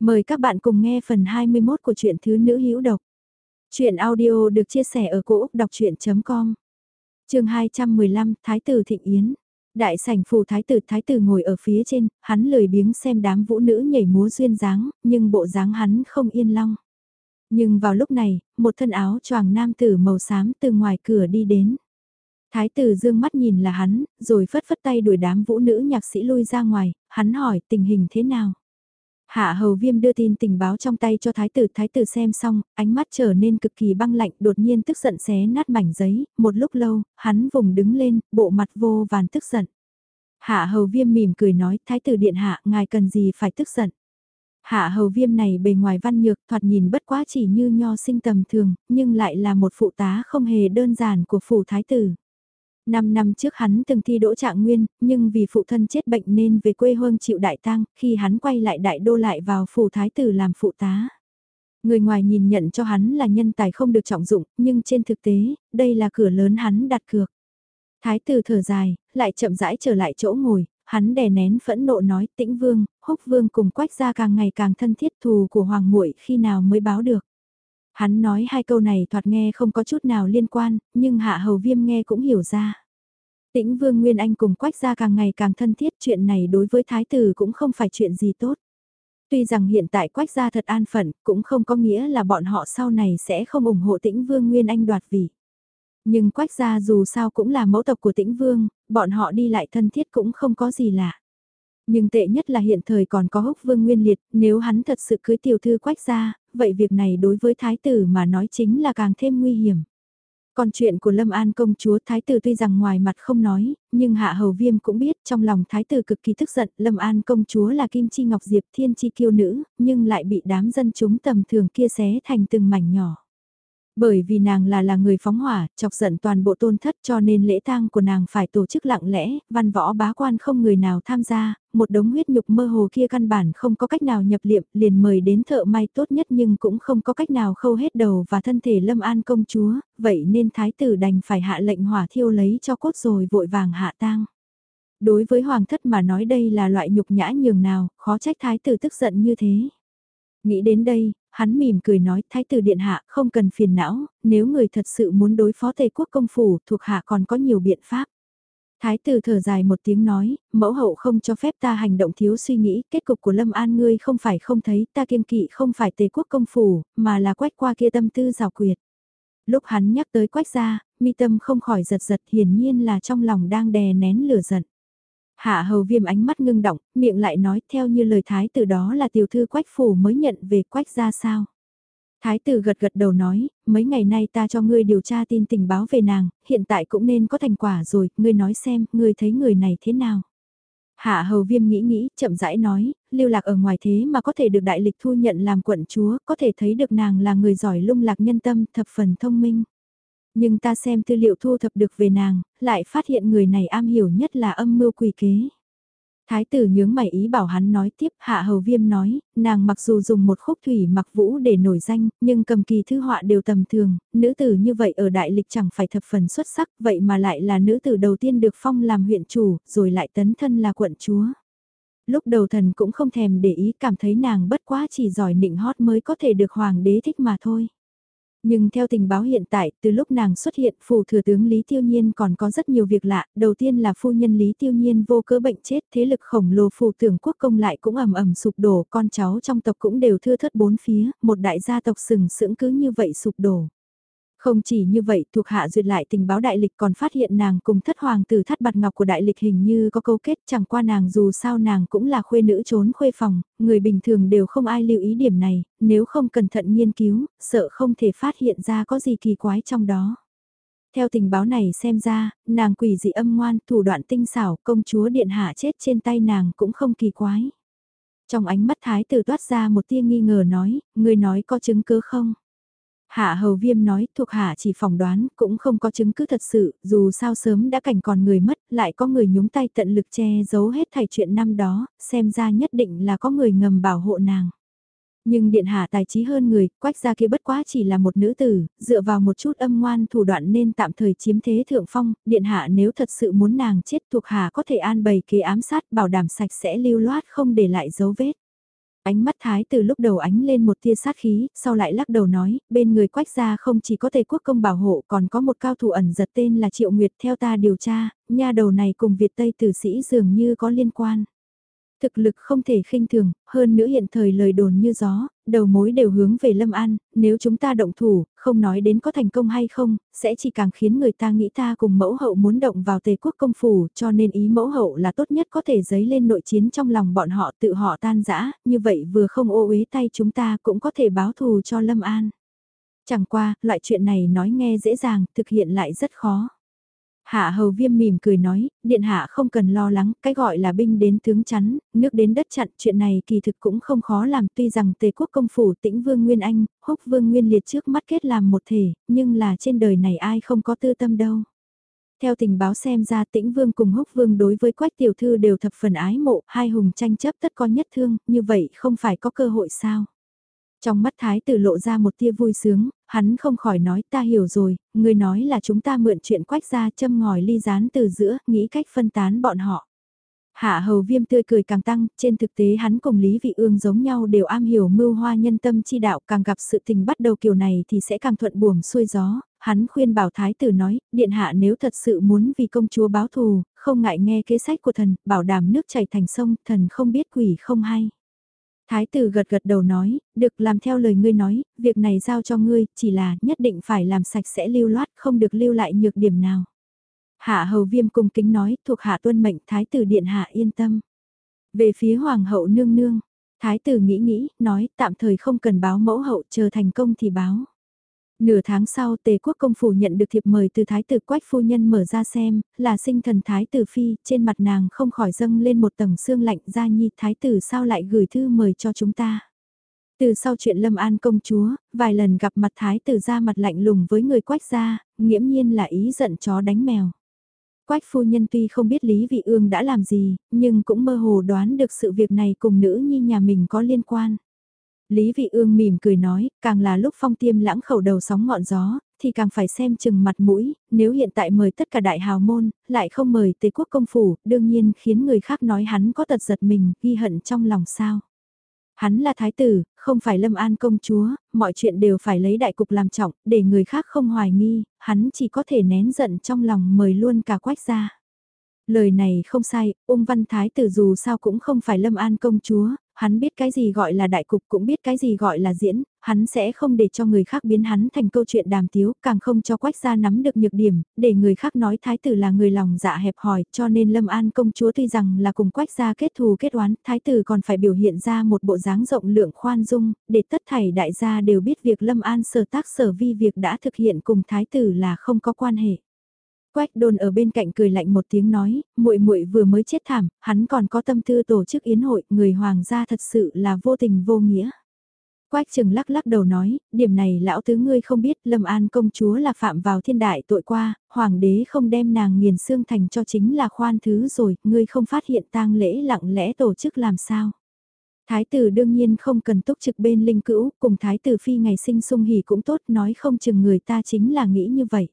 Mời các bạn cùng nghe phần 21 của truyện Thứ Nữ Hữu Độc. Chuyện audio được chia sẻ ở cỗ đọc chuyện.com Trường 215 Thái tử Thịnh Yến Đại sảnh phù thái tử thái tử ngồi ở phía trên, hắn lười biếng xem đám vũ nữ nhảy múa duyên dáng, nhưng bộ dáng hắn không yên long. Nhưng vào lúc này, một thân áo choàng nam tử màu xám từ ngoài cửa đi đến. Thái tử dương mắt nhìn là hắn, rồi phất phất tay đuổi đám vũ nữ nhạc sĩ lui ra ngoài, hắn hỏi tình hình thế nào. Hạ hầu viêm đưa tin tình báo trong tay cho thái tử, thái tử xem xong, ánh mắt trở nên cực kỳ băng lạnh, đột nhiên tức giận xé nát mảnh giấy, một lúc lâu, hắn vùng đứng lên, bộ mặt vô vàn tức giận. Hạ hầu viêm mỉm cười nói, thái tử điện hạ, ngài cần gì phải tức giận. Hạ hầu viêm này bề ngoài văn nhược thoạt nhìn bất quá chỉ như nho sinh tầm thường, nhưng lại là một phụ tá không hề đơn giản của phủ thái tử. Năm năm trước hắn từng thi đỗ trạng nguyên, nhưng vì phụ thân chết bệnh nên về quê hương chịu đại tang, khi hắn quay lại đại đô lại vào phủ thái tử làm phụ tá. Người ngoài nhìn nhận cho hắn là nhân tài không được trọng dụng, nhưng trên thực tế, đây là cửa lớn hắn đặt cược. Thái tử thở dài, lại chậm rãi trở lại chỗ ngồi, hắn đè nén phẫn nộ nói tĩnh vương, húc vương cùng quách gia càng ngày càng thân thiết thù của hoàng muội khi nào mới báo được. Hắn nói hai câu này thoạt nghe không có chút nào liên quan, nhưng hạ hầu viêm nghe cũng hiểu ra. Tĩnh Vương Nguyên Anh cùng Quách gia càng ngày càng thân thiết chuyện này đối với Thái tử cũng không phải chuyện gì tốt. Tuy rằng hiện tại Quách gia thật an phận, cũng không có nghĩa là bọn họ sau này sẽ không ủng hộ Tĩnh Vương Nguyên Anh đoạt vị. Nhưng Quách gia dù sao cũng là mẫu tộc của Tĩnh Vương, bọn họ đi lại thân thiết cũng không có gì lạ. Nhưng tệ nhất là hiện thời còn có húc vương nguyên liệt, nếu hắn thật sự cưới tiểu thư quách gia, vậy việc này đối với thái tử mà nói chính là càng thêm nguy hiểm. Còn chuyện của Lâm An công chúa Thái tử tuy rằng ngoài mặt không nói, nhưng Hạ Hầu Viêm cũng biết trong lòng Thái tử cực kỳ tức giận Lâm An công chúa là Kim Chi Ngọc Diệp thiên chi kiêu nữ, nhưng lại bị đám dân chúng tầm thường kia xé thành từng mảnh nhỏ. Bởi vì nàng là là người phóng hỏa, chọc giận toàn bộ tôn thất cho nên lễ tang của nàng phải tổ chức lặng lẽ, văn võ bá quan không người nào tham gia, một đống huyết nhục mơ hồ kia căn bản không có cách nào nhập liệm, liền mời đến thợ may tốt nhất nhưng cũng không có cách nào khâu hết đầu và thân thể lâm an công chúa, vậy nên thái tử đành phải hạ lệnh hỏa thiêu lấy cho cốt rồi vội vàng hạ tang. Đối với hoàng thất mà nói đây là loại nhục nhã nhường nào, khó trách thái tử tức giận như thế. Nghĩ đến đây, hắn mỉm cười nói thái tử điện hạ không cần phiền não, nếu người thật sự muốn đối phó tây quốc công phủ thuộc hạ còn có nhiều biện pháp. Thái tử thở dài một tiếng nói, mẫu hậu không cho phép ta hành động thiếu suy nghĩ, kết cục của Lâm An ngươi không phải không thấy, ta kiêng kỵ không phải tây quốc công phủ, mà là quách qua kia tâm tư rào quyệt. Lúc hắn nhắc tới quách ra, mi tâm không khỏi giật giật hiển nhiên là trong lòng đang đè nén lửa giận. Hạ hầu viêm ánh mắt ngưng động, miệng lại nói theo như lời thái tử đó là tiểu thư quách phủ mới nhận về quách ra sao. Thái tử gật gật đầu nói, mấy ngày nay ta cho ngươi điều tra tin tình báo về nàng, hiện tại cũng nên có thành quả rồi, ngươi nói xem, ngươi thấy người này thế nào. Hạ hầu viêm nghĩ nghĩ, chậm rãi nói, lưu lạc ở ngoài thế mà có thể được đại lịch thu nhận làm quận chúa, có thể thấy được nàng là người giỏi lung lạc nhân tâm, thập phần thông minh. Nhưng ta xem tư liệu thu thập được về nàng, lại phát hiện người này am hiểu nhất là âm mưu quỷ kế. Thái tử nhướng mày ý bảo hắn nói tiếp, hạ hầu viêm nói, nàng mặc dù dùng một khúc thủy mặc vũ để nổi danh, nhưng cầm kỳ thư họa đều tầm thường, nữ tử như vậy ở đại lịch chẳng phải thập phần xuất sắc, vậy mà lại là nữ tử đầu tiên được phong làm huyện chủ, rồi lại tấn thân là quận chúa. Lúc đầu thần cũng không thèm để ý cảm thấy nàng bất quá chỉ giỏi nịnh hót mới có thể được hoàng đế thích mà thôi. Nhưng theo tình báo hiện tại, từ lúc nàng xuất hiện, phủ thừa tướng Lý Tiêu Nhiên còn có rất nhiều việc lạ. Đầu tiên là phu nhân Lý Tiêu Nhiên vô cớ bệnh chết, thế lực khổng lồ phủ tưởng quốc công lại cũng ầm ầm sụp đổ, con cháu trong tộc cũng đều thưa thất bốn phía, một đại gia tộc sừng sững cứ như vậy sụp đổ. Không chỉ như vậy, thuộc hạ duyệt lại tình báo đại lịch còn phát hiện nàng cùng thất hoàng tử thắt bạt ngọc của đại lịch hình như có câu kết chẳng qua nàng dù sao nàng cũng là khuê nữ trốn khuê phòng, người bình thường đều không ai lưu ý điểm này, nếu không cẩn thận nghiên cứu, sợ không thể phát hiện ra có gì kỳ quái trong đó. Theo tình báo này xem ra, nàng quỷ dị âm ngoan, thủ đoạn tinh xảo, công chúa điện hạ chết trên tay nàng cũng không kỳ quái. Trong ánh mắt thái tử toát ra một tia nghi ngờ nói, người nói có chứng cứ không? Hạ hầu viêm nói thuộc hạ chỉ phỏng đoán cũng không có chứng cứ thật sự, dù sao sớm đã cảnh còn người mất, lại có người nhúng tay tận lực che giấu hết thảy chuyện năm đó, xem ra nhất định là có người ngầm bảo hộ nàng. Nhưng điện hạ tài trí hơn người, quách gia kia bất quá chỉ là một nữ tử, dựa vào một chút âm ngoan thủ đoạn nên tạm thời chiếm thế thượng phong, điện hạ nếu thật sự muốn nàng chết thuộc hạ có thể an bày kế ám sát bảo đảm sạch sẽ lưu loát không để lại dấu vết. Ánh mắt thái từ lúc đầu ánh lên một tia sát khí, sau lại lắc đầu nói, bên người quách gia không chỉ có thể quốc công bảo hộ còn có một cao thủ ẩn giật tên là Triệu Nguyệt theo ta điều tra, nha đầu này cùng Việt Tây tử sĩ dường như có liên quan. Thực lực không thể khinh thường, hơn nữa hiện thời lời đồn như gió, đầu mối đều hướng về Lâm An, nếu chúng ta động thủ, không nói đến có thành công hay không, sẽ chỉ càng khiến người ta nghĩ ta cùng mẫu hậu muốn động vào tề quốc công phủ, cho nên ý mẫu hậu là tốt nhất có thể dấy lên nội chiến trong lòng bọn họ tự họ tan rã, như vậy vừa không ô uế tay chúng ta cũng có thể báo thù cho Lâm An. Chẳng qua, loại chuyện này nói nghe dễ dàng, thực hiện lại rất khó. Hạ hầu viêm mỉm cười nói, điện hạ không cần lo lắng, cái gọi là binh đến tướng chắn, nước đến đất chặn, chuyện này kỳ thực cũng không khó làm tuy rằng tề quốc công phủ tĩnh vương Nguyên Anh, húc vương Nguyên Liệt trước mắt kết làm một thể, nhưng là trên đời này ai không có tư tâm đâu. Theo tình báo xem ra tĩnh vương cùng húc vương đối với quách tiểu thư đều thập phần ái mộ, hai hùng tranh chấp tất có nhất thương, như vậy không phải có cơ hội sao? Trong mắt thái tử lộ ra một tia vui sướng, hắn không khỏi nói ta hiểu rồi, người nói là chúng ta mượn chuyện quách ra châm ngòi ly rán từ giữa, nghĩ cách phân tán bọn họ. Hạ hầu viêm tươi cười càng tăng, trên thực tế hắn cùng Lý Vị Ương giống nhau đều am hiểu mưu hoa nhân tâm chi đạo càng gặp sự tình bắt đầu kiểu này thì sẽ càng thuận buồm xuôi gió, hắn khuyên bảo thái tử nói, điện hạ nếu thật sự muốn vì công chúa báo thù, không ngại nghe kế sách của thần, bảo đảm nước chảy thành sông, thần không biết quỷ không hay. Thái tử gật gật đầu nói, được làm theo lời ngươi nói, việc này giao cho ngươi, chỉ là nhất định phải làm sạch sẽ lưu loát, không được lưu lại nhược điểm nào. Hạ hầu viêm cung kính nói, thuộc hạ tuân mệnh thái tử điện hạ yên tâm. Về phía hoàng hậu nương nương, thái tử nghĩ nghĩ, nói tạm thời không cần báo mẫu hậu, chờ thành công thì báo. Nửa tháng sau tề quốc công phủ nhận được thiệp mời từ thái tử quách phu nhân mở ra xem, là sinh thần thái tử phi, trên mặt nàng không khỏi dâng lên một tầng xương lạnh ra nhi thái tử sao lại gửi thư mời cho chúng ta. Từ sau chuyện Lâm An công chúa, vài lần gặp mặt thái tử ra mặt lạnh lùng với người quách gia, nghiễm nhiên là ý giận chó đánh mèo. Quách phu nhân tuy không biết Lý Vị Ương đã làm gì, nhưng cũng mơ hồ đoán được sự việc này cùng nữ nhi nhà mình có liên quan. Lý Vị Ương mỉm cười nói, càng là lúc phong tiêm lãng khẩu đầu sóng ngọn gió, thì càng phải xem chừng mặt mũi, nếu hiện tại mời tất cả đại hào môn, lại không mời tế quốc công phủ, đương nhiên khiến người khác nói hắn có tật giật mình, ghi hận trong lòng sao. Hắn là thái tử, không phải lâm an công chúa, mọi chuyện đều phải lấy đại cục làm trọng, để người khác không hoài nghi, hắn chỉ có thể nén giận trong lòng mời luôn cả quách ra. Lời này không sai, ung văn thái tử dù sao cũng không phải lâm an công chúa, hắn biết cái gì gọi là đại cục cũng biết cái gì gọi là diễn, hắn sẽ không để cho người khác biến hắn thành câu chuyện đàm tiếu, càng không cho quách gia nắm được nhược điểm, để người khác nói thái tử là người lòng dạ hẹp hòi, cho nên Lâm An công chúa tuy rằng là cùng quách gia kết thù kết oán, thái tử còn phải biểu hiện ra một bộ dáng rộng lượng khoan dung, để tất thảy đại gia đều biết việc Lâm An sở tác sở vi việc đã thực hiện cùng thái tử là không có quan hệ. Quách đôn ở bên cạnh cười lạnh một tiếng nói, muội muội vừa mới chết thảm, hắn còn có tâm tư tổ chức yến hội, người hoàng gia thật sự là vô tình vô nghĩa. Quách trừng lắc lắc đầu nói, điểm này lão tứ ngươi không biết, Lâm An công chúa là phạm vào thiên đại tội qua, hoàng đế không đem nàng nghiền xương thành cho chính là khoan thứ rồi, ngươi không phát hiện tang lễ lặng lẽ tổ chức làm sao. Thái tử đương nhiên không cần túc trực bên linh cữu, cùng thái tử phi ngày sinh sung hỉ cũng tốt, nói không chừng người ta chính là nghĩ như vậy.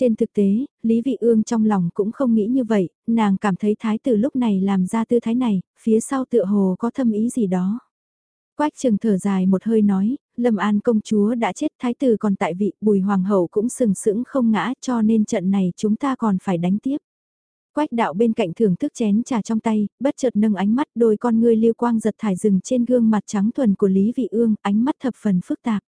Trên thực tế, Lý Vị Ương trong lòng cũng không nghĩ như vậy, nàng cảm thấy thái tử lúc này làm ra tư thái này, phía sau tựa hồ có thâm ý gì đó. Quách trường thở dài một hơi nói, Lâm An công chúa đã chết thái tử còn tại vị, bùi hoàng hậu cũng sừng sững không ngã cho nên trận này chúng ta còn phải đánh tiếp. Quách đạo bên cạnh thưởng thức chén trà trong tay, bất chợt nâng ánh mắt đôi con ngươi liêu quang giật thải rừng trên gương mặt trắng thuần của Lý Vị Ương, ánh mắt thập phần phức tạp.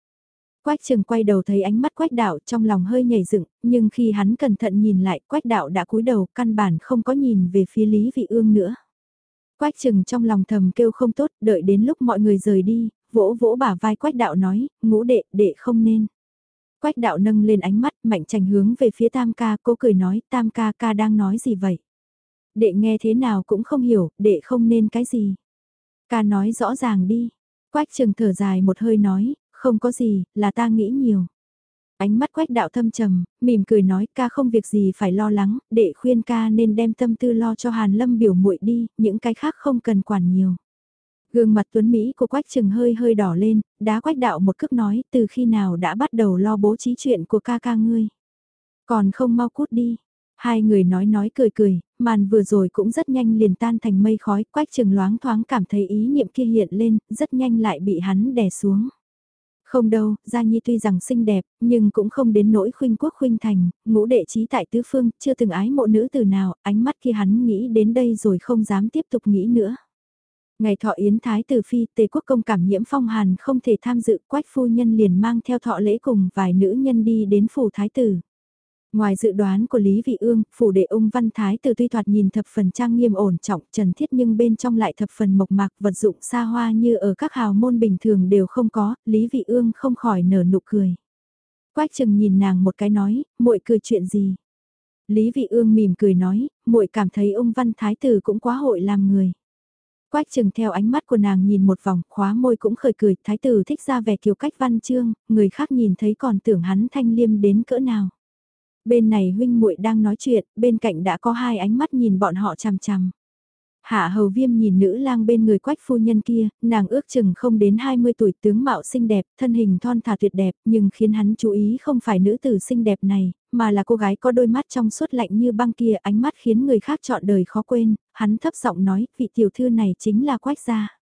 Quách Trừng quay đầu thấy ánh mắt Quách Đạo trong lòng hơi nhảy dựng, nhưng khi hắn cẩn thận nhìn lại, Quách Đạo đã cúi đầu, căn bản không có nhìn về phía Lý Vị Ương nữa. Quách Trừng trong lòng thầm kêu không tốt, đợi đến lúc mọi người rời đi, vỗ vỗ bả vai Quách Đạo nói, ngũ đệ, đệ không nên. Quách Đạo nâng lên ánh mắt, mạnh trành hướng về phía Tam ca, cố cười nói, Tam ca ca đang nói gì vậy? Đệ nghe thế nào cũng không hiểu, đệ không nên cái gì? Ca nói rõ ràng đi. Quách Trừng thở dài một hơi nói, không có gì, là ta nghĩ nhiều. Ánh mắt quách đạo thâm trầm, mỉm cười nói ca không việc gì phải lo lắng, để khuyên ca nên đem tâm tư lo cho Hàn Lâm biểu muội đi, những cái khác không cần quản nhiều. Gương mặt tuấn Mỹ của quách trừng hơi hơi đỏ lên, đá quách đạo một cước nói từ khi nào đã bắt đầu lo bố trí chuyện của ca ca ngươi. Còn không mau cút đi. Hai người nói nói cười cười, màn vừa rồi cũng rất nhanh liền tan thành mây khói, quách trường loáng thoáng cảm thấy ý niệm kia hiện lên, rất nhanh lại bị hắn đè xuống. Không đâu, Gia Nhi tuy rằng xinh đẹp, nhưng cũng không đến nỗi khuynh quốc khuynh thành, ngũ đệ trí tại tứ phương, chưa từng ái mộ nữ từ nào, ánh mắt kia hắn nghĩ đến đây rồi không dám tiếp tục nghĩ nữa. Ngày thọ yến thái tử phi, tề quốc công cảm nhiễm phong hàn không thể tham dự, quách phu nhân liền mang theo thọ lễ cùng vài nữ nhân đi đến phủ thái tử. Ngoài dự đoán của Lý Vị Ương, phủ đệ ung văn thái tử tuy thoạt nhìn thập phần trang nghiêm ổn trọng trần thiết nhưng bên trong lại thập phần mộc mạc vật dụng xa hoa như ở các hào môn bình thường đều không có, Lý Vị Ương không khỏi nở nụ cười. Quách chừng nhìn nàng một cái nói, muội cười chuyện gì? Lý Vị Ương mỉm cười nói, muội cảm thấy ung văn thái tử cũng quá hội làm người. Quách chừng theo ánh mắt của nàng nhìn một vòng, khóa môi cũng khởi cười, thái tử thích ra vẻ kiều cách văn chương, người khác nhìn thấy còn tưởng hắn thanh liêm đến cỡ nào. Bên này huynh muội đang nói chuyện, bên cạnh đã có hai ánh mắt nhìn bọn họ chằm chằm. Hạ hầu viêm nhìn nữ lang bên người quách phu nhân kia, nàng ước chừng không đến 20 tuổi tướng mạo xinh đẹp, thân hình thon thả tuyệt đẹp, nhưng khiến hắn chú ý không phải nữ tử xinh đẹp này, mà là cô gái có đôi mắt trong suốt lạnh như băng kia, ánh mắt khiến người khác chọn đời khó quên, hắn thấp giọng nói, vị tiểu thư này chính là quách gia.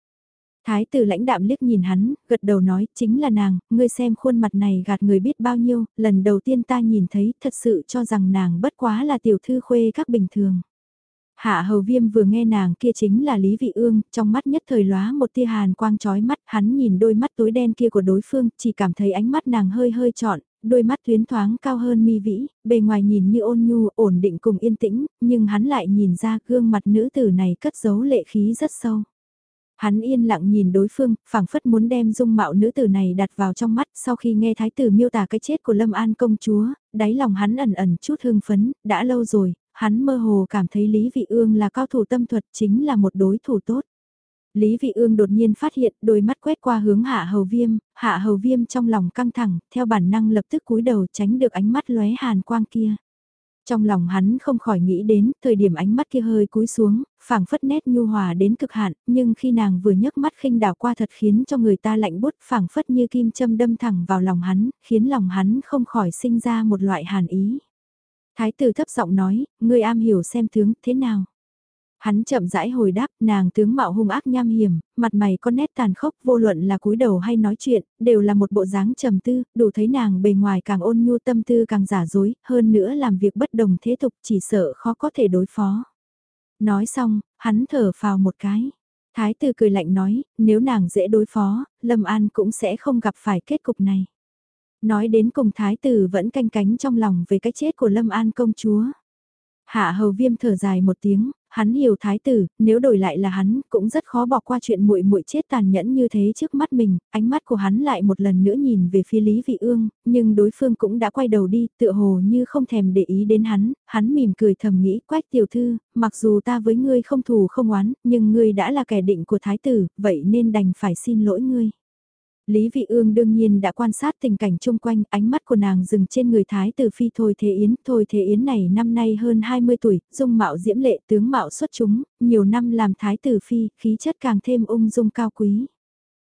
Thái tử lãnh đạm liếc nhìn hắn, gật đầu nói, chính là nàng, ngươi xem khuôn mặt này gạt người biết bao nhiêu, lần đầu tiên ta nhìn thấy, thật sự cho rằng nàng bất quá là tiểu thư khuê các bình thường. Hạ hầu viêm vừa nghe nàng kia chính là Lý Vị Ương, trong mắt nhất thời lóa một tia hàn quang chói mắt, hắn nhìn đôi mắt tối đen kia của đối phương, chỉ cảm thấy ánh mắt nàng hơi hơi trọn, đôi mắt tuyến thoáng cao hơn mi vĩ, bề ngoài nhìn như ôn nhu, ổn định cùng yên tĩnh, nhưng hắn lại nhìn ra gương mặt nữ tử này cất giấu lệ khí rất sâu. Hắn yên lặng nhìn đối phương, phảng phất muốn đem dung mạo nữ tử này đặt vào trong mắt sau khi nghe thái tử miêu tả cái chết của Lâm An công chúa, đáy lòng hắn ẩn ẩn chút hương phấn, đã lâu rồi, hắn mơ hồ cảm thấy Lý Vị Ương là cao thủ tâm thuật chính là một đối thủ tốt. Lý Vị Ương đột nhiên phát hiện đôi mắt quét qua hướng hạ hầu viêm, hạ hầu viêm trong lòng căng thẳng, theo bản năng lập tức cúi đầu tránh được ánh mắt lóe hàn quang kia. Trong lòng hắn không khỏi nghĩ đến, thời điểm ánh mắt kia hơi cúi xuống, phảng phất nét nhu hòa đến cực hạn, nhưng khi nàng vừa nhấc mắt khinh đảo qua thật khiến cho người ta lạnh bút phảng phất như kim châm đâm thẳng vào lòng hắn, khiến lòng hắn không khỏi sinh ra một loại hàn ý. Thái tử thấp giọng nói, ngươi am hiểu xem tướng thế nào. Hắn chậm rãi hồi đáp, nàng tướng mạo hung ác nham hiểm, mặt mày có nét tàn khốc, vô luận là cúi đầu hay nói chuyện, đều là một bộ dáng trầm tư, đủ thấy nàng bề ngoài càng ôn nhu tâm tư càng giả dối, hơn nữa làm việc bất đồng thế tục chỉ sợ khó có thể đối phó. Nói xong, hắn thở phào một cái. Thái tử cười lạnh nói, nếu nàng dễ đối phó, Lâm An cũng sẽ không gặp phải kết cục này. Nói đến cùng thái tử vẫn canh cánh trong lòng về cái chết của Lâm An công chúa. Hạ hầu viêm thở dài một tiếng, hắn hiểu thái tử, nếu đổi lại là hắn, cũng rất khó bỏ qua chuyện muội muội chết tàn nhẫn như thế trước mắt mình, ánh mắt của hắn lại một lần nữa nhìn về phía Lý Vị Ương, nhưng đối phương cũng đã quay đầu đi, tựa hồ như không thèm để ý đến hắn, hắn mỉm cười thầm nghĩ, quách tiểu thư, mặc dù ta với ngươi không thù không oán, nhưng ngươi đã là kẻ định của thái tử, vậy nên đành phải xin lỗi ngươi. Lý Vị Ương đương nhiên đã quan sát tình cảnh chung quanh, ánh mắt của nàng dừng trên người Thái tử Phi Thôi Thế Yến. Thôi Thế Yến này năm nay hơn 20 tuổi, dung mạo diễm lệ tướng mạo xuất chúng, nhiều năm làm Thái tử Phi, khí chất càng thêm ung dung cao quý.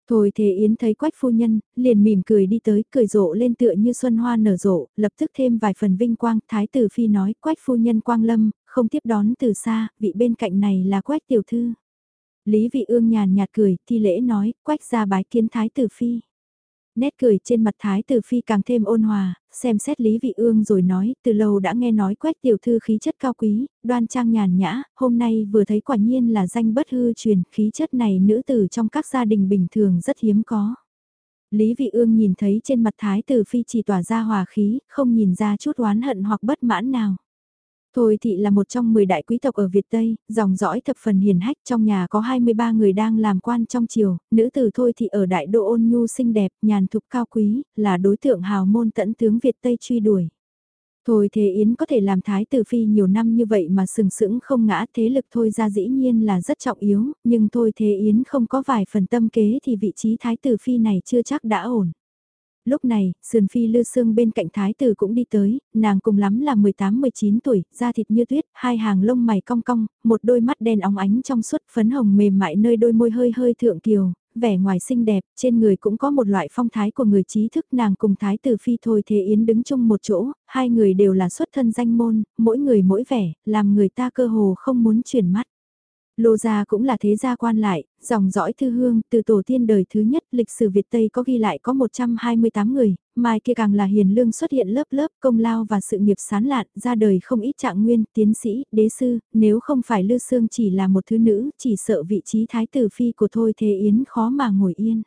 Thôi Thế Yến thấy Quách phu nhân, liền mỉm cười đi tới, cười rộ lên tựa như xuân hoa nở rộ, lập tức thêm vài phần vinh quang, Thái tử Phi nói, Quách phu nhân quang lâm, không tiếp đón từ xa, vị bên cạnh này là Quách tiểu thư. Lý Vị Ương nhàn nhạt cười, thi lễ nói, quách ra bái kiến Thái Tử Phi. Nét cười trên mặt Thái Tử Phi càng thêm ôn hòa, xem xét Lý Vị Ương rồi nói, từ lâu đã nghe nói quách tiểu thư khí chất cao quý, đoan trang nhàn nhã, hôm nay vừa thấy quả nhiên là danh bất hư truyền, khí chất này nữ tử trong các gia đình bình thường rất hiếm có. Lý Vị Ương nhìn thấy trên mặt Thái Tử Phi chỉ tỏa ra hòa khí, không nhìn ra chút oán hận hoặc bất mãn nào. Thôi thị là một trong 10 đại quý tộc ở Việt Tây, dòng dõi thập phần hiền hách trong nhà có 23 người đang làm quan trong triều, nữ tử Thôi thị ở đại đô ôn nhu xinh đẹp, nhàn thục cao quý, là đối tượng hào môn tẫn tướng Việt Tây truy đuổi. Thôi thế Yến có thể làm thái tử phi nhiều năm như vậy mà sừng sững không ngã thế lực thôi ra dĩ nhiên là rất trọng yếu, nhưng thôi thế Yến không có vài phần tâm kế thì vị trí thái tử phi này chưa chắc đã ổn. Lúc này, sườn phi lư xương bên cạnh thái tử cũng đi tới, nàng cùng lắm là 18-19 tuổi, da thịt như tuyết, hai hàng lông mày cong cong, một đôi mắt đen óng ánh trong suốt phấn hồng mềm mại nơi đôi môi hơi hơi thượng kiều, vẻ ngoài xinh đẹp, trên người cũng có một loại phong thái của người trí thức nàng cùng thái tử phi thôi thế yến đứng chung một chỗ, hai người đều là xuất thân danh môn, mỗi người mỗi vẻ, làm người ta cơ hồ không muốn chuyển mắt. Lô gia cũng là thế gia quan lại, dòng dõi thư hương, từ tổ tiên đời thứ nhất, lịch sử Việt Tây có ghi lại có 128 người, mai kia càng là hiền lương xuất hiện lớp lớp công lao và sự nghiệp sán lạn, ra đời không ít trạng nguyên, tiến sĩ, đế sư, nếu không phải Lư Sương chỉ là một thứ nữ, chỉ sợ vị trí thái tử phi của Thôi Thế Yến khó mà ngồi yên.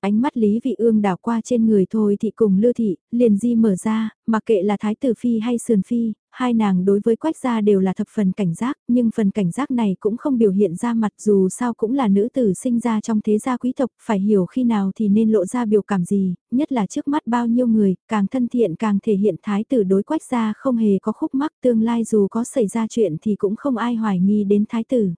Ánh mắt Lý Vị Ương đảo qua trên người thôi thị cùng Lư Thị, liền di mở ra, mặc kệ là Thái Tử Phi hay Sườn Phi, hai nàng đối với quách gia đều là thập phần cảnh giác, nhưng phần cảnh giác này cũng không biểu hiện ra mặt dù sao cũng là nữ tử sinh ra trong thế gia quý tộc, phải hiểu khi nào thì nên lộ ra biểu cảm gì, nhất là trước mắt bao nhiêu người, càng thân thiện càng thể hiện thái tử đối quách gia không hề có khúc mắc tương lai dù có xảy ra chuyện thì cũng không ai hoài nghi đến thái tử.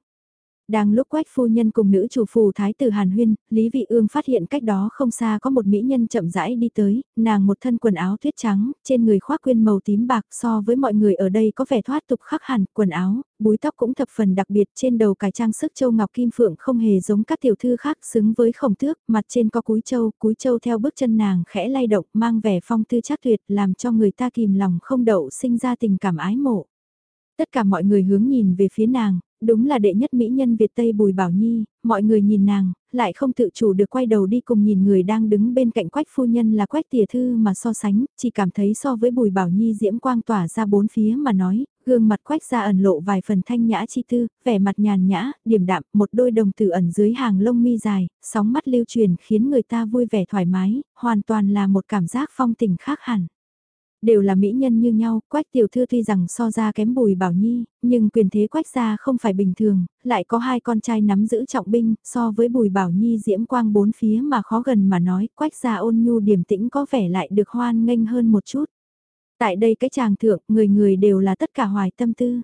Đang lúc quách phu nhân cùng nữ chủ phù thái tử Hàn Huyên, Lý Vị Ương phát hiện cách đó không xa có một mỹ nhân chậm rãi đi tới, nàng một thân quần áo tuyết trắng, trên người khoác quyên màu tím bạc so với mọi người ở đây có vẻ thoát tục khác hẳn, quần áo, búi tóc cũng thập phần đặc biệt trên đầu cài trang sức châu ngọc kim phượng không hề giống các tiểu thư khác xứng với khổng tước, mặt trên có cúi châu, cúi châu theo bước chân nàng khẽ lay động mang vẻ phong tư chắc tuyệt làm cho người ta kìm lòng không đậu sinh ra tình cảm ái mộ. Tất cả mọi người hướng nhìn về phía nàng, đúng là đệ nhất mỹ nhân Việt Tây Bùi Bảo Nhi, mọi người nhìn nàng, lại không tự chủ được quay đầu đi cùng nhìn người đang đứng bên cạnh quách phu nhân là quách tỉa thư mà so sánh, chỉ cảm thấy so với Bùi Bảo Nhi diễm quang tỏa ra bốn phía mà nói, gương mặt quách ra ẩn lộ vài phần thanh nhã chi tư, vẻ mặt nhàn nhã, điềm đạm, một đôi đồng tử ẩn dưới hàng lông mi dài, sóng mắt lưu truyền khiến người ta vui vẻ thoải mái, hoàn toàn là một cảm giác phong tình khác hẳn. Đều là mỹ nhân như nhau, quách tiểu thư tuy rằng so ra kém bùi bảo nhi, nhưng quyền thế quách gia không phải bình thường, lại có hai con trai nắm giữ trọng binh, so với bùi bảo nhi diễm quang bốn phía mà khó gần mà nói, quách gia ôn nhu điềm tĩnh có vẻ lại được hoan nghênh hơn một chút. Tại đây cái chàng thượng, người người đều là tất cả hoài tâm tư.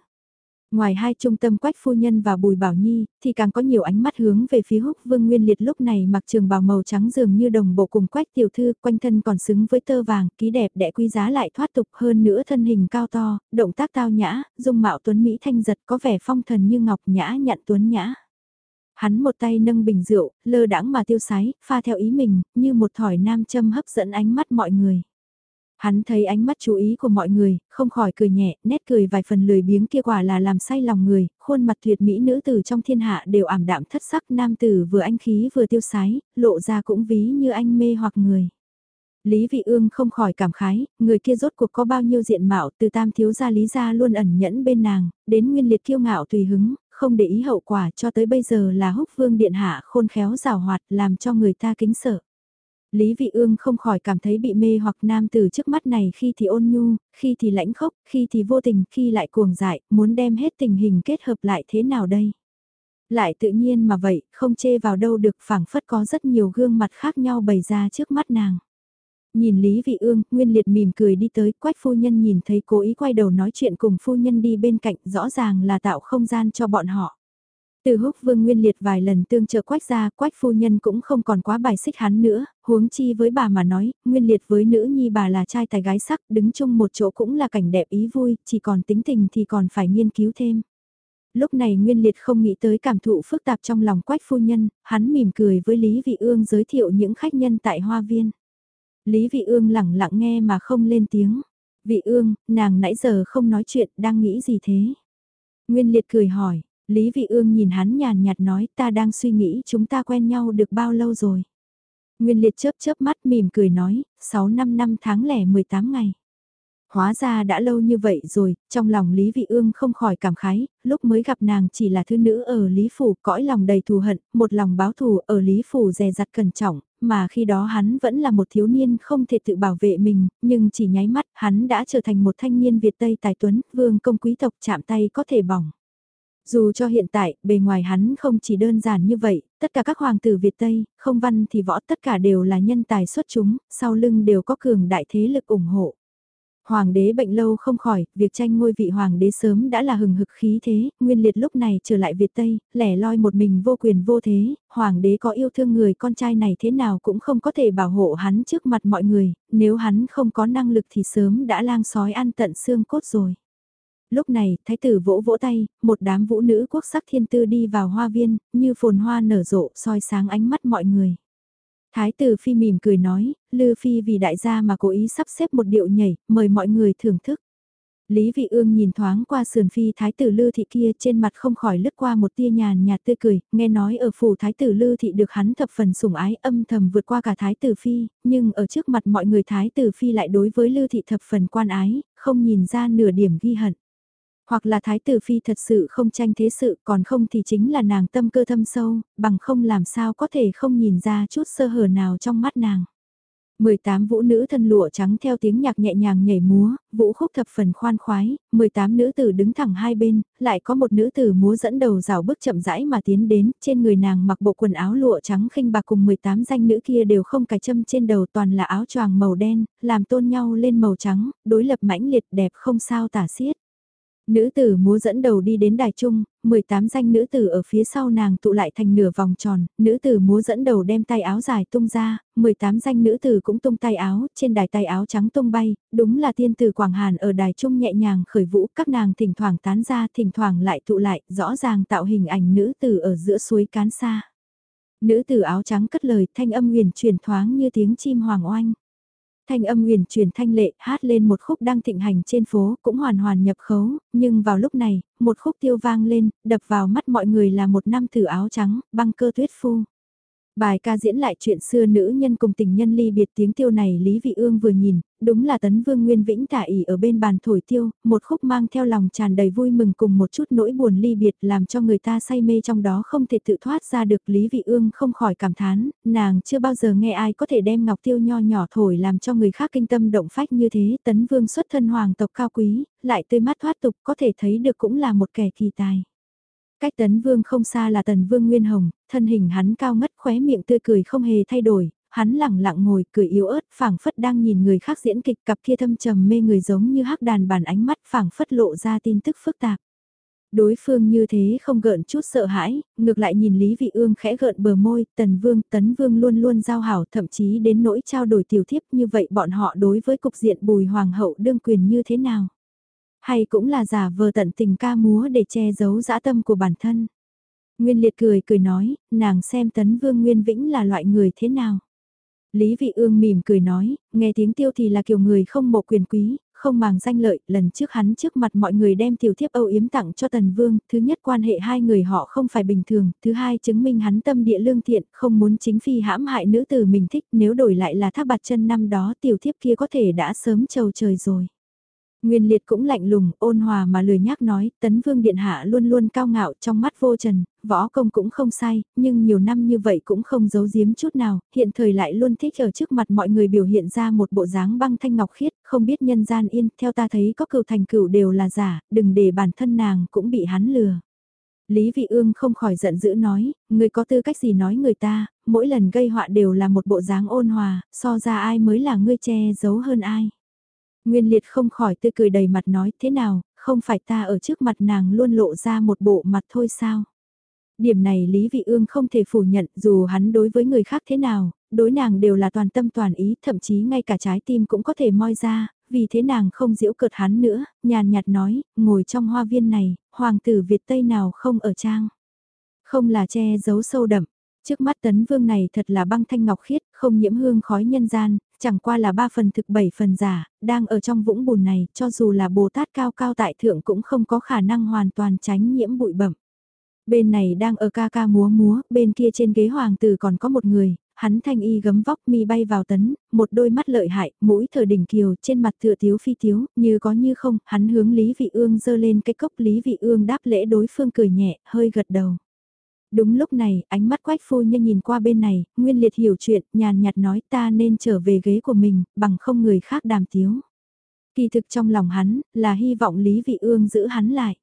Ngoài hai trung tâm quách phu nhân và bùi bảo nhi, thì càng có nhiều ánh mắt hướng về phía húc vương nguyên liệt lúc này mặc trường bào màu trắng dường như đồng bộ cùng quách tiểu thư quanh thân còn xứng với tơ vàng, ký đẹp đẽ quý giá lại thoát tục hơn nữa thân hình cao to, động tác tao nhã, dung mạo tuấn Mỹ thanh giật có vẻ phong thần như ngọc nhã nhặn tuấn nhã. Hắn một tay nâng bình rượu, lơ đãng mà tiêu sái, pha theo ý mình, như một thỏi nam châm hấp dẫn ánh mắt mọi người. Hắn thấy ánh mắt chú ý của mọi người, không khỏi cười nhẹ, nét cười vài phần lười biếng kia quả là làm say lòng người, khuôn mặt tuyệt mỹ nữ tử trong thiên hạ đều ảm đạm thất sắc nam tử vừa anh khí vừa tiêu sái, lộ ra cũng ví như anh mê hoặc người. Lý Vị Ương không khỏi cảm khái, người kia rốt cuộc có bao nhiêu diện mạo từ tam thiếu gia lý gia luôn ẩn nhẫn bên nàng, đến nguyên liệt kiêu ngạo tùy hứng, không để ý hậu quả cho tới bây giờ là húc vương điện hạ khôn khéo rào hoạt làm cho người ta kính sợ. Lý Vị Ương không khỏi cảm thấy bị mê hoặc nam tử trước mắt này khi thì ôn nhu, khi thì lãnh khốc, khi thì vô tình, khi lại cuồng dại, muốn đem hết tình hình kết hợp lại thế nào đây? Lại tự nhiên mà vậy, không chê vào đâu được phảng phất có rất nhiều gương mặt khác nhau bày ra trước mắt nàng. Nhìn Lý Vị Ương, Nguyên Liệt mỉm cười đi tới, quách phu nhân nhìn thấy cố ý quay đầu nói chuyện cùng phu nhân đi bên cạnh, rõ ràng là tạo không gian cho bọn họ. Từ húc vương nguyên liệt vài lần tương trợ quách ra, quách phu nhân cũng không còn quá bài xích hắn nữa, huống chi với bà mà nói, nguyên liệt với nữ nhi bà là trai tài gái sắc, đứng chung một chỗ cũng là cảnh đẹp ý vui, chỉ còn tính tình thì còn phải nghiên cứu thêm. Lúc này Nguyên Liệt không nghĩ tới cảm thụ phức tạp trong lòng quách phu nhân, hắn mỉm cười với Lý Vị Ương giới thiệu những khách nhân tại hoa viên. Lý Vị Ương lặng lặng nghe mà không lên tiếng. Vị Ương, nàng nãy giờ không nói chuyện, đang nghĩ gì thế? Nguyên Liệt cười hỏi, Lý Vị Ương nhìn hắn nhàn nhạt nói ta đang suy nghĩ chúng ta quen nhau được bao lâu rồi. Nguyên Liệt chớp chớp mắt mỉm cười nói, 6 năm năm tháng lẻ 18 ngày. Hóa ra đã lâu như vậy rồi, trong lòng Lý Vị Ương không khỏi cảm khái, lúc mới gặp nàng chỉ là thư nữ ở Lý Phủ cõi lòng đầy thù hận, một lòng báo thù ở Lý Phủ dè dặt cẩn trọng, mà khi đó hắn vẫn là một thiếu niên không thể tự bảo vệ mình, nhưng chỉ nháy mắt hắn đã trở thành một thanh niên Việt Tây tài tuấn, vương công quý tộc chạm tay có thể bỏng. Dù cho hiện tại, bề ngoài hắn không chỉ đơn giản như vậy, tất cả các hoàng tử Việt Tây, không văn thì võ tất cả đều là nhân tài xuất chúng, sau lưng đều có cường đại thế lực ủng hộ. Hoàng đế bệnh lâu không khỏi, việc tranh ngôi vị hoàng đế sớm đã là hừng hực khí thế, nguyên liệt lúc này trở lại Việt Tây, lẻ loi một mình vô quyền vô thế, hoàng đế có yêu thương người con trai này thế nào cũng không có thể bảo hộ hắn trước mặt mọi người, nếu hắn không có năng lực thì sớm đã lang sói ăn tận xương cốt rồi. Lúc này, thái tử vỗ vỗ tay, một đám vũ nữ quốc sắc thiên tư đi vào hoa viên, như phồn hoa nở rộ, soi sáng ánh mắt mọi người. Thái tử phi mỉm cười nói, Lư phi vì đại gia mà cố ý sắp xếp một điệu nhảy, mời mọi người thưởng thức. Lý Vị Ương nhìn thoáng qua sườn phi thái tử Lư thị kia trên mặt không khỏi lướt qua một tia nhàn nhạt tươi cười, nghe nói ở phủ thái tử Lư thị được hắn thập phần sủng ái âm thầm vượt qua cả thái tử phi, nhưng ở trước mặt mọi người thái tử phi lại đối với Lư thị thập phần quan ái, không nhìn ra nửa điểm ghi hận. Hoặc là thái tử phi thật sự không tranh thế sự còn không thì chính là nàng tâm cơ thâm sâu, bằng không làm sao có thể không nhìn ra chút sơ hở nào trong mắt nàng. 18 vũ nữ thân lụa trắng theo tiếng nhạc nhẹ nhàng nhảy múa, vũ khúc thập phần khoan khoái, 18 nữ tử đứng thẳng hai bên, lại có một nữ tử múa dẫn đầu rào bước chậm rãi mà tiến đến, trên người nàng mặc bộ quần áo lụa trắng khinh bạc cùng 18 danh nữ kia đều không cài châm trên đầu toàn là áo choàng màu đen, làm tôn nhau lên màu trắng, đối lập mãnh liệt đẹp không sao tả xiết. Nữ tử múa dẫn đầu đi đến đài trung, 18 danh nữ tử ở phía sau nàng tụ lại thành nửa vòng tròn, nữ tử múa dẫn đầu đem tay áo dài tung ra, 18 danh nữ tử cũng tung tay áo, trên đài tay áo trắng tung bay, đúng là tiên tử Quảng Hàn ở đài trung nhẹ nhàng khởi vũ, các nàng thỉnh thoảng tán ra, thỉnh thoảng lại tụ lại, rõ ràng tạo hình ảnh nữ tử ở giữa suối cán xa. Nữ tử áo trắng cất lời, thanh âm huyền truyền thoáng như tiếng chim hoàng oanh. Thanh âm huyền truyền thanh lệ hát lên một khúc đang thịnh hành trên phố cũng hoàn hoàn nhập khấu, nhưng vào lúc này, một khúc tiêu vang lên, đập vào mắt mọi người là một nam tử áo trắng, băng cơ tuyết phu. Bài ca diễn lại chuyện xưa nữ nhân cùng tình nhân ly biệt tiếng tiêu này Lý Vị Ương vừa nhìn, đúng là tấn vương Nguyên Vĩnh tả ỉ ở bên bàn thổi tiêu, một khúc mang theo lòng tràn đầy vui mừng cùng một chút nỗi buồn ly biệt làm cho người ta say mê trong đó không thể tự thoát ra được Lý Vị Ương không khỏi cảm thán, nàng chưa bao giờ nghe ai có thể đem ngọc tiêu nho nhỏ thổi làm cho người khác kinh tâm động phách như thế, tấn vương xuất thân hoàng tộc cao quý, lại tươi mắt thoát tục có thể thấy được cũng là một kẻ kỳ tài. Cách tấn vương không xa là tần vương Nguyên Hồng, thân hình hắn cao ngất khóe miệng tươi cười không hề thay đổi, hắn lẳng lặng ngồi cười yếu ớt phảng phất đang nhìn người khác diễn kịch cặp kia thâm trầm mê người giống như hắc đàn bản ánh mắt phảng phất lộ ra tin tức phức tạp. Đối phương như thế không gợn chút sợ hãi, ngược lại nhìn Lý Vị Ương khẽ gợn bờ môi, Tần Vương, Tấn Vương luôn luôn giao hảo thậm chí đến nỗi trao đổi tiểu thiếp như vậy bọn họ đối với cục diện bùi hoàng hậu đương quyền như thế nào? Hay cũng là giả vờ tận tình ca múa để che giấu dã tâm của bản thân? Nguyên Liệt cười cười nói, nàng xem Tấn Vương Nguyên Vĩnh là loại người thế nào? Lý Vị Ương mỉm cười nói, nghe tiếng tiêu thì là kiểu người không mộ quyền quý, không màng danh lợi, lần trước hắn trước mặt mọi người đem tiểu thiếp âu yếm tặng cho Tần Vương, thứ nhất quan hệ hai người họ không phải bình thường, thứ hai chứng minh hắn tâm địa lương thiện, không muốn chính phi hãm hại nữ tử mình thích, nếu đổi lại là thác bạt chân năm đó tiểu thiếp kia có thể đã sớm trầu trời rồi. Nguyên liệt cũng lạnh lùng, ôn hòa mà lười nhác nói, tấn vương điện hạ luôn luôn cao ngạo trong mắt vô trần, võ công cũng không sai, nhưng nhiều năm như vậy cũng không giấu giếm chút nào, hiện thời lại luôn thích ở trước mặt mọi người biểu hiện ra một bộ dáng băng thanh ngọc khiết, không biết nhân gian yên, theo ta thấy có cựu thành cựu đều là giả, đừng để bản thân nàng cũng bị hắn lừa. Lý Vị Ương không khỏi giận dữ nói, người có tư cách gì nói người ta, mỗi lần gây họa đều là một bộ dáng ôn hòa, so ra ai mới là ngươi che giấu hơn ai. Nguyên liệt không khỏi tươi cười đầy mặt nói thế nào, không phải ta ở trước mặt nàng luôn lộ ra một bộ mặt thôi sao. Điểm này Lý Vị Ương không thể phủ nhận dù hắn đối với người khác thế nào, đối nàng đều là toàn tâm toàn ý, thậm chí ngay cả trái tim cũng có thể moi ra, vì thế nàng không giễu cợt hắn nữa, nhàn nhạt nói, ngồi trong hoa viên này, hoàng tử Việt Tây nào không ở trang. Không là che giấu sâu đậm, trước mắt tấn vương này thật là băng thanh ngọc khiết, không nhiễm hương khói nhân gian, chẳng qua là ba phần thực bảy phần giả, đang ở trong vũng bùn này, cho dù là Bồ Tát cao cao tại thượng cũng không có khả năng hoàn toàn tránh nhiễm bụi bẩm. Bên này đang ở ca ca múa múa, bên kia trên ghế hoàng tử còn có một người, hắn thanh y gấm vóc mi bay vào tấn, một đôi mắt lợi hại, mũi thở đỉnh kiều, trên mặt thừa tiếu phi tiếu, như có như không, hắn hướng Lý Vị Ương dơ lên cái cốc Lý Vị Ương đáp lễ đối phương cười nhẹ, hơi gật đầu. Đúng lúc này, ánh mắt quách phu nhân nhìn qua bên này, Nguyên Liệt hiểu chuyện, nhàn nhạt nói ta nên trở về ghế của mình, bằng không người khác đàm tiếu. Kỳ thực trong lòng hắn, là hy vọng Lý Vị Ương giữ hắn lại.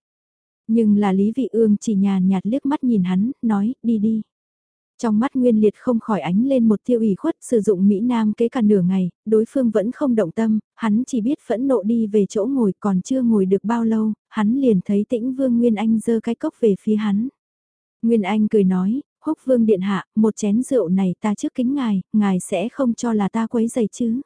Nhưng là Lý Vị Ương chỉ nhàn nhạt liếc mắt nhìn hắn, nói, đi đi. Trong mắt Nguyên Liệt không khỏi ánh lên một tiêu ủy khuất sử dụng Mỹ Nam kế cả nửa ngày, đối phương vẫn không động tâm, hắn chỉ biết phẫn nộ đi về chỗ ngồi còn chưa ngồi được bao lâu, hắn liền thấy tĩnh Vương Nguyên Anh dơ cái cốc về phía hắn. Nguyên Anh cười nói, húc vương điện hạ, một chén rượu này ta trước kính ngài, ngài sẽ không cho là ta quấy giày chứ.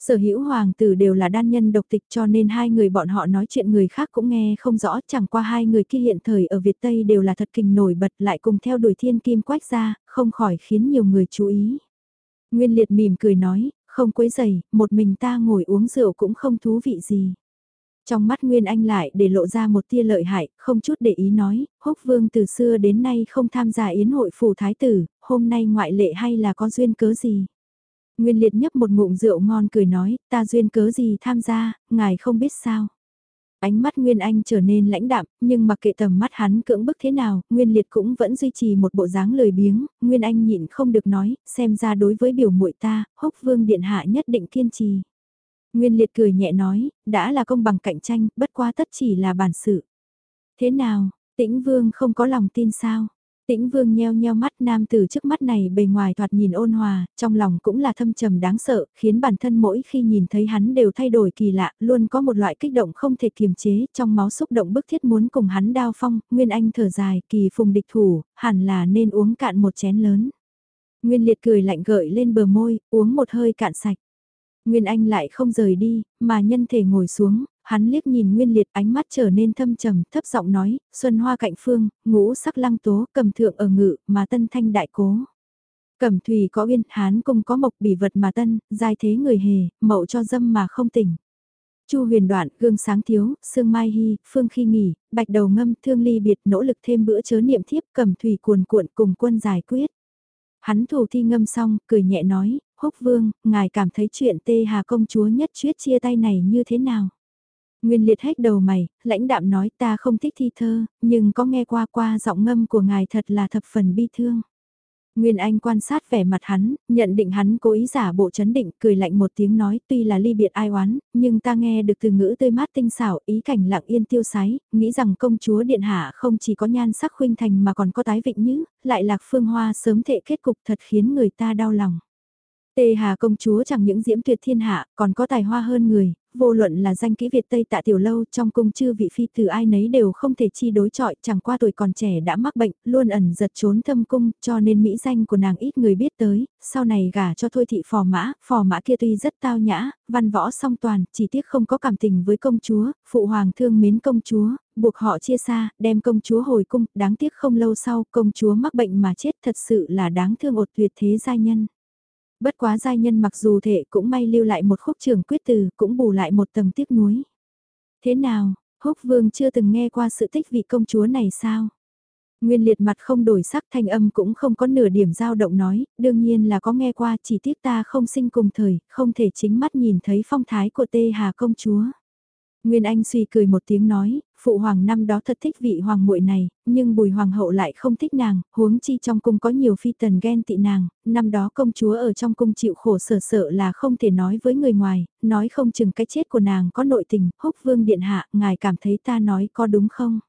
Sở hữu hoàng tử đều là đan nhân độc tịch cho nên hai người bọn họ nói chuyện người khác cũng nghe không rõ chẳng qua hai người kia hiện thời ở Việt Tây đều là thật kình nổi bật lại cùng theo đuổi thiên kim quách ra, không khỏi khiến nhiều người chú ý. Nguyên liệt mỉm cười nói, không quấy giày, một mình ta ngồi uống rượu cũng không thú vị gì. Trong mắt Nguyên Anh lại để lộ ra một tia lợi hại, không chút để ý nói, húc vương từ xưa đến nay không tham gia yến hội phủ thái tử, hôm nay ngoại lệ hay là có duyên cớ gì. Nguyên liệt nhấp một ngụm rượu ngon cười nói, ta duyên cớ gì tham gia, ngài không biết sao. Ánh mắt Nguyên Anh trở nên lãnh đạm, nhưng mặc kệ tầm mắt hắn cưỡng bức thế nào, Nguyên Liệt cũng vẫn duy trì một bộ dáng lười biếng, Nguyên Anh nhịn không được nói, xem ra đối với biểu muội ta, húc vương điện hạ nhất định kiên trì. Nguyên Liệt cười nhẹ nói, đã là công bằng cạnh tranh, bất quá tất chỉ là bản sự. Thế nào, tĩnh vương không có lòng tin sao? Tĩnh vương nheo nheo mắt nam tử trước mắt này bề ngoài thoạt nhìn ôn hòa, trong lòng cũng là thâm trầm đáng sợ, khiến bản thân mỗi khi nhìn thấy hắn đều thay đổi kỳ lạ, luôn có một loại kích động không thể kiềm chế, trong máu xúc động bức thiết muốn cùng hắn đao phong, Nguyên Anh thở dài, kỳ phùng địch thủ, hẳn là nên uống cạn một chén lớn. Nguyên liệt cười lạnh gợi lên bờ môi, uống một hơi cạn sạch. Nguyên Anh lại không rời đi, mà nhân thể ngồi xuống, hắn liếc nhìn Nguyên Liệt ánh mắt trở nên thâm trầm, thấp giọng nói, xuân hoa cạnh phương, ngũ sắc lăng tố, cầm thượng ở ngự, mà tân thanh đại cố. Cẩm thủy có uyên, hán cùng có mộc bỉ vật mà tân, giai thế người hề, mậu cho dâm mà không tỉnh. Chu huyền đoạn, gương sáng thiếu, sương mai hy, phương khi nghỉ, bạch đầu ngâm, thương ly biệt, nỗ lực thêm bữa chớ niệm thiếp, cẩm thủy cuồn cuộn cùng quân giải quyết. Hắn thủ thi ngâm xong, cười nhẹ nói, húc vương, ngài cảm thấy chuyện tê hà công chúa nhất chuyết chia tay này như thế nào? Nguyên liệt hết đầu mày, lãnh đạm nói ta không thích thi thơ, nhưng có nghe qua qua giọng ngâm của ngài thật là thập phần bi thương. Nguyên Anh quan sát vẻ mặt hắn, nhận định hắn cố ý giả bộ chấn định, cười lạnh một tiếng nói tuy là ly biệt ai oán, nhưng ta nghe được từ ngữ tươi mát tinh xảo, ý cảnh lặng yên tiêu sái, nghĩ rằng công chúa Điện Hạ không chỉ có nhan sắc khuynh thành mà còn có tái vịnh nhứ, lại lạc phương hoa sớm thệ kết cục thật khiến người ta đau lòng. Tề Hà công chúa chẳng những diễm tuyệt thiên hạ, còn có tài hoa hơn người, vô luận là danh kỹ Việt Tây tạ tiểu lâu trong cung chư vị phi từ ai nấy đều không thể chi đối chọi, chẳng qua tuổi còn trẻ đã mắc bệnh, luôn ẩn giật trốn thâm cung, cho nên mỹ danh của nàng ít người biết tới, sau này gả cho thôi thị phò mã, phò mã kia tuy rất tao nhã, văn võ song toàn, chỉ tiếc không có cảm tình với công chúa, phụ hoàng thương mến công chúa, buộc họ chia xa, đem công chúa hồi cung, đáng tiếc không lâu sau công chúa mắc bệnh mà chết thật sự là đáng thương ột tuyệt thế gia nhân. Bất quá giai nhân mặc dù thể cũng may lưu lại một khúc trường quyết từ, cũng bù lại một tầng tiếc nuối. Thế nào, húc vương chưa từng nghe qua sự tích vị công chúa này sao? Nguyên liệt mặt không đổi sắc thanh âm cũng không có nửa điểm dao động nói, đương nhiên là có nghe qua chỉ tiếc ta không sinh cùng thời, không thể chính mắt nhìn thấy phong thái của tê hà công chúa. Nguyên Anh suy cười một tiếng nói, phụ hoàng năm đó thật thích vị hoàng muội này, nhưng bùi hoàng hậu lại không thích nàng, huống chi trong cung có nhiều phi tần ghen tị nàng, năm đó công chúa ở trong cung chịu khổ sở sợ là không thể nói với người ngoài, nói không chừng cái chết của nàng có nội tình, húc vương điện hạ, ngài cảm thấy ta nói có đúng không?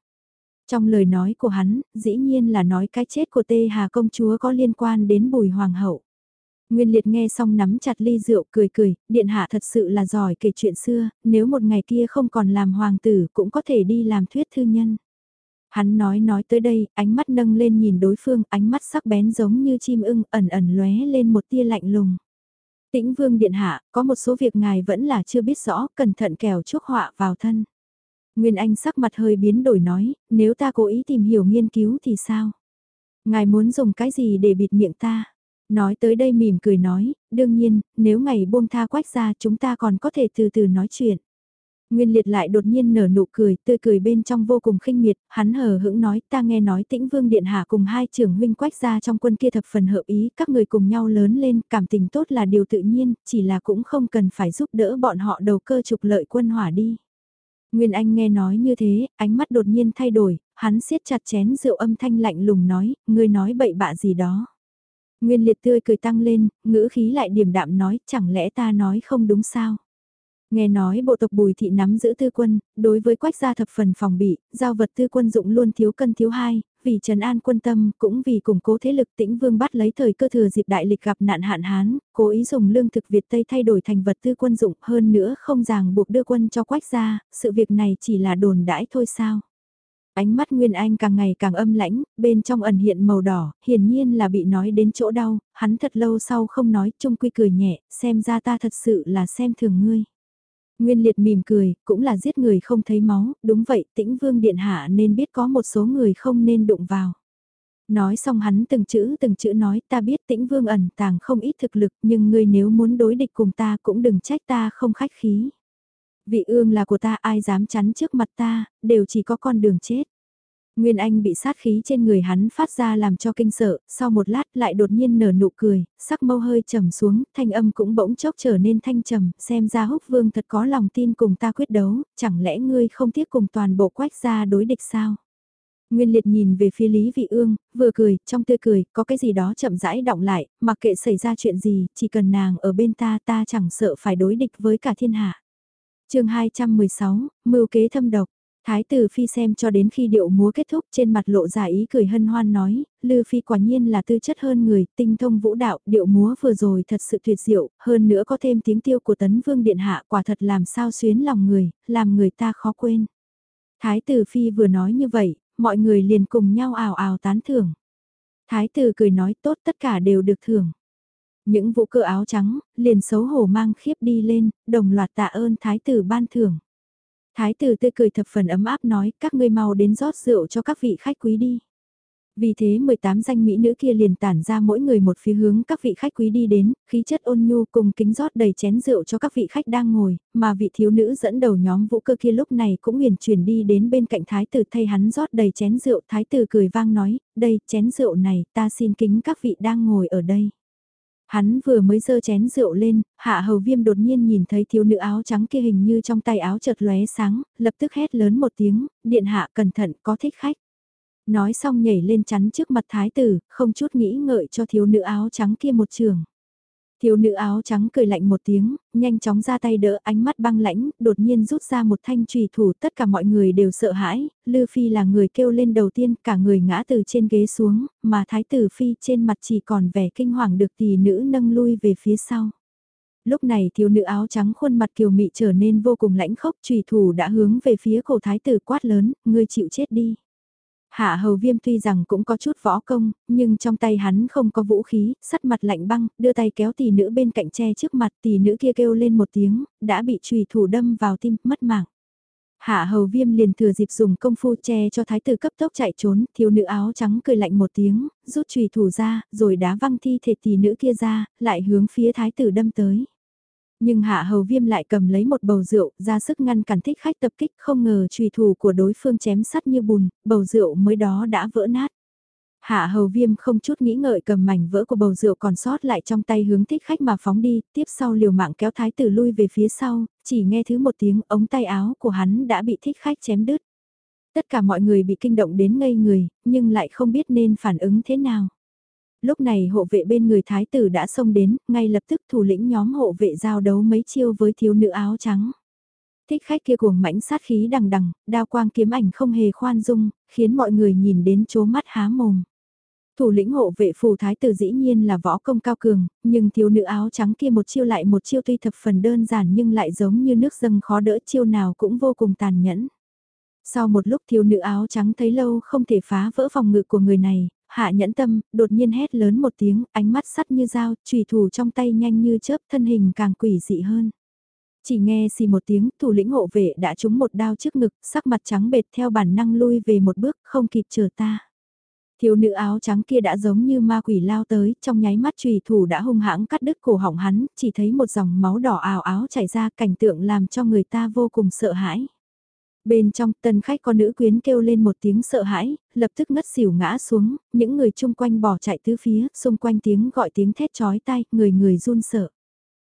Trong lời nói của hắn, dĩ nhiên là nói cái chết của tê hà công chúa có liên quan đến bùi hoàng hậu. Nguyên liệt nghe xong nắm chặt ly rượu cười cười, điện hạ thật sự là giỏi kể chuyện xưa, nếu một ngày kia không còn làm hoàng tử cũng có thể đi làm thuyết thư nhân. Hắn nói nói tới đây, ánh mắt nâng lên nhìn đối phương, ánh mắt sắc bén giống như chim ưng ẩn ẩn lóe lên một tia lạnh lùng. Tĩnh vương điện hạ, có một số việc ngài vẫn là chưa biết rõ, cẩn thận kẻo chuốc họa vào thân. Nguyên Anh sắc mặt hơi biến đổi nói, nếu ta cố ý tìm hiểu nghiên cứu thì sao? Ngài muốn dùng cái gì để bịt miệng ta? Nói tới đây mỉm cười nói, đương nhiên, nếu ngày buông tha quách ra chúng ta còn có thể từ từ nói chuyện. Nguyên liệt lại đột nhiên nở nụ cười, tươi cười bên trong vô cùng khinh miệt, hắn hờ hững nói ta nghe nói tĩnh vương điện hạ cùng hai trưởng huynh quách ra trong quân kia thập phần hợp ý, các người cùng nhau lớn lên, cảm tình tốt là điều tự nhiên, chỉ là cũng không cần phải giúp đỡ bọn họ đầu cơ trục lợi quân hỏa đi. Nguyên Anh nghe nói như thế, ánh mắt đột nhiên thay đổi, hắn siết chặt chén rượu âm thanh lạnh lùng nói, ngươi nói bậy bạ gì đó. Nguyên liệt tươi cười tăng lên, ngữ khí lại điềm đạm nói, chẳng lẽ ta nói không đúng sao? Nghe nói bộ tộc bùi thị nắm giữ tư quân, đối với quách gia thập phần phòng bị, giao vật tư quân dụng luôn thiếu cân thiếu hai, vì trần an quân tâm, cũng vì củng cố thế lực tĩnh vương bắt lấy thời cơ thừa dịp đại lịch gặp nạn hạn hán, cố ý dùng lương thực Việt Tây thay đổi thành vật tư quân dụng hơn nữa không ràng buộc đưa quân cho quách gia, sự việc này chỉ là đồn đãi thôi sao? Ánh mắt Nguyên Anh càng ngày càng âm lãnh, bên trong ẩn hiện màu đỏ, hiển nhiên là bị nói đến chỗ đau, hắn thật lâu sau không nói, Chung quy cười nhẹ, xem ra ta thật sự là xem thường ngươi. Nguyên liệt mỉm cười, cũng là giết người không thấy máu, đúng vậy, tĩnh vương điện hạ nên biết có một số người không nên đụng vào. Nói xong hắn từng chữ từng chữ nói ta biết tĩnh vương ẩn tàng không ít thực lực nhưng ngươi nếu muốn đối địch cùng ta cũng đừng trách ta không khách khí. Vị ương là của ta ai dám chắn trước mặt ta, đều chỉ có con đường chết. Nguyên Anh bị sát khí trên người hắn phát ra làm cho kinh sợ, sau một lát lại đột nhiên nở nụ cười, sắc mâu hơi trầm xuống, thanh âm cũng bỗng chốc trở nên thanh trầm, xem ra húc vương thật có lòng tin cùng ta quyết đấu, chẳng lẽ ngươi không tiếc cùng toàn bộ quách gia đối địch sao? Nguyên liệt nhìn về phía Lý Vị Ương, vừa cười, trong tươi cười, có cái gì đó chậm rãi động lại, mặc kệ xảy ra chuyện gì, chỉ cần nàng ở bên ta ta chẳng sợ phải đối địch với cả thiên hạ chương 216, Mưu kế thâm độc. Thái tử phi xem cho đến khi điệu múa kết thúc trên mặt lộ giả ý cười hân hoan nói, Lư phi quả nhiên là tư chất hơn người, tinh thông vũ đạo, điệu múa vừa rồi thật sự tuyệt diệu, hơn nữa có thêm tiếng tiêu của tấn vương điện hạ quả thật làm sao xuyến lòng người, làm người ta khó quên. Thái tử phi vừa nói như vậy, mọi người liền cùng nhau ào ào tán thưởng. Thái tử cười nói tốt tất cả đều được thưởng. Những vũ cơ áo trắng, liền xấu hổ mang khiếp đi lên, đồng loạt tạ ơn thái tử ban thưởng. Thái tử tươi cười thập phần ấm áp nói các ngươi mau đến rót rượu cho các vị khách quý đi. Vì thế 18 danh mỹ nữ kia liền tản ra mỗi người một phía hướng các vị khách quý đi đến, khí chất ôn nhu cùng kính rót đầy chén rượu cho các vị khách đang ngồi, mà vị thiếu nữ dẫn đầu nhóm vũ cơ kia lúc này cũng huyền chuyển đi đến bên cạnh thái tử thay hắn rót đầy chén rượu, thái tử cười vang nói, đây, chén rượu này, ta xin kính các vị đang ngồi ở đây. Hắn vừa mới dơ chén rượu lên, hạ hầu viêm đột nhiên nhìn thấy thiếu nữ áo trắng kia hình như trong tay áo chợt lóe sáng, lập tức hét lớn một tiếng, điện hạ cẩn thận có thích khách. Nói xong nhảy lên chắn trước mặt thái tử, không chút nghĩ ngợi cho thiếu nữ áo trắng kia một trường. Thiếu nữ áo trắng cười lạnh một tiếng, nhanh chóng ra tay đỡ ánh mắt băng lãnh, đột nhiên rút ra một thanh trùy thủ tất cả mọi người đều sợ hãi, Lư Phi là người kêu lên đầu tiên cả người ngã từ trên ghế xuống, mà Thái tử Phi trên mặt chỉ còn vẻ kinh hoàng được tỷ nữ nâng lui về phía sau. Lúc này thiếu nữ áo trắng khuôn mặt kiều mị trở nên vô cùng lãnh khốc trùy thủ đã hướng về phía cổ Thái tử quát lớn, ngươi chịu chết đi. Hạ hầu viêm tuy rằng cũng có chút võ công, nhưng trong tay hắn không có vũ khí, sắt mặt lạnh băng, đưa tay kéo tỷ nữ bên cạnh che trước mặt tỷ nữ kia kêu lên một tiếng, đã bị trùy thủ đâm vào tim, mất mạng. Hạ hầu viêm liền thừa dịp dùng công phu che cho thái tử cấp tốc chạy trốn, thiếu nữ áo trắng cười lạnh một tiếng, rút trùy thủ ra, rồi đá văng thi thể tỷ nữ kia ra, lại hướng phía thái tử đâm tới. Nhưng hạ hầu viêm lại cầm lấy một bầu rượu ra sức ngăn cản thích khách tập kích không ngờ trùy thủ của đối phương chém sắt như bùn, bầu rượu mới đó đã vỡ nát. Hạ hầu viêm không chút nghĩ ngợi cầm mảnh vỡ của bầu rượu còn sót lại trong tay hướng thích khách mà phóng đi, tiếp sau liều mạng kéo thái tử lui về phía sau, chỉ nghe thứ một tiếng ống tay áo của hắn đã bị thích khách chém đứt. Tất cả mọi người bị kinh động đến ngây người, nhưng lại không biết nên phản ứng thế nào. Lúc này hộ vệ bên người thái tử đã xông đến, ngay lập tức thủ lĩnh nhóm hộ vệ giao đấu mấy chiêu với thiếu nữ áo trắng. Thích khách kia cuồng mãnh sát khí đằng đằng, đao quang kiếm ảnh không hề khoan dung, khiến mọi người nhìn đến chố mắt há mồm. Thủ lĩnh hộ vệ phù thái tử dĩ nhiên là võ công cao cường, nhưng thiếu nữ áo trắng kia một chiêu lại một chiêu tuy thập phần đơn giản nhưng lại giống như nước dâng khó đỡ chiêu nào cũng vô cùng tàn nhẫn. Sau một lúc thiếu nữ áo trắng thấy lâu không thể phá vỡ phòng ngự của người này, hạ nhẫn tâm, đột nhiên hét lớn một tiếng, ánh mắt sắt như dao, trùy thủ trong tay nhanh như chớp thân hình càng quỷ dị hơn. Chỉ nghe xì một tiếng, thủ lĩnh hộ vệ đã trúng một đao trước ngực, sắc mặt trắng bệt theo bản năng lui về một bước, không kịp chờ ta. Thiếu nữ áo trắng kia đã giống như ma quỷ lao tới, trong nháy mắt trùy thủ đã hung hãng cắt đứt cổ họng hắn, chỉ thấy một dòng máu đỏ ào áo chảy ra cảnh tượng làm cho người ta vô cùng sợ hãi. Bên trong tân khách có nữ quyến kêu lên một tiếng sợ hãi, lập tức ngất xỉu ngã xuống, những người chung quanh bỏ chạy tứ phía, xung quanh tiếng gọi tiếng thét chói tai, người người run sợ.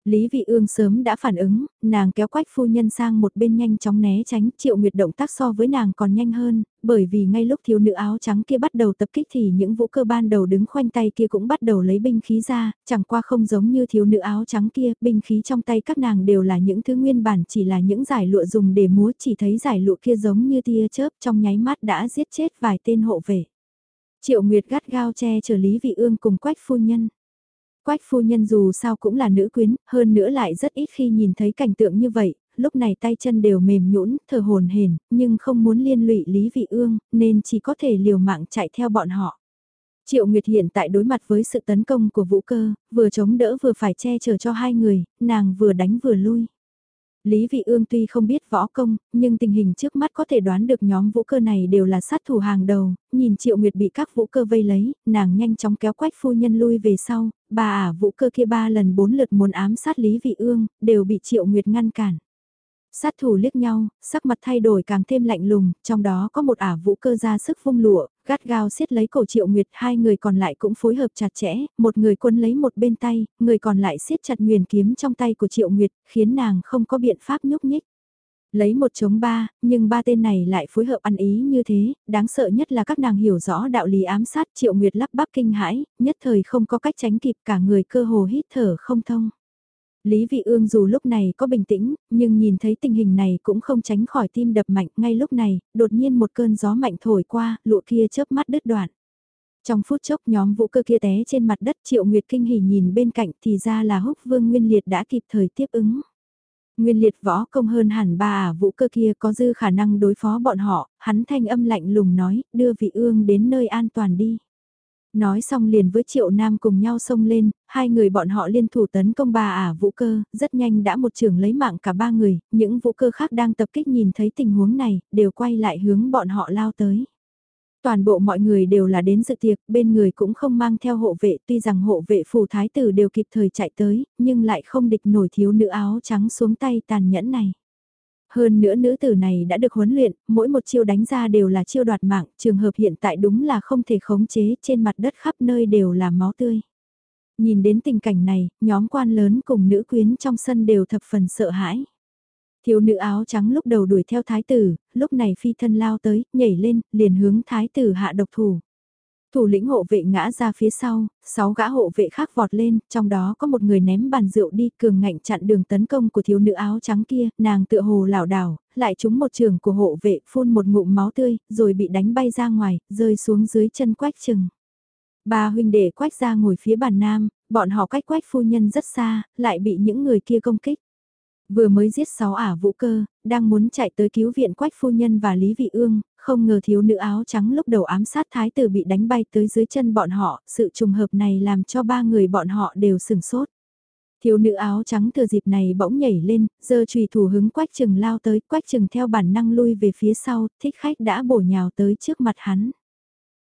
Lý Vị Ương sớm đã phản ứng, nàng kéo quách phu nhân sang một bên nhanh chóng né tránh, triệu nguyệt động tác so với nàng còn nhanh hơn, bởi vì ngay lúc thiếu nữ áo trắng kia bắt đầu tập kích thì những vũ cơ ban đầu đứng khoanh tay kia cũng bắt đầu lấy binh khí ra, chẳng qua không giống như thiếu nữ áo trắng kia, binh khí trong tay các nàng đều là những thứ nguyên bản chỉ là những giải lụa dùng để múa chỉ thấy giải lụa kia giống như tia chớp trong nháy mắt đã giết chết vài tên hộ vệ. Triệu Nguyệt gắt gao che chở Lý Vị Ương cùng quách phu nhân. Quách phu nhân dù sao cũng là nữ quyến, hơn nữa lại rất ít khi nhìn thấy cảnh tượng như vậy, lúc này tay chân đều mềm nhũn, thở hồn hển, nhưng không muốn liên lụy Lý Vị Ương, nên chỉ có thể liều mạng chạy theo bọn họ. Triệu Nguyệt hiện tại đối mặt với sự tấn công của vũ cơ, vừa chống đỡ vừa phải che chở cho hai người, nàng vừa đánh vừa lui. Lý Vị Ương tuy không biết võ công, nhưng tình hình trước mắt có thể đoán được nhóm vũ cơ này đều là sát thủ hàng đầu, nhìn Triệu Nguyệt bị các vũ cơ vây lấy, nàng nhanh chóng kéo quách phu nhân lui về sau, bà ả vũ cơ kia ba lần bốn lượt muốn ám sát Lý Vị Ương, đều bị Triệu Nguyệt ngăn cản. Sát thủ liếc nhau, sắc mặt thay đổi càng thêm lạnh lùng, trong đó có một ả vũ cơ ra sức vung lụa, gắt gao siết lấy cổ triệu nguyệt, hai người còn lại cũng phối hợp chặt chẽ, một người quân lấy một bên tay, người còn lại siết chặt nguyền kiếm trong tay của triệu nguyệt, khiến nàng không có biện pháp nhúc nhích. Lấy một chống ba, nhưng ba tên này lại phối hợp ăn ý như thế, đáng sợ nhất là các nàng hiểu rõ đạo lý ám sát triệu nguyệt lắp bắp kinh hãi, nhất thời không có cách tránh kịp cả người cơ hồ hít thở không thông. Lý Vị Ương dù lúc này có bình tĩnh, nhưng nhìn thấy tình hình này cũng không tránh khỏi tim đập mạnh. Ngay lúc này, đột nhiên một cơn gió mạnh thổi qua, lụa kia chớp mắt đứt đoạn. Trong phút chốc nhóm vũ cơ kia té trên mặt đất Triệu Nguyệt kinh hỉ nhìn bên cạnh thì ra là húc vương Nguyên Liệt đã kịp thời tiếp ứng. Nguyên Liệt võ công hơn hẳn bà ả vũ cơ kia có dư khả năng đối phó bọn họ, hắn thanh âm lạnh lùng nói, đưa vị ương đến nơi an toàn đi. Nói xong liền với Triệu Nam cùng nhau xông lên, hai người bọn họ liên thủ tấn công bà ả vũ cơ, rất nhanh đã một trường lấy mạng cả ba người, những vũ cơ khác đang tập kích nhìn thấy tình huống này, đều quay lại hướng bọn họ lao tới. Toàn bộ mọi người đều là đến dự tiệc, bên người cũng không mang theo hộ vệ, tuy rằng hộ vệ phù thái tử đều kịp thời chạy tới, nhưng lại không địch nổi thiếu nữ áo trắng xuống tay tàn nhẫn này. Hơn nữa nữ tử này đã được huấn luyện, mỗi một chiêu đánh ra đều là chiêu đoạt mạng, trường hợp hiện tại đúng là không thể khống chế, trên mặt đất khắp nơi đều là máu tươi. Nhìn đến tình cảnh này, nhóm quan lớn cùng nữ quyến trong sân đều thập phần sợ hãi. Thiếu nữ áo trắng lúc đầu đuổi theo thái tử, lúc này phi thân lao tới, nhảy lên, liền hướng thái tử hạ độc thủ. Thủ lĩnh hộ vệ ngã ra phía sau, sáu gã hộ vệ khác vọt lên, trong đó có một người ném bàn rượu đi cường ngạnh chặn đường tấn công của thiếu nữ áo trắng kia, nàng tựa hồ lảo đảo, lại trúng một trường của hộ vệ phun một ngụm máu tươi, rồi bị đánh bay ra ngoài, rơi xuống dưới chân quách chừng. Ba huynh đệ quách ra ngồi phía bàn nam, bọn họ cách quách phu nhân rất xa, lại bị những người kia công kích. Vừa mới giết sáu ả vũ cơ, đang muốn chạy tới cứu viện quách phu nhân và Lý Vị Ương, không ngờ thiếu nữ áo trắng lúc đầu ám sát thái tử bị đánh bay tới dưới chân bọn họ, sự trùng hợp này làm cho ba người bọn họ đều sừng sốt. Thiếu nữ áo trắng thừa dịp này bỗng nhảy lên, giơ trùy thủ hứng quách trừng lao tới, quách trừng theo bản năng lui về phía sau, thích khách đã bổ nhào tới trước mặt hắn.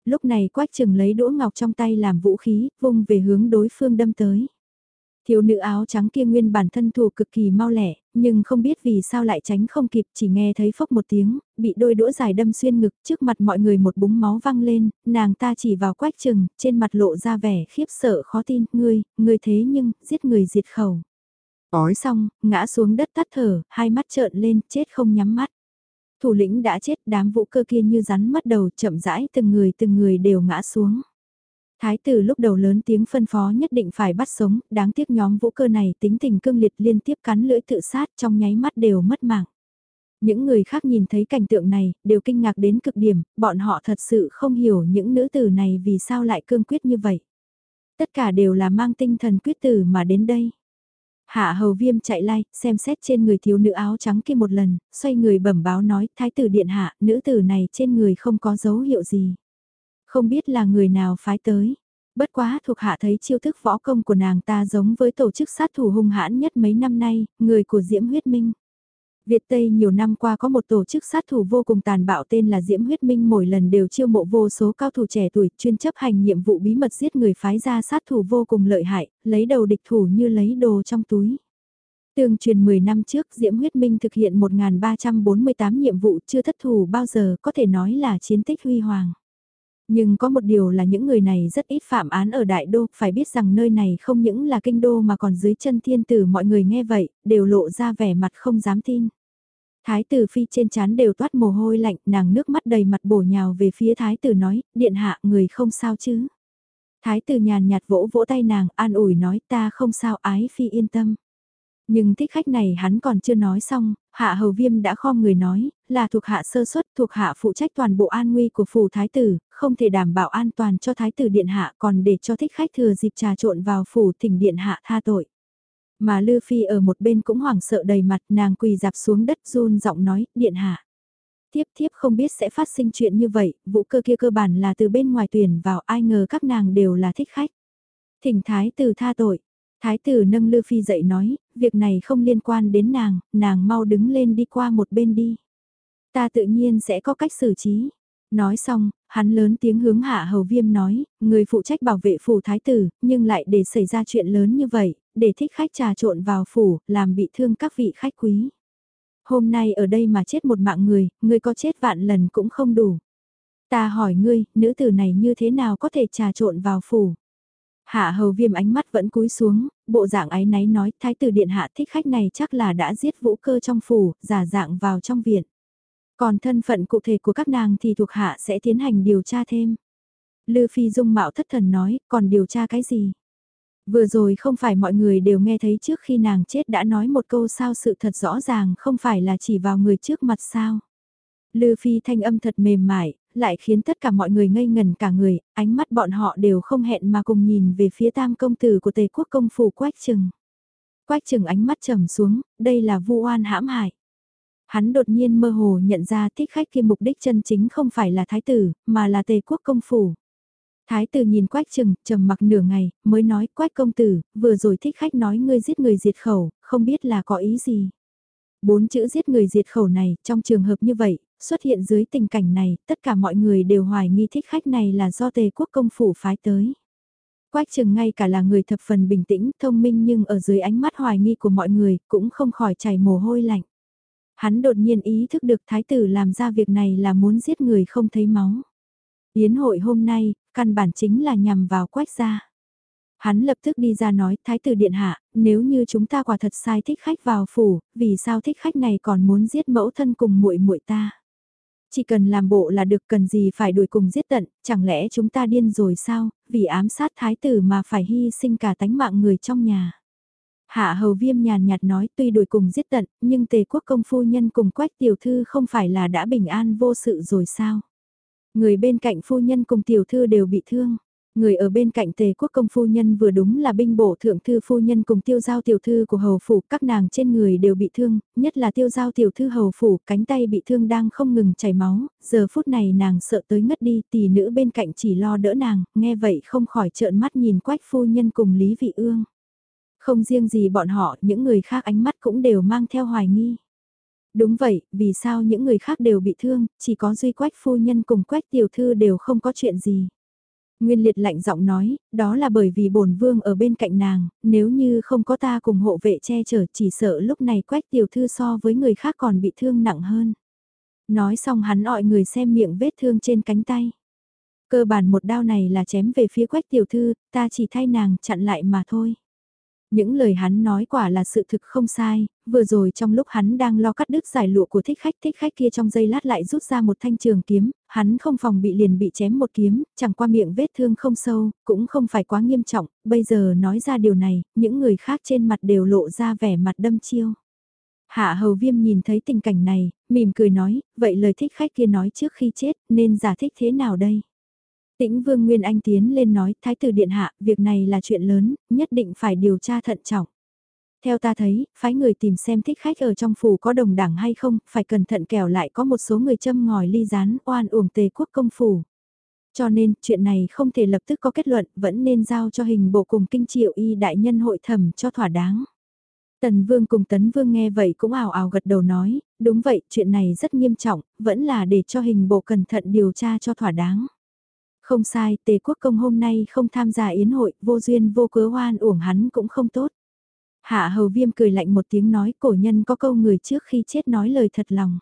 Lúc này quách trừng lấy đũa ngọc trong tay làm vũ khí, vung về hướng đối phương đâm tới. Thiếu nữ áo trắng kia nguyên bản thân thủ cực kỳ mau lẻ, nhưng không biết vì sao lại tránh không kịp chỉ nghe thấy phốc một tiếng, bị đôi đũa dài đâm xuyên ngực trước mặt mọi người một búng máu văng lên, nàng ta chỉ vào quách trừng, trên mặt lộ ra vẻ khiếp sợ khó tin, ngươi, ngươi thế nhưng, giết người diệt khẩu. Ói xong, ngã xuống đất tắt thở, hai mắt trợn lên, chết không nhắm mắt. Thủ lĩnh đã chết, đám vũ cơ kia như rắn mất đầu, chậm rãi từng người từng người đều ngã xuống. Thái tử lúc đầu lớn tiếng phân phó nhất định phải bắt sống, đáng tiếc nhóm vũ cơ này tính tình cương liệt liên tiếp cắn lưỡi tự sát trong nháy mắt đều mất mạng. Những người khác nhìn thấy cảnh tượng này, đều kinh ngạc đến cực điểm, bọn họ thật sự không hiểu những nữ tử này vì sao lại cương quyết như vậy. Tất cả đều là mang tinh thần quyết tử mà đến đây. Hạ hầu viêm chạy lai, xem xét trên người thiếu nữ áo trắng kia một lần, xoay người bẩm báo nói, thái tử điện hạ, nữ tử này trên người không có dấu hiệu gì. Không biết là người nào phái tới. Bất quá thuộc hạ thấy chiêu thức võ công của nàng ta giống với tổ chức sát thủ hung hãn nhất mấy năm nay, người của Diễm Huyết Minh. Việt Tây nhiều năm qua có một tổ chức sát thủ vô cùng tàn bạo tên là Diễm Huyết Minh mỗi lần đều chiêu mộ vô số cao thủ trẻ tuổi chuyên chấp hành nhiệm vụ bí mật giết người phái ra sát thủ vô cùng lợi hại, lấy đầu địch thủ như lấy đồ trong túi. Tương truyền 10 năm trước Diễm Huyết Minh thực hiện 1348 nhiệm vụ chưa thất thủ bao giờ có thể nói là chiến tích huy hoàng. Nhưng có một điều là những người này rất ít phạm án ở đại đô, phải biết rằng nơi này không những là kinh đô mà còn dưới chân thiên tử mọi người nghe vậy, đều lộ ra vẻ mặt không dám tin. Thái tử phi trên chán đều toát mồ hôi lạnh, nàng nước mắt đầy mặt bổ nhào về phía thái tử nói, điện hạ người không sao chứ. Thái tử nhàn nhạt vỗ vỗ tay nàng, an ủi nói ta không sao ái phi yên tâm. Nhưng thích khách này hắn còn chưa nói xong, hạ hầu viêm đã kho người nói, là thuộc hạ sơ suất thuộc hạ phụ trách toàn bộ an nguy của phủ thái tử, không thể đảm bảo an toàn cho thái tử điện hạ còn để cho thích khách thừa dịp trà trộn vào phủ thỉnh điện hạ tha tội. Mà Lư Phi ở một bên cũng hoảng sợ đầy mặt nàng quỳ dạp xuống đất run giọng nói, điện hạ. Tiếp tiếp không biết sẽ phát sinh chuyện như vậy, vũ cơ kia cơ bản là từ bên ngoài tuyển vào ai ngờ các nàng đều là thích khách. Thỉnh thái tử tha tội. Thái tử nâng Lư Phi dậy nói, việc này không liên quan đến nàng, nàng mau đứng lên đi qua một bên đi. Ta tự nhiên sẽ có cách xử trí. Nói xong, hắn lớn tiếng hướng hạ hầu viêm nói, người phụ trách bảo vệ phủ thái tử, nhưng lại để xảy ra chuyện lớn như vậy, để thích khách trà trộn vào phủ, làm bị thương các vị khách quý. Hôm nay ở đây mà chết một mạng người, người có chết vạn lần cũng không đủ. Ta hỏi ngươi, nữ tử này như thế nào có thể trà trộn vào phủ? Hạ hầu viêm ánh mắt vẫn cúi xuống, bộ dạng ái náy nói thái tử điện hạ thích khách này chắc là đã giết vũ cơ trong phủ, giả dạng vào trong viện. Còn thân phận cụ thể của các nàng thì thuộc hạ sẽ tiến hành điều tra thêm. Lư Phi Dung mạo thất thần nói, còn điều tra cái gì? Vừa rồi không phải mọi người đều nghe thấy trước khi nàng chết đã nói một câu sao sự thật rõ ràng không phải là chỉ vào người trước mặt sao. Lư Phi thanh âm thật mềm mại, lại khiến tất cả mọi người ngây ngần cả người, ánh mắt bọn họ đều không hẹn mà cùng nhìn về phía tam công tử của tề quốc công phủ Quách Trừng. Quách Trừng ánh mắt trầm xuống, đây là vu oan hãm hại. Hắn đột nhiên mơ hồ nhận ra thích khách kia mục đích chân chính không phải là thái tử, mà là tề quốc công phủ. Thái tử nhìn quách trừng, trầm mặc nửa ngày, mới nói quách công tử, vừa rồi thích khách nói ngươi giết người diệt khẩu, không biết là có ý gì. Bốn chữ giết người diệt khẩu này, trong trường hợp như vậy, xuất hiện dưới tình cảnh này, tất cả mọi người đều hoài nghi thích khách này là do tề quốc công phủ phái tới. Quách trừng ngay cả là người thập phần bình tĩnh, thông minh nhưng ở dưới ánh mắt hoài nghi của mọi người, cũng không khỏi chảy mồ hôi lạnh. Hắn đột nhiên ý thức được thái tử làm ra việc này là muốn giết người không thấy máu. Yến hội hôm nay, căn bản chính là nhằm vào quách gia. Hắn lập tức đi ra nói, Thái tử Điện Hạ, nếu như chúng ta quả thật sai thích khách vào phủ, vì sao thích khách này còn muốn giết mẫu thân cùng muội muội ta? Chỉ cần làm bộ là được cần gì phải đuổi cùng giết tận, chẳng lẽ chúng ta điên rồi sao, vì ám sát thái tử mà phải hy sinh cả tánh mạng người trong nhà. Hạ hầu viêm nhàn nhạt nói tuy đuổi cùng giết tận, nhưng tề quốc công phu nhân cùng quách tiểu thư không phải là đã bình an vô sự rồi sao? Người bên cạnh phu nhân cùng tiểu thư đều bị thương. Người ở bên cạnh tề quốc công phu nhân vừa đúng là binh bộ thượng thư phu nhân cùng tiêu giao tiểu thư của hầu phủ, các nàng trên người đều bị thương, nhất là tiêu giao tiểu thư hầu phủ, cánh tay bị thương đang không ngừng chảy máu, giờ phút này nàng sợ tới ngất đi, tỷ nữ bên cạnh chỉ lo đỡ nàng, nghe vậy không khỏi trợn mắt nhìn quách phu nhân cùng Lý Vị Ương. Không riêng gì bọn họ, những người khác ánh mắt cũng đều mang theo hoài nghi. Đúng vậy, vì sao những người khác đều bị thương, chỉ có duy quách phu nhân cùng quách tiểu thư đều không có chuyện gì. Nguyên liệt lạnh giọng nói, đó là bởi vì bổn vương ở bên cạnh nàng, nếu như không có ta cùng hộ vệ che chở chỉ sợ lúc này quách tiểu thư so với người khác còn bị thương nặng hơn. Nói xong hắn ọi người xem miệng vết thương trên cánh tay. Cơ bản một đao này là chém về phía quách tiểu thư, ta chỉ thay nàng chặn lại mà thôi. Những lời hắn nói quả là sự thực không sai, vừa rồi trong lúc hắn đang lo cắt đứt giải lụa của thích khách thích khách kia trong giây lát lại rút ra một thanh trường kiếm, hắn không phòng bị liền bị chém một kiếm, chẳng qua miệng vết thương không sâu, cũng không phải quá nghiêm trọng, bây giờ nói ra điều này, những người khác trên mặt đều lộ ra vẻ mặt đâm chiêu. Hạ hầu viêm nhìn thấy tình cảnh này, mỉm cười nói, vậy lời thích khách kia nói trước khi chết nên giả thích thế nào đây? Tĩnh Vương Nguyên Anh tiến lên nói, Thái tử Điện Hạ, việc này là chuyện lớn, nhất định phải điều tra thận trọng. Theo ta thấy, phái người tìm xem thích khách ở trong phủ có đồng đảng hay không, phải cẩn thận kẻo lại có một số người châm ngòi ly rán oan uổng tề quốc công phủ. Cho nên, chuyện này không thể lập tức có kết luận, vẫn nên giao cho hình bộ cùng kinh triệu y đại nhân hội thẩm cho thỏa đáng. Tần Vương cùng Tấn Vương nghe vậy cũng ảo ảo gật đầu nói, đúng vậy, chuyện này rất nghiêm trọng, vẫn là để cho hình bộ cẩn thận điều tra cho thỏa đáng. Không sai, tề quốc công hôm nay không tham gia yến hội, vô duyên vô cớ hoan uổng hắn cũng không tốt. Hạ hầu viêm cười lạnh một tiếng nói cổ nhân có câu người trước khi chết nói lời thật lòng.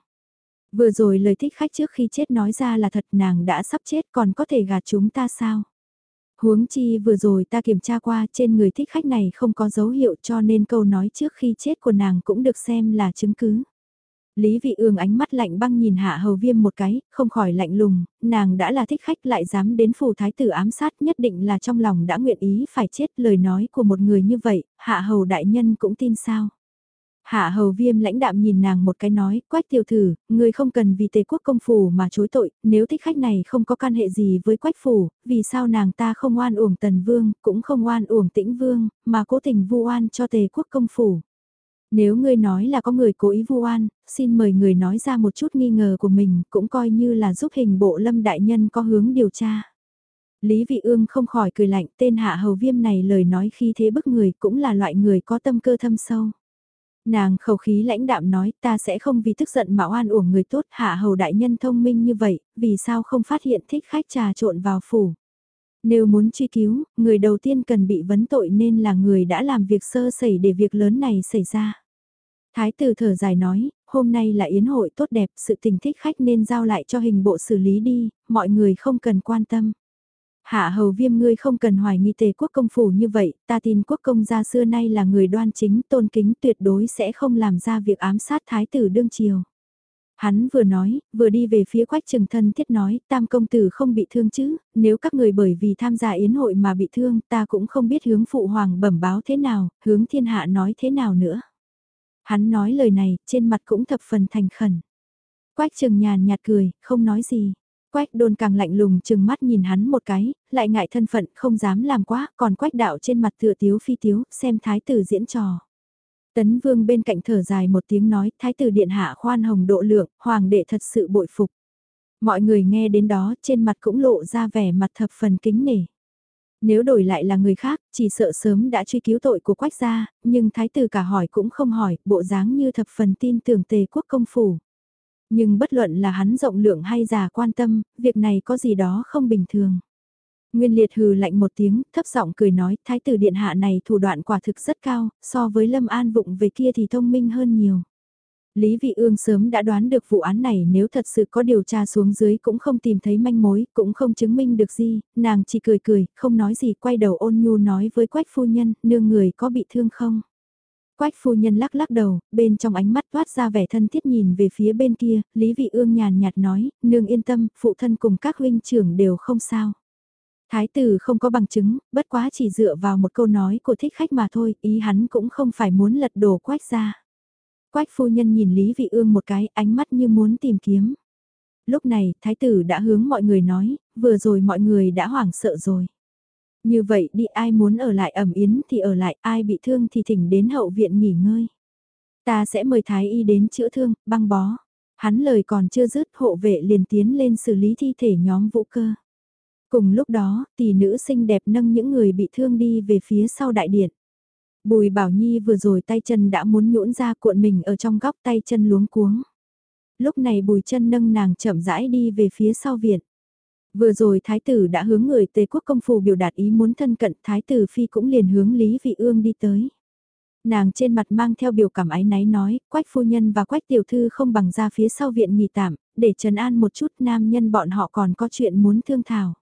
Vừa rồi lời thích khách trước khi chết nói ra là thật nàng đã sắp chết còn có thể gạt chúng ta sao? Huống chi vừa rồi ta kiểm tra qua trên người thích khách này không có dấu hiệu cho nên câu nói trước khi chết của nàng cũng được xem là chứng cứ. Lý vị ương ánh mắt lạnh băng nhìn hạ hầu viêm một cái, không khỏi lạnh lùng, nàng đã là thích khách lại dám đến phủ thái tử ám sát nhất định là trong lòng đã nguyện ý phải chết lời nói của một người như vậy, hạ hầu đại nhân cũng tin sao. Hạ hầu viêm lãnh đạm nhìn nàng một cái nói, quách tiểu thử, người không cần vì tề quốc công phủ mà chối tội, nếu thích khách này không có can hệ gì với quách phủ, vì sao nàng ta không oan uổng tần vương, cũng không oan uổng tĩnh vương, mà cố tình vu oan cho tề quốc công phủ. Nếu ngươi nói là có người cố ý vu oan, xin mời người nói ra một chút nghi ngờ của mình, cũng coi như là giúp hình bộ lâm đại nhân có hướng điều tra. Lý Vị Ương không khỏi cười lạnh tên hạ hầu viêm này lời nói khi thế bức người cũng là loại người có tâm cơ thâm sâu. Nàng khẩu khí lãnh đạm nói ta sẽ không vì tức giận mà oan uổng người tốt hạ hầu đại nhân thông minh như vậy, vì sao không phát hiện thích khách trà trộn vào phủ. Nếu muốn truy cứu, người đầu tiên cần bị vấn tội nên là người đã làm việc sơ sẩy để việc lớn này xảy ra. Thái tử thở dài nói, hôm nay là yến hội tốt đẹp, sự tình thích khách nên giao lại cho hình bộ xử lý đi, mọi người không cần quan tâm. Hạ hầu viêm ngươi không cần hoài nghi tề quốc công phủ như vậy, ta tin quốc công gia xưa nay là người đoan chính tôn kính tuyệt đối sẽ không làm ra việc ám sát thái tử đương triều. Hắn vừa nói, vừa đi về phía quách trừng thân thiết nói, tam công tử không bị thương chứ, nếu các người bởi vì tham gia yến hội mà bị thương, ta cũng không biết hướng phụ hoàng bẩm báo thế nào, hướng thiên hạ nói thế nào nữa. Hắn nói lời này, trên mặt cũng thập phần thành khẩn. Quách trừng nhàn nhạt cười, không nói gì. Quách đôn càng lạnh lùng chừng mắt nhìn hắn một cái, lại ngại thân phận không dám làm quá, còn quách đạo trên mặt tựa tiếu phi tiếu, xem thái tử diễn trò. Tấn vương bên cạnh thở dài một tiếng nói, thái tử điện hạ khoan hồng độ lượng, hoàng đệ thật sự bội phục. Mọi người nghe đến đó trên mặt cũng lộ ra vẻ mặt thập phần kính nể. Nếu đổi lại là người khác, chỉ sợ sớm đã truy cứu tội của quách gia, nhưng thái tử cả hỏi cũng không hỏi, bộ dáng như thập phần tin tưởng tề quốc công phủ. Nhưng bất luận là hắn rộng lượng hay già quan tâm, việc này có gì đó không bình thường. Nguyên liệt hừ lạnh một tiếng, thấp giọng cười nói, thái tử điện hạ này thủ đoạn quả thực rất cao, so với lâm an vụng về kia thì thông minh hơn nhiều. Lý Vị Ương sớm đã đoán được vụ án này nếu thật sự có điều tra xuống dưới cũng không tìm thấy manh mối, cũng không chứng minh được gì, nàng chỉ cười cười, không nói gì quay đầu ôn nhu nói với quách phu nhân, nương người có bị thương không? Quách phu nhân lắc lắc đầu, bên trong ánh mắt toát ra vẻ thân thiết nhìn về phía bên kia, Lý Vị Ương nhàn nhạt nói, nương yên tâm, phụ thân cùng các huynh trưởng đều không sao. Thái tử không có bằng chứng, bất quá chỉ dựa vào một câu nói của thích khách mà thôi, ý hắn cũng không phải muốn lật đổ quách ra. Quách phu nhân nhìn Lý Vị Ương một cái, ánh mắt như muốn tìm kiếm. Lúc này, thái tử đã hướng mọi người nói, vừa rồi mọi người đã hoảng sợ rồi. Như vậy đi ai muốn ở lại ẩm yến thì ở lại, ai bị thương thì thỉnh đến hậu viện nghỉ ngơi. Ta sẽ mời thái y đến chữa thương, băng bó. Hắn lời còn chưa dứt hộ vệ liền tiến lên xử lý thi thể nhóm vũ cơ. Cùng lúc đó, tỷ nữ xinh đẹp nâng những người bị thương đi về phía sau đại điện. Bùi Bảo Nhi vừa rồi tay chân đã muốn nhũn ra cuộn mình ở trong góc tay chân luống cuống. Lúc này bùi chân nâng nàng chậm rãi đi về phía sau viện. Vừa rồi thái tử đã hướng người tề quốc công phủ biểu đạt ý muốn thân cận thái tử phi cũng liền hướng Lý Vị Ương đi tới. Nàng trên mặt mang theo biểu cảm ái náy nói, quách phu nhân và quách tiểu thư không bằng ra phía sau viện nghỉ tạm, để trần an một chút nam nhân bọn họ còn có chuyện muốn thương thảo.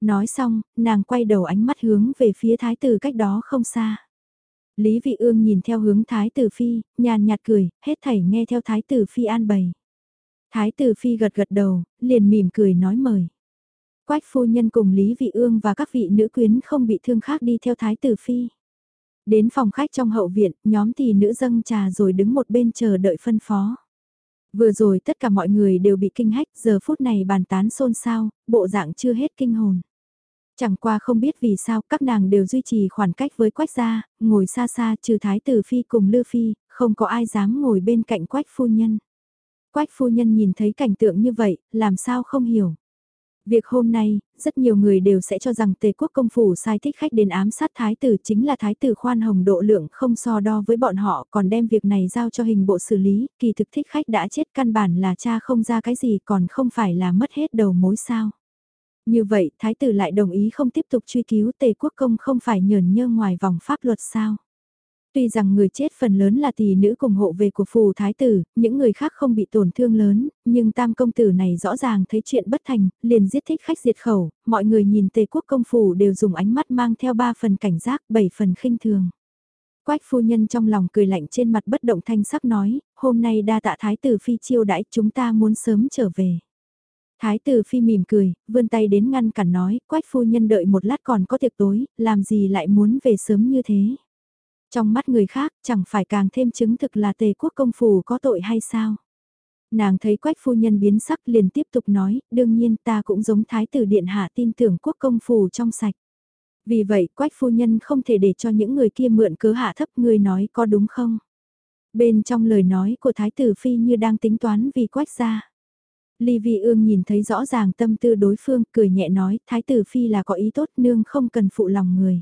Nói xong, nàng quay đầu ánh mắt hướng về phía thái tử cách đó không xa. Lý Vị Ương nhìn theo hướng thái tử phi, nhàn nhạt cười, hết thảy nghe theo thái tử phi an bày. Thái tử phi gật gật đầu, liền mỉm cười nói mời. Quách phu nhân cùng Lý Vị Ương và các vị nữ quyến không bị thương khác đi theo thái tử phi. Đến phòng khách trong hậu viện, nhóm tỷ nữ dâng trà rồi đứng một bên chờ đợi phân phó. Vừa rồi tất cả mọi người đều bị kinh hách, giờ phút này bàn tán xôn xao, bộ dạng chưa hết kinh hồn. Chẳng qua không biết vì sao các nàng đều duy trì khoảng cách với quách gia, ngồi xa xa trừ thái tử phi cùng lư phi, không có ai dám ngồi bên cạnh quách phu nhân. Quách phu nhân nhìn thấy cảnh tượng như vậy, làm sao không hiểu. Việc hôm nay, rất nhiều người đều sẽ cho rằng tề quốc công phủ sai thích khách đến ám sát thái tử chính là thái tử khoan hồng độ lượng không so đo với bọn họ còn đem việc này giao cho hình bộ xử lý, kỳ thực thích khách đã chết căn bản là cha không ra cái gì còn không phải là mất hết đầu mối sao. Như vậy, thái tử lại đồng ý không tiếp tục truy cứu tề quốc công không phải nhờn nhơ ngoài vòng pháp luật sao. Tuy rằng người chết phần lớn là tỷ nữ cùng hộ về của phù thái tử, những người khác không bị tổn thương lớn, nhưng tam công tử này rõ ràng thấy chuyện bất thành, liền giết thích khách diệt khẩu, mọi người nhìn tề quốc công phủ đều dùng ánh mắt mang theo ba phần cảnh giác, bảy phần khinh thường. Quách phu nhân trong lòng cười lạnh trên mặt bất động thanh sắc nói, hôm nay đa tạ thái tử phi chiêu đãi chúng ta muốn sớm trở về. Thái tử phi mỉm cười, vươn tay đến ngăn cản nói, quách phu nhân đợi một lát còn có tiệc tối, làm gì lại muốn về sớm như thế. Trong mắt người khác chẳng phải càng thêm chứng thực là tề quốc công phủ có tội hay sao? Nàng thấy quách phu nhân biến sắc liền tiếp tục nói, đương nhiên ta cũng giống thái tử điện hạ tin tưởng quốc công phủ trong sạch. Vì vậy quách phu nhân không thể để cho những người kia mượn cớ hạ thấp người nói có đúng không? Bên trong lời nói của thái tử phi như đang tính toán vì quách ra. Ly Vi ương nhìn thấy rõ ràng tâm tư đối phương, cười nhẹ nói, thái tử phi là có ý tốt nương không cần phụ lòng người.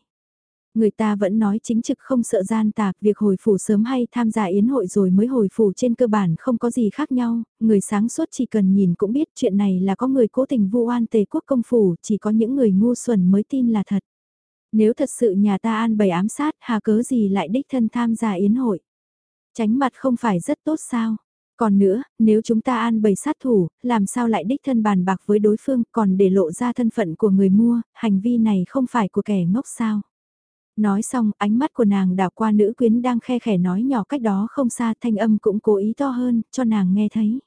Người ta vẫn nói chính trực không sợ gian tạc, việc hồi phủ sớm hay tham gia yến hội rồi mới hồi phủ trên cơ bản không có gì khác nhau, người sáng suốt chỉ cần nhìn cũng biết chuyện này là có người cố tình vu oan tề quốc công phủ, chỉ có những người ngu xuẩn mới tin là thật. Nếu thật sự nhà ta an bày ám sát, hà cớ gì lại đích thân tham gia yến hội. Tránh mặt không phải rất tốt sao? Còn nữa, nếu chúng ta an bày sát thủ, làm sao lại đích thân bàn bạc với đối phương còn để lộ ra thân phận của người mua, hành vi này không phải của kẻ ngốc sao? Nói xong, ánh mắt của nàng đảo qua nữ quyến đang khe khẻ nói nhỏ cách đó không xa thanh âm cũng cố ý to hơn, cho nàng nghe thấy.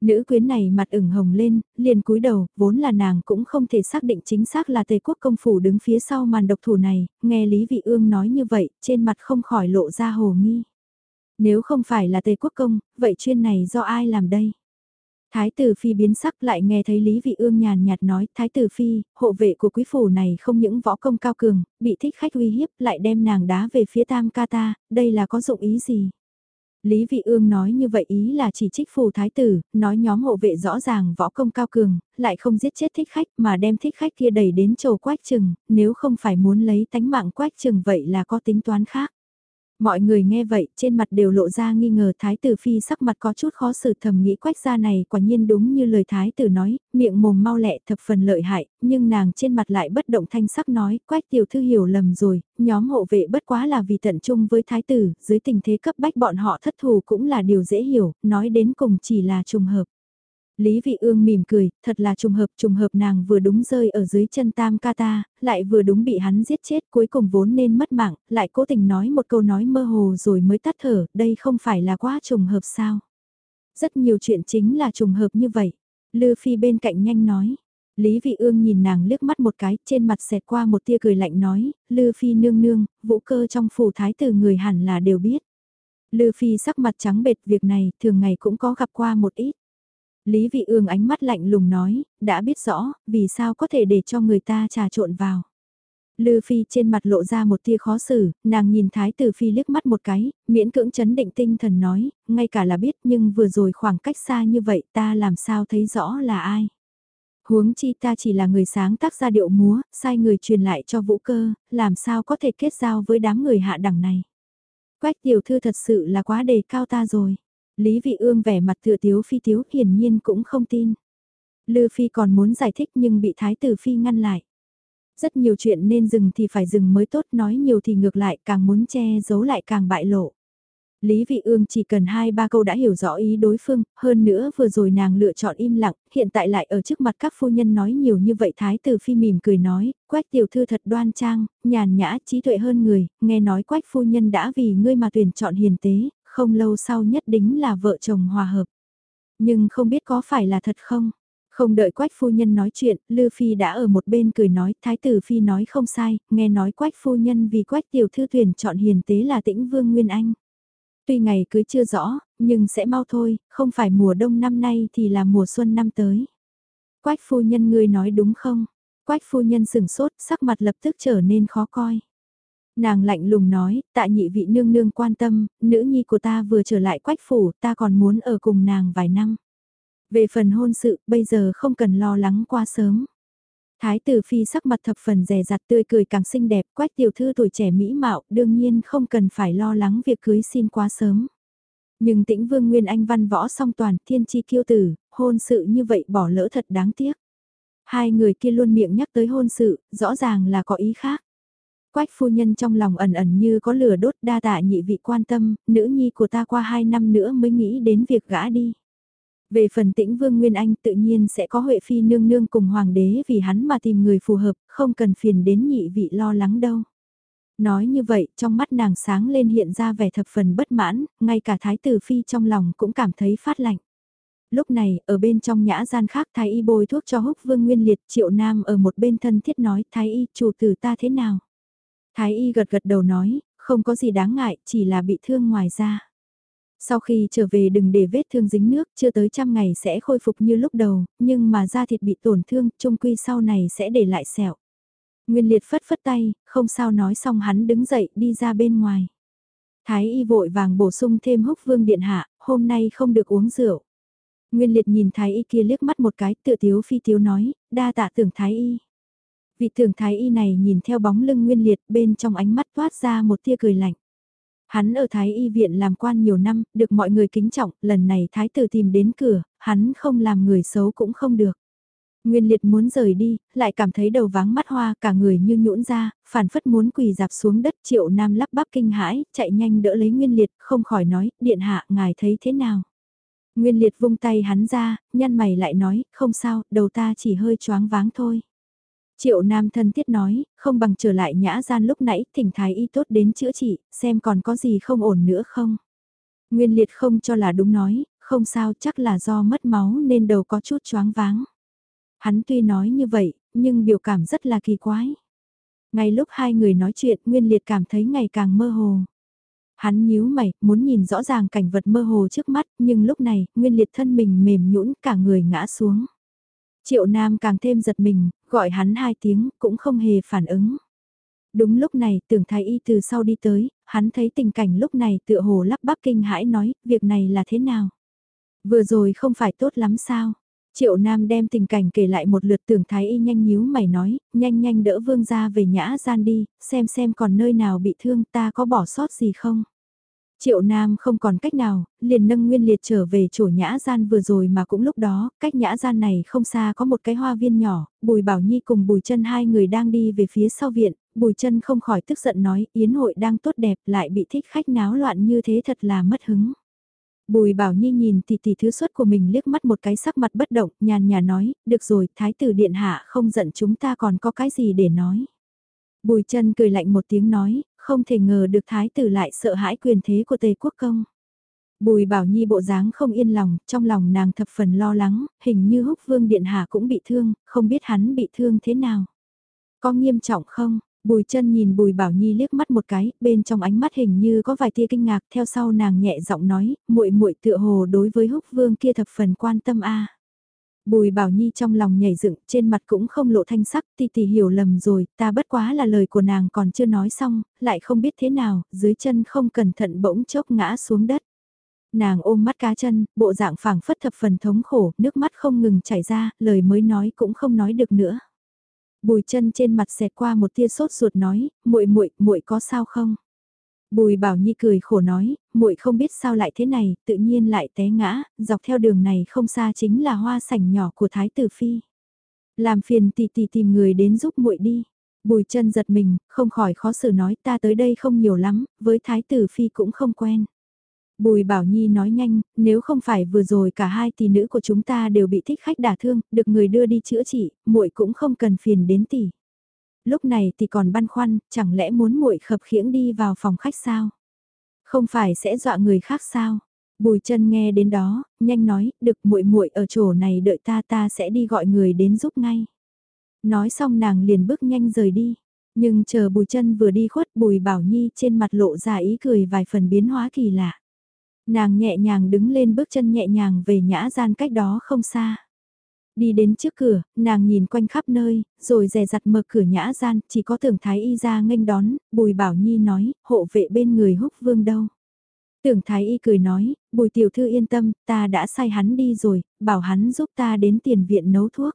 Nữ quyến này mặt ửng hồng lên, liền cúi đầu, vốn là nàng cũng không thể xác định chính xác là tề quốc công phủ đứng phía sau màn độc thủ này, nghe Lý Vị Ương nói như vậy, trên mặt không khỏi lộ ra hồ nghi. Nếu không phải là tề quốc công, vậy chuyên này do ai làm đây? Thái tử phi biến sắc lại nghe thấy Lý Vị Ương nhàn nhạt nói, Thái tử phi, hộ vệ của quý phủ này không những võ công cao cường, bị thích khách uy hiếp, lại đem nàng đá về phía Tam Ca ta, đây là có dụng ý gì? Lý Vị Ương nói như vậy ý là chỉ trích phù thái tử, nói nhóm hộ vệ rõ ràng võ công cao cường, lại không giết chết thích khách mà đem thích khách kia đẩy đến chầu quách trừng, nếu không phải muốn lấy tánh mạng quách trừng vậy là có tính toán khác. Mọi người nghe vậy, trên mặt đều lộ ra nghi ngờ thái tử phi sắc mặt có chút khó xử thầm nghĩ quách gia này quả nhiên đúng như lời thái tử nói, miệng mồm mau lẹ thập phần lợi hại, nhưng nàng trên mặt lại bất động thanh sắc nói, quách tiểu thư hiểu lầm rồi, nhóm hộ vệ bất quá là vì tận trung với thái tử, dưới tình thế cấp bách bọn họ thất thù cũng là điều dễ hiểu, nói đến cùng chỉ là trùng hợp. Lý Vị Ương mỉm cười, thật là trùng hợp, trùng hợp nàng vừa đúng rơi ở dưới chân Tam Ca ta, lại vừa đúng bị hắn giết chết cuối cùng vốn nên mất mạng, lại cố tình nói một câu nói mơ hồ rồi mới tắt thở, đây không phải là quá trùng hợp sao. Rất nhiều chuyện chính là trùng hợp như vậy. Lư Phi bên cạnh nhanh nói. Lý Vị Ương nhìn nàng liếc mắt một cái, trên mặt xẹt qua một tia cười lạnh nói, Lư Phi nương nương, vũ cơ trong phủ thái tử người hẳn là đều biết. Lư Phi sắc mặt trắng bệt việc này thường ngày cũng có gặp qua một ít. Lý Vị Ương ánh mắt lạnh lùng nói, đã biết rõ, vì sao có thể để cho người ta trà trộn vào. Lư Phi trên mặt lộ ra một tia khó xử, nàng nhìn Thái Tử Phi liếc mắt một cái, miễn cưỡng chấn định tinh thần nói, ngay cả là biết nhưng vừa rồi khoảng cách xa như vậy ta làm sao thấy rõ là ai. Huống chi ta chỉ là người sáng tác ra điệu múa, sai người truyền lại cho vũ cơ, làm sao có thể kết giao với đám người hạ đẳng này. Quách tiểu thư thật sự là quá đề cao ta rồi. Lý Vị Ương vẻ mặt tựa tiếu phi tiếu hiển nhiên cũng không tin. Lư Phi còn muốn giải thích nhưng bị Thái tử Phi ngăn lại. Rất nhiều chuyện nên dừng thì phải dừng mới tốt nói nhiều thì ngược lại càng muốn che giấu lại càng bại lộ. Lý Vị Ương chỉ cần hai ba câu đã hiểu rõ ý đối phương, hơn nữa vừa rồi nàng lựa chọn im lặng, hiện tại lại ở trước mặt các phu nhân nói nhiều như vậy Thái tử Phi mỉm cười nói, quách tiểu thư thật đoan trang, nhàn nhã, trí tuệ hơn người, nghe nói quách phu nhân đã vì ngươi mà tuyển chọn hiền tế, không lâu sau nhất định là vợ chồng hòa hợp. Nhưng không biết có phải là thật không? Không đợi quách phu nhân nói chuyện, Lư Phi đã ở một bên cười nói, Thái tử Phi nói không sai, nghe nói quách phu nhân vì quách tiểu thư tuyển chọn hiền tế là tĩnh Vương Nguyên Anh. Tuy ngày cưới chưa rõ, nhưng sẽ mau thôi, không phải mùa đông năm nay thì là mùa xuân năm tới. Quách phu nhân ngươi nói đúng không? Quách phu nhân sừng sốt, sắc mặt lập tức trở nên khó coi. Nàng lạnh lùng nói, tạ nhị vị nương nương quan tâm, nữ nhi của ta vừa trở lại quách phủ, ta còn muốn ở cùng nàng vài năm. Về phần hôn sự, bây giờ không cần lo lắng qua sớm. Thái tử phi sắc mặt thập phần rẻ rặt tươi cười càng xinh đẹp, quách tiểu thư tuổi trẻ mỹ mạo, đương nhiên không cần phải lo lắng việc cưới xin quá sớm. Nhưng tĩnh vương nguyên anh văn võ song toàn, thiên chi kiêu tử, hôn sự như vậy bỏ lỡ thật đáng tiếc. Hai người kia luôn miệng nhắc tới hôn sự, rõ ràng là có ý khác. Quách phu nhân trong lòng ẩn ẩn như có lửa đốt đa tạ nhị vị quan tâm, nữ nhi của ta qua hai năm nữa mới nghĩ đến việc gã đi. Về phần tĩnh Vương Nguyên Anh tự nhiên sẽ có Huệ Phi nương nương cùng Hoàng đế vì hắn mà tìm người phù hợp, không cần phiền đến nhị vị lo lắng đâu. Nói như vậy, trong mắt nàng sáng lên hiện ra vẻ thập phần bất mãn, ngay cả Thái tử Phi trong lòng cũng cảm thấy phát lạnh. Lúc này, ở bên trong nhã gian khác Thái y bôi thuốc cho húc vương nguyên liệt, triệu nam ở một bên thân thiết nói, Thái y, chủ tử ta thế nào? Thái y gật gật đầu nói, Không có gì đáng ngại, chỉ là bị thương ngoài da. Sau khi trở về đừng để vết thương dính nước, chưa tới trăm ngày sẽ khôi phục như lúc đầu, nhưng mà da thịt bị tổn thương, trung quy sau này sẽ để lại sẹo. Nguyên liệt phất phất tay, không sao nói xong hắn đứng dậy đi ra bên ngoài. Thái y vội vàng bổ sung thêm húc vương điện hạ, hôm nay không được uống rượu. Nguyên liệt nhìn thái y kia liếc mắt một cái tự tiếu phi tiếu nói, đa tạ tưởng thái y. Vị thường thái y này nhìn theo bóng lưng nguyên liệt bên trong ánh mắt toát ra một tia cười lạnh. Hắn ở thái y viện làm quan nhiều năm, được mọi người kính trọng, lần này thái tử tìm đến cửa, hắn không làm người xấu cũng không được. Nguyên liệt muốn rời đi, lại cảm thấy đầu váng mắt hoa cả người như nhũn ra, phản phất muốn quỳ dạp xuống đất triệu nam lắp bắp kinh hãi, chạy nhanh đỡ lấy nguyên liệt, không khỏi nói, điện hạ, ngài thấy thế nào? Nguyên liệt vung tay hắn ra, nhăn mày lại nói, không sao, đầu ta chỉ hơi choáng váng thôi. Triệu Nam thân thiết nói, không bằng trở lại nhã gian lúc nãy, thỉnh thái y tốt đến chữa trị, xem còn có gì không ổn nữa không. Nguyên liệt không cho là đúng nói, không sao chắc là do mất máu nên đầu có chút choáng váng. Hắn tuy nói như vậy, nhưng biểu cảm rất là kỳ quái. Ngay lúc hai người nói chuyện, Nguyên liệt cảm thấy ngày càng mơ hồ. Hắn nhíu mày, muốn nhìn rõ ràng cảnh vật mơ hồ trước mắt, nhưng lúc này, Nguyên liệt thân mình mềm nhũn cả người ngã xuống. Triệu Nam càng thêm giật mình, gọi hắn hai tiếng, cũng không hề phản ứng. Đúng lúc này, tưởng thái y từ sau đi tới, hắn thấy tình cảnh lúc này tựa hồ lắp bắp kinh hãi nói, việc này là thế nào? Vừa rồi không phải tốt lắm sao? Triệu Nam đem tình cảnh kể lại một lượt tưởng thái y nhanh nhíu mày nói, nhanh nhanh đỡ vương ra về nhã gian đi, xem xem còn nơi nào bị thương ta có bỏ sót gì không? Triệu Nam không còn cách nào, liền nâng nguyên liệt trở về chỗ nhã gian vừa rồi mà cũng lúc đó, cách nhã gian này không xa có một cái hoa viên nhỏ, Bùi Bảo Nhi cùng Bùi chân hai người đang đi về phía sau viện, Bùi chân không khỏi tức giận nói, yến hội đang tốt đẹp lại bị thích khách náo loạn như thế thật là mất hứng. Bùi Bảo Nhi nhìn tỷ tỷ thứ suất của mình liếc mắt một cái sắc mặt bất động, nhàn nhà nói, được rồi, thái tử điện hạ không giận chúng ta còn có cái gì để nói. Bùi chân cười lạnh một tiếng nói, không thể ngờ được thái tử lại sợ hãi quyền thế của Tề Quốc Công. Bùi Bảo Nhi bộ dáng không yên lòng, trong lòng nàng thập phần lo lắng, hình như húc vương điện hạ cũng bị thương, không biết hắn bị thương thế nào. Có nghiêm trọng không? Bùi chân nhìn Bùi Bảo Nhi liếc mắt một cái, bên trong ánh mắt hình như có vài tia kinh ngạc, theo sau nàng nhẹ giọng nói, muội muội tựa hồ đối với húc vương kia thập phần quan tâm a. Bùi Bảo Nhi trong lòng nhảy dựng, trên mặt cũng không lộ thanh sắc, tỷ tỷ hiểu lầm rồi, ta bất quá là lời của nàng còn chưa nói xong, lại không biết thế nào, dưới chân không cẩn thận bỗng chốc ngã xuống đất. Nàng ôm mắt cá chân, bộ dạng phảng phất thập phần thống khổ, nước mắt không ngừng chảy ra, lời mới nói cũng không nói được nữa. Bùi chân trên mặt xẹt qua một tia sốt ruột nói, muội muội, muội có sao không? Bùi Bảo Nhi cười khổ nói, muội không biết sao lại thế này, tự nhiên lại té ngã, dọc theo đường này không xa chính là hoa sảnh nhỏ của Thái Tử Phi. Làm phiền tỷ tỷ tìm người đến giúp muội đi. Bùi chân giật mình, không khỏi khó xử nói ta tới đây không nhiều lắm, với Thái Tử Phi cũng không quen. Bùi Bảo Nhi nói nhanh, nếu không phải vừa rồi cả hai tỷ nữ của chúng ta đều bị thích khách đả thương, được người đưa đi chữa trị, muội cũng không cần phiền đến tỷ lúc này thì còn băn khoăn, chẳng lẽ muốn muội khập khiễng đi vào phòng khách sao? Không phải sẽ dọa người khác sao? Bùi chân nghe đến đó, nhanh nói, được muội muội ở chỗ này đợi ta ta sẽ đi gọi người đến giúp ngay. Nói xong nàng liền bước nhanh rời đi. Nhưng chờ bùi chân vừa đi khuất bùi bảo nhi trên mặt lộ ra ý cười vài phần biến hóa kỳ lạ. Nàng nhẹ nhàng đứng lên bước chân nhẹ nhàng về nhã gian cách đó không xa. Đi đến trước cửa, nàng nhìn quanh khắp nơi, rồi dè dặt mở cửa nhã gian, chỉ có tưởng thái y ra nghênh đón, bùi bảo nhi nói, hộ vệ bên người húc vương đâu. Tưởng thái y cười nói, bùi tiểu thư yên tâm, ta đã sai hắn đi rồi, bảo hắn giúp ta đến tiền viện nấu thuốc.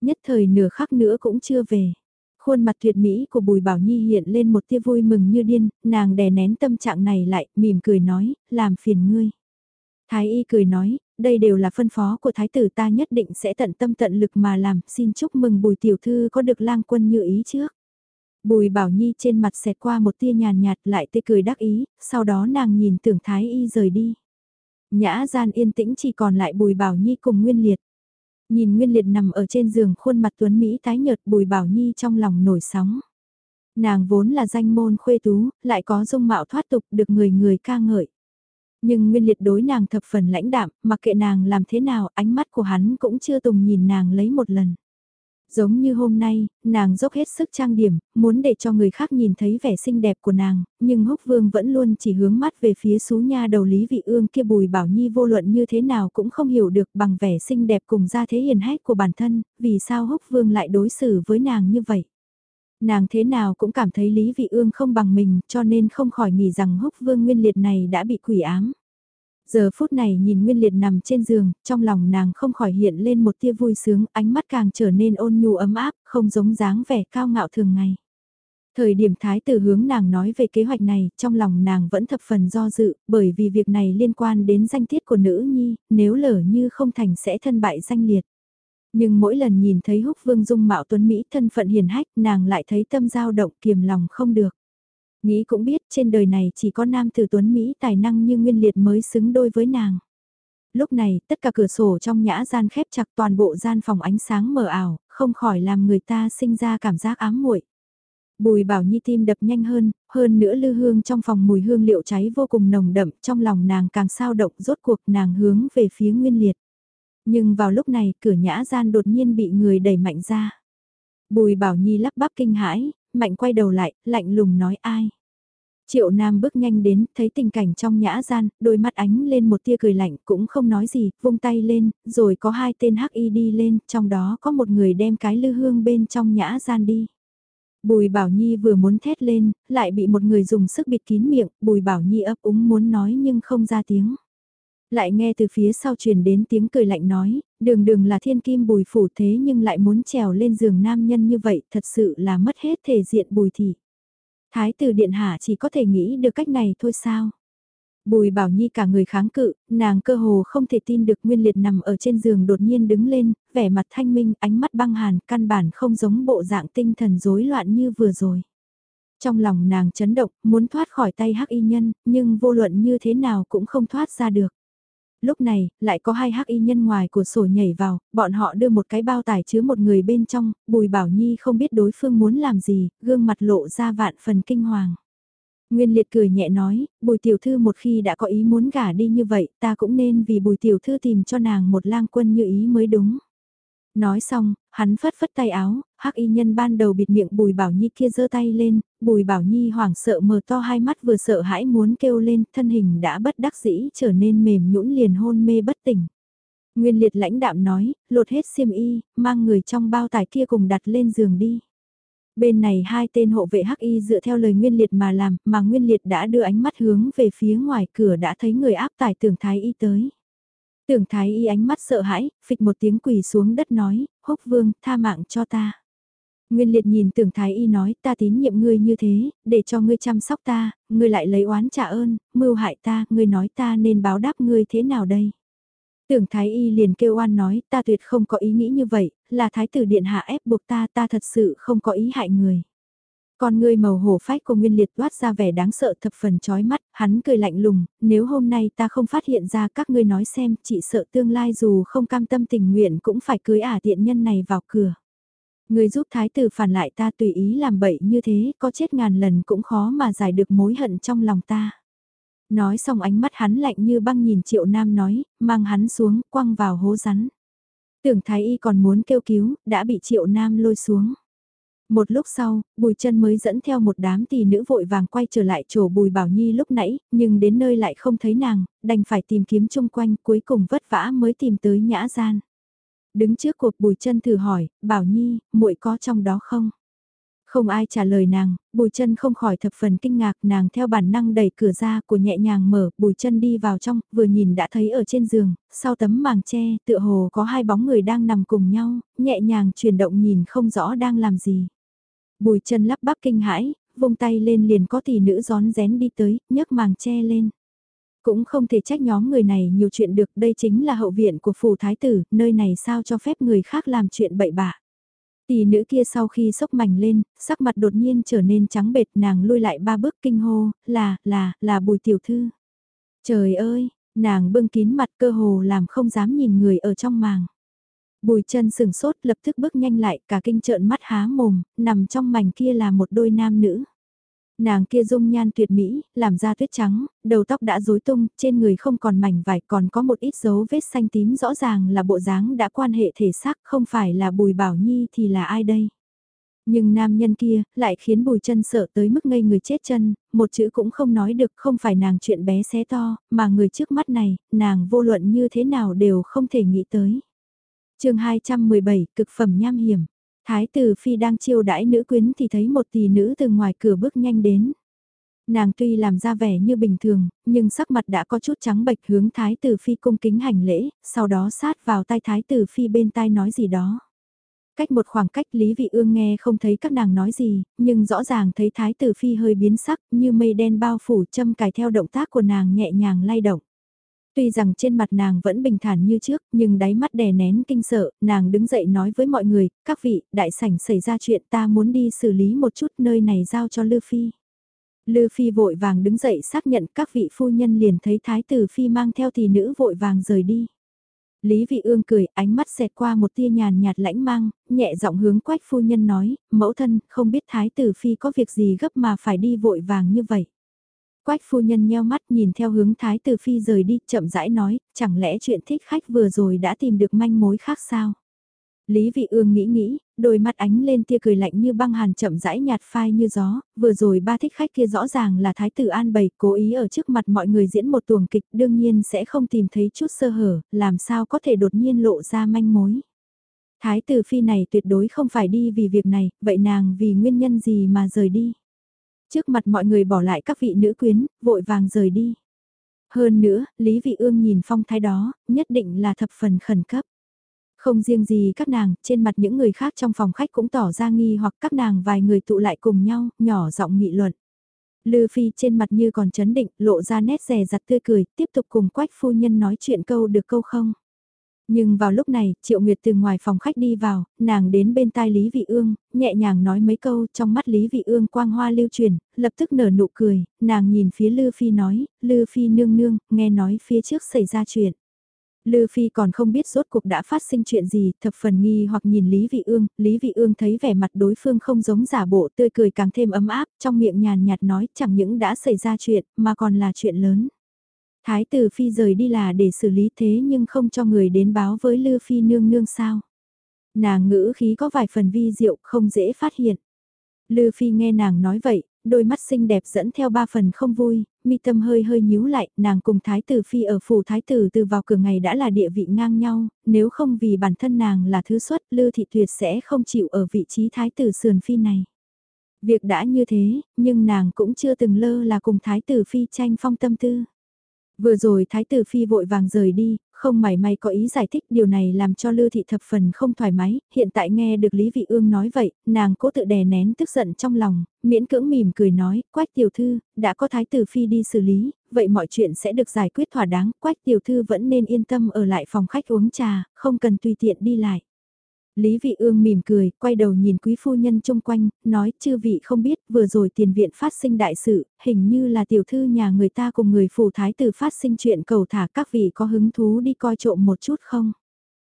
Nhất thời nửa khắc nữa cũng chưa về. Khuôn mặt tuyệt mỹ của bùi bảo nhi hiện lên một tia vui mừng như điên, nàng đè nén tâm trạng này lại, mỉm cười nói, làm phiền ngươi. Thái y cười nói, đây đều là phân phó của thái tử ta nhất định sẽ tận tâm tận lực mà làm, xin chúc mừng bùi tiểu thư có được lang quân như ý trước. Bùi bảo nhi trên mặt xẹt qua một tia nhàn nhạt lại tươi cười đắc ý, sau đó nàng nhìn tưởng thái y rời đi. Nhã gian yên tĩnh chỉ còn lại bùi bảo nhi cùng nguyên liệt. Nhìn nguyên liệt nằm ở trên giường khuôn mặt tuấn Mỹ tái nhợt bùi bảo nhi trong lòng nổi sóng. Nàng vốn là danh môn khuê tú, lại có dung mạo thoát tục được người người ca ngợi. Nhưng Nguyên Liệt đối nàng thập phần lãnh đạm, mặc kệ nàng làm thế nào, ánh mắt của hắn cũng chưa từng nhìn nàng lấy một lần. Giống như hôm nay, nàng dốc hết sức trang điểm, muốn để cho người khác nhìn thấy vẻ xinh đẹp của nàng, nhưng húc vương vẫn luôn chỉ hướng mắt về phía xú nha đầu Lý Vị Ương kia bùi bảo nhi vô luận như thế nào cũng không hiểu được bằng vẻ xinh đẹp cùng gia thế hiền hách của bản thân, vì sao húc vương lại đối xử với nàng như vậy. Nàng thế nào cũng cảm thấy Lý Vị Ương không bằng mình cho nên không khỏi nghĩ rằng húc vương nguyên liệt này đã bị quỷ ám. Giờ phút này nhìn Nguyên Liệt nằm trên giường, trong lòng nàng không khỏi hiện lên một tia vui sướng, ánh mắt càng trở nên ôn nhu ấm áp, không giống dáng vẻ cao ngạo thường ngày. Thời điểm thái tử hướng nàng nói về kế hoạch này, trong lòng nàng vẫn thập phần do dự, bởi vì việc này liên quan đến danh tiết của nữ nhi, nếu lỡ như không thành sẽ thân bại danh liệt. Nhưng mỗi lần nhìn thấy húc vương dung mạo tuấn Mỹ thân phận hiền hách, nàng lại thấy tâm dao động kiềm lòng không được. Nghĩ cũng biết trên đời này chỉ có nam tử tuấn Mỹ tài năng như Nguyên Liệt mới xứng đôi với nàng. Lúc này, tất cả cửa sổ trong nhã gian khép chặt toàn bộ gian phòng ánh sáng mờ ảo, không khỏi làm người ta sinh ra cảm giác ám muội. Bùi bảo nhi tim đập nhanh hơn, hơn nữa lư hương trong phòng mùi hương liệu cháy vô cùng nồng đậm, trong lòng nàng càng sao động rốt cuộc nàng hướng về phía nguyên liệt. Nhưng vào lúc này, cửa nhã gian đột nhiên bị người đẩy mạnh ra. Bùi bảo nhi lắp bắp kinh hãi, mạnh quay đầu lại, lạnh lùng nói ai. Triệu Nam bước nhanh đến, thấy tình cảnh trong nhã gian, đôi mắt ánh lên một tia cười lạnh cũng không nói gì, vung tay lên, rồi có hai tên hắc y đi lên, trong đó có một người đem cái lư hương bên trong nhã gian đi. Bùi Bảo Nhi vừa muốn thét lên, lại bị một người dùng sức bịt kín miệng, Bùi Bảo Nhi ấp úng muốn nói nhưng không ra tiếng. Lại nghe từ phía sau truyền đến tiếng cười lạnh nói, đường đường là thiên kim bùi phủ thế nhưng lại muốn trèo lên giường nam nhân như vậy, thật sự là mất hết thể diện bùi thị. Thái tử điện hạ chỉ có thể nghĩ được cách này thôi sao? Bùi bảo nhi cả người kháng cự, nàng cơ hồ không thể tin được nguyên liệt nằm ở trên giường đột nhiên đứng lên, vẻ mặt thanh minh, ánh mắt băng hàn, căn bản không giống bộ dạng tinh thần rối loạn như vừa rồi. Trong lòng nàng chấn động, muốn thoát khỏi tay hắc y nhân, nhưng vô luận như thế nào cũng không thoát ra được. Lúc này, lại có hai hắc y nhân ngoài của sổ nhảy vào, bọn họ đưa một cái bao tải chứa một người bên trong, Bùi Bảo Nhi không biết đối phương muốn làm gì, gương mặt lộ ra vạn phần kinh hoàng. Nguyên liệt cười nhẹ nói, bùi tiểu thư một khi đã có ý muốn gả đi như vậy, ta cũng nên vì bùi tiểu thư tìm cho nàng một lang quân như ý mới đúng. Nói xong, hắn phất phất tay áo, hắc y nhân ban đầu bịt miệng bùi bảo nhi kia giơ tay lên, bùi bảo nhi hoảng sợ mở to hai mắt vừa sợ hãi muốn kêu lên, thân hình đã bất đắc dĩ trở nên mềm nhũn liền hôn mê bất tỉnh. Nguyên liệt lãnh đạm nói, lột hết xiêm y, mang người trong bao tải kia cùng đặt lên giường đi. Bên này hai tên hộ vệ hắc y dựa theo lời Nguyên Liệt mà làm, mà Nguyên Liệt đã đưa ánh mắt hướng về phía ngoài cửa đã thấy người áp tải tưởng thái y tới. Tưởng thái y ánh mắt sợ hãi, phịch một tiếng quỳ xuống đất nói, húc vương, tha mạng cho ta. Nguyên liệt nhìn tưởng thái y nói ta tín nhiệm ngươi như thế, để cho ngươi chăm sóc ta, ngươi lại lấy oán trả ơn, mưu hại ta, ngươi nói ta nên báo đáp ngươi thế nào đây? Tưởng thái y liền kêu oan nói ta tuyệt không có ý nghĩ như vậy, là thái tử điện hạ ép buộc ta ta thật sự không có ý hại người. Con ngươi màu hổ phách của Nguyên Liệt toát ra vẻ đáng sợ thập phần chói mắt, hắn cười lạnh lùng, nếu hôm nay ta không phát hiện ra các ngươi nói xem, chị sợ tương lai dù không cam tâm tình nguyện cũng phải cưới ả tiện nhân này vào cửa người giúp thái tử phản lại ta tùy ý làm bậy như thế, có chết ngàn lần cũng khó mà giải được mối hận trong lòng ta. Nói xong ánh mắt hắn lạnh như băng nhìn triệu nam nói, mang hắn xuống, quăng vào hố rắn. Tưởng thái y còn muốn kêu cứu, đã bị triệu nam lôi xuống. Một lúc sau, Bùi chân mới dẫn theo một đám tỷ nữ vội vàng quay trở lại chỗ Bùi Bảo Nhi lúc nãy, nhưng đến nơi lại không thấy nàng, đành phải tìm kiếm chung quanh, cuối cùng vất vả mới tìm tới nhã gian. Đứng trước cuộc Bùi chân thử hỏi, Bảo Nhi, muội có trong đó không? Không ai trả lời nàng, Bùi chân không khỏi thập phần kinh ngạc, nàng theo bản năng đẩy cửa ra của nhẹ nhàng mở, Bùi chân đi vào trong, vừa nhìn đã thấy ở trên giường, sau tấm màng che, tựa hồ có hai bóng người đang nằm cùng nhau, nhẹ nhàng chuyển động nhìn không rõ đang làm gì. Bùi chân lắp bắp kinh hãi, vung tay lên liền có tỷ nữ gión rén đi tới, nhấc màng che lên. Cũng không thể trách nhóm người này nhiều chuyện được, đây chính là hậu viện của phủ thái tử, nơi này sao cho phép người khác làm chuyện bậy bạ. Tỷ nữ kia sau khi sốc mảnh lên, sắc mặt đột nhiên trở nên trắng bệt nàng lui lại ba bước kinh hô, là, là, là bùi tiểu thư. Trời ơi, nàng bưng kín mặt cơ hồ làm không dám nhìn người ở trong màng. Bùi chân sừng sốt lập tức bước nhanh lại cả kinh trợn mắt há mồm, nằm trong mảnh kia là một đôi nam nữ. Nàng kia dung nhan tuyệt mỹ, làm da tuyết trắng, đầu tóc đã rối tung, trên người không còn mảnh vải còn có một ít dấu vết xanh tím rõ ràng là bộ dáng đã quan hệ thể xác không phải là Bùi Bảo Nhi thì là ai đây? Nhưng nam nhân kia lại khiến Bùi chân sợ tới mức ngây người chết chân, một chữ cũng không nói được không phải nàng chuyện bé xé to, mà người trước mắt này, nàng vô luận như thế nào đều không thể nghĩ tới. chương 217, cực phẩm nham hiểm. Thái tử Phi đang chiêu đãi nữ quyến thì thấy một tỷ nữ từ ngoài cửa bước nhanh đến. Nàng tuy làm ra vẻ như bình thường, nhưng sắc mặt đã có chút trắng bệch hướng Thái tử Phi cung kính hành lễ, sau đó sát vào tai Thái tử Phi bên tai nói gì đó. Cách một khoảng cách Lý Vị Ương nghe không thấy các nàng nói gì, nhưng rõ ràng thấy Thái tử Phi hơi biến sắc như mây đen bao phủ châm cài theo động tác của nàng nhẹ nhàng lay động. Tuy rằng trên mặt nàng vẫn bình thản như trước, nhưng đáy mắt đè nén kinh sợ, nàng đứng dậy nói với mọi người, các vị, đại sảnh xảy ra chuyện ta muốn đi xử lý một chút nơi này giao cho Lư Phi. Lư Phi vội vàng đứng dậy xác nhận các vị phu nhân liền thấy Thái tử Phi mang theo tỷ nữ vội vàng rời đi. Lý Vị Ương cười, ánh mắt xẹt qua một tia nhàn nhạt lãnh mang, nhẹ giọng hướng quách phu nhân nói, mẫu thân, không biết Thái tử Phi có việc gì gấp mà phải đi vội vàng như vậy. Quách phu nhân nheo mắt nhìn theo hướng Thái Tử Phi rời đi, chậm rãi nói, chẳng lẽ chuyện thích khách vừa rồi đã tìm được manh mối khác sao? Lý Vị Ương nghĩ nghĩ, đôi mắt ánh lên tia cười lạnh như băng hàn chậm rãi nhạt phai như gió, vừa rồi ba thích khách kia rõ ràng là Thái tử An Bày cố ý ở trước mặt mọi người diễn một tuồng kịch đương nhiên sẽ không tìm thấy chút sơ hở, làm sao có thể đột nhiên lộ ra manh mối. Thái tử Phi này tuyệt đối không phải đi vì việc này, vậy nàng vì nguyên nhân gì mà rời đi. Trước mặt mọi người bỏ lại các vị nữ quyến, vội vàng rời đi. Hơn nữa, Lý Vị Ương nhìn phong thái đó, nhất định là thập phần khẩn cấp. Không riêng gì các nàng, trên mặt những người khác trong phòng khách cũng tỏ ra nghi hoặc các nàng vài người tụ lại cùng nhau, nhỏ giọng nghị luận. Lư Phi trên mặt như còn chấn định, lộ ra nét rè rặt tươi cười, tiếp tục cùng quách phu nhân nói chuyện câu được câu không. Nhưng vào lúc này, Triệu Nguyệt từ ngoài phòng khách đi vào, nàng đến bên tai Lý Vị Ương, nhẹ nhàng nói mấy câu trong mắt Lý Vị Ương quang hoa lưu truyền, lập tức nở nụ cười, nàng nhìn phía Lư Phi nói, Lư Phi nương nương, nghe nói phía trước xảy ra chuyện. Lư Phi còn không biết rốt cuộc đã phát sinh chuyện gì, thập phần nghi hoặc nhìn Lý Vị Ương, Lý Vị Ương thấy vẻ mặt đối phương không giống giả bộ tươi cười càng thêm ấm áp, trong miệng nhàn nhạt nói chẳng những đã xảy ra chuyện, mà còn là chuyện lớn. Thái tử Phi rời đi là để xử lý thế nhưng không cho người đến báo với Lư Phi nương nương sao. Nàng ngữ khí có vài phần vi diệu không dễ phát hiện. Lư Phi nghe nàng nói vậy, đôi mắt xinh đẹp dẫn theo ba phần không vui, mi tâm hơi hơi nhíu lại, nàng cùng Thái tử Phi ở phủ Thái tử từ vào cửa ngày đã là địa vị ngang nhau, nếu không vì bản thân nàng là thứ xuất, Lư Thị Tuyệt sẽ không chịu ở vị trí Thái tử Sườn Phi này. Việc đã như thế, nhưng nàng cũng chưa từng lơ là cùng Thái tử Phi tranh phong tâm tư. Vừa rồi Thái tử Phi vội vàng rời đi, không mảy may có ý giải thích điều này làm cho Lư Thị thập phần không thoải mái, hiện tại nghe được Lý Vị Ương nói vậy, nàng cố tự đè nén tức giận trong lòng, miễn cưỡng mỉm cười nói, quách tiểu thư, đã có Thái tử Phi đi xử lý, vậy mọi chuyện sẽ được giải quyết thỏa đáng, quách tiểu thư vẫn nên yên tâm ở lại phòng khách uống trà, không cần tùy tiện đi lại. Lý Vị Ương mỉm cười, quay đầu nhìn quý phu nhân chung quanh, nói chư vị không biết vừa rồi tiền viện phát sinh đại sự, hình như là tiểu thư nhà người ta cùng người phù thái tử phát sinh chuyện cầu thả các vị có hứng thú đi coi trộm một chút không?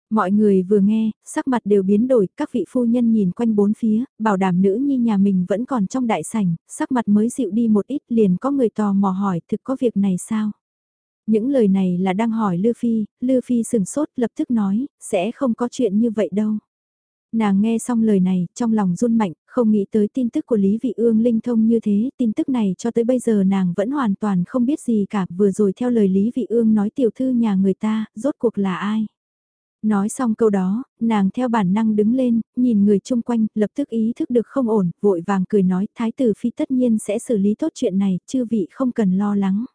Mọi người vừa nghe, sắc mặt đều biến đổi, các vị phu nhân nhìn quanh bốn phía, bảo đảm nữ nhi nhà mình vẫn còn trong đại sảnh, sắc mặt mới dịu đi một ít liền có người tò mò hỏi thực có việc này sao? Những lời này là đang hỏi Lư Phi, Lư Phi sừng sốt lập tức nói, sẽ không có chuyện như vậy đâu. Nàng nghe xong lời này, trong lòng run mạnh, không nghĩ tới tin tức của Lý Vị Ương linh thông như thế, tin tức này cho tới bây giờ nàng vẫn hoàn toàn không biết gì cả, vừa rồi theo lời Lý Vị Ương nói tiểu thư nhà người ta, rốt cuộc là ai. Nói xong câu đó, nàng theo bản năng đứng lên, nhìn người chung quanh, lập tức ý thức được không ổn, vội vàng cười nói, thái tử phi tất nhiên sẽ xử lý tốt chuyện này, chư vị không cần lo lắng.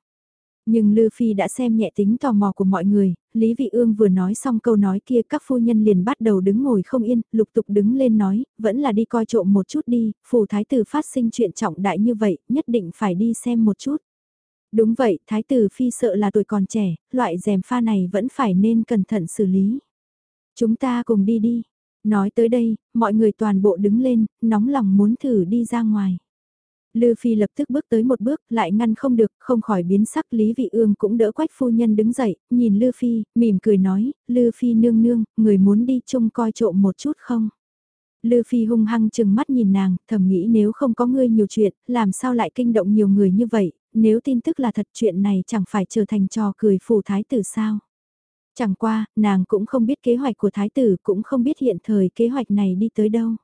Nhưng Lư Phi đã xem nhẹ tính tò mò của mọi người, Lý Vị Ương vừa nói xong câu nói kia các phu nhân liền bắt đầu đứng ngồi không yên, lục tục đứng lên nói, vẫn là đi coi trộm một chút đi, phù thái tử phát sinh chuyện trọng đại như vậy, nhất định phải đi xem một chút. Đúng vậy, thái tử Phi sợ là tuổi còn trẻ, loại rèm pha này vẫn phải nên cẩn thận xử lý. Chúng ta cùng đi đi. Nói tới đây, mọi người toàn bộ đứng lên, nóng lòng muốn thử đi ra ngoài. Lư Phi lập tức bước tới một bước, lại ngăn không được, không khỏi biến sắc Lý Vị Ương cũng đỡ quách phu nhân đứng dậy, nhìn Lư Phi, mỉm cười nói, Lư Phi nương nương, người muốn đi chung coi trộm một chút không? Lư Phi hung hăng chừng mắt nhìn nàng, thầm nghĩ nếu không có ngươi nhiều chuyện, làm sao lại kinh động nhiều người như vậy, nếu tin tức là thật chuyện này chẳng phải trở thành trò cười phù thái tử sao. Chẳng qua, nàng cũng không biết kế hoạch của thái tử, cũng không biết hiện thời kế hoạch này đi tới đâu.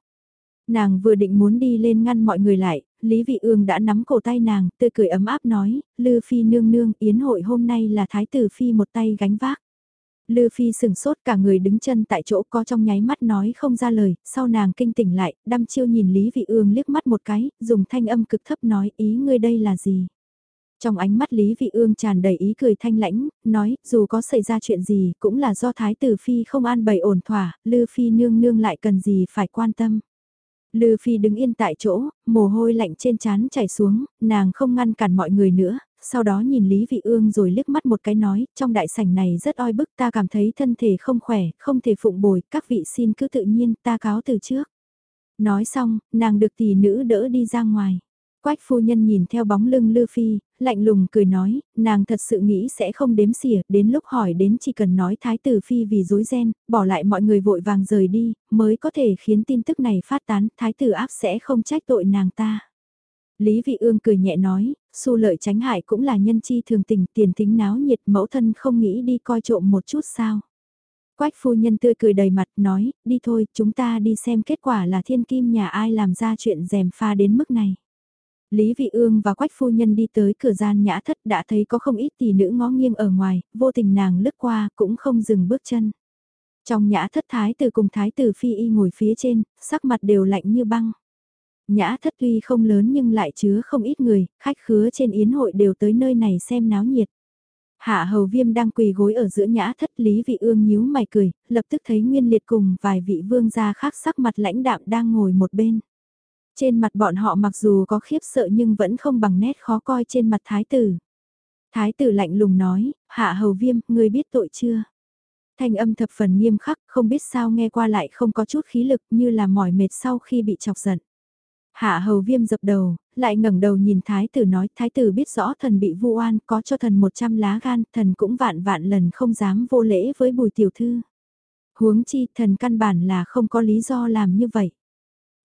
Nàng vừa định muốn đi lên ngăn mọi người lại, Lý Vị Ương đã nắm cổ tay nàng, tươi cười ấm áp nói, Lư Phi nương nương, yến hội hôm nay là thái tử Phi một tay gánh vác. Lư Phi sừng sốt cả người đứng chân tại chỗ có trong nháy mắt nói không ra lời, sau nàng kinh tỉnh lại, đăm chiêu nhìn Lý Vị Ương liếc mắt một cái, dùng thanh âm cực thấp nói ý ngươi đây là gì. Trong ánh mắt Lý Vị Ương tràn đầy ý cười thanh lãnh, nói, dù có xảy ra chuyện gì, cũng là do Thái tử Phi không an bày ổn thỏa, Lư Phi nương nương lại cần gì phải quan tâm. Lư Phi đứng yên tại chỗ, mồ hôi lạnh trên trán chảy xuống, nàng không ngăn cản mọi người nữa, sau đó nhìn Lý Vị Ương rồi liếc mắt một cái nói, trong đại sảnh này rất oi bức ta cảm thấy thân thể không khỏe, không thể phụng bồi, các vị xin cứ tự nhiên, ta cáo từ trước. Nói xong, nàng được tỷ nữ đỡ đi ra ngoài. Quách phu nhân nhìn theo bóng lưng Lư Phi, lạnh lùng cười nói, nàng thật sự nghĩ sẽ không đếm xỉa, đến lúc hỏi đến chỉ cần nói Thái tử Phi vì dối ren, bỏ lại mọi người vội vàng rời đi, mới có thể khiến tin tức này phát tán, Thái tử áp sẽ không trách tội nàng ta. Lý Vị Ương cười nhẹ nói, su lợi tránh hại cũng là nhân chi thường tình tiền tính náo nhiệt mẫu thân không nghĩ đi coi trộm một chút sao. Quách phu nhân tươi cười đầy mặt nói, đi thôi, chúng ta đi xem kết quả là thiên kim nhà ai làm ra chuyện dèm pha đến mức này. Lý Vị Ương và Quách Phu Nhân đi tới cửa gian nhã thất đã thấy có không ít tỷ nữ ngó nghiêng ở ngoài, vô tình nàng lướt qua cũng không dừng bước chân. Trong nhã thất thái tử cùng thái tử phi y ngồi phía trên, sắc mặt đều lạnh như băng. Nhã thất tuy không lớn nhưng lại chứa không ít người, khách khứa trên yến hội đều tới nơi này xem náo nhiệt. Hạ hầu viêm đang quỳ gối ở giữa nhã thất Lý Vị Ương nhíu mày cười, lập tức thấy Nguyên Liệt cùng vài vị vương gia khác sắc mặt lãnh đạm đang ngồi một bên. Trên mặt bọn họ mặc dù có khiếp sợ nhưng vẫn không bằng nét khó coi trên mặt thái tử. Thái tử lạnh lùng nói, hạ hầu viêm, ngươi biết tội chưa? Thanh âm thập phần nghiêm khắc, không biết sao nghe qua lại không có chút khí lực như là mỏi mệt sau khi bị chọc giận. Hạ hầu viêm dập đầu, lại ngẩng đầu nhìn thái tử nói, thái tử biết rõ thần bị vu oan, có cho thần 100 lá gan, thần cũng vạn vạn lần không dám vô lễ với bùi tiểu thư. Huống chi, thần căn bản là không có lý do làm như vậy.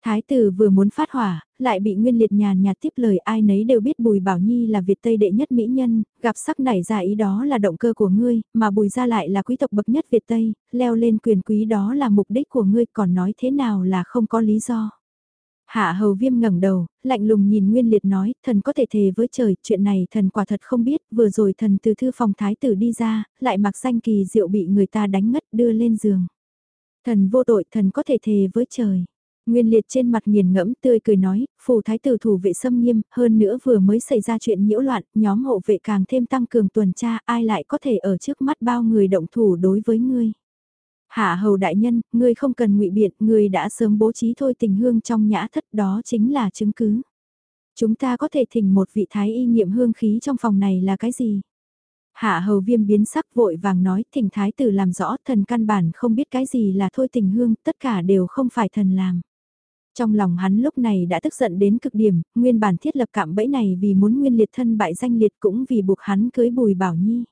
Thái tử vừa muốn phát hỏa, lại bị Nguyên Liệt nhàn nhạt tiếp lời ai nấy đều biết Bùi Bảo Nhi là Việt Tây đệ nhất mỹ nhân, gặp sắc nảy ra ý đó là động cơ của ngươi, mà Bùi ra lại là quý tộc bậc nhất Việt Tây, leo lên quyền quý đó là mục đích của ngươi còn nói thế nào là không có lý do. Hạ hầu viêm ngẩng đầu, lạnh lùng nhìn Nguyên Liệt nói, thần có thể thề với trời, chuyện này thần quả thật không biết, vừa rồi thần từ thư phòng thái tử đi ra, lại mặc danh kỳ diệu bị người ta đánh ngất đưa lên giường. Thần vô tội, thần có thể thề với trời. Nguyên liệt trên mặt nghiền ngẫm tươi cười nói, phù thái tử thủ vệ xâm nghiêm, hơn nữa vừa mới xảy ra chuyện nhiễu loạn, nhóm hộ vệ càng thêm tăng cường tuần tra, ai lại có thể ở trước mắt bao người động thủ đối với ngươi. Hạ hầu đại nhân, ngươi không cần ngụy biện, ngươi đã sớm bố trí thôi tình hương trong nhã thất đó chính là chứng cứ. Chúng ta có thể thỉnh một vị thái y nghiệm hương khí trong phòng này là cái gì? Hạ hầu viêm biến sắc vội vàng nói thỉnh thái tử làm rõ thần căn bản không biết cái gì là thôi tình hương, tất cả đều không phải thần làm. Trong lòng hắn lúc này đã tức giận đến cực điểm, nguyên bản thiết lập cạm bẫy này vì muốn nguyên liệt thân bại danh liệt cũng vì buộc hắn cưới Bùi Bảo Nhi.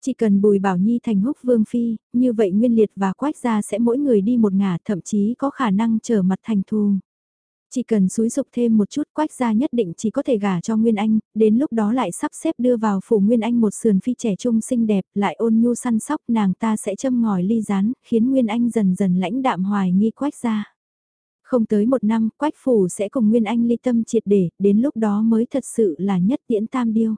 Chỉ cần Bùi Bảo Nhi thành húc vương phi, như vậy nguyên liệt và quách gia sẽ mỗi người đi một ngả thậm chí có khả năng trở mặt thành thù. Chỉ cần xúi dục thêm một chút quách gia nhất định chỉ có thể gả cho Nguyên Anh, đến lúc đó lại sắp xếp đưa vào phủ Nguyên Anh một sườn phi trẻ trung xinh đẹp, lại ôn nhu săn sóc nàng ta sẽ châm ngòi ly rán, khiến Nguyên Anh dần dần lãnh đạm hoài nghi quách gia. Không tới một năm, Quách Phủ sẽ cùng Nguyên Anh ly tâm triệt để, đến lúc đó mới thật sự là nhất tiễn tam điêu.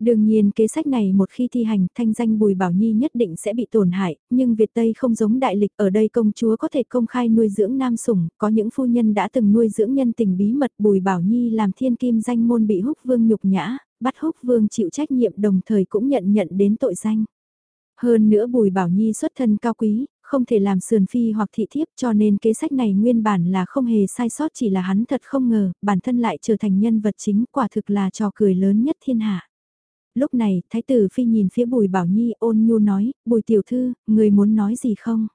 Đương nhiên kế sách này một khi thi hành thanh danh Bùi Bảo Nhi nhất định sẽ bị tổn hại, nhưng Việt Tây không giống đại lịch ở đây công chúa có thể công khai nuôi dưỡng nam sủng, có những phu nhân đã từng nuôi dưỡng nhân tình bí mật Bùi Bảo Nhi làm thiên kim danh môn bị húc vương nhục nhã, bắt húc vương chịu trách nhiệm đồng thời cũng nhận nhận đến tội danh. Hơn nữa Bùi Bảo Nhi xuất thân cao quý, không thể làm sườn phi hoặc thị thiếp cho nên kế sách này nguyên bản là không hề sai sót chỉ là hắn thật không ngờ, bản thân lại trở thành nhân vật chính quả thực là trò cười lớn nhất thiên hạ. Lúc này, Thái tử Phi nhìn phía Bùi Bảo Nhi ôn nhu nói, Bùi tiểu thư, người muốn nói gì không?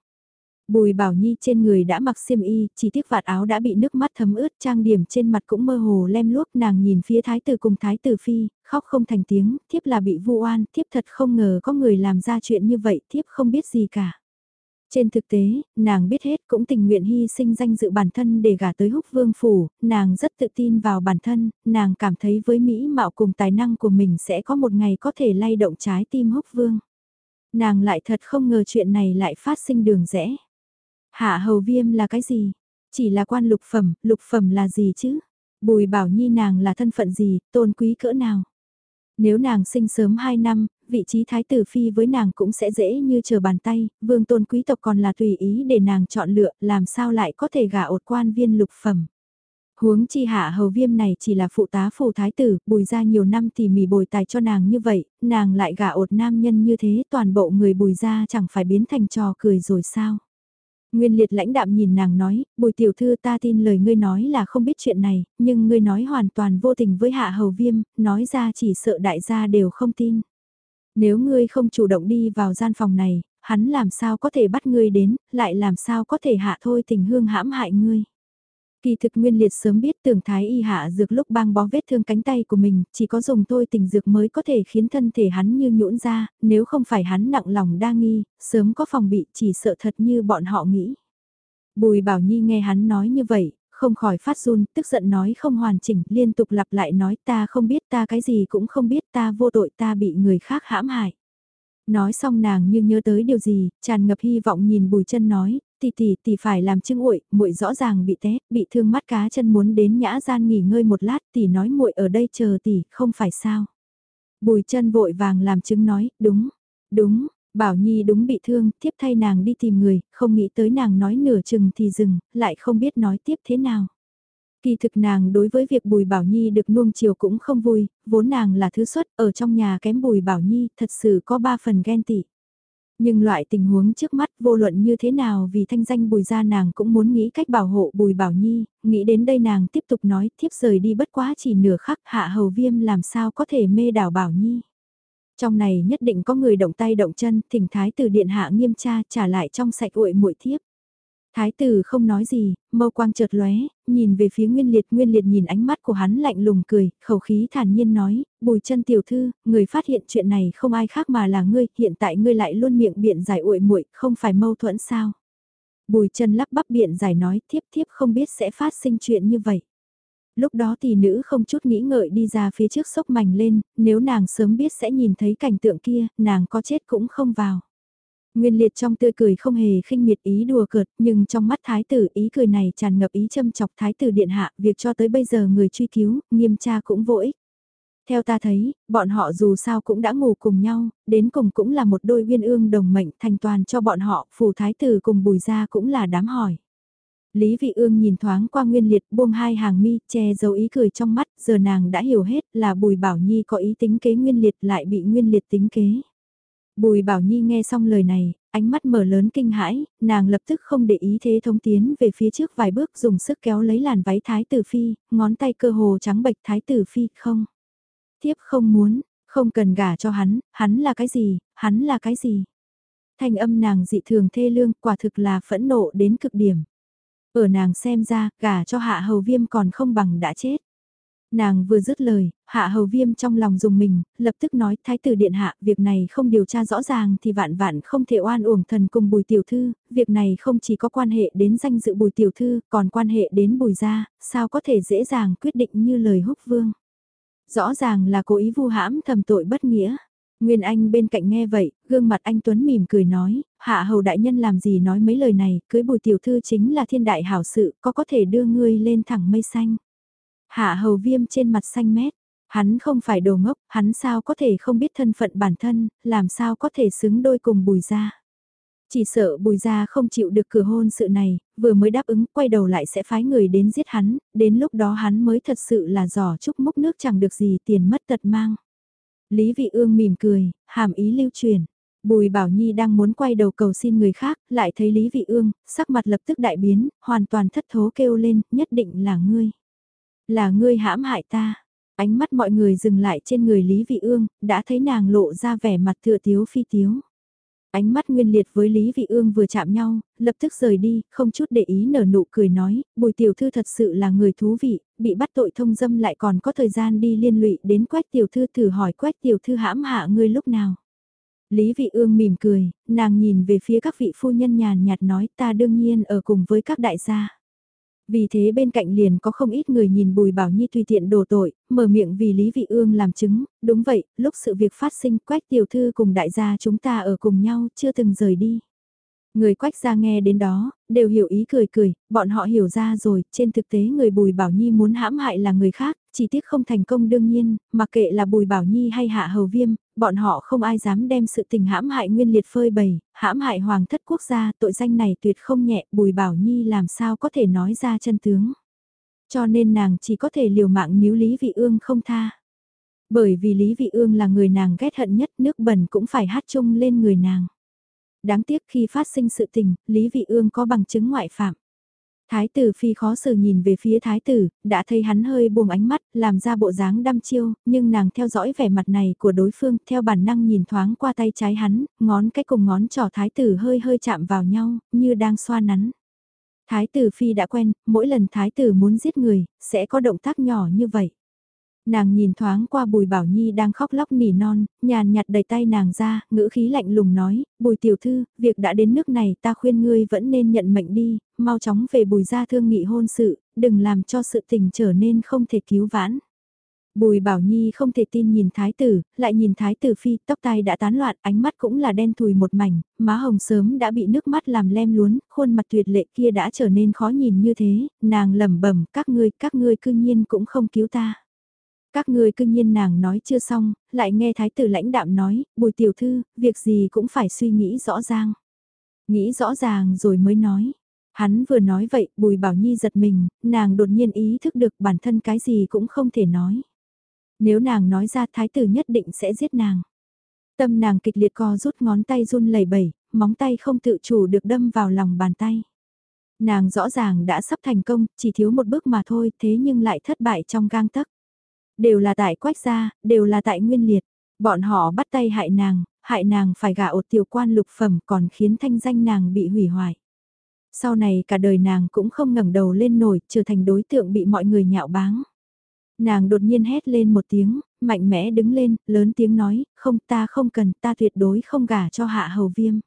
Bùi Bảo Nhi trên người đã mặc xiêm y, chỉ tiếc vạt áo đã bị nước mắt thấm ướt, trang điểm trên mặt cũng mơ hồ lem luốc, nàng nhìn phía thái tử cùng thái tử phi, khóc không thành tiếng, thiếp là bị vu oan, thiếp thật không ngờ có người làm ra chuyện như vậy, thiếp không biết gì cả. Trên thực tế, nàng biết hết cũng tình nguyện hy sinh danh dự bản thân để gả tới húc vương phủ, nàng rất tự tin vào bản thân, nàng cảm thấy với mỹ mạo cùng tài năng của mình sẽ có một ngày có thể lay động trái tim húc vương. Nàng lại thật không ngờ chuyện này lại phát sinh đường rẽ. Hạ hầu viêm là cái gì? Chỉ là quan lục phẩm, lục phẩm là gì chứ? Bùi bảo nhi nàng là thân phận gì, tôn quý cỡ nào? Nếu nàng sinh sớm 2 năm, vị trí thái tử phi với nàng cũng sẽ dễ như chờ bàn tay, vương tôn quý tộc còn là tùy ý để nàng chọn lựa, làm sao lại có thể gả ột quan viên lục phẩm. Huống chi hạ hầu viêm này chỉ là phụ tá phù thái tử, bùi ra nhiều năm thì mỉ bồi tài cho nàng như vậy, nàng lại gả ột nam nhân như thế, toàn bộ người bùi ra chẳng phải biến thành trò cười rồi sao. Nguyên liệt lãnh đạm nhìn nàng nói, bùi tiểu thư ta tin lời ngươi nói là không biết chuyện này, nhưng ngươi nói hoàn toàn vô tình với hạ hầu viêm, nói ra chỉ sợ đại gia đều không tin. Nếu ngươi không chủ động đi vào gian phòng này, hắn làm sao có thể bắt ngươi đến, lại làm sao có thể hạ thôi tình hương hãm hại ngươi. Kỳ thực Nguyên Liệt sớm biết tưởng thái y hạ dược lúc băng bó vết thương cánh tay của mình, chỉ có dùng thôi tình dược mới có thể khiến thân thể hắn như nhũn ra, nếu không phải hắn nặng lòng đa nghi, sớm có phòng bị chỉ sợ thật như bọn họ nghĩ. Bùi Bảo Nhi nghe hắn nói như vậy, không khỏi phát run, tức giận nói không hoàn chỉnh, liên tục lặp lại nói ta không biết ta cái gì cũng không biết ta vô tội ta bị người khác hãm hại. Nói xong nàng như nhớ tới điều gì, tràn ngập hy vọng nhìn bùi chân nói, tỷ tỷ tỷ phải làm chứng uội, muội rõ ràng bị té, bị thương mắt cá chân muốn đến nhã gian nghỉ ngơi một lát, tỷ nói muội ở đây chờ tỷ, không phải sao? Bùi chân vội vàng làm chứng nói, đúng, đúng, Bảo Nhi đúng bị thương, tiếp thay nàng đi tìm người, không nghĩ tới nàng nói nửa chừng thì dừng, lại không biết nói tiếp thế nào. Kỳ thực nàng đối với việc Bùi Bảo Nhi được nuông chiều cũng không vui, vốn nàng là thứ xuất ở trong nhà kém Bùi Bảo Nhi thật sự có ba phần ghen tị. Nhưng loại tình huống trước mắt vô luận như thế nào vì thanh danh bùi ra nàng cũng muốn nghĩ cách bảo hộ bùi bảo nhi, nghĩ đến đây nàng tiếp tục nói thiếp rời đi bất quá chỉ nửa khắc hạ hầu viêm làm sao có thể mê đảo bảo nhi. Trong này nhất định có người động tay động chân, thỉnh thái tử điện hạ nghiêm tra trả lại trong sạch uội muội thiếp. Thái tử không nói gì, mâu quang chợt lóe, nhìn về phía Nguyên Liệt, Nguyên Liệt nhìn ánh mắt của hắn lạnh lùng cười, khẩu khí thản nhiên nói, "Bùi chân tiểu thư, người phát hiện chuyện này không ai khác mà là ngươi, hiện tại ngươi lại luôn miệng biện giải uội muội, không phải mâu thuẫn sao?" Bùi chân lắp bắp biện giải nói, "Thiếp thiếp không biết sẽ phát sinh chuyện như vậy." Lúc đó thì nữ không chút nghĩ ngợi đi ra phía trước sốc mảnh lên, nếu nàng sớm biết sẽ nhìn thấy cảnh tượng kia, nàng có chết cũng không vào. Nguyên liệt trong tươi cười không hề khinh miệt ý đùa cợt, nhưng trong mắt thái tử ý cười này tràn ngập ý châm chọc thái tử điện hạ, việc cho tới bây giờ người truy cứu, nghiêm tra cũng vô ích. Theo ta thấy, bọn họ dù sao cũng đã ngủ cùng nhau, đến cùng cũng là một đôi viên ương đồng mệnh thành toàn cho bọn họ, phù thái tử cùng bùi gia cũng là đám hỏi. Lý Vị Ương nhìn thoáng qua Nguyên Liệt buông hai hàng mi, che giấu ý cười trong mắt, giờ nàng đã hiểu hết là Bùi Bảo Nhi có ý tính kế Nguyên Liệt lại bị Nguyên Liệt tính kế. Bùi Bảo Nhi nghe xong lời này, ánh mắt mở lớn kinh hãi, nàng lập tức không để ý thế thông tiến về phía trước vài bước dùng sức kéo lấy làn váy Thái Tử Phi, ngón tay cơ hồ trắng bệch Thái Tử Phi, không. Tiếp không muốn, không cần gả cho hắn, hắn là cái gì, hắn là cái gì. Thanh âm nàng dị thường thê lương, quả thực là phẫn nộ đến cực điểm. Ở nàng xem ra, gả cho hạ hầu viêm còn không bằng đã chết. Nàng vừa dứt lời, hạ hầu viêm trong lòng dùng mình, lập tức nói thái tử điện hạ, việc này không điều tra rõ ràng thì vạn vạn không thể oan uổng thần cùng bùi tiểu thư, việc này không chỉ có quan hệ đến danh dự bùi tiểu thư, còn quan hệ đến bùi gia, sao có thể dễ dàng quyết định như lời húc vương. Rõ ràng là cố ý vu hãm thầm tội bất nghĩa. Nguyên Anh bên cạnh nghe vậy, gương mặt anh Tuấn mỉm cười nói, hạ hầu đại nhân làm gì nói mấy lời này, cưới bùi tiểu thư chính là thiên đại hảo sự, có có thể đưa ngươi lên thẳng mây xanh. Hạ hầu viêm trên mặt xanh mét, hắn không phải đồ ngốc, hắn sao có thể không biết thân phận bản thân, làm sao có thể xứng đôi cùng bùi gia. Chỉ sợ bùi gia không chịu được cửa hôn sự này, vừa mới đáp ứng quay đầu lại sẽ phái người đến giết hắn, đến lúc đó hắn mới thật sự là giỏ chúc múc nước chẳng được gì tiền mất tật mang. Lý Vị Ương mỉm cười, hàm ý lưu truyền. Bùi Bảo Nhi đang muốn quay đầu cầu xin người khác, lại thấy Lý Vị Ương, sắc mặt lập tức đại biến, hoàn toàn thất thố kêu lên, nhất định là ngươi. Là ngươi hãm hại ta. Ánh mắt mọi người dừng lại trên người Lý Vị Ương, đã thấy nàng lộ ra vẻ mặt tựa tiếu phi tiếu. Ánh mắt nguyên liệt với Lý Vị Ương vừa chạm nhau, lập tức rời đi, không chút để ý nở nụ cười nói, bùi tiểu thư thật sự là người thú vị, bị bắt tội thông dâm lại còn có thời gian đi liên lụy đến quét tiểu thư thử hỏi quét tiểu thư hãm hạ ngươi lúc nào. Lý Vị Ương mỉm cười, nàng nhìn về phía các vị phu nhân nhàn nhạt nói ta đương nhiên ở cùng với các đại gia. Vì thế bên cạnh liền có không ít người nhìn Bùi Bảo Nhi tùy tiện đổ tội, mở miệng vì Lý Vị Ương làm chứng, đúng vậy, lúc sự việc phát sinh quách tiểu thư cùng đại gia chúng ta ở cùng nhau chưa từng rời đi. Người quách gia nghe đến đó, đều hiểu ý cười cười, bọn họ hiểu ra rồi, trên thực tế người Bùi Bảo Nhi muốn hãm hại là người khác, chỉ tiếc không thành công đương nhiên, mặc kệ là Bùi Bảo Nhi hay Hạ Hầu Viêm, bọn họ không ai dám đem sự tình hãm hại nguyên liệt phơi bày, hãm hại hoàng thất quốc gia, tội danh này tuyệt không nhẹ, Bùi Bảo Nhi làm sao có thể nói ra chân tướng. Cho nên nàng chỉ có thể liều mạng nếu Lý Vị Ương không tha. Bởi vì Lý Vị Ương là người nàng ghét hận nhất, nước bẩn cũng phải hát chung lên người nàng. Đáng tiếc khi phát sinh sự tình, Lý Vị Ương có bằng chứng ngoại phạm. Thái tử phi khó xử nhìn về phía thái tử, đã thấy hắn hơi buông ánh mắt, làm ra bộ dáng đăm chiêu, nhưng nàng theo dõi vẻ mặt này của đối phương, theo bản năng nhìn thoáng qua tay trái hắn, ngón cái cùng ngón trỏ thái tử hơi hơi chạm vào nhau, như đang xoa nắn. Thái tử phi đã quen, mỗi lần thái tử muốn giết người, sẽ có động tác nhỏ như vậy. Nàng nhìn thoáng qua bùi bảo nhi đang khóc lóc nỉ non, nhàn nhạt đầy tay nàng ra, ngữ khí lạnh lùng nói, bùi tiểu thư, việc đã đến nước này ta khuyên ngươi vẫn nên nhận mệnh đi, mau chóng về bùi gia thương nghị hôn sự, đừng làm cho sự tình trở nên không thể cứu vãn. Bùi Bảo Nhi không thể tin nhìn thái tử, lại nhìn thái tử phi, tóc tai đã tán loạn, ánh mắt cũng là đen thùi một mảnh, má hồng sớm đã bị nước mắt làm lem luốn, khuôn mặt tuyệt lệ kia đã trở nên khó nhìn như thế, nàng lẩm bẩm, các ngươi, các ngươi cư nhiên cũng không cứu ta. Các ngươi cư nhiên nàng nói chưa xong, lại nghe thái tử lãnh đạm nói, bùi tiểu thư, việc gì cũng phải suy nghĩ rõ ràng. Nghĩ rõ ràng rồi mới nói. Hắn vừa nói vậy, bùi bảo nhi giật mình, nàng đột nhiên ý thức được bản thân cái gì cũng không thể nói. Nếu nàng nói ra thái tử nhất định sẽ giết nàng. Tâm nàng kịch liệt co rút ngón tay run lẩy bẩy, móng tay không tự chủ được đâm vào lòng bàn tay. Nàng rõ ràng đã sắp thành công, chỉ thiếu một bước mà thôi, thế nhưng lại thất bại trong gang tấc. Đều là tại quách gia, đều là tại nguyên liệt. Bọn họ bắt tay hại nàng, hại nàng phải gả ột tiểu quan lục phẩm còn khiến thanh danh nàng bị hủy hoại. Sau này cả đời nàng cũng không ngẩng đầu lên nổi, trở thành đối tượng bị mọi người nhạo báng. Nàng đột nhiên hét lên một tiếng, mạnh mẽ đứng lên, lớn tiếng nói, không ta không cần, ta tuyệt đối không gả cho hạ hầu viêm.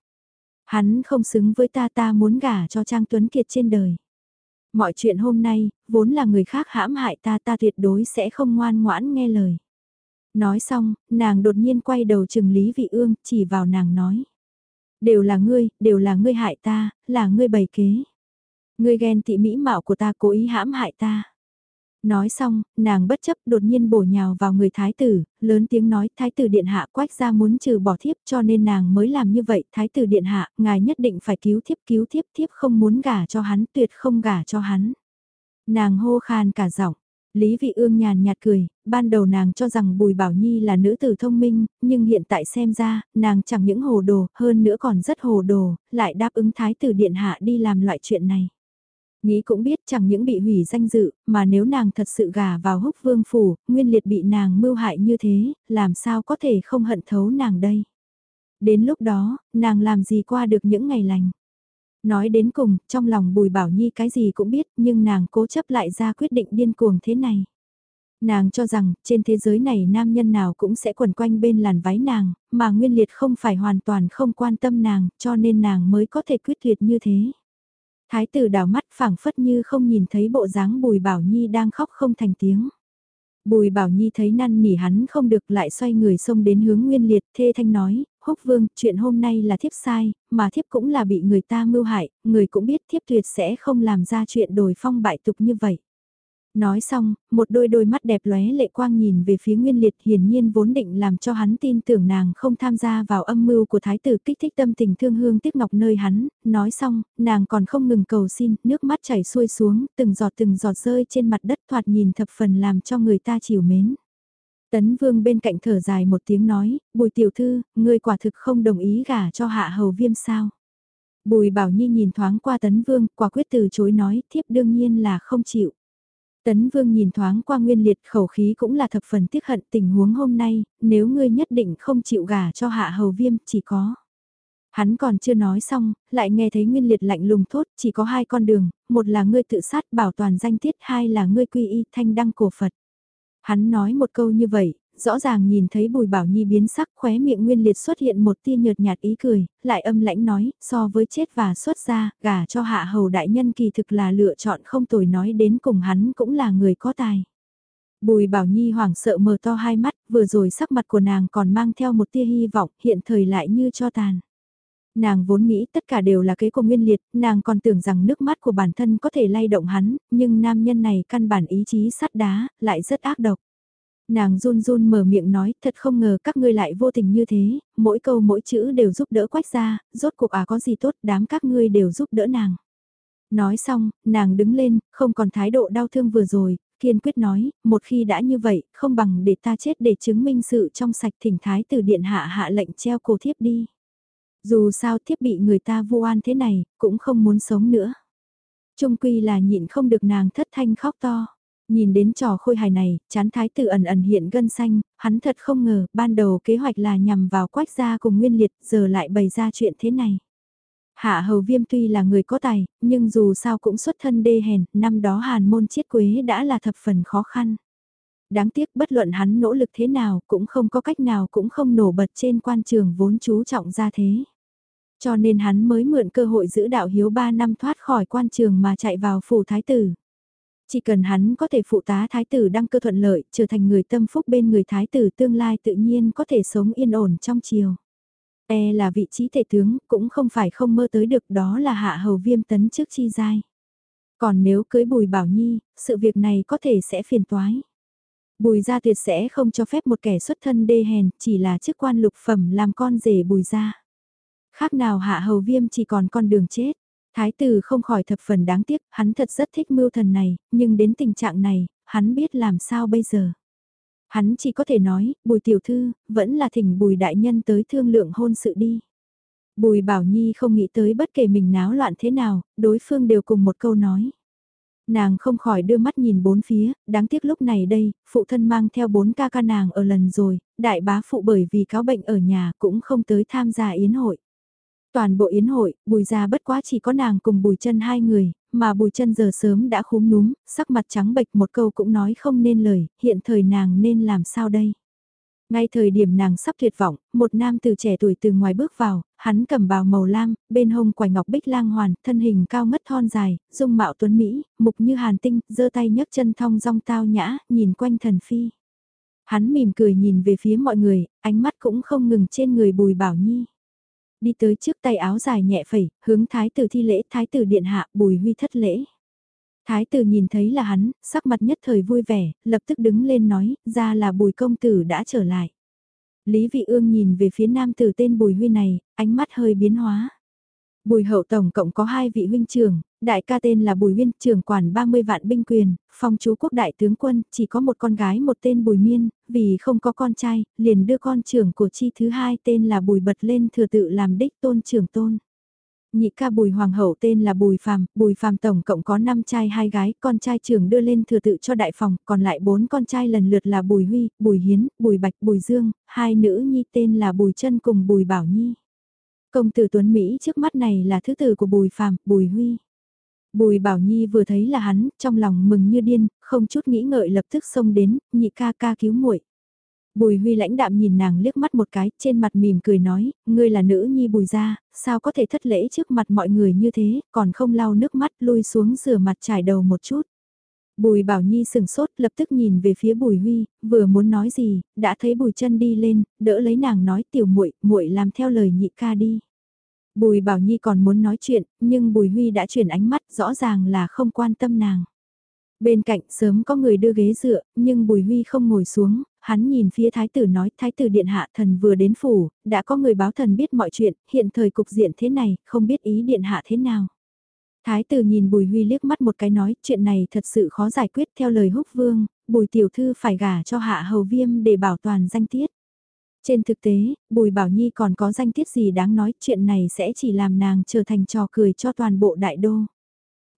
Hắn không xứng với ta ta muốn gả cho Trang Tuấn Kiệt trên đời. Mọi chuyện hôm nay, vốn là người khác hãm hại ta ta tuyệt đối sẽ không ngoan ngoãn nghe lời. Nói xong, nàng đột nhiên quay đầu chừng Lý Vị Ương, chỉ vào nàng nói. Đều là ngươi, đều là ngươi hại ta, là ngươi bày kế. Ngươi ghen tị mỹ mạo của ta cố ý hãm hại ta. Nói xong, nàng bất chấp đột nhiên bổ nhào vào người thái tử, lớn tiếng nói thái tử điện hạ quách ra muốn trừ bỏ thiếp cho nên nàng mới làm như vậy. Thái tử điện hạ, ngài nhất định phải cứu thiếp cứu thiếp thiếp không muốn gả cho hắn tuyệt không gả cho hắn. Nàng hô khan cả giọng. Lý Vị Ương nhàn nhạt cười, ban đầu nàng cho rằng Bùi Bảo Nhi là nữ tử thông minh, nhưng hiện tại xem ra, nàng chẳng những hồ đồ, hơn nữa còn rất hồ đồ, lại đáp ứng thái tử điện hạ đi làm loại chuyện này. Nghĩ cũng biết chẳng những bị hủy danh dự, mà nếu nàng thật sự gả vào húc vương phủ, nguyên liệt bị nàng mưu hại như thế, làm sao có thể không hận thấu nàng đây. Đến lúc đó, nàng làm gì qua được những ngày lành. Nói đến cùng, trong lòng Bùi Bảo Nhi cái gì cũng biết nhưng nàng cố chấp lại ra quyết định điên cuồng thế này. Nàng cho rằng, trên thế giới này nam nhân nào cũng sẽ quẩn quanh bên làn váy nàng, mà Nguyên Liệt không phải hoàn toàn không quan tâm nàng, cho nên nàng mới có thể quyết liệt như thế. Thái tử đào mắt phảng phất như không nhìn thấy bộ dáng Bùi Bảo Nhi đang khóc không thành tiếng. Bùi Bảo Nhi thấy năn nỉ hắn không được lại xoay người xông đến hướng Nguyên Liệt, thê thanh nói, húc vương, chuyện hôm nay là thiếp sai, mà thiếp cũng là bị người ta mưu hại, người cũng biết thiếp tuyệt sẽ không làm ra chuyện đổi phong bại tục như vậy. Nói xong, một đôi đôi mắt đẹp lóe lệ quang nhìn về phía Nguyên Liệt hiển nhiên vốn định làm cho hắn tin tưởng nàng không tham gia vào âm mưu của thái tử kích thích tâm tình thương hương tiếc ngọc nơi hắn, nói xong, nàng còn không ngừng cầu xin, nước mắt chảy xuôi xuống, từng giọt từng giọt rơi trên mặt đất thoạt nhìn thập phần làm cho người ta chiều mến. Tấn Vương bên cạnh thở dài một tiếng nói, bùi tiểu thư, ngươi quả thực không đồng ý gả cho hạ hầu viêm sao. Bùi Bảo Nhi nhìn thoáng qua Tấn Vương, quả quyết từ chối nói, thiếp đương nhiên là không chịu. Tấn Vương nhìn thoáng qua nguyên liệt khẩu khí cũng là thập phần tiếc hận tình huống hôm nay, nếu ngươi nhất định không chịu gả cho hạ hầu viêm chỉ có. Hắn còn chưa nói xong, lại nghe thấy nguyên liệt lạnh lùng thốt chỉ có hai con đường, một là ngươi tự sát bảo toàn danh tiết hai là ngươi quy y thanh đăng cổ Phật. Hắn nói một câu như vậy, rõ ràng nhìn thấy Bùi Bảo Nhi biến sắc khóe miệng Nguyên Liệt xuất hiện một tia nhợt nhạt ý cười, lại âm lãnh nói, so với chết và xuất ra, gả cho hạ hầu đại nhân kỳ thực là lựa chọn không tồi nói đến cùng hắn cũng là người có tài. Bùi Bảo Nhi hoảng sợ mở to hai mắt, vừa rồi sắc mặt của nàng còn mang theo một tia hy vọng, hiện thời lại như cho tàn. Nàng vốn nghĩ tất cả đều là kế của nguyên liệt, nàng còn tưởng rằng nước mắt của bản thân có thể lay động hắn, nhưng nam nhân này căn bản ý chí sắt đá, lại rất ác độc. Nàng run run mở miệng nói, thật không ngờ các ngươi lại vô tình như thế, mỗi câu mỗi chữ đều giúp đỡ quách ra, rốt cuộc à có gì tốt, đám các ngươi đều giúp đỡ nàng. Nói xong, nàng đứng lên, không còn thái độ đau thương vừa rồi, kiên quyết nói, một khi đã như vậy, không bằng để ta chết để chứng minh sự trong sạch thỉnh thái từ điện hạ hạ lệnh treo cổ thiếp đi. Dù sao thiếp bị người ta vu oan thế này, cũng không muốn sống nữa. Trung quy là nhịn không được nàng thất thanh khóc to. Nhìn đến trò khôi hài này, chán thái tử ẩn ẩn hiện gân xanh, hắn thật không ngờ, ban đầu kế hoạch là nhằm vào quách gia cùng nguyên liệt, giờ lại bày ra chuyện thế này. Hạ hầu viêm tuy là người có tài, nhưng dù sao cũng xuất thân đê hèn, năm đó hàn môn chiết quế đã là thập phần khó khăn. Đáng tiếc bất luận hắn nỗ lực thế nào cũng không có cách nào cũng không nổ bật trên quan trường vốn chú trọng ra thế. Cho nên hắn mới mượn cơ hội giữ đạo hiếu 3 năm thoát khỏi quan trường mà chạy vào phủ thái tử. Chỉ cần hắn có thể phụ tá thái tử đăng cơ thuận lợi, trở thành người tâm phúc bên người thái tử tương lai tự nhiên có thể sống yên ổn trong chiều. E là vị trí tể tướng, cũng không phải không mơ tới được đó là hạ hầu viêm tấn trước chi giai. Còn nếu cưới bùi bảo nhi, sự việc này có thể sẽ phiền toái. Bùi gia tuyệt sẽ không cho phép một kẻ xuất thân đê hèn, chỉ là chức quan lục phẩm làm con rể bùi gia. Khác nào hạ hầu viêm chỉ còn con đường chết. Thái tử không khỏi thập phần đáng tiếc, hắn thật rất thích mưu thần này, nhưng đến tình trạng này, hắn biết làm sao bây giờ. Hắn chỉ có thể nói, bùi tiểu thư, vẫn là thỉnh bùi đại nhân tới thương lượng hôn sự đi. Bùi bảo nhi không nghĩ tới bất kể mình náo loạn thế nào, đối phương đều cùng một câu nói. Nàng không khỏi đưa mắt nhìn bốn phía, đáng tiếc lúc này đây, phụ thân mang theo bốn ca ca nàng ở lần rồi, đại bá phụ bởi vì cáo bệnh ở nhà cũng không tới tham gia yến hội. Toàn bộ yến hội, bùi ra bất quá chỉ có nàng cùng bùi chân hai người, mà bùi chân giờ sớm đã khúm núm, sắc mặt trắng bệch một câu cũng nói không nên lời, hiện thời nàng nên làm sao đây? Ngay thời điểm nàng sắp tuyệt vọng, một nam từ trẻ tuổi từ ngoài bước vào, hắn cầm bào màu lam, bên hông quải ngọc bích lang hoàn, thân hình cao ngất thon dài, dung mạo tuấn Mỹ, mục như hàn tinh, giơ tay nhấc chân thong dong tao nhã, nhìn quanh thần phi. Hắn mỉm cười nhìn về phía mọi người, ánh mắt cũng không ngừng trên người bùi bảo nhi đi tới trước tay áo dài nhẹ phẩy, hướng thái tử thi lễ, thái tử điện hạ, bùi huy thất lễ. Thái tử nhìn thấy là hắn, sắc mặt nhất thời vui vẻ, lập tức đứng lên nói, ra là bùi công tử đã trở lại. Lý vị ương nhìn về phía nam tử tên bùi huy này, ánh mắt hơi biến hóa. Bùi hậu tổng cộng có hai vị huynh trưởng, đại ca tên là Bùi Nguyên, trưởng quản 30 vạn binh quyền, phong chú quốc đại tướng quân, chỉ có một con gái một tên Bùi Miên, vì không có con trai, liền đưa con trưởng của chi thứ hai tên là Bùi Bật lên thừa tự làm đích tôn trưởng tôn. Nhị ca Bùi Hoàng hậu tên là Bùi Phàm, Bùi Phàm tổng cộng có 5 trai hai gái, con trai trưởng đưa lên thừa tự cho đại phòng, còn lại bốn con trai lần lượt là Bùi Huy, Bùi Hiến, Bùi Bạch, Bùi Dương, hai nữ nhi tên là Bùi Chân cùng Bùi Bảo Nhi. Công tử Tuấn Mỹ trước mắt này là thứ tử của Bùi Phàm, Bùi Huy. Bùi Bảo Nhi vừa thấy là hắn, trong lòng mừng như điên, không chút nghĩ ngợi lập tức xông đến, nhị ca ca cứu muội. Bùi Huy lãnh đạm nhìn nàng liếc mắt một cái, trên mặt mỉm cười nói, ngươi là nữ nhi bùi gia, sao có thể thất lễ trước mặt mọi người như thế, còn không lau nước mắt lui xuống rửa mặt trải đầu một chút. Bùi Bảo Nhi sừng sốt lập tức nhìn về phía Bùi Huy, vừa muốn nói gì, đã thấy Bùi chân đi lên, đỡ lấy nàng nói tiểu muội muội làm theo lời nhị ca đi. Bùi Bảo Nhi còn muốn nói chuyện, nhưng Bùi Huy đã chuyển ánh mắt rõ ràng là không quan tâm nàng. Bên cạnh sớm có người đưa ghế dựa, nhưng Bùi Huy không ngồi xuống, hắn nhìn phía thái tử nói thái tử điện hạ thần vừa đến phủ, đã có người báo thần biết mọi chuyện, hiện thời cục diện thế này, không biết ý điện hạ thế nào. Thái tử nhìn Bùi Huy liếc mắt một cái nói chuyện này thật sự khó giải quyết theo lời húc vương, Bùi tiểu thư phải gả cho hạ hầu viêm để bảo toàn danh tiết. Trên thực tế, Bùi Bảo Nhi còn có danh tiết gì đáng nói chuyện này sẽ chỉ làm nàng trở thành trò cười cho toàn bộ đại đô.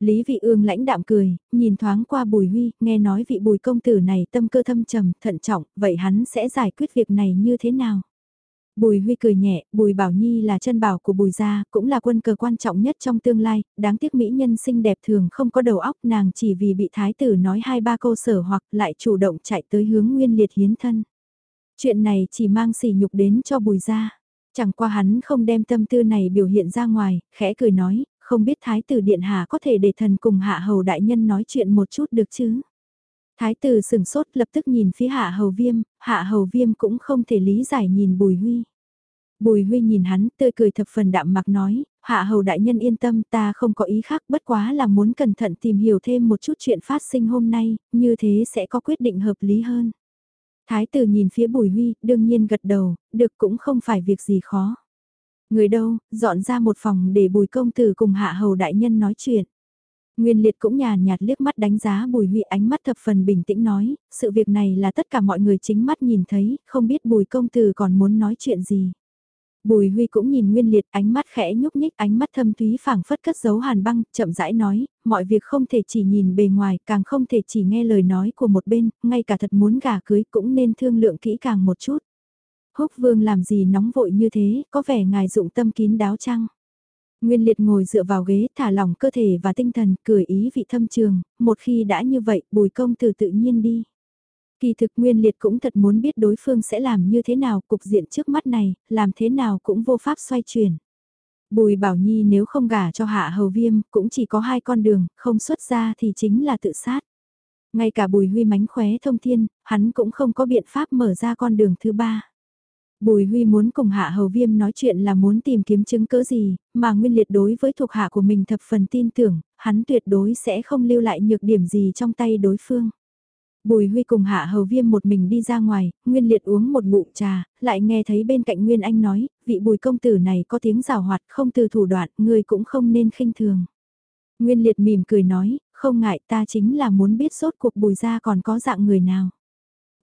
Lý Vị Ương lãnh đạm cười, nhìn thoáng qua Bùi Huy, nghe nói vị Bùi công tử này tâm cơ thâm trầm, thận trọng, vậy hắn sẽ giải quyết việc này như thế nào? Bùi Huy cười nhẹ, Bùi Bảo Nhi là chân bảo của Bùi gia, cũng là quân cờ quan trọng nhất trong tương lai, đáng tiếc mỹ nhân xinh đẹp thường không có đầu óc nàng chỉ vì bị thái tử nói hai ba câu sở hoặc lại chủ động chạy tới hướng nguyên liệt hiến thân. Chuyện này chỉ mang sỉ nhục đến cho bùi gia, Chẳng qua hắn không đem tâm tư này biểu hiện ra ngoài, khẽ cười nói, không biết thái tử điện hạ có thể để thần cùng hạ hầu đại nhân nói chuyện một chút được chứ. Thái tử sừng sốt lập tức nhìn phía hạ hầu viêm, hạ hầu viêm cũng không thể lý giải nhìn bùi huy. Bùi huy nhìn hắn tươi cười thập phần đạm mặc nói, hạ hầu đại nhân yên tâm ta không có ý khác bất quá là muốn cẩn thận tìm hiểu thêm một chút chuyện phát sinh hôm nay, như thế sẽ có quyết định hợp lý hơn. Thái tử nhìn phía bùi huy, đương nhiên gật đầu, được cũng không phải việc gì khó. Người đâu, dọn ra một phòng để bùi công tử cùng hạ hầu đại nhân nói chuyện. Nguyên liệt cũng nhàn nhạt liếc mắt đánh giá bùi huy ánh mắt thập phần bình tĩnh nói, sự việc này là tất cả mọi người chính mắt nhìn thấy, không biết bùi công tử còn muốn nói chuyện gì. Bùi Huy cũng nhìn Nguyên Liệt ánh mắt khẽ nhúc nhích ánh mắt thâm thúy phảng phất cất dấu hàn băng, chậm rãi nói, mọi việc không thể chỉ nhìn bề ngoài, càng không thể chỉ nghe lời nói của một bên, ngay cả thật muốn gả cưới cũng nên thương lượng kỹ càng một chút. Húc Vương làm gì nóng vội như thế, có vẻ ngài dụng tâm kín đáo chăng? Nguyên Liệt ngồi dựa vào ghế thả lỏng cơ thể và tinh thần, cười ý vị thâm trường, một khi đã như vậy, bùi công từ tự nhiên đi. Kỳ thực Nguyên Liệt cũng thật muốn biết đối phương sẽ làm như thế nào, cục diện trước mắt này, làm thế nào cũng vô pháp xoay chuyển. Bùi Bảo Nhi nếu không gả cho Hạ Hầu Viêm, cũng chỉ có hai con đường, không xuất ra thì chính là tự sát. Ngay cả Bùi Huy mánh khóe thông thiên, hắn cũng không có biện pháp mở ra con đường thứ ba. Bùi Huy muốn cùng Hạ Hầu Viêm nói chuyện là muốn tìm kiếm chứng cỡ gì, mà Nguyên Liệt đối với thuộc hạ của mình thập phần tin tưởng, hắn tuyệt đối sẽ không lưu lại nhược điểm gì trong tay đối phương. Bùi Huy cùng Hạ Hầu Viêm một mình đi ra ngoài, Nguyên Liệt uống một bụng trà, lại nghe thấy bên cạnh Nguyên Anh nói, vị bùi công tử này có tiếng rào hoạt không từ thủ đoạn, người cũng không nên khinh thường. Nguyên Liệt mỉm cười nói, không ngại ta chính là muốn biết sốt cuộc bùi ra còn có dạng người nào.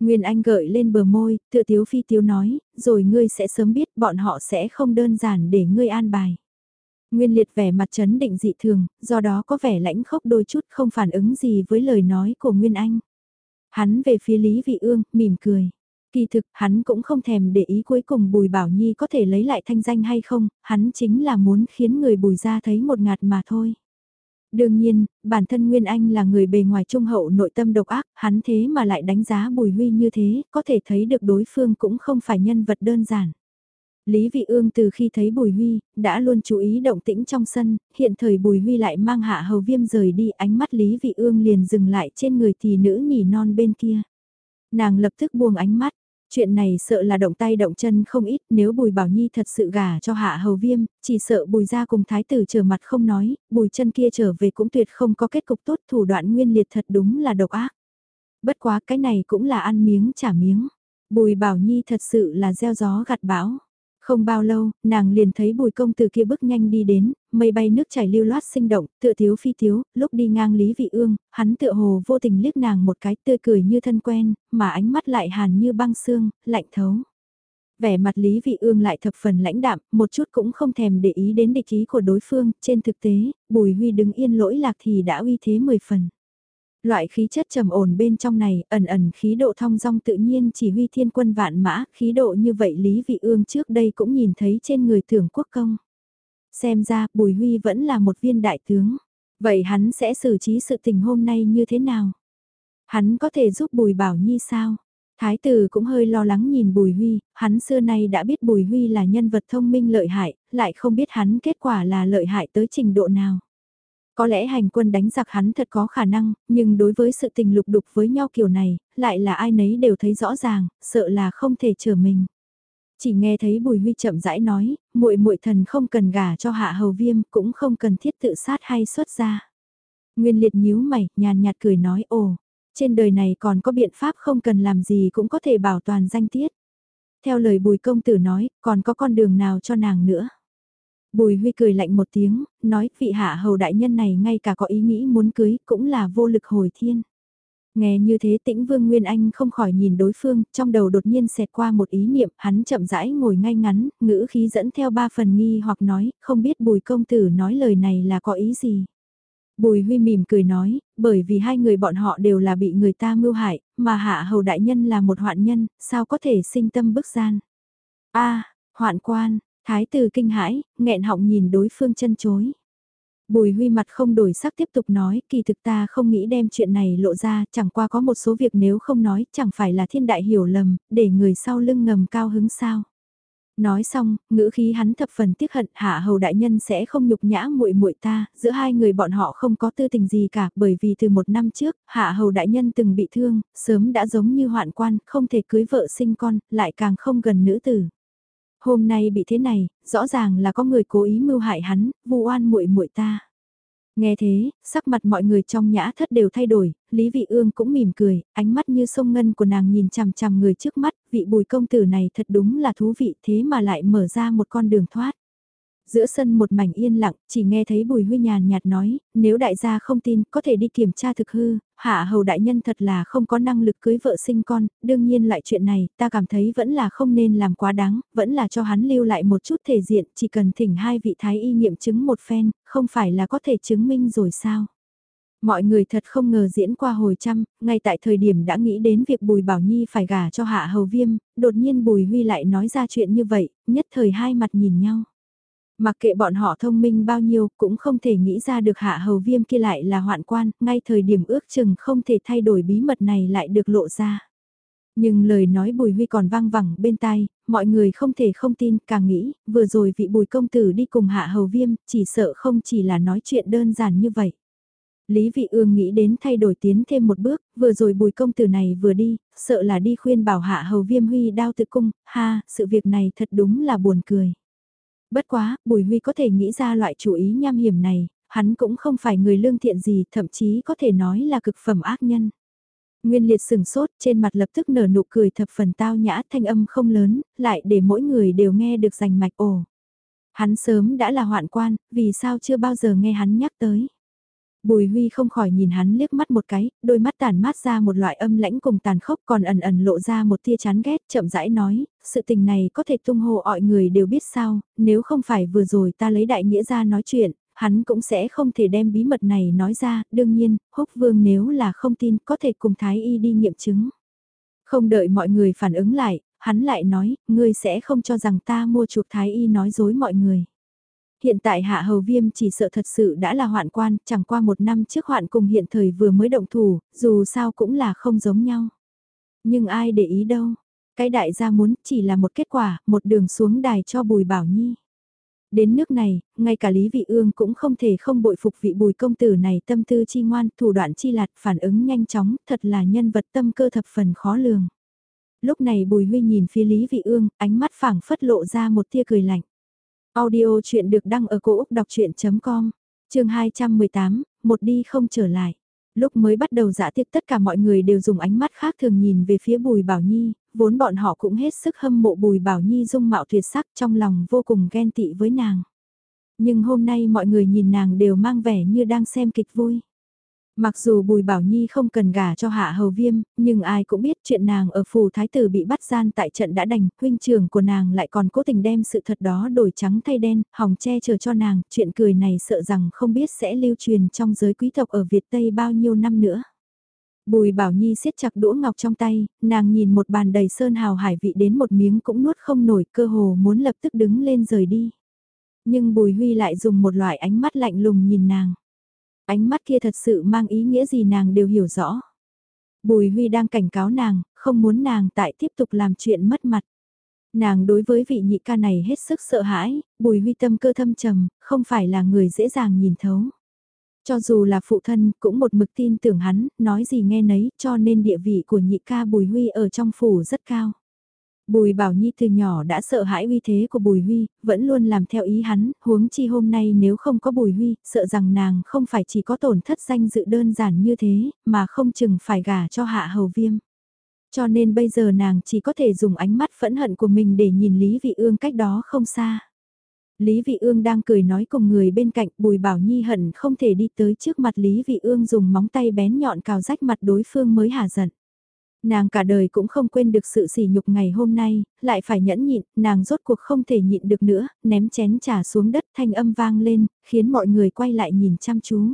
Nguyên Anh gợi lên bờ môi, tựa tiếu phi tiếu nói, rồi ngươi sẽ sớm biết bọn họ sẽ không đơn giản để ngươi an bài. Nguyên liệt vẻ mặt chấn định dị thường, do đó có vẻ lãnh khốc đôi chút không phản ứng gì với lời nói của Nguyên Anh. Hắn về phía Lý Vị Ương, mỉm cười. Kỳ thực, hắn cũng không thèm để ý cuối cùng Bùi Bảo Nhi có thể lấy lại thanh danh hay không, hắn chính là muốn khiến người Bùi ra thấy một ngạt mà thôi. Đương nhiên, bản thân Nguyên Anh là người bề ngoài trung hậu nội tâm độc ác, hắn thế mà lại đánh giá Bùi Huy như thế, có thể thấy được đối phương cũng không phải nhân vật đơn giản. Lý Vị Ương từ khi thấy Bùi Huy, đã luôn chú ý động tĩnh trong sân, hiện thời Bùi Huy lại mang hạ hầu viêm rời đi ánh mắt Lý Vị Ương liền dừng lại trên người tỷ nữ nhỉ non bên kia. Nàng lập tức buông ánh mắt, chuyện này sợ là động tay động chân không ít nếu Bùi Bảo Nhi thật sự gả cho hạ hầu viêm, chỉ sợ Bùi ra cùng thái tử trở mặt không nói, Bùi chân kia trở về cũng tuyệt không có kết cục tốt thủ đoạn nguyên liệt thật đúng là độc ác. Bất quá cái này cũng là ăn miếng trả miếng. Bùi Bảo Nhi thật sự là gieo gió gặt bão. Không bao lâu, nàng liền thấy bùi công từ kia bước nhanh đi đến, mây bay nước chảy lưu loát sinh động, tựa thiếu phi thiếu, lúc đi ngang Lý Vị Ương, hắn tựa hồ vô tình liếc nàng một cái tươi cười như thân quen, mà ánh mắt lại hàn như băng xương, lạnh thấu. Vẻ mặt Lý Vị Ương lại thập phần lãnh đạm, một chút cũng không thèm để ý đến địch ý của đối phương, trên thực tế, Bùi Huy đứng yên lỗi lạc thì đã uy thế mười phần. Loại khí chất trầm ổn bên trong này, ẩn ẩn khí độ thong dong tự nhiên chỉ huy thiên quân vạn mã, khí độ như vậy Lý Vị Ương trước đây cũng nhìn thấy trên người thưởng quốc công. Xem ra, Bùi Huy vẫn là một viên đại tướng. Vậy hắn sẽ xử trí sự tình hôm nay như thế nào? Hắn có thể giúp Bùi Bảo Nhi sao? Thái tử cũng hơi lo lắng nhìn Bùi Huy, hắn xưa nay đã biết Bùi Huy là nhân vật thông minh lợi hại, lại không biết hắn kết quả là lợi hại tới trình độ nào. Có lẽ hành quân đánh giặc hắn thật có khả năng, nhưng đối với sự tình lục đục với nhau kiểu này, lại là ai nấy đều thấy rõ ràng, sợ là không thể chờ mình. Chỉ nghe thấy Bùi Huy chậm rãi nói, muội muội thần không cần gả cho hạ hầu viêm, cũng không cần thiết tự sát hay xuất ra. Nguyên liệt nhíu mày, nhàn nhạt cười nói ồ, trên đời này còn có biện pháp không cần làm gì cũng có thể bảo toàn danh tiết. Theo lời bùi công tử nói, còn có con đường nào cho nàng nữa. Bùi Huy cười lạnh một tiếng, nói vị hạ hầu đại nhân này ngay cả có ý nghĩ muốn cưới cũng là vô lực hồi thiên. Nghe như thế tĩnh Vương Nguyên Anh không khỏi nhìn đối phương, trong đầu đột nhiên xẹt qua một ý niệm, hắn chậm rãi ngồi ngay ngắn, ngữ khí dẫn theo ba phần nghi hoặc nói, không biết bùi công tử nói lời này là có ý gì. Bùi Huy mỉm cười nói, bởi vì hai người bọn họ đều là bị người ta mưu hại, mà hạ hầu đại nhân là một hoạn nhân, sao có thể sinh tâm bức gian. a hoạn quan, Thái tử kinh hãi, nghẹn họng nhìn đối phương chân chối. Bùi huy mặt không đổi sắc tiếp tục nói, kỳ thực ta không nghĩ đem chuyện này lộ ra, chẳng qua có một số việc nếu không nói, chẳng phải là thiên đại hiểu lầm, để người sau lưng ngầm cao hứng sao. Nói xong, ngữ khí hắn thập phần tiếc hận, hạ hầu đại nhân sẽ không nhục nhã muội muội ta, giữa hai người bọn họ không có tư tình gì cả, bởi vì từ một năm trước, hạ hầu đại nhân từng bị thương, sớm đã giống như hoạn quan, không thể cưới vợ sinh con, lại càng không gần nữ tử. Hôm nay bị thế này, rõ ràng là có người cố ý mưu hại hắn, vu oan muội muội ta. Nghe thế, sắc mặt mọi người trong nhã thất đều thay đổi, Lý Vị Ương cũng mỉm cười, ánh mắt như sông ngân của nàng nhìn chằm chằm người trước mắt, vị bùi công tử này thật đúng là thú vị thế mà lại mở ra một con đường thoát. Giữa sân một mảnh yên lặng, chỉ nghe thấy Bùi Huy nhàn nhạt nói, nếu đại gia không tin, có thể đi kiểm tra thực hư, hạ hầu đại nhân thật là không có năng lực cưới vợ sinh con, đương nhiên loại chuyện này, ta cảm thấy vẫn là không nên làm quá đáng, vẫn là cho hắn lưu lại một chút thể diện, chỉ cần thỉnh hai vị thái y nghiệm chứng một phen, không phải là có thể chứng minh rồi sao. Mọi người thật không ngờ diễn qua hồi trăm, ngay tại thời điểm đã nghĩ đến việc Bùi Bảo Nhi phải gả cho Hạ Hầu Viêm, đột nhiên Bùi Huy lại nói ra chuyện như vậy, nhất thời hai mặt nhìn nhau. Mặc kệ bọn họ thông minh bao nhiêu cũng không thể nghĩ ra được hạ hầu viêm kia lại là hoạn quan, ngay thời điểm ước chừng không thể thay đổi bí mật này lại được lộ ra. Nhưng lời nói bùi huy còn vang vẳng bên tai, mọi người không thể không tin, càng nghĩ, vừa rồi vị bùi công tử đi cùng hạ hầu viêm, chỉ sợ không chỉ là nói chuyện đơn giản như vậy. Lý Vị Ương nghĩ đến thay đổi tiến thêm một bước, vừa rồi bùi công tử này vừa đi, sợ là đi khuyên bảo hạ hầu viêm huy đao tự cung, ha, sự việc này thật đúng là buồn cười. Bất quá, Bùi Huy có thể nghĩ ra loại chủ ý nham hiểm này, hắn cũng không phải người lương thiện gì, thậm chí có thể nói là cực phẩm ác nhân. Nguyên liệt sừng sốt, trên mặt lập tức nở nụ cười thập phần tao nhã thanh âm không lớn, lại để mỗi người đều nghe được rành mạch ồ. Hắn sớm đã là hoạn quan, vì sao chưa bao giờ nghe hắn nhắc tới. Bùi Huy không khỏi nhìn hắn liếc mắt một cái, đôi mắt tàn mát ra một loại âm lãnh cùng tàn khốc còn ẩn ẩn lộ ra một tia chán ghét chậm rãi nói, sự tình này có thể tung hô mọi người đều biết sao, nếu không phải vừa rồi ta lấy đại nghĩa ra nói chuyện, hắn cũng sẽ không thể đem bí mật này nói ra, đương nhiên, húc vương nếu là không tin có thể cùng Thái Y đi nghiệm chứng. Không đợi mọi người phản ứng lại, hắn lại nói, ngươi sẽ không cho rằng ta mua chuộc Thái Y nói dối mọi người. Hiện tại hạ hầu viêm chỉ sợ thật sự đã là hoạn quan, chẳng qua một năm trước hoạn cùng hiện thời vừa mới động thủ, dù sao cũng là không giống nhau. Nhưng ai để ý đâu, cái đại gia muốn chỉ là một kết quả, một đường xuống đài cho Bùi Bảo Nhi. Đến nước này, ngay cả Lý Vị Ương cũng không thể không bội phục vị bùi công tử này tâm tư chi ngoan, thủ đoạn chi lạt, phản ứng nhanh chóng, thật là nhân vật tâm cơ thập phần khó lường. Lúc này Bùi Huy nhìn phía Lý Vị Ương, ánh mắt phảng phất lộ ra một tia cười lạnh. Audio chuyện được đăng ở cổ Úc đọc chuyện.com, trường 218, một đi không trở lại. Lúc mới bắt đầu giả tiệc tất cả mọi người đều dùng ánh mắt khác thường nhìn về phía Bùi Bảo Nhi, vốn bọn họ cũng hết sức hâm mộ Bùi Bảo Nhi dung mạo tuyệt sắc trong lòng vô cùng ghen tị với nàng. Nhưng hôm nay mọi người nhìn nàng đều mang vẻ như đang xem kịch vui. Mặc dù Bùi Bảo Nhi không cần gả cho Hạ Hầu Viêm, nhưng ai cũng biết chuyện nàng ở phủ thái tử bị bắt gian tại trận đã đành, huynh trưởng của nàng lại còn cố tình đem sự thật đó đổi trắng thay đen, hòng che chở cho nàng, chuyện cười này sợ rằng không biết sẽ lưu truyền trong giới quý tộc ở Việt Tây bao nhiêu năm nữa. Bùi Bảo Nhi siết chặt đũa ngọc trong tay, nàng nhìn một bàn đầy sơn hào hải vị đến một miếng cũng nuốt không nổi, cơ hồ muốn lập tức đứng lên rời đi. Nhưng Bùi Huy lại dùng một loại ánh mắt lạnh lùng nhìn nàng. Ánh mắt kia thật sự mang ý nghĩa gì nàng đều hiểu rõ. Bùi Huy đang cảnh cáo nàng, không muốn nàng tại tiếp tục làm chuyện mất mặt. Nàng đối với vị nhị ca này hết sức sợ hãi, bùi huy tâm cơ thâm trầm, không phải là người dễ dàng nhìn thấu. Cho dù là phụ thân, cũng một mực tin tưởng hắn, nói gì nghe nấy, cho nên địa vị của nhị ca bùi huy ở trong phủ rất cao. Bùi Bảo Nhi từ nhỏ đã sợ hãi uy thế của Bùi Huy, vẫn luôn làm theo ý hắn, huống chi hôm nay nếu không có Bùi Huy, sợ rằng nàng không phải chỉ có tổn thất danh dự đơn giản như thế, mà không chừng phải gả cho hạ hầu viêm. Cho nên bây giờ nàng chỉ có thể dùng ánh mắt phẫn hận của mình để nhìn Lý Vị Ương cách đó không xa. Lý Vị Ương đang cười nói cùng người bên cạnh Bùi Bảo Nhi hận không thể đi tới trước mặt Lý Vị Ương dùng móng tay bén nhọn cào rách mặt đối phương mới hả giận. Nàng cả đời cũng không quên được sự sỉ nhục ngày hôm nay, lại phải nhẫn nhịn, nàng rốt cuộc không thể nhịn được nữa, ném chén trà xuống đất thanh âm vang lên, khiến mọi người quay lại nhìn chăm chú.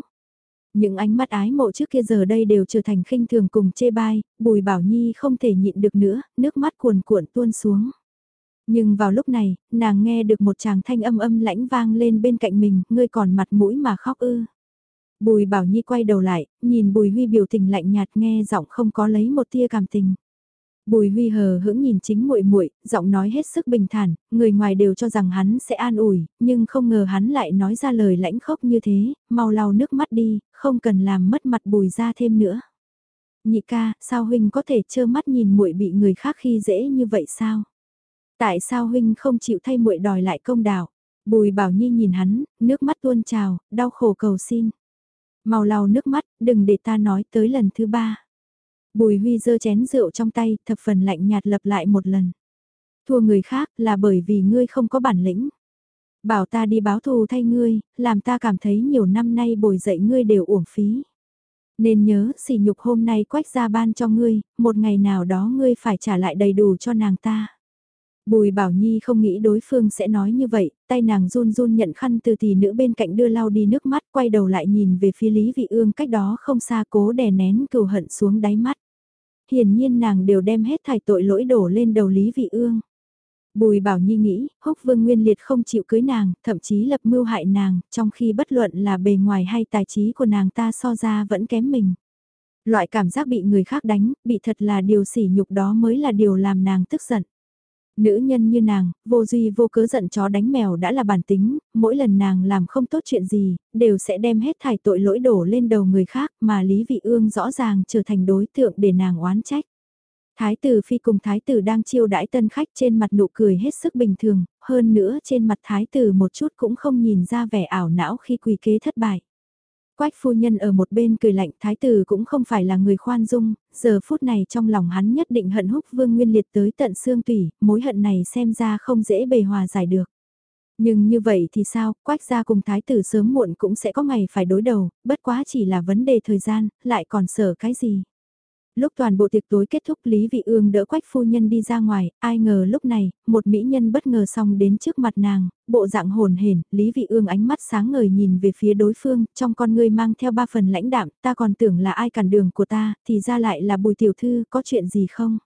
Những ánh mắt ái mộ trước kia giờ đây đều trở thành khinh thường cùng chê bai, bùi bảo nhi không thể nhịn được nữa, nước mắt cuồn cuộn tuôn xuống. Nhưng vào lúc này, nàng nghe được một chàng thanh âm âm lãnh vang lên bên cạnh mình, ngươi còn mặt mũi mà khóc ư. Bùi Bảo Nhi quay đầu lại, nhìn Bùi Huy biểu tình lạnh nhạt nghe giọng không có lấy một tia cảm tình. Bùi Huy hờ hững nhìn chính muội muội, giọng nói hết sức bình thản, người ngoài đều cho rằng hắn sẽ an ủi, nhưng không ngờ hắn lại nói ra lời lãnh khốc như thế, mau lau nước mắt đi, không cần làm mất mặt Bùi ra thêm nữa. Nhị ca, sao huynh có thể trơ mắt nhìn muội bị người khác khi dễ như vậy sao? Tại sao huynh không chịu thay muội đòi lại công đạo? Bùi Bảo Nhi nhìn hắn, nước mắt tuôn trào, đau khổ cầu xin. Mau lau nước mắt, đừng để ta nói tới lần thứ ba. Bùi Huy giơ chén rượu trong tay, thập phần lạnh nhạt lặp lại một lần. Thua người khác là bởi vì ngươi không có bản lĩnh. Bảo ta đi báo thù thay ngươi, làm ta cảm thấy nhiều năm nay bồi dậy ngươi đều uổng phí. Nên nhớ, sỉ nhục hôm nay quách ra ban cho ngươi, một ngày nào đó ngươi phải trả lại đầy đủ cho nàng ta. Bùi Bảo Nhi không nghĩ đối phương sẽ nói như vậy, tay nàng run run nhận khăn từ tỷ nữ bên cạnh đưa lau đi nước mắt, quay đầu lại nhìn về phía Lý Vị Ương cách đó không xa cố đè nén cừu hận xuống đáy mắt. Hiển nhiên nàng đều đem hết thải tội lỗi đổ lên đầu Lý Vị Ương. Bùi Bảo Nhi nghĩ, húc vương nguyên liệt không chịu cưới nàng, thậm chí lập mưu hại nàng, trong khi bất luận là bề ngoài hay tài trí của nàng ta so ra vẫn kém mình. Loại cảm giác bị người khác đánh, bị thật là điều sỉ nhục đó mới là điều làm nàng tức giận. Nữ nhân như nàng, vô duy vô cớ giận chó đánh mèo đã là bản tính, mỗi lần nàng làm không tốt chuyện gì, đều sẽ đem hết thải tội lỗi đổ lên đầu người khác mà Lý Vị Ương rõ ràng trở thành đối tượng để nàng oán trách. Thái tử phi cùng thái tử đang chiêu đãi tân khách trên mặt nụ cười hết sức bình thường, hơn nữa trên mặt thái tử một chút cũng không nhìn ra vẻ ảo não khi quỳ kế thất bại. Quách phu nhân ở một bên cười lạnh thái tử cũng không phải là người khoan dung, giờ phút này trong lòng hắn nhất định hận húc vương nguyên liệt tới tận xương tủy, mối hận này xem ra không dễ bề hòa giải được. Nhưng như vậy thì sao, quách gia cùng thái tử sớm muộn cũng sẽ có ngày phải đối đầu, bất quá chỉ là vấn đề thời gian, lại còn sợ cái gì. Lúc toàn bộ tiệc tối kết thúc Lý Vị Ương đỡ quách phu nhân đi ra ngoài, ai ngờ lúc này, một mỹ nhân bất ngờ xong đến trước mặt nàng, bộ dạng hồn hển, Lý Vị Ương ánh mắt sáng ngời nhìn về phía đối phương, trong con ngươi mang theo ba phần lãnh đạm, ta còn tưởng là ai cản đường của ta, thì ra lại là bùi tiểu thư, có chuyện gì không?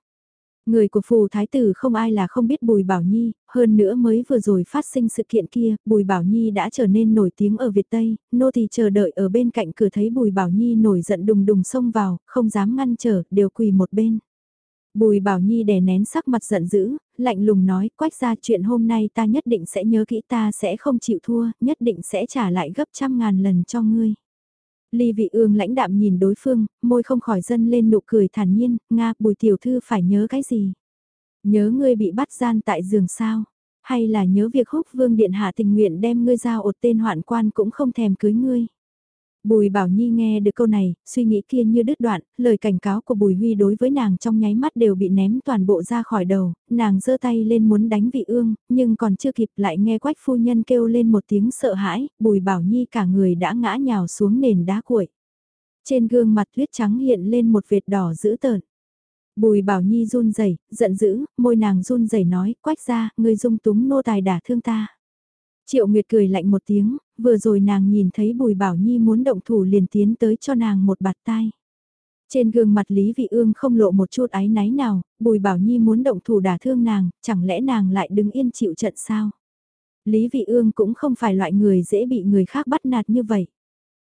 Người của phù thái tử không ai là không biết Bùi Bảo Nhi, hơn nữa mới vừa rồi phát sinh sự kiện kia, Bùi Bảo Nhi đã trở nên nổi tiếng ở Việt Tây, nô thì chờ đợi ở bên cạnh cửa thấy Bùi Bảo Nhi nổi giận đùng đùng xông vào, không dám ngăn trở, đều quỳ một bên. Bùi Bảo Nhi đè nén sắc mặt giận dữ, lạnh lùng nói, quách ra chuyện hôm nay ta nhất định sẽ nhớ kỹ ta sẽ không chịu thua, nhất định sẽ trả lại gấp trăm ngàn lần cho ngươi. Ly vị ương lãnh đạm nhìn đối phương, môi không khỏi dân lên nụ cười thản nhiên, Nga, bùi tiểu thư phải nhớ cái gì? Nhớ ngươi bị bắt gian tại giường sao? Hay là nhớ việc húc vương điện hạ tình nguyện đem ngươi giao ột tên hoạn quan cũng không thèm cưới ngươi? Bùi Bảo Nhi nghe được câu này, suy nghĩ kia như đứt đoạn, lời cảnh cáo của Bùi Huy đối với nàng trong nháy mắt đều bị ném toàn bộ ra khỏi đầu, nàng giơ tay lên muốn đánh vị ương, nhưng còn chưa kịp lại nghe quách phu nhân kêu lên một tiếng sợ hãi, Bùi Bảo Nhi cả người đã ngã nhào xuống nền đá cuội. Trên gương mặt tuyết trắng hiện lên một vệt đỏ dữ tợn. Bùi Bảo Nhi run rẩy, giận dữ, môi nàng run rẩy nói, quách ra, người dung túng nô tài đả thương ta. Triệu Nguyệt cười lạnh một tiếng, vừa rồi nàng nhìn thấy Bùi Bảo Nhi muốn động thủ liền tiến tới cho nàng một bạt tai. Trên gương mặt Lý Vị Ương không lộ một chút ái náy nào, Bùi Bảo Nhi muốn động thủ đả thương nàng, chẳng lẽ nàng lại đứng yên chịu trận sao? Lý Vị Ương cũng không phải loại người dễ bị người khác bắt nạt như vậy.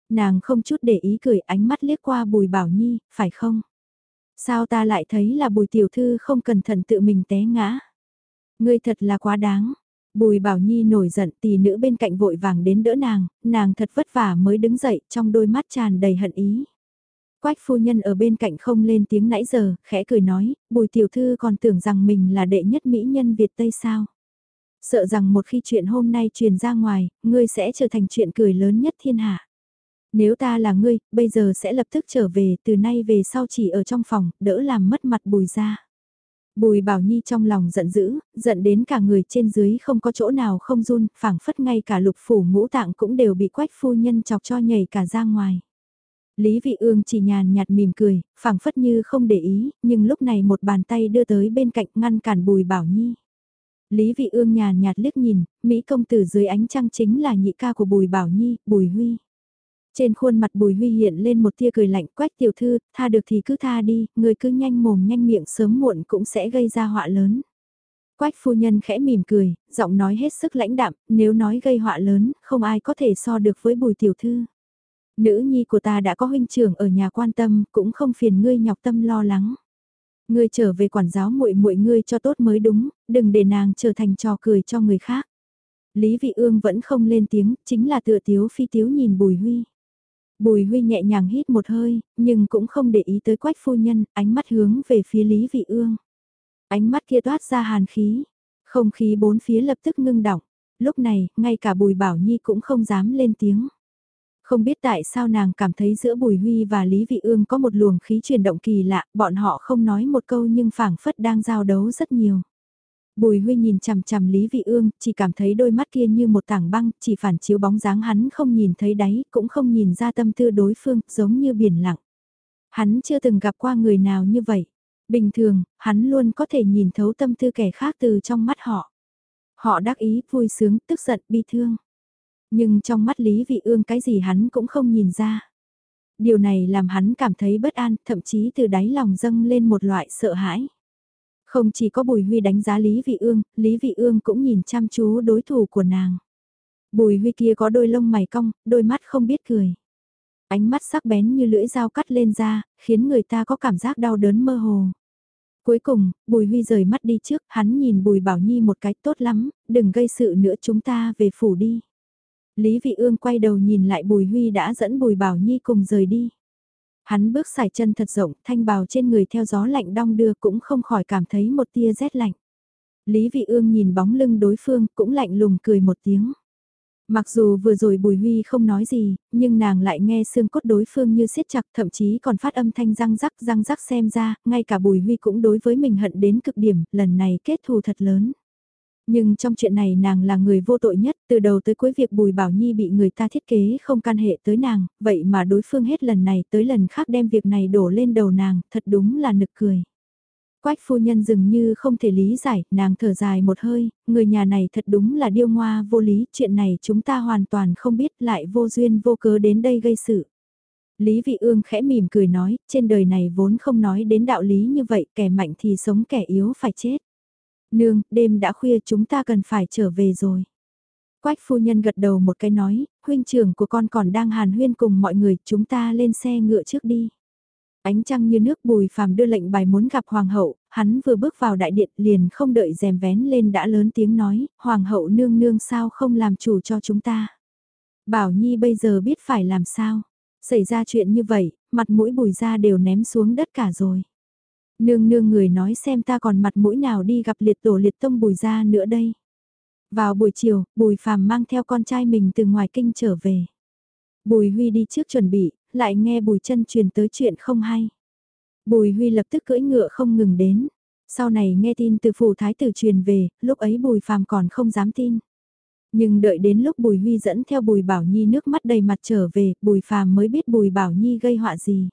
Nàng không chút để ý cười ánh mắt liếc qua Bùi Bảo Nhi, phải không? Sao ta lại thấy là Bùi Tiểu Thư không cẩn thận tự mình té ngã? Ngươi thật là quá đáng. Bùi Bảo Nhi nổi giận tỷ nữ bên cạnh vội vàng đến đỡ nàng, nàng thật vất vả mới đứng dậy trong đôi mắt tràn đầy hận ý. Quách phu nhân ở bên cạnh không lên tiếng nãy giờ, khẽ cười nói, bùi tiểu thư còn tưởng rằng mình là đệ nhất mỹ nhân Việt Tây sao. Sợ rằng một khi chuyện hôm nay truyền ra ngoài, ngươi sẽ trở thành chuyện cười lớn nhất thiên hạ. Nếu ta là ngươi, bây giờ sẽ lập tức trở về, từ nay về sau chỉ ở trong phòng, đỡ làm mất mặt bùi ra. Bùi Bảo Nhi trong lòng giận dữ, giận đến cả người trên dưới không có chỗ nào không run, phảng phất ngay cả lục phủ ngũ tạng cũng đều bị quách phu nhân chọc cho nhảy cả ra ngoài. Lý Vị Ương chỉ nhàn nhạt mỉm cười, phảng phất như không để ý, nhưng lúc này một bàn tay đưa tới bên cạnh ngăn cản Bùi Bảo Nhi. Lý Vị Ương nhàn nhạt liếc nhìn, Mỹ công tử dưới ánh trăng chính là nhị ca của Bùi Bảo Nhi, Bùi Huy. Trên khuôn mặt Bùi Huy hiện lên một tia cười lạnh quách tiểu thư, tha được thì cứ tha đi, người cứ nhanh mồm nhanh miệng sớm muộn cũng sẽ gây ra họa lớn. Quách phu nhân khẽ mỉm cười, giọng nói hết sức lãnh đạm, nếu nói gây họa lớn, không ai có thể so được với bùi tiểu thư. Nữ nhi của ta đã có huynh trưởng ở nhà quan tâm, cũng không phiền ngươi nhọc tâm lo lắng. Ngươi trở về quản giáo muội muội ngươi cho tốt mới đúng, đừng để nàng trở thành trò cười cho người khác. Lý Vị Ương vẫn không lên tiếng, chính là tựa tiếu phi tiếu nhìn Bùi Huy. Bùi Huy nhẹ nhàng hít một hơi, nhưng cũng không để ý tới quách phu nhân, ánh mắt hướng về phía Lý Vị Ương. Ánh mắt kia toát ra hàn khí, không khí bốn phía lập tức ngưng đọng. Lúc này, ngay cả Bùi Bảo Nhi cũng không dám lên tiếng. Không biết tại sao nàng cảm thấy giữa Bùi Huy và Lý Vị Ương có một luồng khí chuyển động kỳ lạ, bọn họ không nói một câu nhưng phảng phất đang giao đấu rất nhiều. Bùi Huy nhìn chằm chằm Lý Vị Ương, chỉ cảm thấy đôi mắt kia như một tảng băng, chỉ phản chiếu bóng dáng hắn không nhìn thấy đáy, cũng không nhìn ra tâm tư đối phương, giống như biển lặng. Hắn chưa từng gặp qua người nào như vậy. Bình thường, hắn luôn có thể nhìn thấu tâm tư kẻ khác từ trong mắt họ. Họ đắc ý, vui sướng, tức giận, bi thương. Nhưng trong mắt Lý Vị Ương cái gì hắn cũng không nhìn ra. Điều này làm hắn cảm thấy bất an, thậm chí từ đáy lòng dâng lên một loại sợ hãi. Không chỉ có Bùi Huy đánh giá Lý Vị Ương, Lý Vị Ương cũng nhìn chăm chú đối thủ của nàng. Bùi Huy kia có đôi lông mày cong, đôi mắt không biết cười. Ánh mắt sắc bén như lưỡi dao cắt lên da, khiến người ta có cảm giác đau đớn mơ hồ. Cuối cùng, Bùi Huy rời mắt đi trước, hắn nhìn Bùi Bảo Nhi một cái tốt lắm, đừng gây sự nữa chúng ta về phủ đi. Lý Vị Ương quay đầu nhìn lại Bùi Huy đã dẫn Bùi Bảo Nhi cùng rời đi. Hắn bước xài chân thật rộng, thanh bào trên người theo gió lạnh đong đưa cũng không khỏi cảm thấy một tia rét lạnh. Lý Vị Ương nhìn bóng lưng đối phương cũng lạnh lùng cười một tiếng. Mặc dù vừa rồi Bùi Huy không nói gì, nhưng nàng lại nghe xương cốt đối phương như siết chặt thậm chí còn phát âm thanh răng rắc răng rắc xem ra, ngay cả Bùi Huy cũng đối với mình hận đến cực điểm, lần này kết thù thật lớn. Nhưng trong chuyện này nàng là người vô tội nhất, từ đầu tới cuối việc Bùi Bảo Nhi bị người ta thiết kế không can hệ tới nàng, vậy mà đối phương hết lần này tới lần khác đem việc này đổ lên đầu nàng, thật đúng là nực cười. Quách phu nhân dường như không thể lý giải, nàng thở dài một hơi, người nhà này thật đúng là điêu ngoa vô lý, chuyện này chúng ta hoàn toàn không biết lại vô duyên vô cớ đến đây gây sự. Lý Vị Ương khẽ mỉm cười nói, trên đời này vốn không nói đến đạo lý như vậy, kẻ mạnh thì sống kẻ yếu phải chết. Nương, đêm đã khuya chúng ta cần phải trở về rồi. Quách phu nhân gật đầu một cái nói, huynh trưởng của con còn đang hàn huyên cùng mọi người, chúng ta lên xe ngựa trước đi. Ánh trăng như nước bùi phàm đưa lệnh bài muốn gặp hoàng hậu, hắn vừa bước vào đại điện liền không đợi rèm vén lên đã lớn tiếng nói, hoàng hậu nương nương sao không làm chủ cho chúng ta. Bảo Nhi bây giờ biết phải làm sao. Xảy ra chuyện như vậy, mặt mũi bùi ra đều ném xuống đất cả rồi. Nương nương người nói xem ta còn mặt mũi nào đi gặp liệt tổ liệt tông bùi ra nữa đây. Vào buổi chiều, bùi phàm mang theo con trai mình từ ngoài kinh trở về. Bùi Huy đi trước chuẩn bị, lại nghe bùi chân truyền tới chuyện không hay. Bùi Huy lập tức cưỡi ngựa không ngừng đến. Sau này nghe tin từ phủ thái tử truyền về, lúc ấy bùi phàm còn không dám tin. Nhưng đợi đến lúc bùi Huy dẫn theo bùi Bảo Nhi nước mắt đầy mặt trở về, bùi phàm mới biết bùi Bảo Nhi gây họa gì.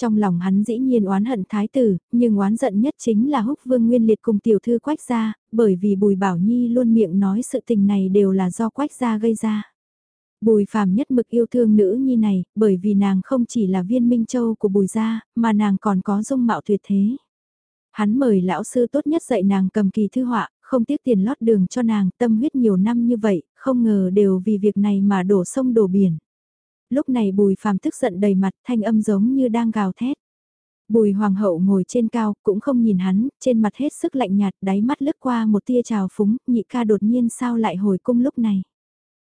Trong lòng hắn dĩ nhiên oán hận thái tử, nhưng oán giận nhất chính là húc vương nguyên liệt cùng tiểu thư quách gia, bởi vì bùi bảo nhi luôn miệng nói sự tình này đều là do quách gia gây ra. Bùi phàm nhất mực yêu thương nữ nhi này, bởi vì nàng không chỉ là viên minh châu của bùi gia, mà nàng còn có dung mạo tuyệt thế. Hắn mời lão sư tốt nhất dạy nàng cầm kỳ thư họa, không tiếc tiền lót đường cho nàng, tâm huyết nhiều năm như vậy, không ngờ đều vì việc này mà đổ sông đổ biển. Lúc này bùi phàm tức giận đầy mặt thanh âm giống như đang gào thét. Bùi hoàng hậu ngồi trên cao, cũng không nhìn hắn, trên mặt hết sức lạnh nhạt, đáy mắt lướt qua một tia trào phúng, nhị ca đột nhiên sao lại hồi cung lúc này.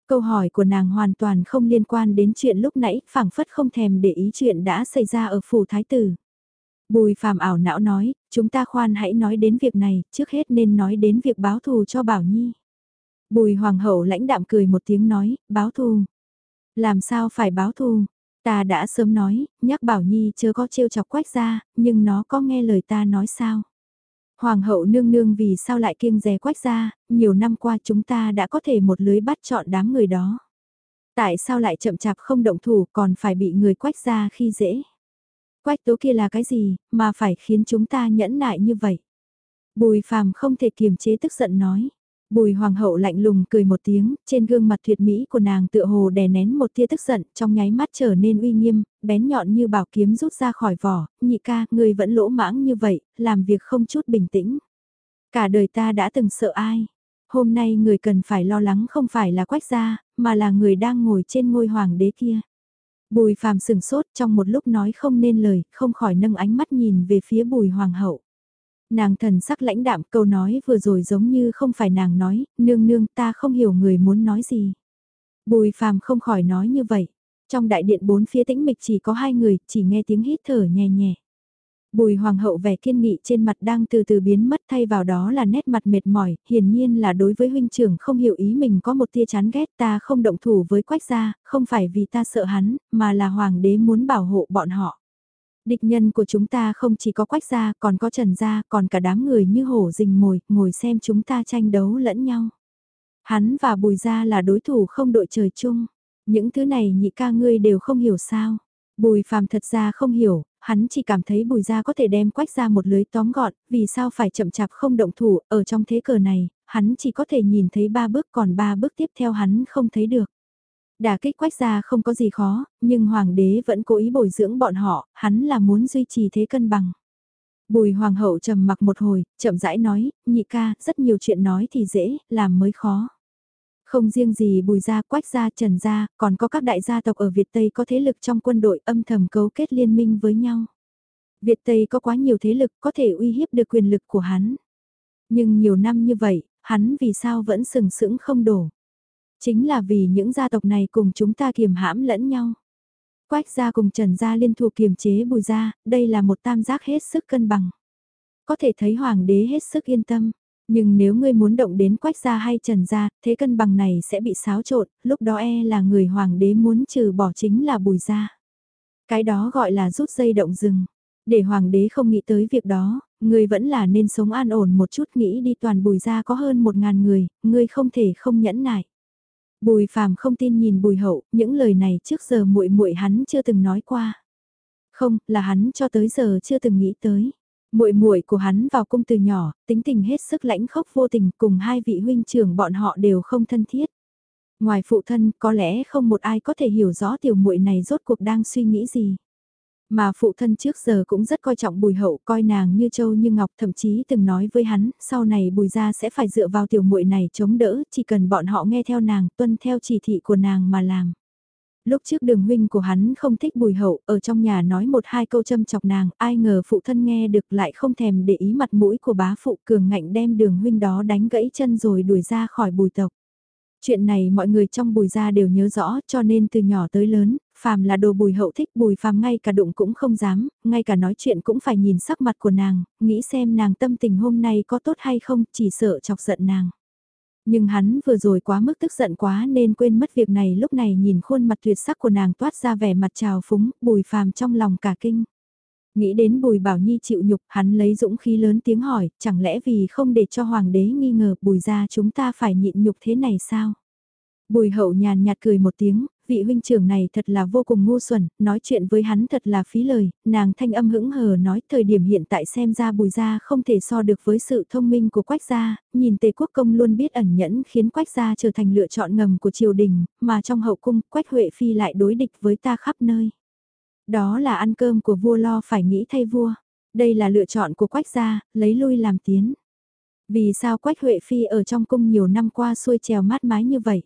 Câu hỏi của nàng hoàn toàn không liên quan đến chuyện lúc nãy, phảng phất không thèm để ý chuyện đã xảy ra ở phủ thái tử. Bùi phàm ảo não nói, chúng ta khoan hãy nói đến việc này, trước hết nên nói đến việc báo thù cho Bảo Nhi. Bùi hoàng hậu lãnh đạm cười một tiếng nói, báo thù. Làm sao phải báo thù? Ta đã sớm nói, nhắc Bảo Nhi chưa có trêu chọc quách ra, nhưng nó có nghe lời ta nói sao? Hoàng hậu nương nương vì sao lại kiêng dè quách ra, nhiều năm qua chúng ta đã có thể một lưới bắt chọn đám người đó. Tại sao lại chậm chạp không động thủ còn phải bị người quách ra khi dễ? Quách tố kia là cái gì, mà phải khiến chúng ta nhẫn nại như vậy? Bùi phàm không thể kiềm chế tức giận nói. Bùi hoàng hậu lạnh lùng cười một tiếng, trên gương mặt tuyệt mỹ của nàng tựa hồ đè nén một tia tức giận, trong nháy mắt trở nên uy nghiêm, bén nhọn như bảo kiếm rút ra khỏi vỏ, nhị ca, người vẫn lỗ mãng như vậy, làm việc không chút bình tĩnh. Cả đời ta đã từng sợ ai. Hôm nay người cần phải lo lắng không phải là quách gia, mà là người đang ngồi trên ngôi hoàng đế kia. Bùi phàm sừng sốt trong một lúc nói không nên lời, không khỏi nâng ánh mắt nhìn về phía bùi hoàng hậu. Nàng thần sắc lãnh đạm câu nói vừa rồi giống như không phải nàng nói, nương nương ta không hiểu người muốn nói gì. Bùi phàm không khỏi nói như vậy. Trong đại điện bốn phía tĩnh mịch chỉ có hai người, chỉ nghe tiếng hít thở nhẹ nhẹ. Bùi hoàng hậu vẻ kiên nghị trên mặt đang từ từ biến mất thay vào đó là nét mặt mệt mỏi, hiển nhiên là đối với huynh trưởng không hiểu ý mình có một tia chán ghét ta không động thủ với quách gia, không phải vì ta sợ hắn, mà là hoàng đế muốn bảo hộ bọn họ. Địch nhân của chúng ta không chỉ có quách gia, còn có trần gia, còn cả đám người như hổ rình mồi, ngồi xem chúng ta tranh đấu lẫn nhau. Hắn và bùi gia là đối thủ không đội trời chung. Những thứ này nhị ca ngươi đều không hiểu sao. Bùi phàm thật ra không hiểu, hắn chỉ cảm thấy bùi gia có thể đem quách ra một lưới tóm gọn, vì sao phải chậm chạp không động thủ, ở trong thế cờ này, hắn chỉ có thể nhìn thấy ba bước còn ba bước tiếp theo hắn không thấy được. Đà kích quách ra không có gì khó, nhưng hoàng đế vẫn cố ý bồi dưỡng bọn họ, hắn là muốn duy trì thế cân bằng. Bùi hoàng hậu trầm mặc một hồi, chậm rãi nói, nhị ca, rất nhiều chuyện nói thì dễ, làm mới khó. Không riêng gì bùi gia, quách gia, trần gia, còn có các đại gia tộc ở Việt Tây có thế lực trong quân đội âm thầm cấu kết liên minh với nhau. Việt Tây có quá nhiều thế lực có thể uy hiếp được quyền lực của hắn. Nhưng nhiều năm như vậy, hắn vì sao vẫn sừng sững không đổ. Chính là vì những gia tộc này cùng chúng ta kiềm hãm lẫn nhau. Quách gia cùng Trần gia liên thủ kiềm chế bùi gia, đây là một tam giác hết sức cân bằng. Có thể thấy hoàng đế hết sức yên tâm, nhưng nếu ngươi muốn động đến quách gia hay trần gia, thế cân bằng này sẽ bị xáo trộn, lúc đó e là người hoàng đế muốn trừ bỏ chính là bùi gia. Cái đó gọi là rút dây động rừng. Để hoàng đế không nghĩ tới việc đó, ngươi vẫn là nên sống an ổn một chút nghĩ đi toàn bùi gia có hơn một ngàn người, ngươi không thể không nhẫn nại. Bùi phàm không tin nhìn bùi hậu, những lời này trước giờ muội muội hắn chưa từng nói qua. Không, là hắn cho tới giờ chưa từng nghĩ tới. Muội muội của hắn vào cung từ nhỏ, tính tình hết sức lãnh khốc vô tình, cùng hai vị huynh trưởng bọn họ đều không thân thiết. Ngoài phụ thân, có lẽ không một ai có thể hiểu rõ tiểu muội này rốt cuộc đang suy nghĩ gì. Mà phụ thân trước giờ cũng rất coi trọng bùi hậu, coi nàng như châu như ngọc, thậm chí từng nói với hắn, sau này bùi gia sẽ phải dựa vào tiểu muội này chống đỡ, chỉ cần bọn họ nghe theo nàng, tuân theo chỉ thị của nàng mà làm lúc trước đường huynh của hắn không thích bùi hậu, ở trong nhà nói một hai câu châm chọc nàng, ai ngờ phụ thân nghe được lại không thèm để ý mặt mũi của bá phụ cường ngạnh đem đường huynh đó đánh gãy chân rồi đuổi ra khỏi bùi tộc. Chuyện này mọi người trong bùi gia đều nhớ rõ cho nên từ nhỏ tới lớn, phàm là đồ bùi hậu thích bùi phàm ngay cả đụng cũng không dám, ngay cả nói chuyện cũng phải nhìn sắc mặt của nàng, nghĩ xem nàng tâm tình hôm nay có tốt hay không, chỉ sợ chọc giận nàng. Nhưng hắn vừa rồi quá mức tức giận quá nên quên mất việc này lúc này nhìn khuôn mặt tuyệt sắc của nàng toát ra vẻ mặt trào phúng, bùi phàm trong lòng cả kinh. Nghĩ đến bùi bảo nhi chịu nhục, hắn lấy dũng khí lớn tiếng hỏi, chẳng lẽ vì không để cho hoàng đế nghi ngờ bùi ra chúng ta phải nhịn nhục thế này sao? Bùi hậu nhàn nhạt cười một tiếng, vị huynh trưởng này thật là vô cùng ngu xuẩn, nói chuyện với hắn thật là phí lời, nàng thanh âm hững hờ nói thời điểm hiện tại xem ra bùi gia không thể so được với sự thông minh của quách gia, nhìn tề quốc công luôn biết ẩn nhẫn khiến quách gia trở thành lựa chọn ngầm của triều đình, mà trong hậu cung quách huệ phi lại đối địch với ta khắp nơi. Đó là ăn cơm của vua lo phải nghĩ thay vua, đây là lựa chọn của quách gia, lấy lui làm tiến. Vì sao quách huệ phi ở trong cung nhiều năm qua xuôi trèo mát mái như vậy?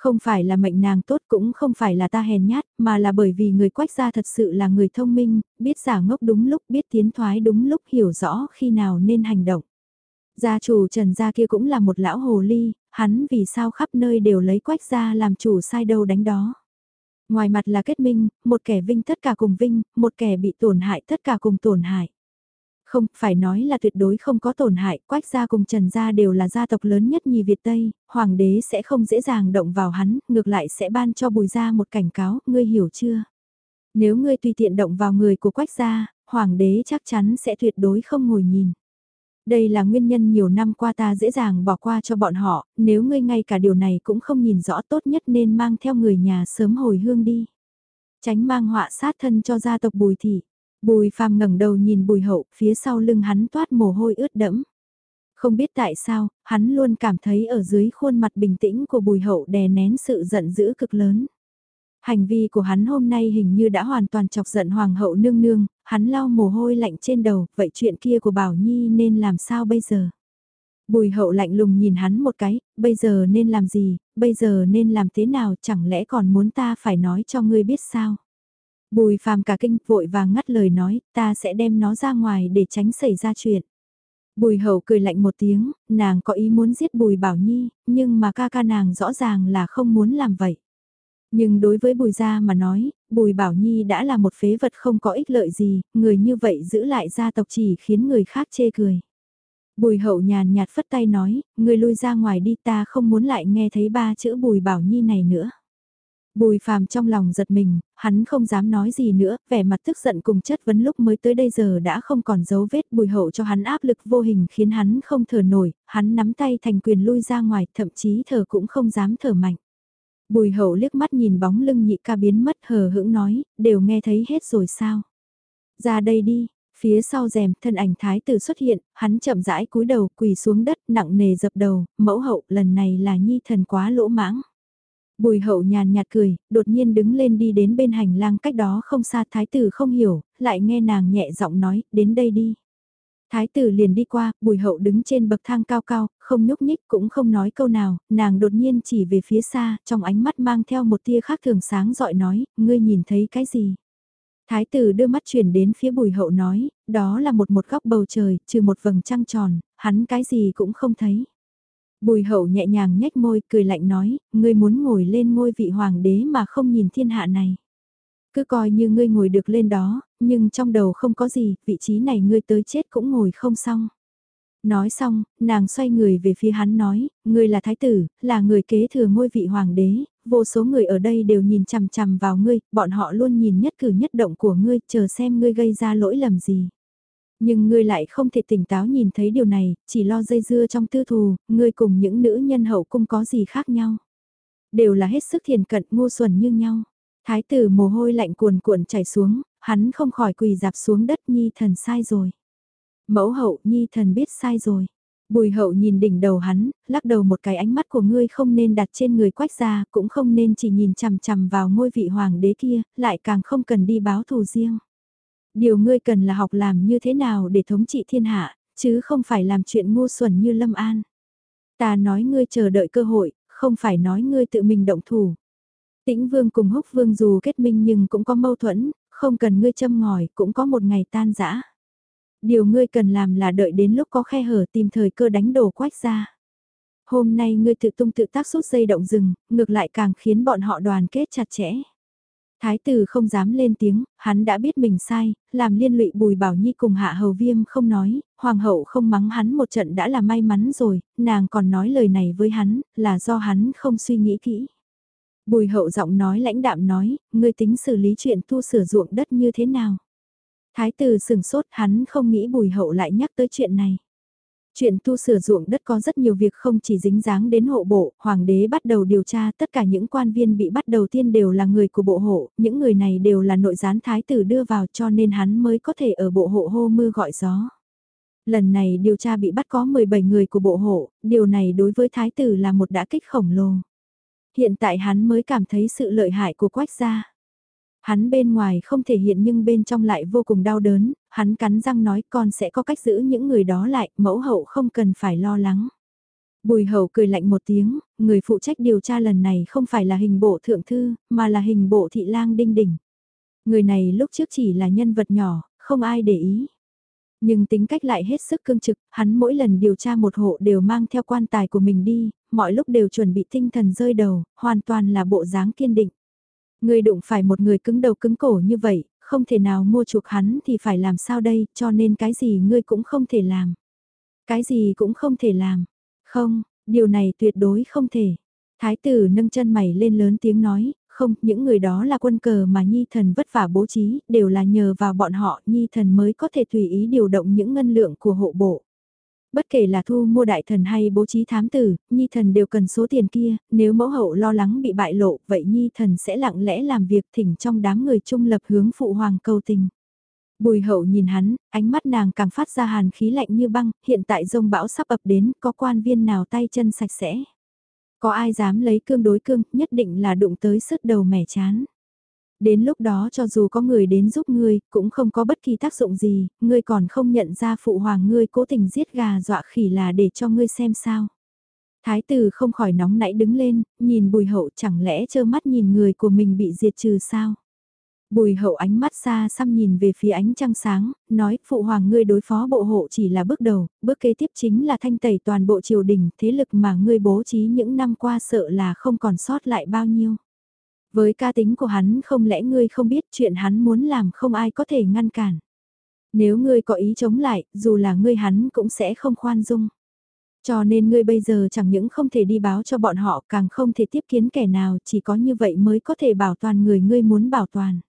Không phải là mệnh nàng tốt cũng không phải là ta hèn nhát, mà là bởi vì người quách gia thật sự là người thông minh, biết giả ngốc đúng lúc, biết tiến thoái đúng lúc, hiểu rõ khi nào nên hành động. Gia chủ Trần Gia kia cũng là một lão hồ ly, hắn vì sao khắp nơi đều lấy quách gia làm chủ sai đâu đánh đó. Ngoài mặt là kết minh, một kẻ vinh tất cả cùng vinh, một kẻ bị tổn hại tất cả cùng tổn hại. Không, phải nói là tuyệt đối không có tổn hại, quách gia cùng trần gia đều là gia tộc lớn nhất nhì Việt Tây, hoàng đế sẽ không dễ dàng động vào hắn, ngược lại sẽ ban cho bùi gia một cảnh cáo, ngươi hiểu chưa? Nếu ngươi tùy tiện động vào người của quách gia, hoàng đế chắc chắn sẽ tuyệt đối không ngồi nhìn. Đây là nguyên nhân nhiều năm qua ta dễ dàng bỏ qua cho bọn họ, nếu ngươi ngay cả điều này cũng không nhìn rõ tốt nhất nên mang theo người nhà sớm hồi hương đi. Tránh mang họa sát thân cho gia tộc bùi thị. Bùi phàm ngẩng đầu nhìn bùi hậu, phía sau lưng hắn toát mồ hôi ướt đẫm. Không biết tại sao, hắn luôn cảm thấy ở dưới khuôn mặt bình tĩnh của bùi hậu đè nén sự giận dữ cực lớn. Hành vi của hắn hôm nay hình như đã hoàn toàn chọc giận hoàng hậu nương nương, hắn lau mồ hôi lạnh trên đầu, vậy chuyện kia của Bảo Nhi nên làm sao bây giờ? Bùi hậu lạnh lùng nhìn hắn một cái, bây giờ nên làm gì, bây giờ nên làm thế nào, chẳng lẽ còn muốn ta phải nói cho ngươi biết sao? Bùi phàm cả kinh vội vàng ngắt lời nói, ta sẽ đem nó ra ngoài để tránh xảy ra chuyện. Bùi hậu cười lạnh một tiếng, nàng có ý muốn giết bùi bảo nhi, nhưng mà ca ca nàng rõ ràng là không muốn làm vậy. Nhưng đối với bùi gia mà nói, bùi bảo nhi đã là một phế vật không có ích lợi gì, người như vậy giữ lại gia tộc chỉ khiến người khác chê cười. Bùi hậu nhàn nhạt phất tay nói, người lui ra ngoài đi ta không muốn lại nghe thấy ba chữ bùi bảo nhi này nữa. Bùi phàm trong lòng giật mình, hắn không dám nói gì nữa, vẻ mặt tức giận cùng chất vấn lúc mới tới đây giờ đã không còn dấu vết bùi hậu cho hắn áp lực vô hình khiến hắn không thở nổi, hắn nắm tay thành quyền lui ra ngoài, thậm chí thở cũng không dám thở mạnh. Bùi hậu liếc mắt nhìn bóng lưng nhị ca biến mất hờ hững nói, đều nghe thấy hết rồi sao. Ra đây đi, phía sau rèm thân ảnh thái tử xuất hiện, hắn chậm rãi cúi đầu quỳ xuống đất nặng nề dập đầu, mẫu hậu lần này là nhi thần quá lỗ mãng. Bùi hậu nhàn nhạt cười, đột nhiên đứng lên đi đến bên hành lang cách đó không xa thái tử không hiểu, lại nghe nàng nhẹ giọng nói, đến đây đi. Thái tử liền đi qua, bùi hậu đứng trên bậc thang cao cao, không nhúc nhích cũng không nói câu nào, nàng đột nhiên chỉ về phía xa, trong ánh mắt mang theo một tia khác thường sáng dọi nói, ngươi nhìn thấy cái gì? Thái tử đưa mắt chuyển đến phía bùi hậu nói, đó là một một góc bầu trời, trừ một vầng trăng tròn, hắn cái gì cũng không thấy. Bùi hậu nhẹ nhàng nhếch môi, cười lạnh nói, ngươi muốn ngồi lên ngôi vị hoàng đế mà không nhìn thiên hạ này. Cứ coi như ngươi ngồi được lên đó, nhưng trong đầu không có gì, vị trí này ngươi tới chết cũng ngồi không xong. Nói xong, nàng xoay người về phía hắn nói, ngươi là thái tử, là người kế thừa ngôi vị hoàng đế, vô số người ở đây đều nhìn chằm chằm vào ngươi, bọn họ luôn nhìn nhất cử nhất động của ngươi, chờ xem ngươi gây ra lỗi lầm gì. Nhưng ngươi lại không thể tỉnh táo nhìn thấy điều này, chỉ lo dây dưa trong tư thù, ngươi cùng những nữ nhân hậu cung có gì khác nhau. Đều là hết sức thiền cận ngu xuẩn như nhau. Thái tử mồ hôi lạnh cuồn cuộn chảy xuống, hắn không khỏi quỳ dạp xuống đất nhi thần sai rồi. Mẫu hậu nhi thần biết sai rồi. Bùi hậu nhìn đỉnh đầu hắn, lắc đầu một cái ánh mắt của ngươi không nên đặt trên người quách gia, cũng không nên chỉ nhìn chằm chằm vào ngôi vị hoàng đế kia, lại càng không cần đi báo thù riêng. Điều ngươi cần là học làm như thế nào để thống trị thiên hạ, chứ không phải làm chuyện ngu xuẩn như Lâm An. Ta nói ngươi chờ đợi cơ hội, không phải nói ngươi tự mình động thủ. Tĩnh Vương cùng Húc Vương dù kết minh nhưng cũng có mâu thuẫn, không cần ngươi châm ngòi, cũng có một ngày tan rã. Điều ngươi cần làm là đợi đến lúc có khe hở tìm thời cơ đánh đổ quách ra. Hôm nay ngươi tự tung tự tác suốt dây động rừng, ngược lại càng khiến bọn họ đoàn kết chặt chẽ. Thái tử không dám lên tiếng, hắn đã biết mình sai, làm liên lụy bùi bảo nhi cùng hạ hầu viêm không nói, hoàng hậu không mắng hắn một trận đã là may mắn rồi, nàng còn nói lời này với hắn, là do hắn không suy nghĩ kỹ. Bùi hậu giọng nói lãnh đạm nói, ngươi tính xử lý chuyện tu sửa ruộng đất như thế nào? Thái tử sừng sốt hắn không nghĩ bùi hậu lại nhắc tới chuyện này. Chuyện tu sửa ruộng đất có rất nhiều việc không chỉ dính dáng đến hộ bộ, hoàng đế bắt đầu điều tra tất cả những quan viên bị bắt đầu tiên đều là người của bộ hộ, những người này đều là nội gián thái tử đưa vào cho nên hắn mới có thể ở bộ hộ hô mưa gọi gió. Lần này điều tra bị bắt có 17 người của bộ hộ, điều này đối với thái tử là một đã kích khổng lồ. Hiện tại hắn mới cảm thấy sự lợi hại của quách gia. Hắn bên ngoài không thể hiện nhưng bên trong lại vô cùng đau đớn, hắn cắn răng nói con sẽ có cách giữ những người đó lại, mẫu hậu không cần phải lo lắng. Bùi hậu cười lạnh một tiếng, người phụ trách điều tra lần này không phải là hình bộ thượng thư, mà là hình bộ thị lang đinh đỉnh. Người này lúc trước chỉ là nhân vật nhỏ, không ai để ý. Nhưng tính cách lại hết sức cương trực, hắn mỗi lần điều tra một hộ đều mang theo quan tài của mình đi, mọi lúc đều chuẩn bị tinh thần rơi đầu, hoàn toàn là bộ dáng kiên định. Người đụng phải một người cứng đầu cứng cổ như vậy, không thể nào mua chuộc hắn thì phải làm sao đây, cho nên cái gì ngươi cũng không thể làm. Cái gì cũng không thể làm. Không, điều này tuyệt đối không thể. Thái tử nâng chân mày lên lớn tiếng nói, không, những người đó là quân cờ mà Nhi thần vất vả bố trí, đều là nhờ vào bọn họ Nhi thần mới có thể tùy ý điều động những ngân lượng của hộ bộ. Bất kể là thu mua đại thần hay bố trí thám tử, Nhi thần đều cần số tiền kia, nếu mẫu hậu lo lắng bị bại lộ, vậy Nhi thần sẽ lặng lẽ làm việc thỉnh trong đám người trung lập hướng phụ hoàng cầu tình. Bùi hậu nhìn hắn, ánh mắt nàng càng phát ra hàn khí lạnh như băng, hiện tại rông bão sắp ập đến, có quan viên nào tay chân sạch sẽ. Có ai dám lấy cương đối cương, nhất định là đụng tới sứt đầu mẻ chán. Đến lúc đó cho dù có người đến giúp ngươi, cũng không có bất kỳ tác dụng gì, ngươi còn không nhận ra phụ hoàng ngươi cố tình giết gà dọa khỉ là để cho ngươi xem sao. Thái tử không khỏi nóng nãy đứng lên, nhìn bùi hậu chẳng lẽ trơ mắt nhìn người của mình bị diệt trừ sao. Bùi hậu ánh mắt xa xăm nhìn về phía ánh trăng sáng, nói phụ hoàng ngươi đối phó bộ hộ chỉ là bước đầu, bước kế tiếp chính là thanh tẩy toàn bộ triều đình, thế lực mà ngươi bố trí những năm qua sợ là không còn sót lại bao nhiêu. Với ca tính của hắn không lẽ ngươi không biết chuyện hắn muốn làm không ai có thể ngăn cản. Nếu ngươi có ý chống lại, dù là ngươi hắn cũng sẽ không khoan dung. Cho nên ngươi bây giờ chẳng những không thể đi báo cho bọn họ càng không thể tiếp kiến kẻ nào chỉ có như vậy mới có thể bảo toàn người ngươi muốn bảo toàn.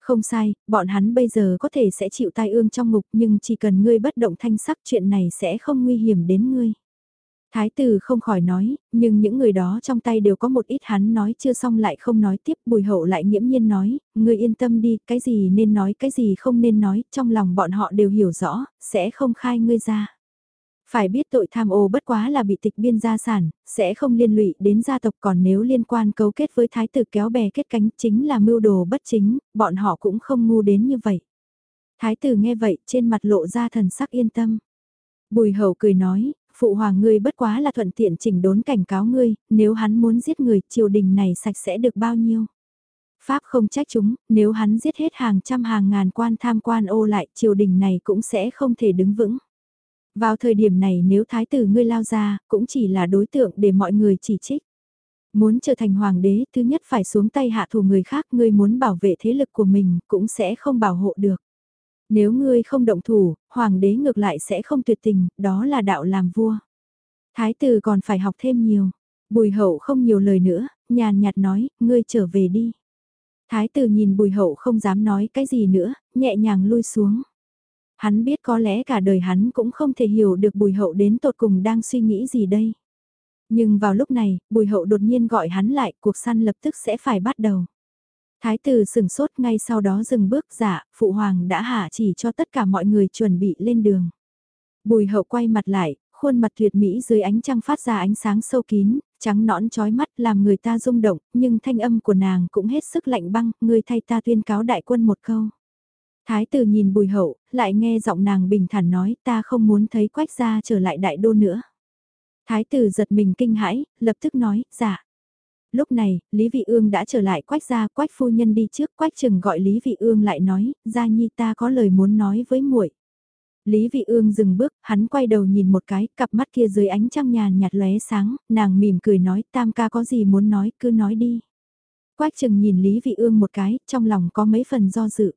Không sai, bọn hắn bây giờ có thể sẽ chịu tai ương trong ngục nhưng chỉ cần ngươi bất động thanh sắc chuyện này sẽ không nguy hiểm đến ngươi. Thái tử không khỏi nói, nhưng những người đó trong tay đều có một ít hắn nói chưa xong lại không nói tiếp bùi hậu lại nghiễm nhiên nói, ngươi yên tâm đi, cái gì nên nói cái gì không nên nói, trong lòng bọn họ đều hiểu rõ, sẽ không khai ngươi ra. Phải biết tội tham ô bất quá là bị tịch biên gia sản, sẽ không liên lụy đến gia tộc còn nếu liên quan cấu kết với thái tử kéo bè kết cánh chính là mưu đồ bất chính, bọn họ cũng không ngu đến như vậy. Thái tử nghe vậy trên mặt lộ ra thần sắc yên tâm. Bùi hậu cười nói, phụ hoàng ngươi bất quá là thuận tiện chỉnh đốn cảnh cáo ngươi, nếu hắn muốn giết người triều đình này sạch sẽ được bao nhiêu. Pháp không trách chúng, nếu hắn giết hết hàng trăm hàng ngàn quan tham quan ô lại triều đình này cũng sẽ không thể đứng vững. Vào thời điểm này nếu thái tử ngươi lao ra, cũng chỉ là đối tượng để mọi người chỉ trích. Muốn trở thành hoàng đế, thứ nhất phải xuống tay hạ thủ người khác, ngươi muốn bảo vệ thế lực của mình, cũng sẽ không bảo hộ được. Nếu ngươi không động thủ, hoàng đế ngược lại sẽ không tuyệt tình, đó là đạo làm vua. Thái tử còn phải học thêm nhiều. Bùi hậu không nhiều lời nữa, nhàn nhạt nói, ngươi trở về đi. Thái tử nhìn bùi hậu không dám nói cái gì nữa, nhẹ nhàng lui xuống. Hắn biết có lẽ cả đời hắn cũng không thể hiểu được bùi hậu đến tột cùng đang suy nghĩ gì đây. Nhưng vào lúc này, bùi hậu đột nhiên gọi hắn lại, cuộc săn lập tức sẽ phải bắt đầu. Thái tử sừng sốt ngay sau đó dừng bước giả, dạ, phụ hoàng đã hạ chỉ cho tất cả mọi người chuẩn bị lên đường. Bùi hậu quay mặt lại, khuôn mặt tuyệt mỹ dưới ánh trăng phát ra ánh sáng sâu kín, trắng nõn trói mắt làm người ta rung động, nhưng thanh âm của nàng cũng hết sức lạnh băng, người thay ta tuyên cáo đại quân một câu. Thái tử nhìn bùi hậu, lại nghe giọng nàng bình thản nói ta không muốn thấy quách gia trở lại đại đô nữa. Thái tử giật mình kinh hãi, lập tức nói, dạ. Lúc này, Lý Vị Ương đã trở lại quách gia, quách phu nhân đi trước, quách trừng gọi Lý Vị Ương lại nói, gia nhi ta có lời muốn nói với muội. Lý Vị Ương dừng bước, hắn quay đầu nhìn một cái, cặp mắt kia dưới ánh trăng nhàn nhạt lóe sáng, nàng mỉm cười nói, tam ca có gì muốn nói, cứ nói đi. Quách trừng nhìn Lý Vị Ương một cái, trong lòng có mấy phần do dự.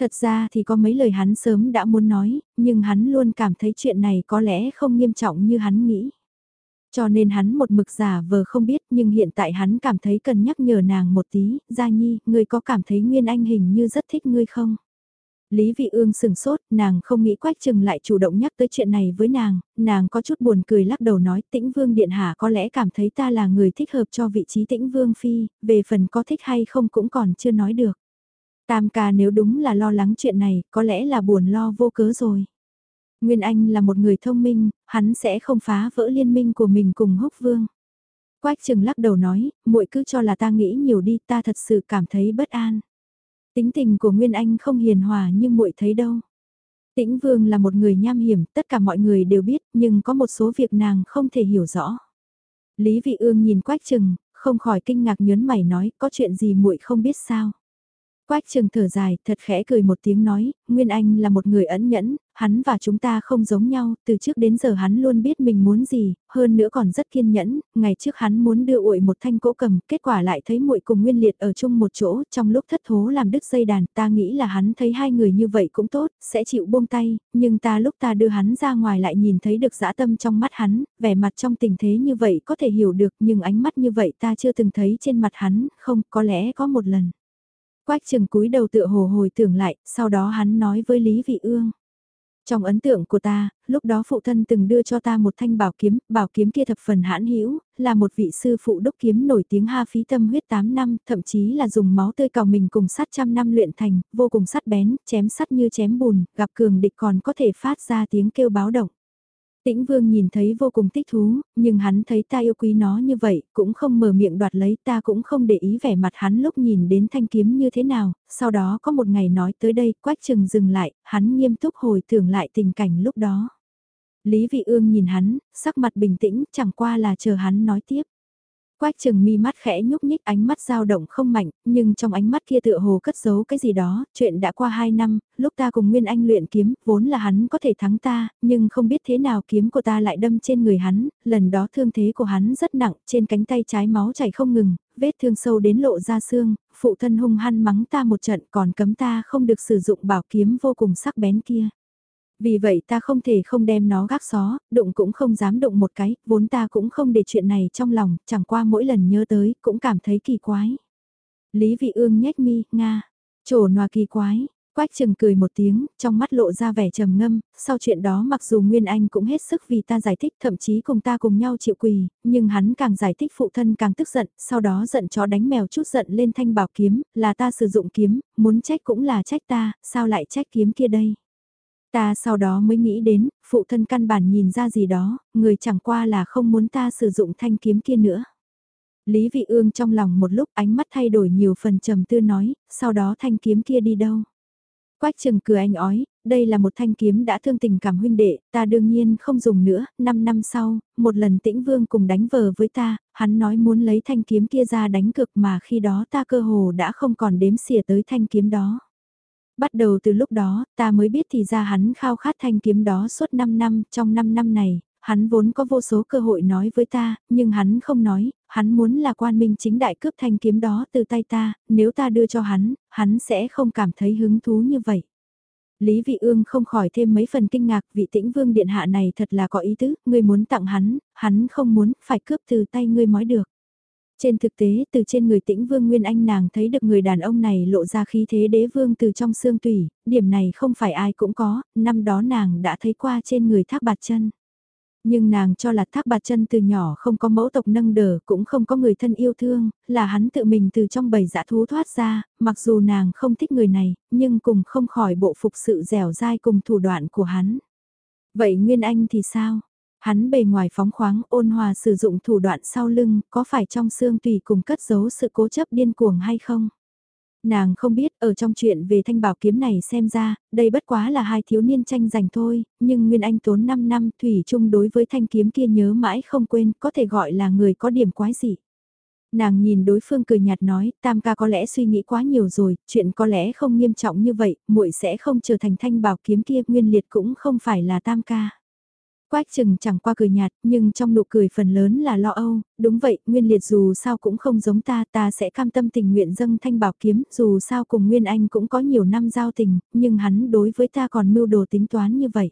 Thật ra thì có mấy lời hắn sớm đã muốn nói, nhưng hắn luôn cảm thấy chuyện này có lẽ không nghiêm trọng như hắn nghĩ. Cho nên hắn một mực giả vờ không biết nhưng hiện tại hắn cảm thấy cần nhắc nhở nàng một tí, Gia Nhi, ngươi có cảm thấy Nguyên Anh hình như rất thích ngươi không? Lý Vị Ương sừng sốt, nàng không nghĩ Quách Trừng lại chủ động nhắc tới chuyện này với nàng, nàng có chút buồn cười lắc đầu nói tĩnh vương điện hạ có lẽ cảm thấy ta là người thích hợp cho vị trí tĩnh vương phi, về phần có thích hay không cũng còn chưa nói được. Tam ca nếu đúng là lo lắng chuyện này, có lẽ là buồn lo vô cớ rồi. Nguyên Anh là một người thông minh, hắn sẽ không phá vỡ liên minh của mình cùng húc vương. Quách trừng lắc đầu nói, muội cứ cho là ta nghĩ nhiều đi, ta thật sự cảm thấy bất an. Tính tình của Nguyên Anh không hiền hòa như muội thấy đâu. Tĩnh Vương là một người nham hiểm, tất cả mọi người đều biết, nhưng có một số việc nàng không thể hiểu rõ. Lý Vị Ương nhìn Quách Trừng, không khỏi kinh ngạc nhớn mày nói, có chuyện gì muội không biết sao? Quách trường thở dài, thật khẽ cười một tiếng nói, Nguyên Anh là một người ẩn nhẫn, hắn và chúng ta không giống nhau, từ trước đến giờ hắn luôn biết mình muốn gì, hơn nữa còn rất kiên nhẫn, ngày trước hắn muốn đưa uội một thanh cỗ cầm, kết quả lại thấy muội cùng Nguyên Liệt ở chung một chỗ, trong lúc thất thố làm đứt dây đàn, ta nghĩ là hắn thấy hai người như vậy cũng tốt, sẽ chịu buông tay, nhưng ta lúc ta đưa hắn ra ngoài lại nhìn thấy được dã tâm trong mắt hắn, vẻ mặt trong tình thế như vậy có thể hiểu được, nhưng ánh mắt như vậy ta chưa từng thấy trên mặt hắn, không, có lẽ có một lần. Quách trừng cúi đầu tựa hồ hồi tưởng lại, sau đó hắn nói với Lý Vị Ương. Trong ấn tượng của ta, lúc đó phụ thân từng đưa cho ta một thanh bảo kiếm, bảo kiếm kia thập phần hãn hữu là một vị sư phụ đúc kiếm nổi tiếng ha phí tâm huyết 8 năm, thậm chí là dùng máu tươi cào mình cùng sắt trăm năm luyện thành, vô cùng sắt bén, chém sắt như chém bùn, gặp cường địch còn có thể phát ra tiếng kêu báo động. Tĩnh Vương nhìn thấy vô cùng thích thú, nhưng hắn thấy ta yêu quý nó như vậy, cũng không mở miệng đoạt lấy ta cũng không để ý vẻ mặt hắn lúc nhìn đến thanh kiếm như thế nào, sau đó có một ngày nói tới đây, quách chừng dừng lại, hắn nghiêm túc hồi tưởng lại tình cảnh lúc đó. Lý Vị Ương nhìn hắn, sắc mặt bình tĩnh, chẳng qua là chờ hắn nói tiếp. Quách trừng mi mắt khẽ nhúc nhích ánh mắt dao động không mạnh, nhưng trong ánh mắt kia tựa hồ cất giấu cái gì đó, chuyện đã qua 2 năm, lúc ta cùng Nguyên Anh luyện kiếm, vốn là hắn có thể thắng ta, nhưng không biết thế nào kiếm của ta lại đâm trên người hắn, lần đó thương thế của hắn rất nặng, trên cánh tay trái máu chảy không ngừng, vết thương sâu đến lộ ra xương, phụ thân hung hăng mắng ta một trận còn cấm ta không được sử dụng bảo kiếm vô cùng sắc bén kia. Vì vậy ta không thể không đem nó gác xó, đụng cũng không dám đụng một cái, vốn ta cũng không để chuyện này trong lòng, chẳng qua mỗi lần nhớ tới, cũng cảm thấy kỳ quái. Lý vị ương nhếch mi, Nga, trổ nòa kỳ quái, Quách Trừng cười một tiếng, trong mắt lộ ra vẻ trầm ngâm, sau chuyện đó mặc dù Nguyên Anh cũng hết sức vì ta giải thích thậm chí cùng ta cùng nhau chịu quỳ, nhưng hắn càng giải thích phụ thân càng tức giận, sau đó giận chó đánh mèo chút giận lên thanh bảo kiếm, là ta sử dụng kiếm, muốn trách cũng là trách ta, sao lại trách kiếm kia đây. Ta sau đó mới nghĩ đến, phụ thân căn bản nhìn ra gì đó, người chẳng qua là không muốn ta sử dụng thanh kiếm kia nữa. Lý Vị Ương trong lòng một lúc ánh mắt thay đổi nhiều phần trầm tư nói, sau đó thanh kiếm kia đi đâu? Quách trừng cười anh ói, đây là một thanh kiếm đã thương tình cảm huynh đệ, ta đương nhiên không dùng nữa, 5 năm sau, một lần tĩnh vương cùng đánh vờ với ta, hắn nói muốn lấy thanh kiếm kia ra đánh cực mà khi đó ta cơ hồ đã không còn đếm xỉa tới thanh kiếm đó. Bắt đầu từ lúc đó, ta mới biết thì ra hắn khao khát thanh kiếm đó suốt 5 năm, trong 5 năm này, hắn vốn có vô số cơ hội nói với ta, nhưng hắn không nói, hắn muốn là quan minh chính đại cướp thanh kiếm đó từ tay ta, nếu ta đưa cho hắn, hắn sẽ không cảm thấy hứng thú như vậy. Lý Vị Ương không khỏi thêm mấy phần kinh ngạc vị tĩnh vương điện hạ này thật là có ý tứ, ngươi muốn tặng hắn, hắn không muốn, phải cướp từ tay ngươi mới được. Trên thực tế từ trên người tĩnh vương Nguyên Anh nàng thấy được người đàn ông này lộ ra khí thế đế vương từ trong xương tủy, điểm này không phải ai cũng có, năm đó nàng đã thấy qua trên người thác bạt chân. Nhưng nàng cho là thác bạt chân từ nhỏ không có mẫu tộc nâng đỡ cũng không có người thân yêu thương, là hắn tự mình từ trong bầy dã thú thoát ra, mặc dù nàng không thích người này, nhưng cùng không khỏi bộ phục sự dẻo dai cùng thủ đoạn của hắn. Vậy Nguyên Anh thì sao? Hắn bề ngoài phóng khoáng ôn hòa sử dụng thủ đoạn sau lưng, có phải trong xương tùy cùng cất giấu sự cố chấp điên cuồng hay không? Nàng không biết ở trong chuyện về thanh bảo kiếm này xem ra, đây bất quá là hai thiếu niên tranh giành thôi, nhưng Nguyên Anh tốn 5 năm Thủy chung đối với thanh kiếm kia nhớ mãi không quên, có thể gọi là người có điểm quái gì. Nàng nhìn đối phương cười nhạt nói, tam ca có lẽ suy nghĩ quá nhiều rồi, chuyện có lẽ không nghiêm trọng như vậy, muội sẽ không trở thành thanh bảo kiếm kia, nguyên liệt cũng không phải là tam ca. Quách chừng chẳng qua cười nhạt, nhưng trong nụ cười phần lớn là lo âu, đúng vậy, Nguyên Liệt dù sao cũng không giống ta, ta sẽ cam tâm tình nguyện dâng thanh bảo kiếm, dù sao cùng Nguyên Anh cũng có nhiều năm giao tình, nhưng hắn đối với ta còn mưu đồ tính toán như vậy.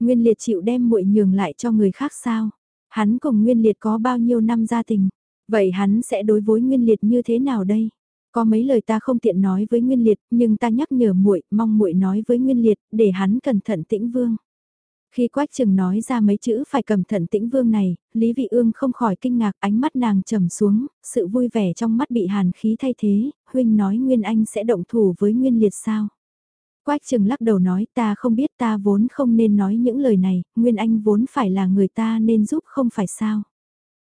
Nguyên Liệt chịu đem muội nhường lại cho người khác sao? Hắn cùng Nguyên Liệt có bao nhiêu năm gia tình? Vậy hắn sẽ đối với Nguyên Liệt như thế nào đây? Có mấy lời ta không tiện nói với Nguyên Liệt, nhưng ta nhắc nhở muội, mong muội nói với Nguyên Liệt, để hắn cẩn thận tĩnh vương. Khi Quách Trừng nói ra mấy chữ phải cẩn thận tĩnh vương này, Lý Vị Ương không khỏi kinh ngạc ánh mắt nàng trầm xuống, sự vui vẻ trong mắt bị hàn khí thay thế, huynh nói Nguyên Anh sẽ động thủ với Nguyên Liệt sao. Quách Trừng lắc đầu nói ta không biết ta vốn không nên nói những lời này, Nguyên Anh vốn phải là người ta nên giúp không phải sao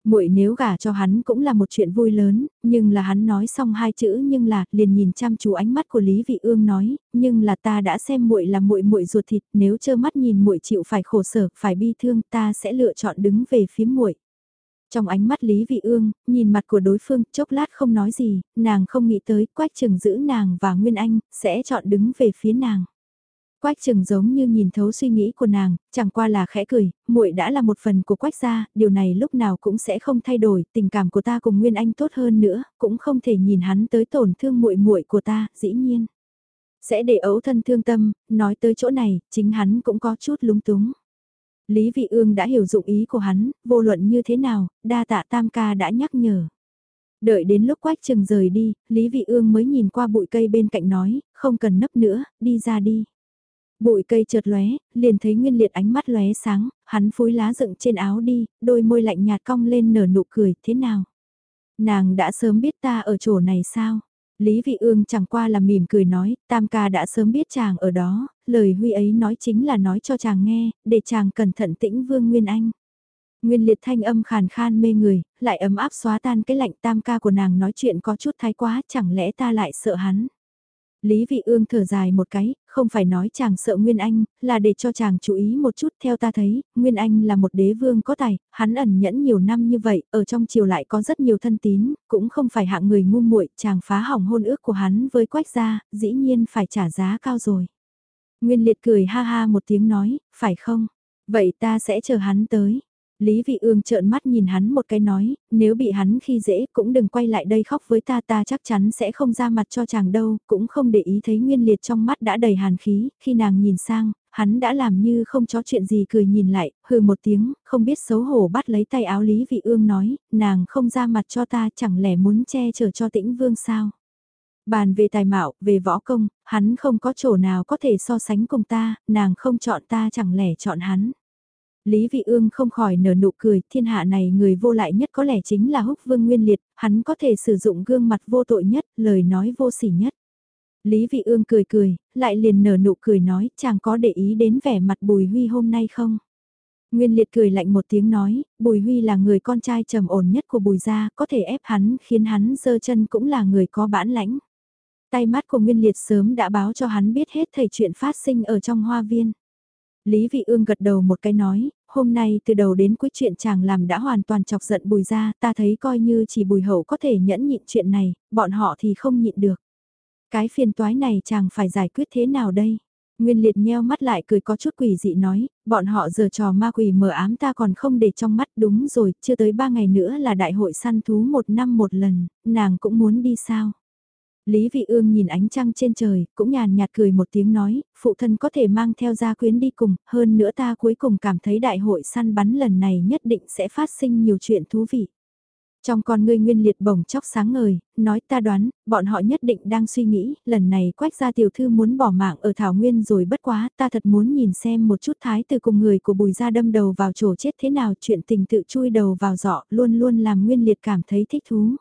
muội nếu gả cho hắn cũng là một chuyện vui lớn, nhưng là hắn nói xong hai chữ nhưng là, liền nhìn chăm chú ánh mắt của Lý Vị Ương nói, nhưng là ta đã xem muội là muội muội ruột thịt, nếu trơ mắt nhìn muội chịu phải khổ sở, phải bi thương, ta sẽ lựa chọn đứng về phía muội. Trong ánh mắt Lý Vị Ương, nhìn mặt của đối phương, chốc lát không nói gì, nàng không nghĩ tới, quách trường giữ nàng và Nguyên Anh, sẽ chọn đứng về phía nàng. Quách Trừng giống như nhìn thấu suy nghĩ của nàng, chẳng qua là khẽ cười, muội đã là một phần của Quách gia, điều này lúc nào cũng sẽ không thay đổi, tình cảm của ta cùng Nguyên Anh tốt hơn nữa, cũng không thể nhìn hắn tới tổn thương muội muội của ta, dĩ nhiên. Sẽ để ấu thân thương tâm, nói tới chỗ này, chính hắn cũng có chút lúng túng. Lý Vị Ương đã hiểu dụng ý của hắn, vô luận như thế nào, đa tạ tam ca đã nhắc nhở. Đợi đến lúc Quách Trừng rời đi, Lý Vị Ương mới nhìn qua bụi cây bên cạnh nói, không cần nấp nữa, đi ra đi. Bụi cây chợt lóe, liền thấy Nguyên Liệt ánh mắt lóe sáng, hắn phối lá dựng trên áo đi, đôi môi lạnh nhạt cong lên nở nụ cười, thế nào? Nàng đã sớm biết ta ở chỗ này sao? Lý Vị Ương chẳng qua là mỉm cười nói, Tam ca đã sớm biết chàng ở đó, lời Huy ấy nói chính là nói cho chàng nghe, để chàng cẩn thận tĩnh Vương Nguyên Anh. Nguyên liệt thanh âm khàn khan mê người, lại ấm áp xóa tan cái lạnh tam ca của nàng nói chuyện có chút thái quá, chẳng lẽ ta lại sợ hắn. Lý Vị Ương thở dài một cái, không phải nói chàng sợ Nguyên Anh, là để cho chàng chú ý một chút theo ta thấy, Nguyên Anh là một đế vương có tài, hắn ẩn nhẫn nhiều năm như vậy, ở trong triều lại có rất nhiều thân tín, cũng không phải hạng người ngu muội, chàng phá hỏng hôn ước của hắn với quách gia, dĩ nhiên phải trả giá cao rồi. Nguyên Liệt cười ha ha một tiếng nói, phải không? Vậy ta sẽ chờ hắn tới. Lý Vị Ương trợn mắt nhìn hắn một cái nói, nếu bị hắn khi dễ cũng đừng quay lại đây khóc với ta ta chắc chắn sẽ không ra mặt cho chàng đâu, cũng không để ý thấy nguyên liệt trong mắt đã đầy hàn khí, khi nàng nhìn sang, hắn đã làm như không cho chuyện gì cười nhìn lại, hừ một tiếng, không biết xấu hổ bắt lấy tay áo Lý Vị Ương nói, nàng không ra mặt cho ta chẳng lẽ muốn che chở cho tĩnh vương sao. Bàn về tài mạo, về võ công, hắn không có chỗ nào có thể so sánh cùng ta, nàng không chọn ta chẳng lẽ chọn hắn. Lý Vị Ương không khỏi nở nụ cười, thiên hạ này người vô lại nhất có lẽ chính là húc vương nguyên liệt, hắn có thể sử dụng gương mặt vô tội nhất, lời nói vô sỉ nhất. Lý Vị Ương cười cười, lại liền nở nụ cười nói, chàng có để ý đến vẻ mặt Bùi Huy hôm nay không? Nguyên liệt cười lạnh một tiếng nói, Bùi Huy là người con trai trầm ổn nhất của Bùi gia, có thể ép hắn khiến hắn dơ chân cũng là người có bản lãnh. Tay mắt của Nguyên liệt sớm đã báo cho hắn biết hết thầy chuyện phát sinh ở trong hoa viên. Lý Vị Ương gật đầu một cái nói, hôm nay từ đầu đến cuối chuyện chàng làm đã hoàn toàn chọc giận bùi ra, ta thấy coi như chỉ bùi hậu có thể nhẫn nhịn chuyện này, bọn họ thì không nhịn được. Cái phiền toái này chàng phải giải quyết thế nào đây? Nguyên liệt nheo mắt lại cười có chút quỷ dị nói, bọn họ giờ trò ma quỷ mờ ám ta còn không để trong mắt đúng rồi, chưa tới ba ngày nữa là đại hội săn thú một năm một lần, nàng cũng muốn đi sao? Lý Vị Ương nhìn ánh trăng trên trời, cũng nhàn nhạt cười một tiếng nói, phụ thân có thể mang theo gia quyến đi cùng, hơn nữa ta cuối cùng cảm thấy đại hội săn bắn lần này nhất định sẽ phát sinh nhiều chuyện thú vị. Trong con ngươi nguyên liệt bổng chóc sáng ngời, nói ta đoán, bọn họ nhất định đang suy nghĩ, lần này quách gia tiểu thư muốn bỏ mạng ở Thảo Nguyên rồi bất quá, ta thật muốn nhìn xem một chút thái từ cùng người của bùi gia đâm đầu vào chỗ chết thế nào chuyện tình tự chui đầu vào giọ luôn luôn làm nguyên liệt cảm thấy thích thú.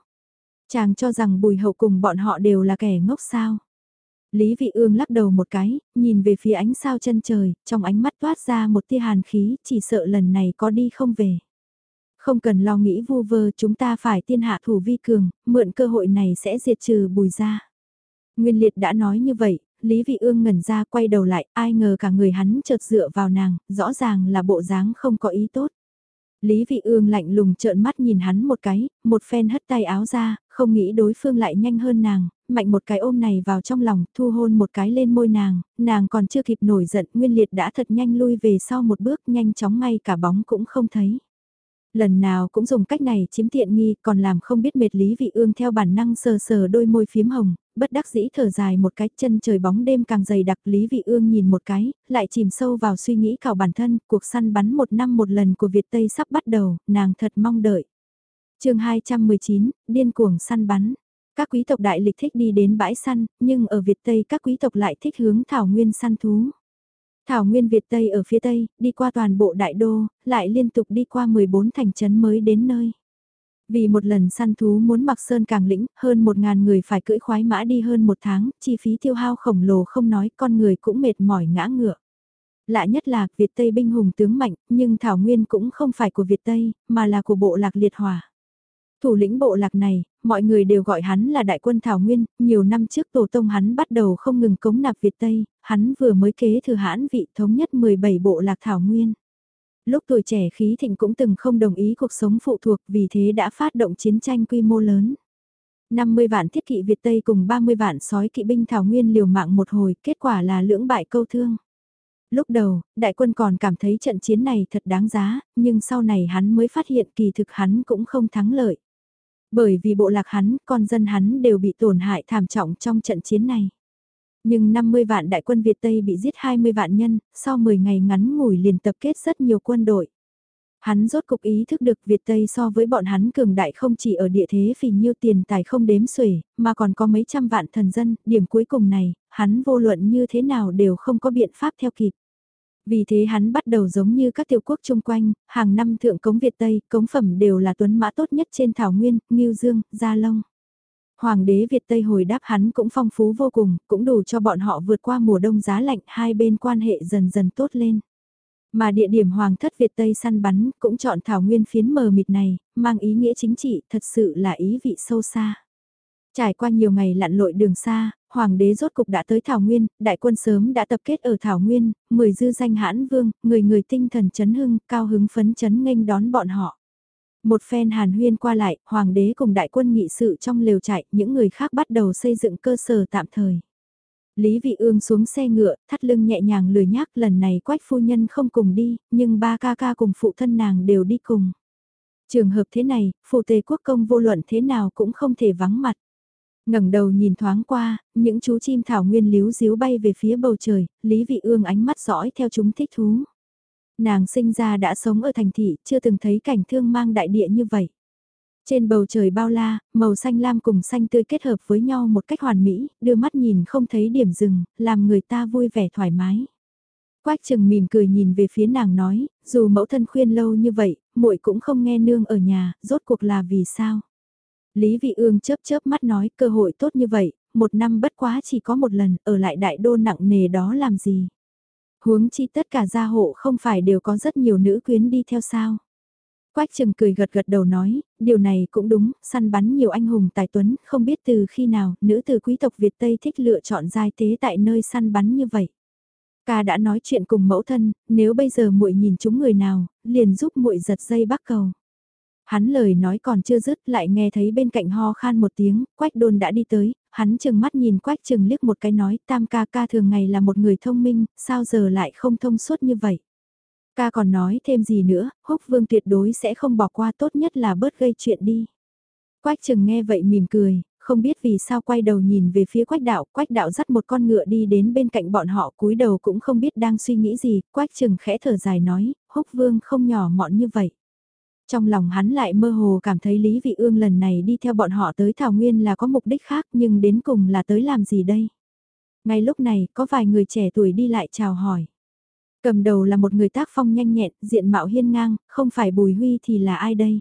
Chàng cho rằng bùi hậu cùng bọn họ đều là kẻ ngốc sao. Lý Vị Ương lắc đầu một cái, nhìn về phía ánh sao chân trời, trong ánh mắt toát ra một tia hàn khí, chỉ sợ lần này có đi không về. Không cần lo nghĩ vu vơ chúng ta phải tiên hạ thủ vi cường, mượn cơ hội này sẽ diệt trừ bùi ra. Nguyên liệt đã nói như vậy, Lý Vị Ương ngẩn ra quay đầu lại, ai ngờ cả người hắn chợt dựa vào nàng, rõ ràng là bộ dáng không có ý tốt. Lý Vị Ương lạnh lùng trợn mắt nhìn hắn một cái, một phen hất tay áo ra, không nghĩ đối phương lại nhanh hơn nàng, mạnh một cái ôm này vào trong lòng, thu hôn một cái lên môi nàng, nàng còn chưa kịp nổi giận, Nguyên Liệt đã thật nhanh lui về sau một bước, nhanh chóng ngay cả bóng cũng không thấy. Lần nào cũng dùng cách này chiếm tiện nghi, còn làm không biết mệt Lý Vị Ương theo bản năng sờ sờ đôi môi phím hồng, bất đắc dĩ thở dài một cái chân trời bóng đêm càng dày đặc Lý Vị Ương nhìn một cái, lại chìm sâu vào suy nghĩ cào bản thân, cuộc săn bắn một năm một lần của Việt Tây sắp bắt đầu, nàng thật mong đợi. chương 219, điên cuồng săn bắn. Các quý tộc đại lịch thích đi đến bãi săn, nhưng ở Việt Tây các quý tộc lại thích hướng thảo nguyên săn thú. Thảo nguyên Việt Tây ở phía Tây, đi qua toàn bộ đại đô, lại liên tục đi qua 14 thành trấn mới đến nơi. Vì một lần săn thú muốn mặc sơn càng lĩnh, hơn một ngàn người phải cưỡi khoái mã đi hơn một tháng, chi phí tiêu hao khổng lồ không nói, con người cũng mệt mỏi ngã ngựa. Lạ nhất là, Việt Tây binh hùng tướng mạnh, nhưng Thảo Nguyên cũng không phải của Việt Tây, mà là của bộ lạc liệt hỏa. Thủ lĩnh bộ lạc này, mọi người đều gọi hắn là đại quân Thảo Nguyên, nhiều năm trước tổ tông hắn bắt đầu không ngừng cống nạp Việt Tây, hắn vừa mới kế thừa hãn vị thống nhất 17 bộ lạc Thảo Nguyên. Lúc tuổi trẻ khí thịnh cũng từng không đồng ý cuộc sống phụ thuộc vì thế đã phát động chiến tranh quy mô lớn. 50 vạn thiết kỵ Việt Tây cùng 30 vạn sói kỵ binh Thảo Nguyên liều mạng một hồi, kết quả là lưỡng bại câu thương. Lúc đầu, đại quân còn cảm thấy trận chiến này thật đáng giá, nhưng sau này hắn mới phát hiện kỳ thực hắn cũng không thắng lợi. Bởi vì bộ lạc hắn, con dân hắn đều bị tổn hại thảm trọng trong trận chiến này. Nhưng 50 vạn đại quân Việt Tây bị giết 20 vạn nhân, sau 10 ngày ngắn ngủi liền tập kết rất nhiều quân đội. Hắn rốt cục ý thức được Việt Tây so với bọn hắn cường đại không chỉ ở địa thế phì nhiêu tiền tài không đếm xuể, mà còn có mấy trăm vạn thần dân, điểm cuối cùng này, hắn vô luận như thế nào đều không có biện pháp theo kịp. Vì thế hắn bắt đầu giống như các tiểu quốc chung quanh, hàng năm thượng cống Việt Tây, cống phẩm đều là tuấn mã tốt nhất trên thảo nguyên, Ngưu Dương, Gia Long. Hoàng đế Việt Tây hồi đáp hắn cũng phong phú vô cùng, cũng đủ cho bọn họ vượt qua mùa đông giá lạnh, hai bên quan hệ dần dần tốt lên. Mà địa điểm Hoàng thất Việt Tây săn bắn cũng chọn thảo nguyên phiến mờ mịt này, mang ý nghĩa chính trị, thật sự là ý vị sâu xa. Trải qua nhiều ngày lặn lội đường xa, Hoàng đế rốt cục đã tới Thảo Nguyên, đại quân sớm đã tập kết ở Thảo Nguyên, mười dư danh hãn vương, người người tinh thần chấn hưng, cao hứng phấn chấn nghênh đón bọn họ. Một phen hàn huyên qua lại, Hoàng đế cùng đại quân nghị sự trong lều trại, những người khác bắt đầu xây dựng cơ sở tạm thời. Lý Vị Ương xuống xe ngựa, thắt lưng nhẹ nhàng lười nhác lần này quách phu nhân không cùng đi, nhưng ba ca ca cùng phụ thân nàng đều đi cùng. Trường hợp thế này, phụ tề quốc công vô luận thế nào cũng không thể vắng mặt ngẩng đầu nhìn thoáng qua, những chú chim thảo nguyên líu díu bay về phía bầu trời, Lý Vị Ương ánh mắt dõi theo chúng thích thú. Nàng sinh ra đã sống ở thành thị, chưa từng thấy cảnh thương mang đại địa như vậy. Trên bầu trời bao la, màu xanh lam cùng xanh tươi kết hợp với nhau một cách hoàn mỹ, đưa mắt nhìn không thấy điểm dừng, làm người ta vui vẻ thoải mái. Quách Trừng mỉm cười nhìn về phía nàng nói, dù mẫu thân khuyên lâu như vậy, muội cũng không nghe nương ở nhà, rốt cuộc là vì sao? Lý Vị Ương chớp chớp mắt nói cơ hội tốt như vậy, một năm bất quá chỉ có một lần, ở lại đại đô nặng nề đó làm gì. Huống chi tất cả gia hộ không phải đều có rất nhiều nữ quyến đi theo sao. Quách Trừng cười gật gật đầu nói, điều này cũng đúng, săn bắn nhiều anh hùng tài tuấn, không biết từ khi nào, nữ từ quý tộc Việt Tây thích lựa chọn giai tế tại nơi săn bắn như vậy. Ca đã nói chuyện cùng mẫu thân, nếu bây giờ muội nhìn chúng người nào, liền giúp muội giật dây bắt cầu. Hắn lời nói còn chưa dứt lại nghe thấy bên cạnh ho khan một tiếng, quách đôn đã đi tới, hắn chừng mắt nhìn quách chừng liếc một cái nói tam ca ca thường ngày là một người thông minh, sao giờ lại không thông suốt như vậy. Ca còn nói thêm gì nữa, húc vương tuyệt đối sẽ không bỏ qua tốt nhất là bớt gây chuyện đi. Quách chừng nghe vậy mỉm cười, không biết vì sao quay đầu nhìn về phía quách đạo, quách đạo dắt một con ngựa đi đến bên cạnh bọn họ cúi đầu cũng không biết đang suy nghĩ gì, quách chừng khẽ thở dài nói, húc vương không nhỏ mọn như vậy. Trong lòng hắn lại mơ hồ cảm thấy Lý Vị Ương lần này đi theo bọn họ tới Thảo Nguyên là có mục đích khác nhưng đến cùng là tới làm gì đây? Ngay lúc này có vài người trẻ tuổi đi lại chào hỏi. Cầm đầu là một người tác phong nhanh nhẹn, diện mạo hiên ngang, không phải Bùi Huy thì là ai đây?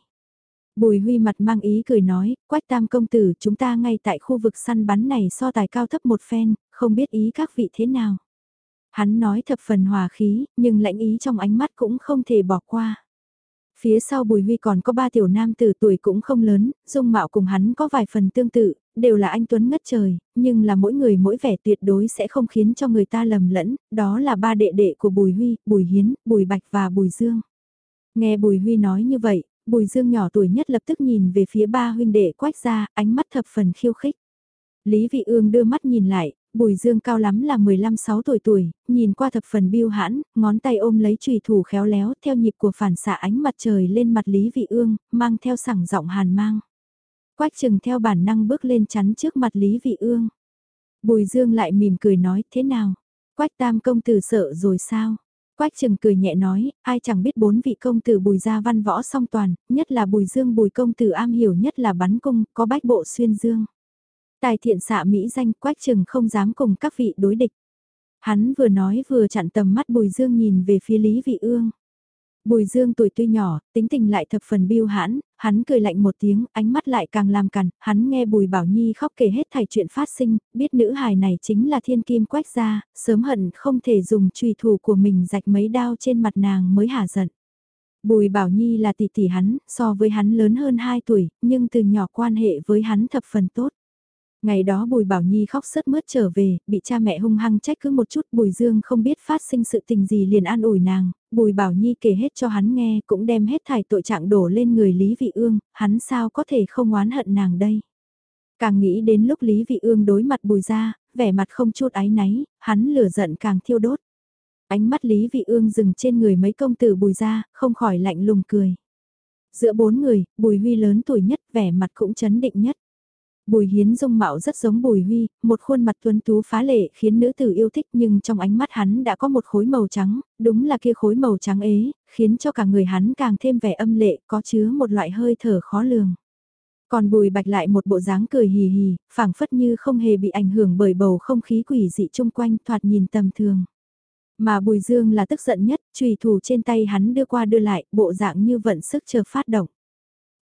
Bùi Huy mặt mang ý cười nói, quách tam công tử chúng ta ngay tại khu vực săn bắn này so tài cao thấp một phen, không biết ý các vị thế nào. Hắn nói thập phần hòa khí, nhưng lãnh ý trong ánh mắt cũng không thể bỏ qua. Phía sau Bùi Huy còn có ba tiểu nam tử tuổi cũng không lớn, dung mạo cùng hắn có vài phần tương tự, đều là anh Tuấn ngất trời, nhưng là mỗi người mỗi vẻ tuyệt đối sẽ không khiến cho người ta lầm lẫn, đó là ba đệ đệ của Bùi Huy, Bùi Hiến, Bùi Bạch và Bùi Dương. Nghe Bùi Huy nói như vậy, Bùi Dương nhỏ tuổi nhất lập tức nhìn về phía ba huynh đệ quách ra, ánh mắt thập phần khiêu khích. Lý Vị Ương đưa mắt nhìn lại, Bùi Dương cao lắm là 15-6 tuổi tuổi, nhìn qua thập phần biêu hãn, ngón tay ôm lấy trùy thủ khéo léo theo nhịp của phản xạ ánh mặt trời lên mặt Lý Vị Ương, mang theo sẳng giọng hàn mang. Quách trừng theo bản năng bước lên chắn trước mặt Lý Vị Ương. Bùi Dương lại mỉm cười nói thế nào? Quách tam công tử sợ rồi sao? Quách trừng cười nhẹ nói, ai chẳng biết bốn vị công tử bùi gia văn võ song toàn, nhất là bùi dương bùi công tử am hiểu nhất là bắn cung, có bách bộ xuyên dương. Tài thiện xạ Mỹ danh quách trừng không dám cùng các vị đối địch. Hắn vừa nói vừa chặn tầm mắt Bùi Dương nhìn về phía Lý Vị Ương. Bùi Dương tuổi tuy nhỏ, tính tình lại thập phần biêu hãn, hắn cười lạnh một tiếng, ánh mắt lại càng làm cằn, hắn nghe Bùi Bảo Nhi khóc kể hết thảy chuyện phát sinh, biết nữ hài này chính là thiên kim quách gia, sớm hận không thể dùng trùy thủ của mình rạch mấy đao trên mặt nàng mới hả giận. Bùi Bảo Nhi là tỷ tỷ hắn, so với hắn lớn hơn 2 tuổi, nhưng từ nhỏ quan hệ với hắn thập phần tốt. Ngày đó Bùi Bảo Nhi khóc sớt mướt trở về, bị cha mẹ hung hăng trách cứ một chút Bùi Dương không biết phát sinh sự tình gì liền an ủi nàng, Bùi Bảo Nhi kể hết cho hắn nghe cũng đem hết thải tội trạng đổ lên người Lý Vị Ương, hắn sao có thể không oán hận nàng đây. Càng nghĩ đến lúc Lý Vị Ương đối mặt Bùi ra, vẻ mặt không chút ái náy, hắn lửa giận càng thiêu đốt. Ánh mắt Lý Vị Ương dừng trên người mấy công tử Bùi ra, không khỏi lạnh lùng cười. Giữa bốn người, Bùi Huy lớn tuổi nhất, vẻ mặt cũng chấn định nhất. Bùi Hiến dung mạo rất giống Bùi Huy, một khuôn mặt tuấn tú phá lệ khiến nữ tử yêu thích nhưng trong ánh mắt hắn đã có một khối màu trắng, đúng là kia khối màu trắng ế, khiến cho cả người hắn càng thêm vẻ âm lệ, có chứa một loại hơi thở khó lường. Còn Bùi Bạch lại một bộ dáng cười hì hì, phảng phất như không hề bị ảnh hưởng bởi bầu không khí quỷ dị chung quanh thoạt nhìn tầm thường. Mà Bùi Dương là tức giận nhất, trùy thủ trên tay hắn đưa qua đưa lại, bộ dạng như vận sức chờ phát động.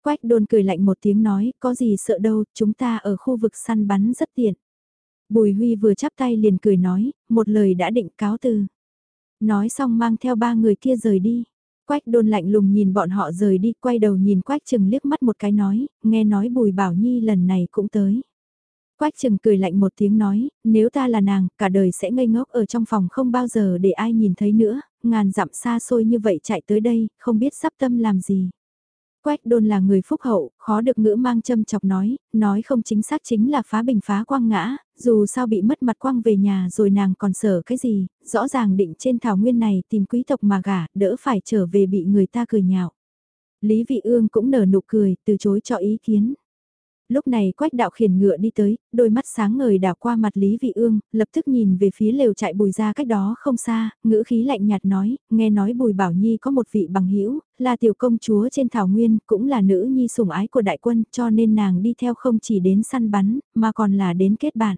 Quách đôn cười lạnh một tiếng nói, có gì sợ đâu, chúng ta ở khu vực săn bắn rất tiện. Bùi Huy vừa chắp tay liền cười nói, một lời đã định cáo từ. Nói xong mang theo ba người kia rời đi. Quách đôn lạnh lùng nhìn bọn họ rời đi, quay đầu nhìn Quách Trừng liếc mắt một cái nói, nghe nói Bùi Bảo Nhi lần này cũng tới. Quách Trừng cười lạnh một tiếng nói, nếu ta là nàng, cả đời sẽ ngây ngốc ở trong phòng không bao giờ để ai nhìn thấy nữa, ngàn dặm xa xôi như vậy chạy tới đây, không biết sắp tâm làm gì. Quách đôn là người phúc hậu, khó được ngữ mang châm chọc nói, nói không chính xác chính là phá bình phá quang ngã, dù sao bị mất mặt quang về nhà rồi nàng còn sợ cái gì, rõ ràng định trên thảo nguyên này tìm quý tộc mà gả, đỡ phải trở về bị người ta cười nhạo. Lý Vị Ương cũng nở nụ cười, từ chối cho ý kiến lúc này quách đạo khiển ngựa đi tới, đôi mắt sáng ngời đảo qua mặt Lý Vị Ương, lập tức nhìn về phía lều trại bùi ra cách đó không xa, ngữ khí lạnh nhạt nói, nghe nói bùi bảo nhi có một vị bằng hữu là tiểu công chúa trên thảo nguyên, cũng là nữ nhi sủng ái của đại quân, cho nên nàng đi theo không chỉ đến săn bắn, mà còn là đến kết bạn.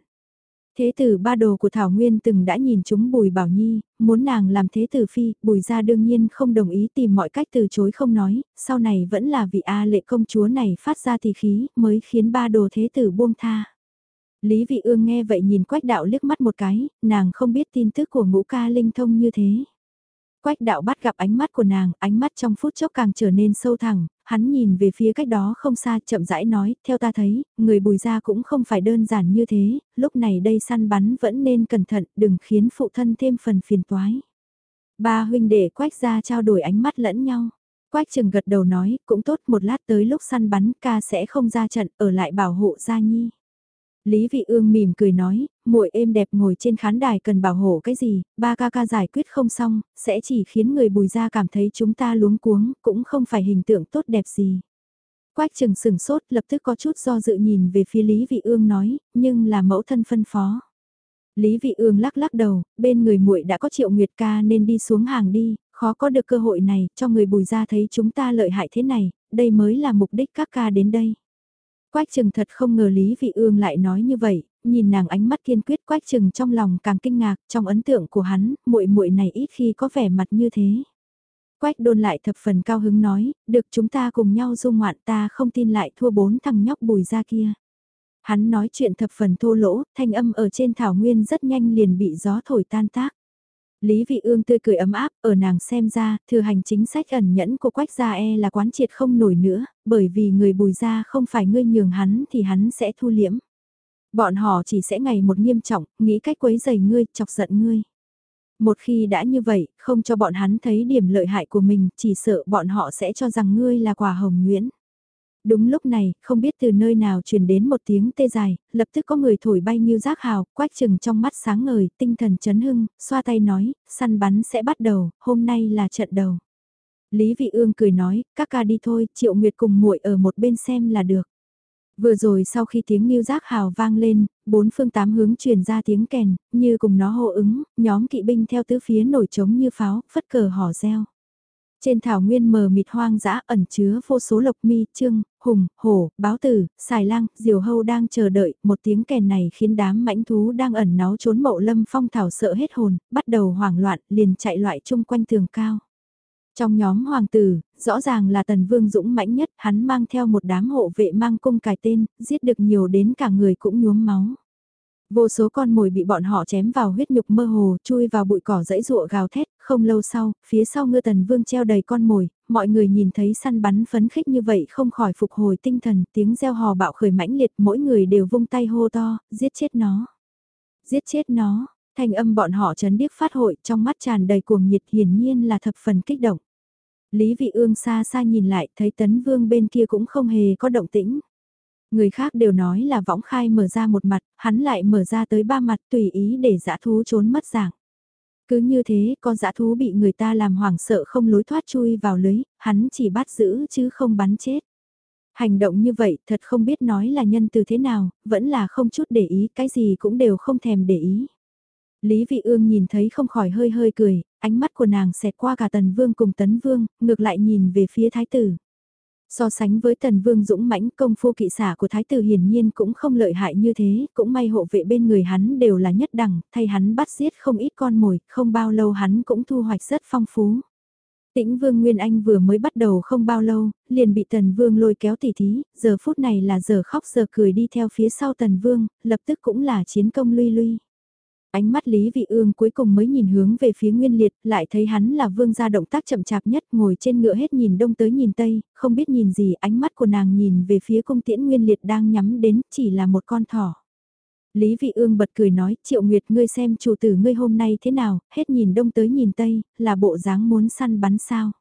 Thế tử ba đồ của Thảo Nguyên từng đã nhìn chúng Bùi Bảo Nhi, muốn nàng làm thế tử phi, Bùi gia đương nhiên không đồng ý tìm mọi cách từ chối không nói, sau này vẫn là vị A lệ công chúa này phát ra thì khí, mới khiến ba đồ thế tử buông tha. Lý Vị Ương nghe vậy nhìn Quách Đạo liếc mắt một cái, nàng không biết tin tức của ngũ ca linh thông như thế. Quách đạo bắt gặp ánh mắt của nàng, ánh mắt trong phút chốc càng trở nên sâu thẳng, hắn nhìn về phía cách đó không xa chậm rãi nói, theo ta thấy, người bùi ra cũng không phải đơn giản như thế, lúc này đây săn bắn vẫn nên cẩn thận, đừng khiến phụ thân thêm phần phiền toái. Ba huynh đệ quách ra trao đổi ánh mắt lẫn nhau. Quách trừng gật đầu nói, cũng tốt một lát tới lúc săn bắn ca sẽ không ra trận, ở lại bảo hộ gia nhi. Lý Vị Ương mỉm cười nói, muội êm đẹp ngồi trên khán đài cần bảo hộ cái gì, ba ca ca giải quyết không xong, sẽ chỉ khiến người bùi Gia cảm thấy chúng ta luống cuống, cũng không phải hình tượng tốt đẹp gì. Quách trừng sừng sốt lập tức có chút do dự nhìn về phía Lý Vị Ương nói, nhưng là mẫu thân phân phó. Lý Vị Ương lắc lắc đầu, bên người muội đã có triệu nguyệt ca nên đi xuống hàng đi, khó có được cơ hội này, cho người bùi ra thấy chúng ta lợi hại thế này, đây mới là mục đích các ca đến đây. Quách Trừng thật không ngờ Lý Vị Ương lại nói như vậy, nhìn nàng ánh mắt kiên quyết Quách Trừng trong lòng càng kinh ngạc, trong ấn tượng của hắn, muội muội này ít khi có vẻ mặt như thế. Quách Đôn lại thập phần cao hứng nói, được chúng ta cùng nhau du ngoạn ta không tin lại thua bốn thằng nhóc bùi ra kia. Hắn nói chuyện thập phần thô lỗ, thanh âm ở trên thảo nguyên rất nhanh liền bị gió thổi tan tác. Lý Vị Ương tươi cười ấm áp, ở nàng xem ra, thừa hành chính sách ẩn nhẫn của Quách Gia E là quán triệt không nổi nữa, bởi vì người bùi gia không phải ngươi nhường hắn thì hắn sẽ thu liễm. Bọn họ chỉ sẽ ngày một nghiêm trọng, nghĩ cách quấy giày ngươi, chọc giận ngươi. Một khi đã như vậy, không cho bọn hắn thấy điểm lợi hại của mình, chỉ sợ bọn họ sẽ cho rằng ngươi là quả hồng nguyễn. Đúng lúc này, không biết từ nơi nào truyền đến một tiếng tê dài, lập tức có người thổi bay như giác hào, quách chừng trong mắt sáng ngời, tinh thần chấn hưng, xoa tay nói, săn bắn sẽ bắt đầu, hôm nay là trận đầu. Lý Vị Ương cười nói, các ca đi thôi, Triệu Nguyệt cùng muội ở một bên xem là được. Vừa rồi sau khi tiếng nghiêu giác hào vang lên, bốn phương tám hướng truyền ra tiếng kèn, như cùng nó hô ứng, nhóm kỵ binh theo tứ phía nổi trống như pháo, phất cờ hò reo. Trên thảo nguyên mờ mịt hoang dã ẩn chứa vô số lộc mi, trương, hùng, hổ, báo tử, xài lang, diều hâu đang chờ đợi, một tiếng kèn này khiến đám mãnh thú đang ẩn náu trốn mậu lâm phong thảo sợ hết hồn, bắt đầu hoảng loạn, liền chạy loại chung quanh tường cao. Trong nhóm hoàng tử, rõ ràng là tần vương dũng mãnh nhất, hắn mang theo một đám hộ vệ mang cung cài tên, giết được nhiều đến cả người cũng nhuốm máu. Vô số con mồi bị bọn họ chém vào huyết nhục mơ hồ, chui vào bụi cỏ dãy ruộng gào thét, không lâu sau, phía sau ngư tần vương treo đầy con mồi, mọi người nhìn thấy săn bắn phấn khích như vậy không khỏi phục hồi tinh thần, tiếng reo hò bạo khởi mãnh liệt, mỗi người đều vung tay hô to, giết chết nó. Giết chết nó, thanh âm bọn họ chấn điếc phát hội trong mắt tràn đầy cuồng nhiệt hiển nhiên là thập phần kích động. Lý vị ương xa xa nhìn lại thấy tấn vương bên kia cũng không hề có động tĩnh. Người khác đều nói là võng khai mở ra một mặt, hắn lại mở ra tới ba mặt tùy ý để dã thú trốn mất dạng. Cứ như thế, con dã thú bị người ta làm hoảng sợ không lối thoát chui vào lưới, hắn chỉ bắt giữ chứ không bắn chết. Hành động như vậy thật không biết nói là nhân từ thế nào, vẫn là không chút để ý, cái gì cũng đều không thèm để ý. Lý Vị Ương nhìn thấy không khỏi hơi hơi cười, ánh mắt của nàng xẹt qua cả Tần Vương cùng Tấn Vương, ngược lại nhìn về phía Thái Tử. So sánh với tần vương dũng mãnh công phu kỵ xả của thái tử hiển nhiên cũng không lợi hại như thế, cũng may hộ vệ bên người hắn đều là nhất đẳng, thay hắn bắt giết không ít con mồi, không bao lâu hắn cũng thu hoạch rất phong phú. Tĩnh Vương Nguyên Anh vừa mới bắt đầu không bao lâu, liền bị Tần Vương lôi kéo tỉ thí, giờ phút này là giờ khóc giờ cười đi theo phía sau Tần Vương, lập tức cũng là chiến công luy luy. Ánh mắt Lý Vị Ương cuối cùng mới nhìn hướng về phía Nguyên Liệt, lại thấy hắn là vương gia động tác chậm chạp nhất, ngồi trên ngựa hết nhìn đông tới nhìn tây, không biết nhìn gì, ánh mắt của nàng nhìn về phía cung tiễn Nguyên Liệt đang nhắm đến, chỉ là một con thỏ. Lý Vị Ương bật cười nói, Triệu Nguyệt ngươi xem chủ tử ngươi hôm nay thế nào, hết nhìn đông tới nhìn tây, là bộ dáng muốn săn bắn sao.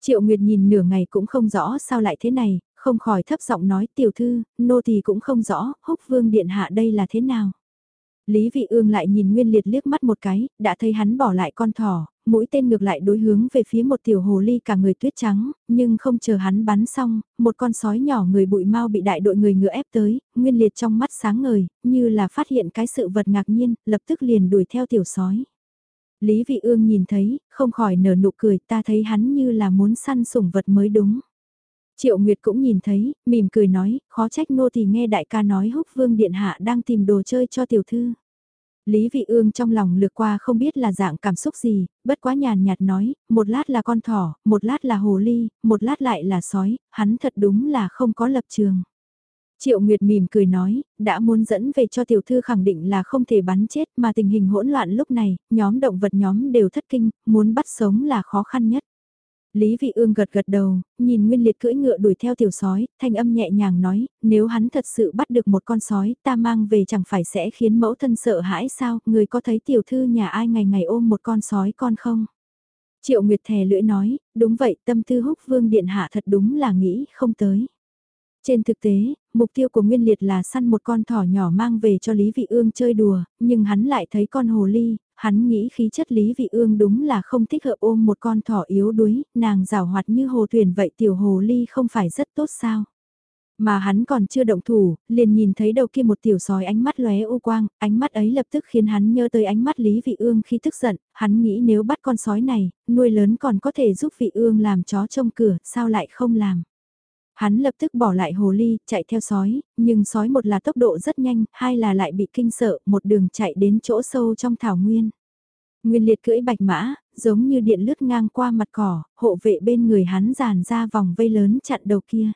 Triệu Nguyệt nhìn nửa ngày cũng không rõ sao lại thế này, không khỏi thấp giọng nói tiểu thư, nô tỳ cũng không rõ, húc vương điện hạ đây là thế nào. Lý Vị Ương lại nhìn Nguyên Liệt liếc mắt một cái, đã thấy hắn bỏ lại con thỏ, mũi tên ngược lại đối hướng về phía một tiểu hồ ly cả người tuyết trắng, nhưng không chờ hắn bắn xong, một con sói nhỏ người bụi mau bị đại đội người ngựa ép tới, Nguyên Liệt trong mắt sáng ngời, như là phát hiện cái sự vật ngạc nhiên, lập tức liền đuổi theo tiểu sói. Lý Vị Ương nhìn thấy, không khỏi nở nụ cười, ta thấy hắn như là muốn săn sủng vật mới đúng. Triệu Nguyệt cũng nhìn thấy, mỉm cười nói, khó trách nô thì nghe đại ca nói húc vương điện hạ đang tìm đồ chơi cho tiểu thư. Lý Vị Ương trong lòng lược qua không biết là dạng cảm xúc gì, bất quá nhàn nhạt nói, một lát là con thỏ, một lát là hồ ly, một lát lại là sói, hắn thật đúng là không có lập trường. Triệu Nguyệt mỉm cười nói, đã muốn dẫn về cho tiểu thư khẳng định là không thể bắn chết mà tình hình hỗn loạn lúc này, nhóm động vật nhóm đều thất kinh, muốn bắt sống là khó khăn nhất. Lý Vị Ương gật gật đầu, nhìn Nguyên Liệt cưỡi ngựa đuổi theo tiểu sói, thanh âm nhẹ nhàng nói, nếu hắn thật sự bắt được một con sói, ta mang về chẳng phải sẽ khiến mẫu thân sợ hãi sao, người có thấy tiểu thư nhà ai ngày ngày ôm một con sói con không? Triệu Nguyệt thè lưỡi nói, đúng vậy, tâm tư húc vương điện hạ thật đúng là nghĩ không tới. Trên thực tế, mục tiêu của Nguyên Liệt là săn một con thỏ nhỏ mang về cho Lý Vị Ương chơi đùa, nhưng hắn lại thấy con hồ ly, hắn nghĩ khí chất Lý Vị Ương đúng là không thích hợp ôm một con thỏ yếu đuối, nàng rào hoạt như hồ thuyền vậy tiểu hồ ly không phải rất tốt sao. Mà hắn còn chưa động thủ, liền nhìn thấy đầu kia một tiểu sói ánh mắt lóe u quang, ánh mắt ấy lập tức khiến hắn nhớ tới ánh mắt Lý Vị Ương khi tức giận, hắn nghĩ nếu bắt con sói này, nuôi lớn còn có thể giúp Vị Ương làm chó trông cửa, sao lại không làm. Hắn lập tức bỏ lại hồ ly, chạy theo sói, nhưng sói một là tốc độ rất nhanh, hai là lại bị kinh sợ, một đường chạy đến chỗ sâu trong thảo nguyên. Nguyên liệt cưỡi bạch mã, giống như điện lướt ngang qua mặt cỏ, hộ vệ bên người hắn giàn ra vòng vây lớn chặn đầu kia.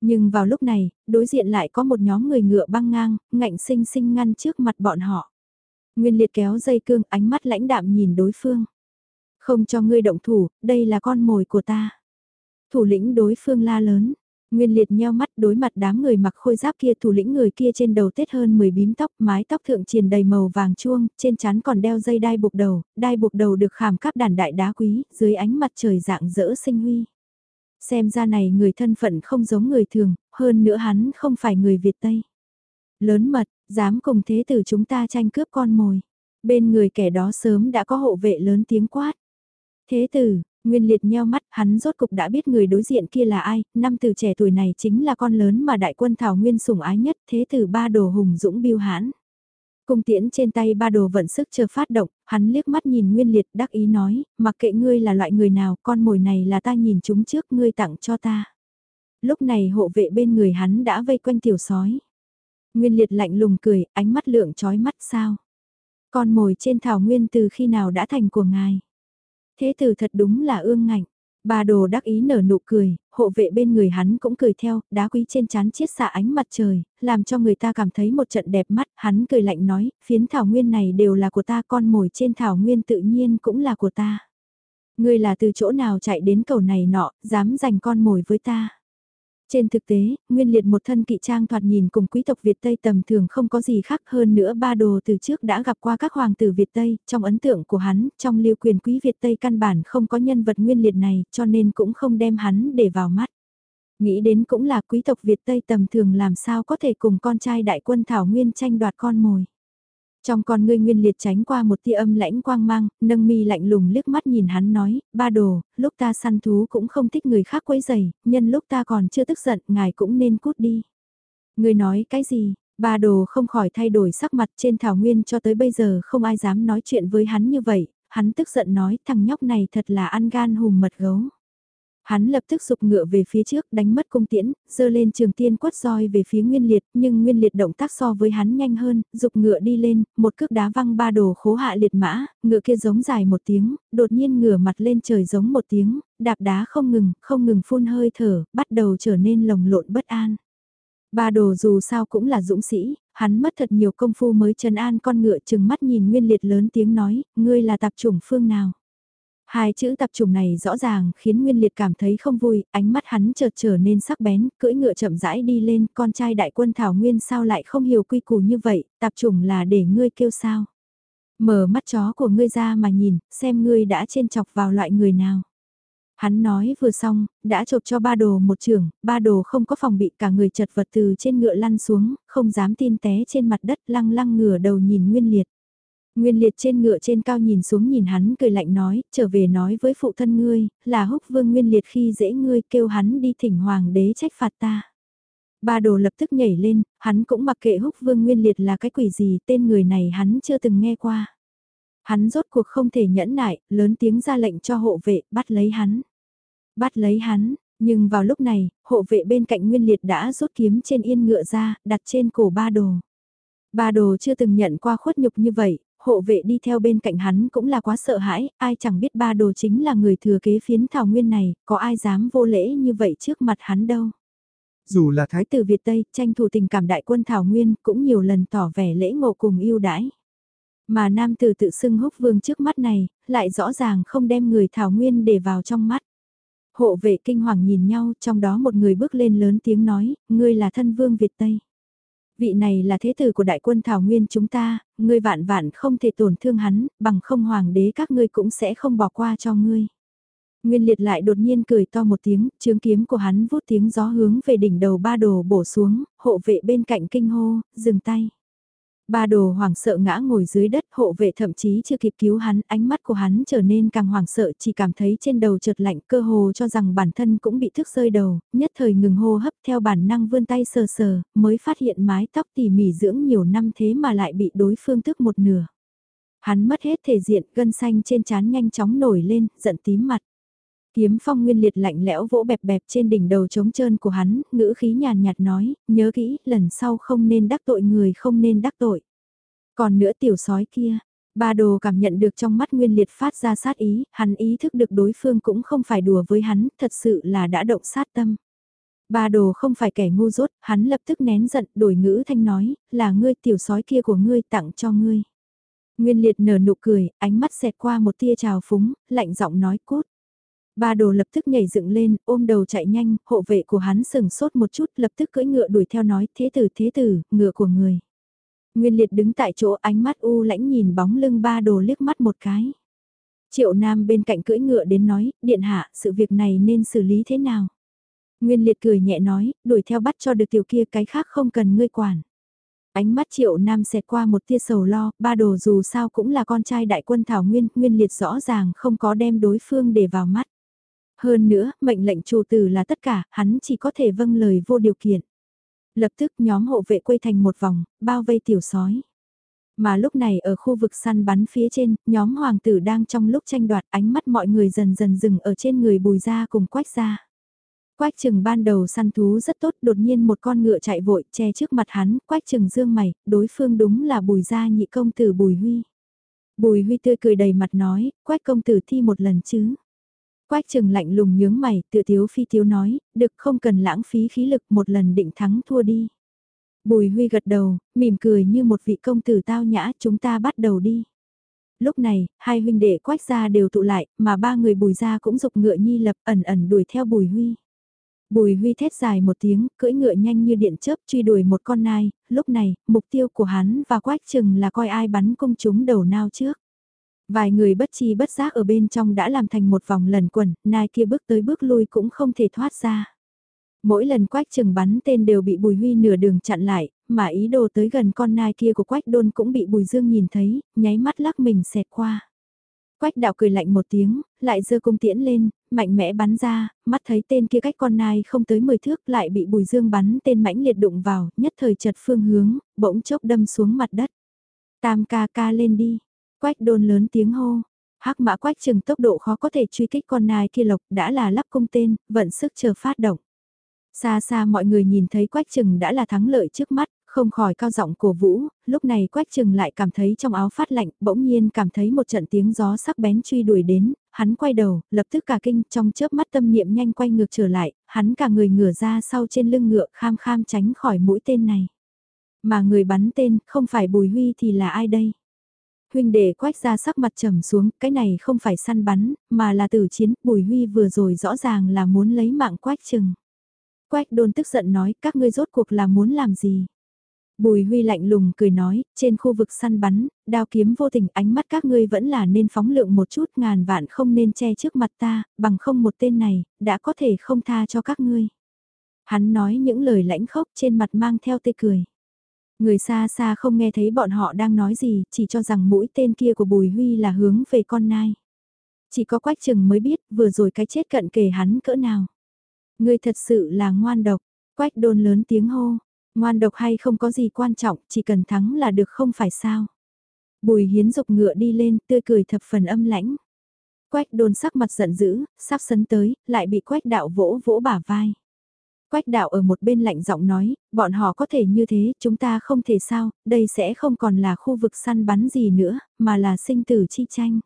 Nhưng vào lúc này, đối diện lại có một nhóm người ngựa băng ngang, ngạnh sinh sinh ngăn trước mặt bọn họ. Nguyên liệt kéo dây cương ánh mắt lãnh đạm nhìn đối phương. Không cho ngươi động thủ, đây là con mồi của ta. Thủ lĩnh đối phương la lớn. Nguyên liệt nheo mắt đối mặt đám người mặc khôi giáp kia thủ lĩnh người kia trên đầu tết hơn 10 bím tóc, mái tóc thượng triền đầy màu vàng chuông, trên trán còn đeo dây đai buộc đầu, đai buộc đầu được khảm các đàn đại đá quý, dưới ánh mặt trời dạng dỡ sinh huy. Xem ra này người thân phận không giống người thường, hơn nữa hắn không phải người Việt Tây. Lớn mật, dám cùng thế tử chúng ta tranh cướp con mồi. Bên người kẻ đó sớm đã có hộ vệ lớn tiếng quát. Thế tử, Nguyên liệt nheo mắt, hắn rốt cục đã biết người đối diện kia là ai, năm từ trẻ tuổi này chính là con lớn mà đại quân Thảo Nguyên sủng ái nhất, thế tử ba đồ hùng dũng biêu hãn. Cung tiễn trên tay ba đồ vận sức chờ phát động, hắn liếc mắt nhìn Nguyên liệt đắc ý nói, mặc kệ ngươi là loại người nào, con mồi này là ta nhìn chúng trước ngươi tặng cho ta. Lúc này hộ vệ bên người hắn đã vây quanh tiểu sói. Nguyên liệt lạnh lùng cười, ánh mắt lượng trói mắt sao. Con mồi trên thảo nguyên từ khi nào đã thành của ngài. Thế tử thật đúng là ương ngạnh. Bà đồ đắc ý nở nụ cười, hộ vệ bên người hắn cũng cười theo, đá quý trên chán chiết xạ ánh mặt trời, làm cho người ta cảm thấy một trận đẹp mắt, hắn cười lạnh nói, phiến thảo nguyên này đều là của ta, con mồi trên thảo nguyên tự nhiên cũng là của ta. Ngươi là từ chỗ nào chạy đến cầu này nọ, dám giành con mồi với ta. Trên thực tế, nguyên liệt một thân kỵ trang thoạt nhìn cùng quý tộc Việt Tây tầm thường không có gì khác hơn nữa ba đồ từ trước đã gặp qua các hoàng tử Việt Tây, trong ấn tượng của hắn, trong liêu quyền quý Việt Tây căn bản không có nhân vật nguyên liệt này, cho nên cũng không đem hắn để vào mắt. Nghĩ đến cũng là quý tộc Việt Tây tầm thường làm sao có thể cùng con trai đại quân Thảo Nguyên tranh đoạt con mồi. Trong con ngươi nguyên liệt tránh qua một tia âm lãnh quang mang, nâng mi lạnh lùng liếc mắt nhìn hắn nói, ba đồ, lúc ta săn thú cũng không thích người khác quấy giày, nhân lúc ta còn chưa tức giận, ngài cũng nên cút đi. Người nói cái gì, ba đồ không khỏi thay đổi sắc mặt trên thảo nguyên cho tới bây giờ không ai dám nói chuyện với hắn như vậy, hắn tức giận nói thằng nhóc này thật là ăn gan hùm mật gấu. Hắn lập tức dục ngựa về phía trước đánh mất cung tiễn, dơ lên trường tiên quất roi về phía Nguyên Liệt, nhưng Nguyên Liệt động tác so với hắn nhanh hơn, dục ngựa đi lên, một cước đá văng ba đồ khố hạ liệt mã, ngựa kia giống dài một tiếng, đột nhiên ngửa mặt lên trời giống một tiếng, đạp đá không ngừng, không ngừng phun hơi thở, bắt đầu trở nên lồng lộn bất an. Ba đồ dù sao cũng là dũng sĩ, hắn mất thật nhiều công phu mới trần an con ngựa chừng mắt nhìn Nguyên Liệt lớn tiếng nói, ngươi là tạp chủng phương nào. Hai chữ tập trung này rõ ràng khiến Nguyên Liệt cảm thấy không vui, ánh mắt hắn chợt trở nên sắc bén, cưỡi ngựa chậm rãi đi lên, con trai đại quân Thảo Nguyên sao lại không hiểu quy củ như vậy, tập trung là để ngươi kêu sao. Mở mắt chó của ngươi ra mà nhìn, xem ngươi đã trên chọc vào loại người nào. Hắn nói vừa xong, đã chộp cho ba đồ một trường, ba đồ không có phòng bị cả người chật vật từ trên ngựa lăn xuống, không dám tin té trên mặt đất lăng lăng ngửa đầu nhìn Nguyên Liệt. Nguyên liệt trên ngựa trên cao nhìn xuống nhìn hắn cười lạnh nói, trở về nói với phụ thân ngươi, là húc vương nguyên liệt khi dễ ngươi kêu hắn đi thỉnh hoàng đế trách phạt ta. Ba đồ lập tức nhảy lên, hắn cũng mặc kệ húc vương nguyên liệt là cái quỷ gì, tên người này hắn chưa từng nghe qua. Hắn rốt cuộc không thể nhẫn nại, lớn tiếng ra lệnh cho hộ vệ, bắt lấy hắn. Bắt lấy hắn, nhưng vào lúc này, hộ vệ bên cạnh nguyên liệt đã rút kiếm trên yên ngựa ra, đặt trên cổ ba đồ. Ba đồ chưa từng nhận qua khuất nhục như vậy, hộ vệ đi theo bên cạnh hắn cũng là quá sợ hãi, ai chẳng biết ba đồ chính là người thừa kế phiến thảo nguyên này, có ai dám vô lễ như vậy trước mặt hắn đâu. Dù là thái tử Việt Tây, tranh thủ tình cảm đại quân thảo nguyên, cũng nhiều lần tỏ vẻ lễ ngộ cùng yêu đãi. Mà nam tử tự xưng húc vương trước mắt này, lại rõ ràng không đem người thảo nguyên để vào trong mắt. Hộ vệ kinh hoàng nhìn nhau, trong đó một người bước lên lớn tiếng nói, ngươi là thân vương Việt Tây vị này là thế tử của đại quân Thảo Nguyên chúng ta, ngươi vạn vạn không thể tổn thương hắn, bằng không hoàng đế các ngươi cũng sẽ không bỏ qua cho ngươi. Nguyên liệt lại đột nhiên cười to một tiếng, chướng kiếm của hắn vút tiếng gió hướng về đỉnh đầu ba đồ bổ xuống, hộ vệ bên cạnh kinh hô, dừng tay. Ba đồ hoảng sợ ngã ngồi dưới đất hộ vệ thậm chí chưa kịp cứu hắn, ánh mắt của hắn trở nên càng hoảng sợ chỉ cảm thấy trên đầu chợt lạnh cơ hồ cho rằng bản thân cũng bị thức rơi đầu, nhất thời ngừng hô hấp theo bản năng vươn tay sờ sờ, mới phát hiện mái tóc tỉ mỉ dưỡng nhiều năm thế mà lại bị đối phương thức một nửa. Hắn mất hết thể diện, gân xanh trên trán nhanh chóng nổi lên, giận tím mặt. Kiếm phong nguyên liệt lạnh lẽo vỗ bẹp bẹp trên đỉnh đầu trống trơn của hắn, ngữ khí nhàn nhạt nói, nhớ kỹ, lần sau không nên đắc tội người không nên đắc tội. Còn nữa tiểu sói kia, ba đồ cảm nhận được trong mắt nguyên liệt phát ra sát ý, hắn ý thức được đối phương cũng không phải đùa với hắn, thật sự là đã động sát tâm. Ba đồ không phải kẻ ngu dốt, hắn lập tức nén giận, đổi ngữ thanh nói, là ngươi tiểu sói kia của ngươi tặng cho ngươi. Nguyên liệt nở nụ cười, ánh mắt xẹt qua một tia trào phúng, lạnh giọng nói cút. Ba đồ lập tức nhảy dựng lên, ôm đầu chạy nhanh, hộ vệ của hắn sừng sốt một chút, lập tức cưỡi ngựa đuổi theo nói, thế tử thế tử, ngựa của người. Nguyên liệt đứng tại chỗ ánh mắt u lãnh nhìn bóng lưng ba đồ liếc mắt một cái. Triệu Nam bên cạnh cưỡi ngựa đến nói, điện hạ, sự việc này nên xử lý thế nào? Nguyên liệt cười nhẹ nói, đuổi theo bắt cho được tiểu kia cái khác không cần ngươi quản. Ánh mắt triệu nam xẹt qua một tia sầu lo, ba đồ dù sao cũng là con trai đại quân Thảo Nguyên, Nguyên liệt rõ ràng không có đem đối phương để vào mắt. Hơn nữa, mệnh lệnh chủ tử là tất cả, hắn chỉ có thể vâng lời vô điều kiện. Lập tức nhóm hộ vệ quay thành một vòng, bao vây tiểu sói. Mà lúc này ở khu vực săn bắn phía trên, nhóm hoàng tử đang trong lúc tranh đoạt ánh mắt mọi người dần dần dừng ở trên người bùi ra cùng quách ra. Quách trừng ban đầu săn thú rất tốt, đột nhiên một con ngựa chạy vội, che trước mặt hắn, quách trừng dương mày, đối phương đúng là bùi gia nhị công tử bùi huy. Bùi huy tươi cười đầy mặt nói, quách công tử thi một lần chứ. Quách trừng lạnh lùng nhướng mày, tự thiếu phi thiếu nói, được không cần lãng phí khí lực một lần định thắng thua đi. Bùi Huy gật đầu, mỉm cười như một vị công tử tao nhã, chúng ta bắt đầu đi. Lúc này, hai huynh đệ quách gia đều tụ lại, mà ba người bùi gia cũng dục ngựa nhi lập ẩn ẩn đuổi theo bùi Huy. Bùi Huy thét dài một tiếng, cưỡi ngựa nhanh như điện chớp truy đuổi một con nai, lúc này, mục tiêu của hắn và quách trừng là coi ai bắn công chúng đầu nao trước. Vài người bất chi bất giác ở bên trong đã làm thành một vòng lần quẩn, nai kia bước tới bước lui cũng không thể thoát ra. Mỗi lần quách chừng bắn tên đều bị bùi huy nửa đường chặn lại, mà ý đồ tới gần con nai kia của quách đôn cũng bị bùi dương nhìn thấy, nháy mắt lắc mình xẹt qua. Quách đạo cười lạnh một tiếng, lại giơ cung tiễn lên, mạnh mẽ bắn ra, mắt thấy tên kia cách con nai không tới 10 thước lại bị bùi dương bắn tên mãnh liệt đụng vào, nhất thời chật phương hướng, bỗng chốc đâm xuống mặt đất. Tam ca ca lên đi, Quách đôn lớn tiếng hô. Hắc mã quách chừng tốc độ khó có thể truy kích con nai kia lộc đã là lắp cung tên, vận sức chờ phát động. Xa xa mọi người nhìn thấy quách chừng đã là thắng lợi trước mắt, không khỏi cao giọng cổ vũ, lúc này quách trừng lại cảm thấy trong áo phát lạnh, bỗng nhiên cảm thấy một trận tiếng gió sắc bén truy đuổi đến, hắn quay đầu, lập tức cả kinh trong chớp mắt tâm niệm nhanh quay ngược trở lại, hắn cả người ngửa ra sau trên lưng ngựa kham kham tránh khỏi mũi tên này. Mà người bắn tên không phải Bùi Huy thì là ai đây? Huynh đệ quách ra sắc mặt trầm xuống, cái này không phải săn bắn, mà là tử chiến, Bùi Huy vừa rồi rõ ràng là muốn lấy mạng quách chừng. Quách đôn tức giận nói, các ngươi rốt cuộc là muốn làm gì? Bùi Huy lạnh lùng cười nói, trên khu vực săn bắn, đao kiếm vô tình ánh mắt các ngươi vẫn là nên phóng lượng một chút ngàn vạn không nên che trước mặt ta, bằng không một tên này, đã có thể không tha cho các ngươi. Hắn nói những lời lãnh khốc trên mặt mang theo tê cười. Người xa xa không nghe thấy bọn họ đang nói gì, chỉ cho rằng mũi tên kia của Bùi Huy là hướng về con nai. Chỉ có quách Trừng mới biết vừa rồi cái chết cận kề hắn cỡ nào. Người thật sự là ngoan độc, quách đôn lớn tiếng hô, ngoan độc hay không có gì quan trọng, chỉ cần thắng là được không phải sao. Bùi hiến dục ngựa đi lên, tươi cười thập phần âm lãnh. Quách đôn sắc mặt giận dữ, sắp sấn tới, lại bị quách đạo vỗ vỗ bả vai. Quách đạo ở một bên lạnh giọng nói, bọn họ có thể như thế, chúng ta không thể sao, đây sẽ không còn là khu vực săn bắn gì nữa, mà là sinh tử chi tranh.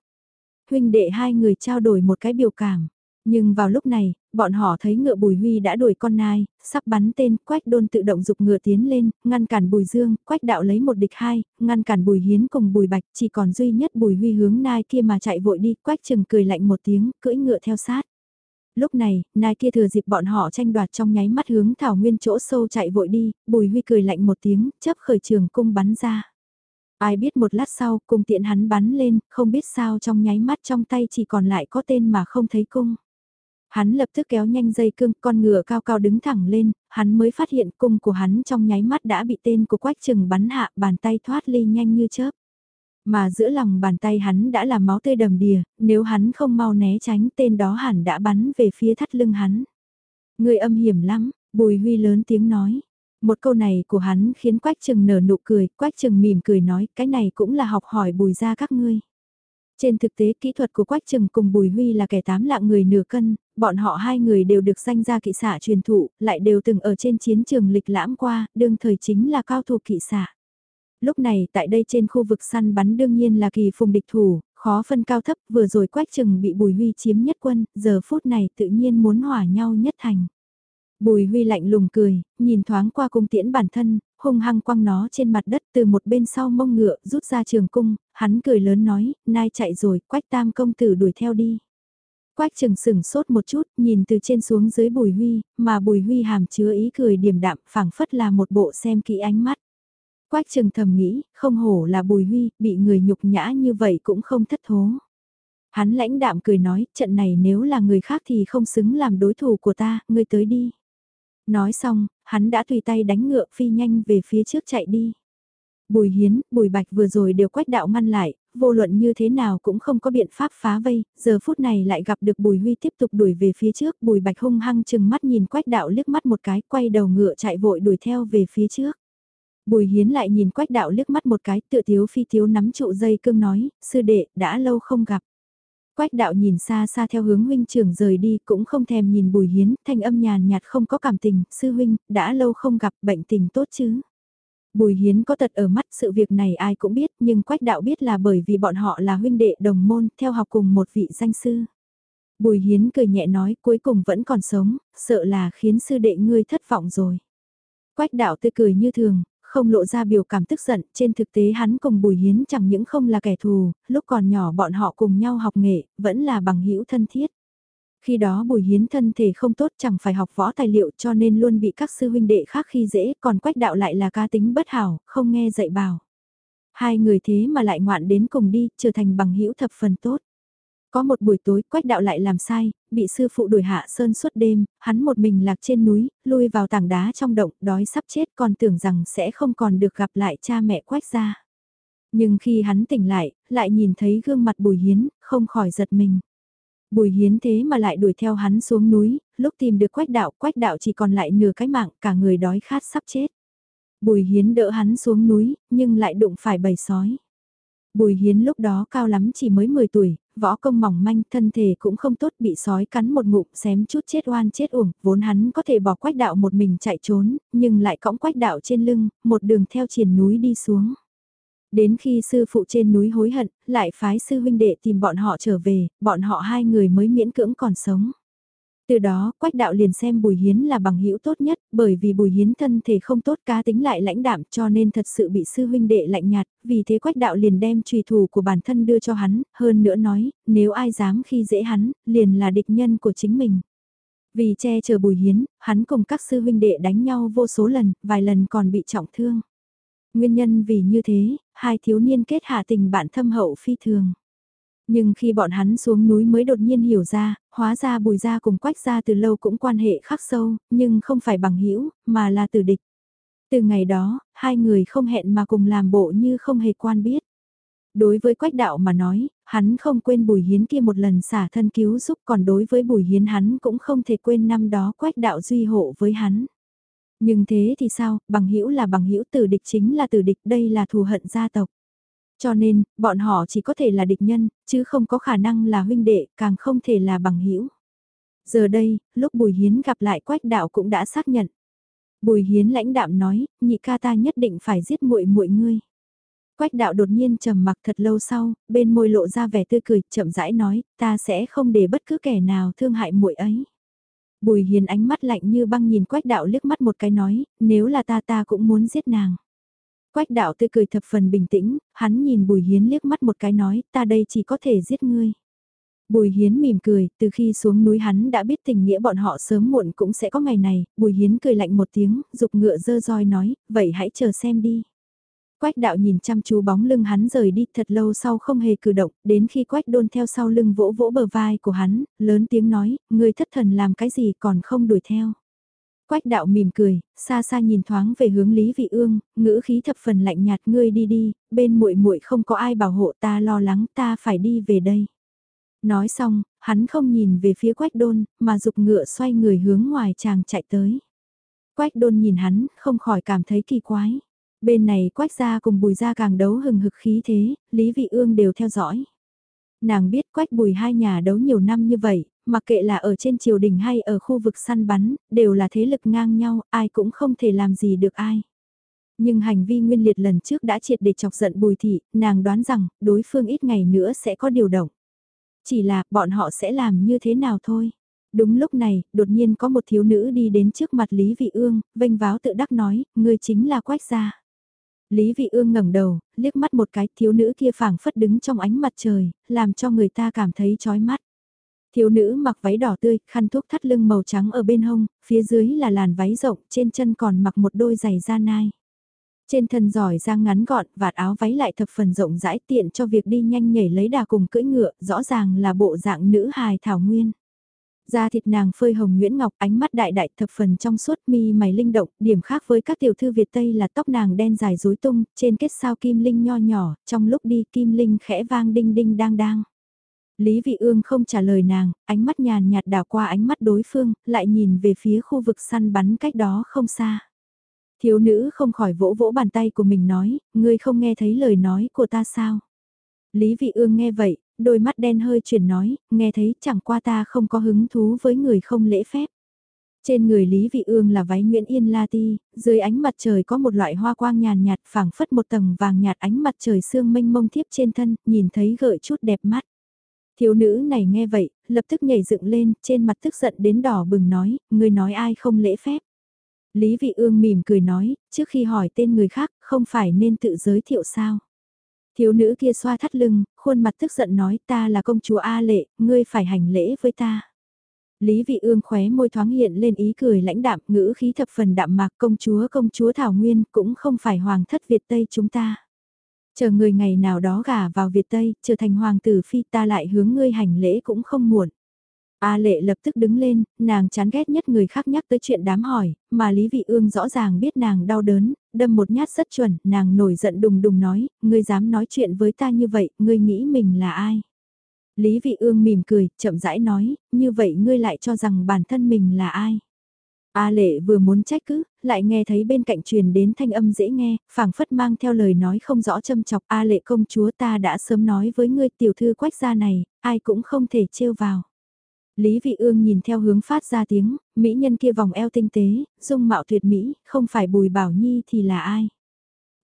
Huynh đệ hai người trao đổi một cái biểu cảm. Nhưng vào lúc này, bọn họ thấy ngựa Bùi Huy đã đuổi con nai, sắp bắn tên, Quách Đôn tự động dục ngựa tiến lên, ngăn cản Bùi Dương, Quách Đạo lấy một địch hai, ngăn cản Bùi Hiến cùng Bùi Bạch, chỉ còn duy nhất Bùi Huy hướng nai kia mà chạy vội đi, Quách Trừng cười lạnh một tiếng, cưỡi ngựa theo sát. Lúc này, nai kia thừa dịp bọn họ tranh đoạt trong nháy mắt hướng Thảo Nguyên chỗ sâu chạy vội đi, Bùi Huy cười lạnh một tiếng, chấp khởi trường cung bắn ra. Ai biết một lát sau, cung tiện hắn bắn lên, không biết sao trong nháy mắt trong tay chỉ còn lại có tên mà không thấy cung. Hắn lập tức kéo nhanh dây cương, con ngựa cao cao đứng thẳng lên, hắn mới phát hiện cung của hắn trong nháy mắt đã bị tên của quách trừng bắn hạ, bàn tay thoát ly nhanh như chớp. Mà giữa lòng bàn tay hắn đã là máu tươi đầm đìa, nếu hắn không mau né tránh tên đó hẳn đã bắn về phía thắt lưng hắn. Người âm hiểm lắm, Bùi Huy lớn tiếng nói. Một câu này của hắn khiến Quách Trừng nở nụ cười, Quách Trừng mỉm cười nói, cái này cũng là học hỏi bùi ra các ngươi. Trên thực tế kỹ thuật của Quách Trừng cùng Bùi Huy là kẻ tám lạng người nửa cân, bọn họ hai người đều được danh gia kỵ xạ truyền thụ, lại đều từng ở trên chiến trường lịch lãm qua, đương thời chính là cao thủ kỵ xạ. Lúc này tại đây trên khu vực săn bắn đương nhiên là kỳ phùng địch thủ, khó phân cao thấp, vừa rồi Quách chừng bị Bùi Huy chiếm nhất quân, giờ phút này tự nhiên muốn hỏa nhau nhất thành. Bùi Huy lạnh lùng cười, nhìn thoáng qua cung tiễn bản thân, hung hăng quăng nó trên mặt đất từ một bên sau mông ngựa, rút ra trường cung, hắn cười lớn nói, nai chạy rồi, quách tam công tử đuổi theo đi. Quách chừng sửng sốt một chút, nhìn từ trên xuống dưới bùi huy, mà bùi huy hàm chứa ý cười điềm đạm, phảng phất là một bộ xem kỹ ánh mắt. Quách trừng thầm nghĩ, không hổ là bùi huy, bị người nhục nhã như vậy cũng không thất thố. Hắn lãnh đạm cười nói, trận này nếu là người khác thì không xứng làm đối thủ của ta, ngươi tới đi. Nói xong, hắn đã tùy tay đánh ngựa phi nhanh về phía trước chạy đi. Bùi Hiến, Bùi Bạch vừa rồi đều quách đạo ngăn lại, vô luận như thế nào cũng không có biện pháp phá vây, giờ phút này lại gặp được Bùi Huy tiếp tục đuổi về phía trước, Bùi Bạch hung hăng chừng mắt nhìn quách đạo liếc mắt một cái, quay đầu ngựa chạy vội đuổi theo về phía trước. Bùi Hiến lại nhìn quách đạo liếc mắt một cái, tựa thiếu phi thiếu nắm trụ dây cương nói, sư đệ, đã lâu không gặp. Quách đạo nhìn xa xa theo hướng huynh trưởng rời đi cũng không thèm nhìn bùi hiến, thanh âm nhàn nhạt không có cảm tình, sư huynh, đã lâu không gặp, bệnh tình tốt chứ. Bùi hiến có tật ở mắt sự việc này ai cũng biết nhưng quách đạo biết là bởi vì bọn họ là huynh đệ đồng môn theo học cùng một vị danh sư. Bùi hiến cười nhẹ nói cuối cùng vẫn còn sống, sợ là khiến sư đệ ngươi thất vọng rồi. Quách đạo tươi cười như thường, không lộ ra biểu cảm tức giận, trên thực tế hắn cùng Bùi Hiến chẳng những không là kẻ thù, lúc còn nhỏ bọn họ cùng nhau học nghệ, vẫn là bằng hữu thân thiết. Khi đó Bùi Hiến thân thể không tốt chẳng phải học võ tài liệu cho nên luôn bị các sư huynh đệ khác khi dễ, còn quách đạo lại là ca tính bất hảo, không nghe dạy bảo. Hai người thế mà lại ngoạn đến cùng đi, trở thành bằng hữu thập phần tốt. Có một buổi tối quách đạo lại làm sai, bị sư phụ đuổi hạ sơn suốt đêm, hắn một mình lạc trên núi, lui vào tảng đá trong động, đói sắp chết còn tưởng rằng sẽ không còn được gặp lại cha mẹ quách ra. Nhưng khi hắn tỉnh lại, lại nhìn thấy gương mặt bùi hiến, không khỏi giật mình. Bùi hiến thế mà lại đuổi theo hắn xuống núi, lúc tìm được quách đạo, quách đạo chỉ còn lại nửa cái mạng, cả người đói khát sắp chết. Bùi hiến đỡ hắn xuống núi, nhưng lại đụng phải bầy sói. Bùi Hiến lúc đó cao lắm chỉ mới 10 tuổi, võ công mỏng manh, thân thể cũng không tốt bị sói cắn một ngụm xém chút chết oan chết uổng, vốn hắn có thể bỏ quách đạo một mình chạy trốn, nhưng lại cõng quách đạo trên lưng, một đường theo triền núi đi xuống. Đến khi sư phụ trên núi hối hận, lại phái sư huynh đệ tìm bọn họ trở về, bọn họ hai người mới miễn cưỡng còn sống. Từ đó, Quách Đạo liền xem Bùi Hiến là bằng hữu tốt nhất, bởi vì Bùi Hiến thân thể không tốt cá tính lại lãnh đạm cho nên thật sự bị sư huynh đệ lạnh nhạt, vì thế Quách Đạo liền đem trùy thủ của bản thân đưa cho hắn, hơn nữa nói, nếu ai dám khi dễ hắn, liền là địch nhân của chính mình. Vì che chở Bùi Hiến, hắn cùng các sư huynh đệ đánh nhau vô số lần, vài lần còn bị trọng thương. Nguyên nhân vì như thế, hai thiếu niên kết hạ tình bạn thâm hậu phi thường. Nhưng khi bọn hắn xuống núi mới đột nhiên hiểu ra, hóa ra bùi ra cùng quách ra từ lâu cũng quan hệ khắc sâu, nhưng không phải bằng hữu mà là từ địch. Từ ngày đó, hai người không hẹn mà cùng làm bộ như không hề quan biết. Đối với quách đạo mà nói, hắn không quên bùi hiến kia một lần xả thân cứu giúp còn đối với bùi hiến hắn cũng không thể quên năm đó quách đạo duy hộ với hắn. Nhưng thế thì sao, bằng hữu là bằng hữu tử địch chính là tử địch đây là thù hận gia tộc. Cho nên, bọn họ chỉ có thể là địch nhân, chứ không có khả năng là huynh đệ, càng không thể là bằng hữu. Giờ đây, lúc Bùi Hiến gặp lại Quách Đạo cũng đã xác nhận. Bùi Hiến lãnh đạm nói, nhị ca ta nhất định phải giết muội muội ngươi. Quách đạo đột nhiên trầm mặc thật lâu sau, bên môi lộ ra vẻ tươi cười, chậm rãi nói, ta sẽ không để bất cứ kẻ nào thương hại muội ấy. Bùi Hiến ánh mắt lạnh như băng nhìn Quách đạo liếc mắt một cái nói, nếu là ta ta cũng muốn giết nàng. Quách đạo tươi cười thập phần bình tĩnh, hắn nhìn Bùi Hiến liếc mắt một cái nói, ta đây chỉ có thể giết ngươi. Bùi Hiến mỉm cười, từ khi xuống núi hắn đã biết tình nghĩa bọn họ sớm muộn cũng sẽ có ngày này, Bùi Hiến cười lạnh một tiếng, dục ngựa dơ roi nói, vậy hãy chờ xem đi. Quách đạo nhìn chăm chú bóng lưng hắn rời đi thật lâu sau không hề cử động, đến khi quách đôn theo sau lưng vỗ vỗ bờ vai của hắn, lớn tiếng nói, ngươi thất thần làm cái gì còn không đuổi theo. Quách đạo mỉm cười, xa xa nhìn thoáng về hướng Lý Vị Ương, ngữ khí thập phần lạnh nhạt ngươi đi đi, bên muội muội không có ai bảo hộ ta lo lắng ta phải đi về đây. Nói xong, hắn không nhìn về phía quách đôn, mà dục ngựa xoay người hướng ngoài chàng chạy tới. Quách đôn nhìn hắn, không khỏi cảm thấy kỳ quái. Bên này quách gia cùng bùi gia càng đấu hừng hực khí thế, Lý Vị Ương đều theo dõi. Nàng biết quách bùi hai nhà đấu nhiều năm như vậy, mặc kệ là ở trên triều đình hay ở khu vực săn bắn, đều là thế lực ngang nhau, ai cũng không thể làm gì được ai. Nhưng hành vi nguyên liệt lần trước đã triệt để chọc giận bùi thị, nàng đoán rằng đối phương ít ngày nữa sẽ có điều động. Chỉ là bọn họ sẽ làm như thế nào thôi. Đúng lúc này, đột nhiên có một thiếu nữ đi đến trước mặt Lý Vị Ương, vênh váo tự đắc nói, ngươi chính là quách gia. Lý Vị Ương ngẩng đầu, liếc mắt một cái, thiếu nữ kia phảng phất đứng trong ánh mặt trời, làm cho người ta cảm thấy chói mắt. Thiếu nữ mặc váy đỏ tươi, khăn thuốc thắt lưng màu trắng ở bên hông, phía dưới là làn váy rộng, trên chân còn mặc một đôi giày da nai. Trên thân giỏi giang ngắn gọn, vạt áo váy lại thập phần rộng rãi tiện cho việc đi nhanh nhảy lấy đà cùng cưỡi ngựa, rõ ràng là bộ dạng nữ hài thảo nguyên. Da thịt nàng phơi hồng nguyễn ngọc, ánh mắt đại đại thập phần trong suốt mi mày linh động, điểm khác với các tiểu thư Việt Tây là tóc nàng đen dài rối tung, trên kết sao kim linh nho nhỏ, trong lúc đi kim linh khẽ vang đinh đinh đang đang. Lý Vị Ương không trả lời nàng, ánh mắt nhàn nhạt đảo qua ánh mắt đối phương, lại nhìn về phía khu vực săn bắn cách đó không xa. Thiếu nữ không khỏi vỗ vỗ bàn tay của mình nói, ngươi không nghe thấy lời nói của ta sao? Lý Vị Ương nghe vậy, đôi mắt đen hơi chuyển nói, nghe thấy chẳng qua ta không có hứng thú với người không lễ phép. Trên người Lý Vị Ương là váy Nguyễn Yên La Ti, dưới ánh mặt trời có một loại hoa quang nhàn nhạt phảng phất một tầng vàng nhạt ánh mặt trời sương mênh mông thiếp trên thân, nhìn thấy gợi chút đẹp mắt. Thiếu nữ này nghe vậy, lập tức nhảy dựng lên, trên mặt tức giận đến đỏ bừng nói, người nói ai không lễ phép. Lý Vị Ương mỉm cười nói, trước khi hỏi tên người khác, không phải nên tự giới thiệu sao. Thiếu nữ kia xoa thắt lưng, khuôn mặt tức giận nói ta là công chúa A Lệ, ngươi phải hành lễ với ta. Lý Vị Ương khóe môi thoáng hiện lên ý cười lãnh đạm ngữ khí thập phần đạm mạc công chúa công chúa Thảo Nguyên cũng không phải hoàng thất Việt Tây chúng ta. Chờ người ngày nào đó gả vào Việt Tây, trở thành hoàng tử phi ta lại hướng ngươi hành lễ cũng không muộn. A lệ lập tức đứng lên, nàng chán ghét nhất người khác nhắc tới chuyện đám hỏi, mà Lý Vị Ương rõ ràng biết nàng đau đớn, đâm một nhát rất chuẩn, nàng nổi giận đùng đùng nói, ngươi dám nói chuyện với ta như vậy, ngươi nghĩ mình là ai? Lý Vị Ương mỉm cười, chậm rãi nói, như vậy ngươi lại cho rằng bản thân mình là ai? A lệ vừa muốn trách cứ, lại nghe thấy bên cạnh truyền đến thanh âm dễ nghe, phảng phất mang theo lời nói không rõ châm chọc A lệ công chúa ta đã sớm nói với ngươi tiểu thư quách gia này, ai cũng không thể trêu vào. Lý Vị Ương nhìn theo hướng phát ra tiếng, mỹ nhân kia vòng eo tinh tế, dung mạo tuyệt mỹ, không phải Bùi Bảo Nhi thì là ai?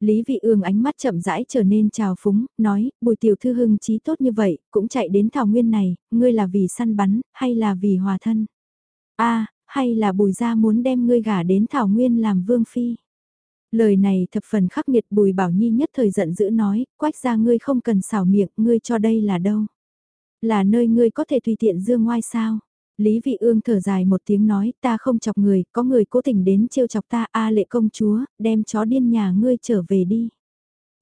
Lý Vị Ương ánh mắt chậm rãi trở nên trào phúng, nói, Bùi tiểu thư hưng trí tốt như vậy, cũng chạy đến thảo nguyên này, ngươi là vì săn bắn, hay là vì hòa thân? A, hay là Bùi gia muốn đem ngươi gả đến thảo nguyên làm vương phi? Lời này thập phần khắc nghiệt Bùi Bảo Nhi nhất thời giận dữ nói, quách ra ngươi không cần xảo miệng, ngươi cho đây là đâu? Là nơi ngươi có thể tùy tiện dương ngoai sao? Lý Vị Ương thở dài một tiếng nói, ta không chọc người, có người cố tình đến trêu chọc ta, a lệ công chúa, đem chó điên nhà ngươi trở về đi.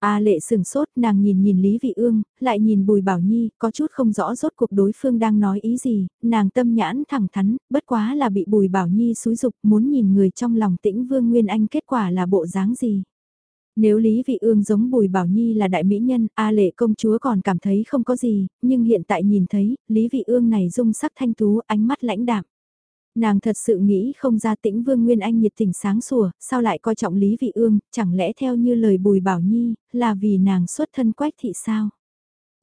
A lệ sừng sốt, nàng nhìn nhìn Lý Vị Ương, lại nhìn Bùi Bảo Nhi, có chút không rõ rốt cuộc đối phương đang nói ý gì, nàng tâm nhãn thẳng thắn, bất quá là bị Bùi Bảo Nhi xúi dục muốn nhìn người trong lòng tĩnh Vương Nguyên Anh kết quả là bộ dáng gì. Nếu Lý Vị Ương giống Bùi Bảo Nhi là đại mỹ nhân, A Lệ công chúa còn cảm thấy không có gì, nhưng hiện tại nhìn thấy, Lý Vị Ương này dung sắc thanh tú, ánh mắt lãnh đạm. Nàng thật sự nghĩ không ra tĩnh Vương Nguyên Anh nhiệt tình sáng sủa, sao lại coi trọng Lý Vị Ương, chẳng lẽ theo như lời Bùi Bảo Nhi, là vì nàng xuất thân quách thị sao?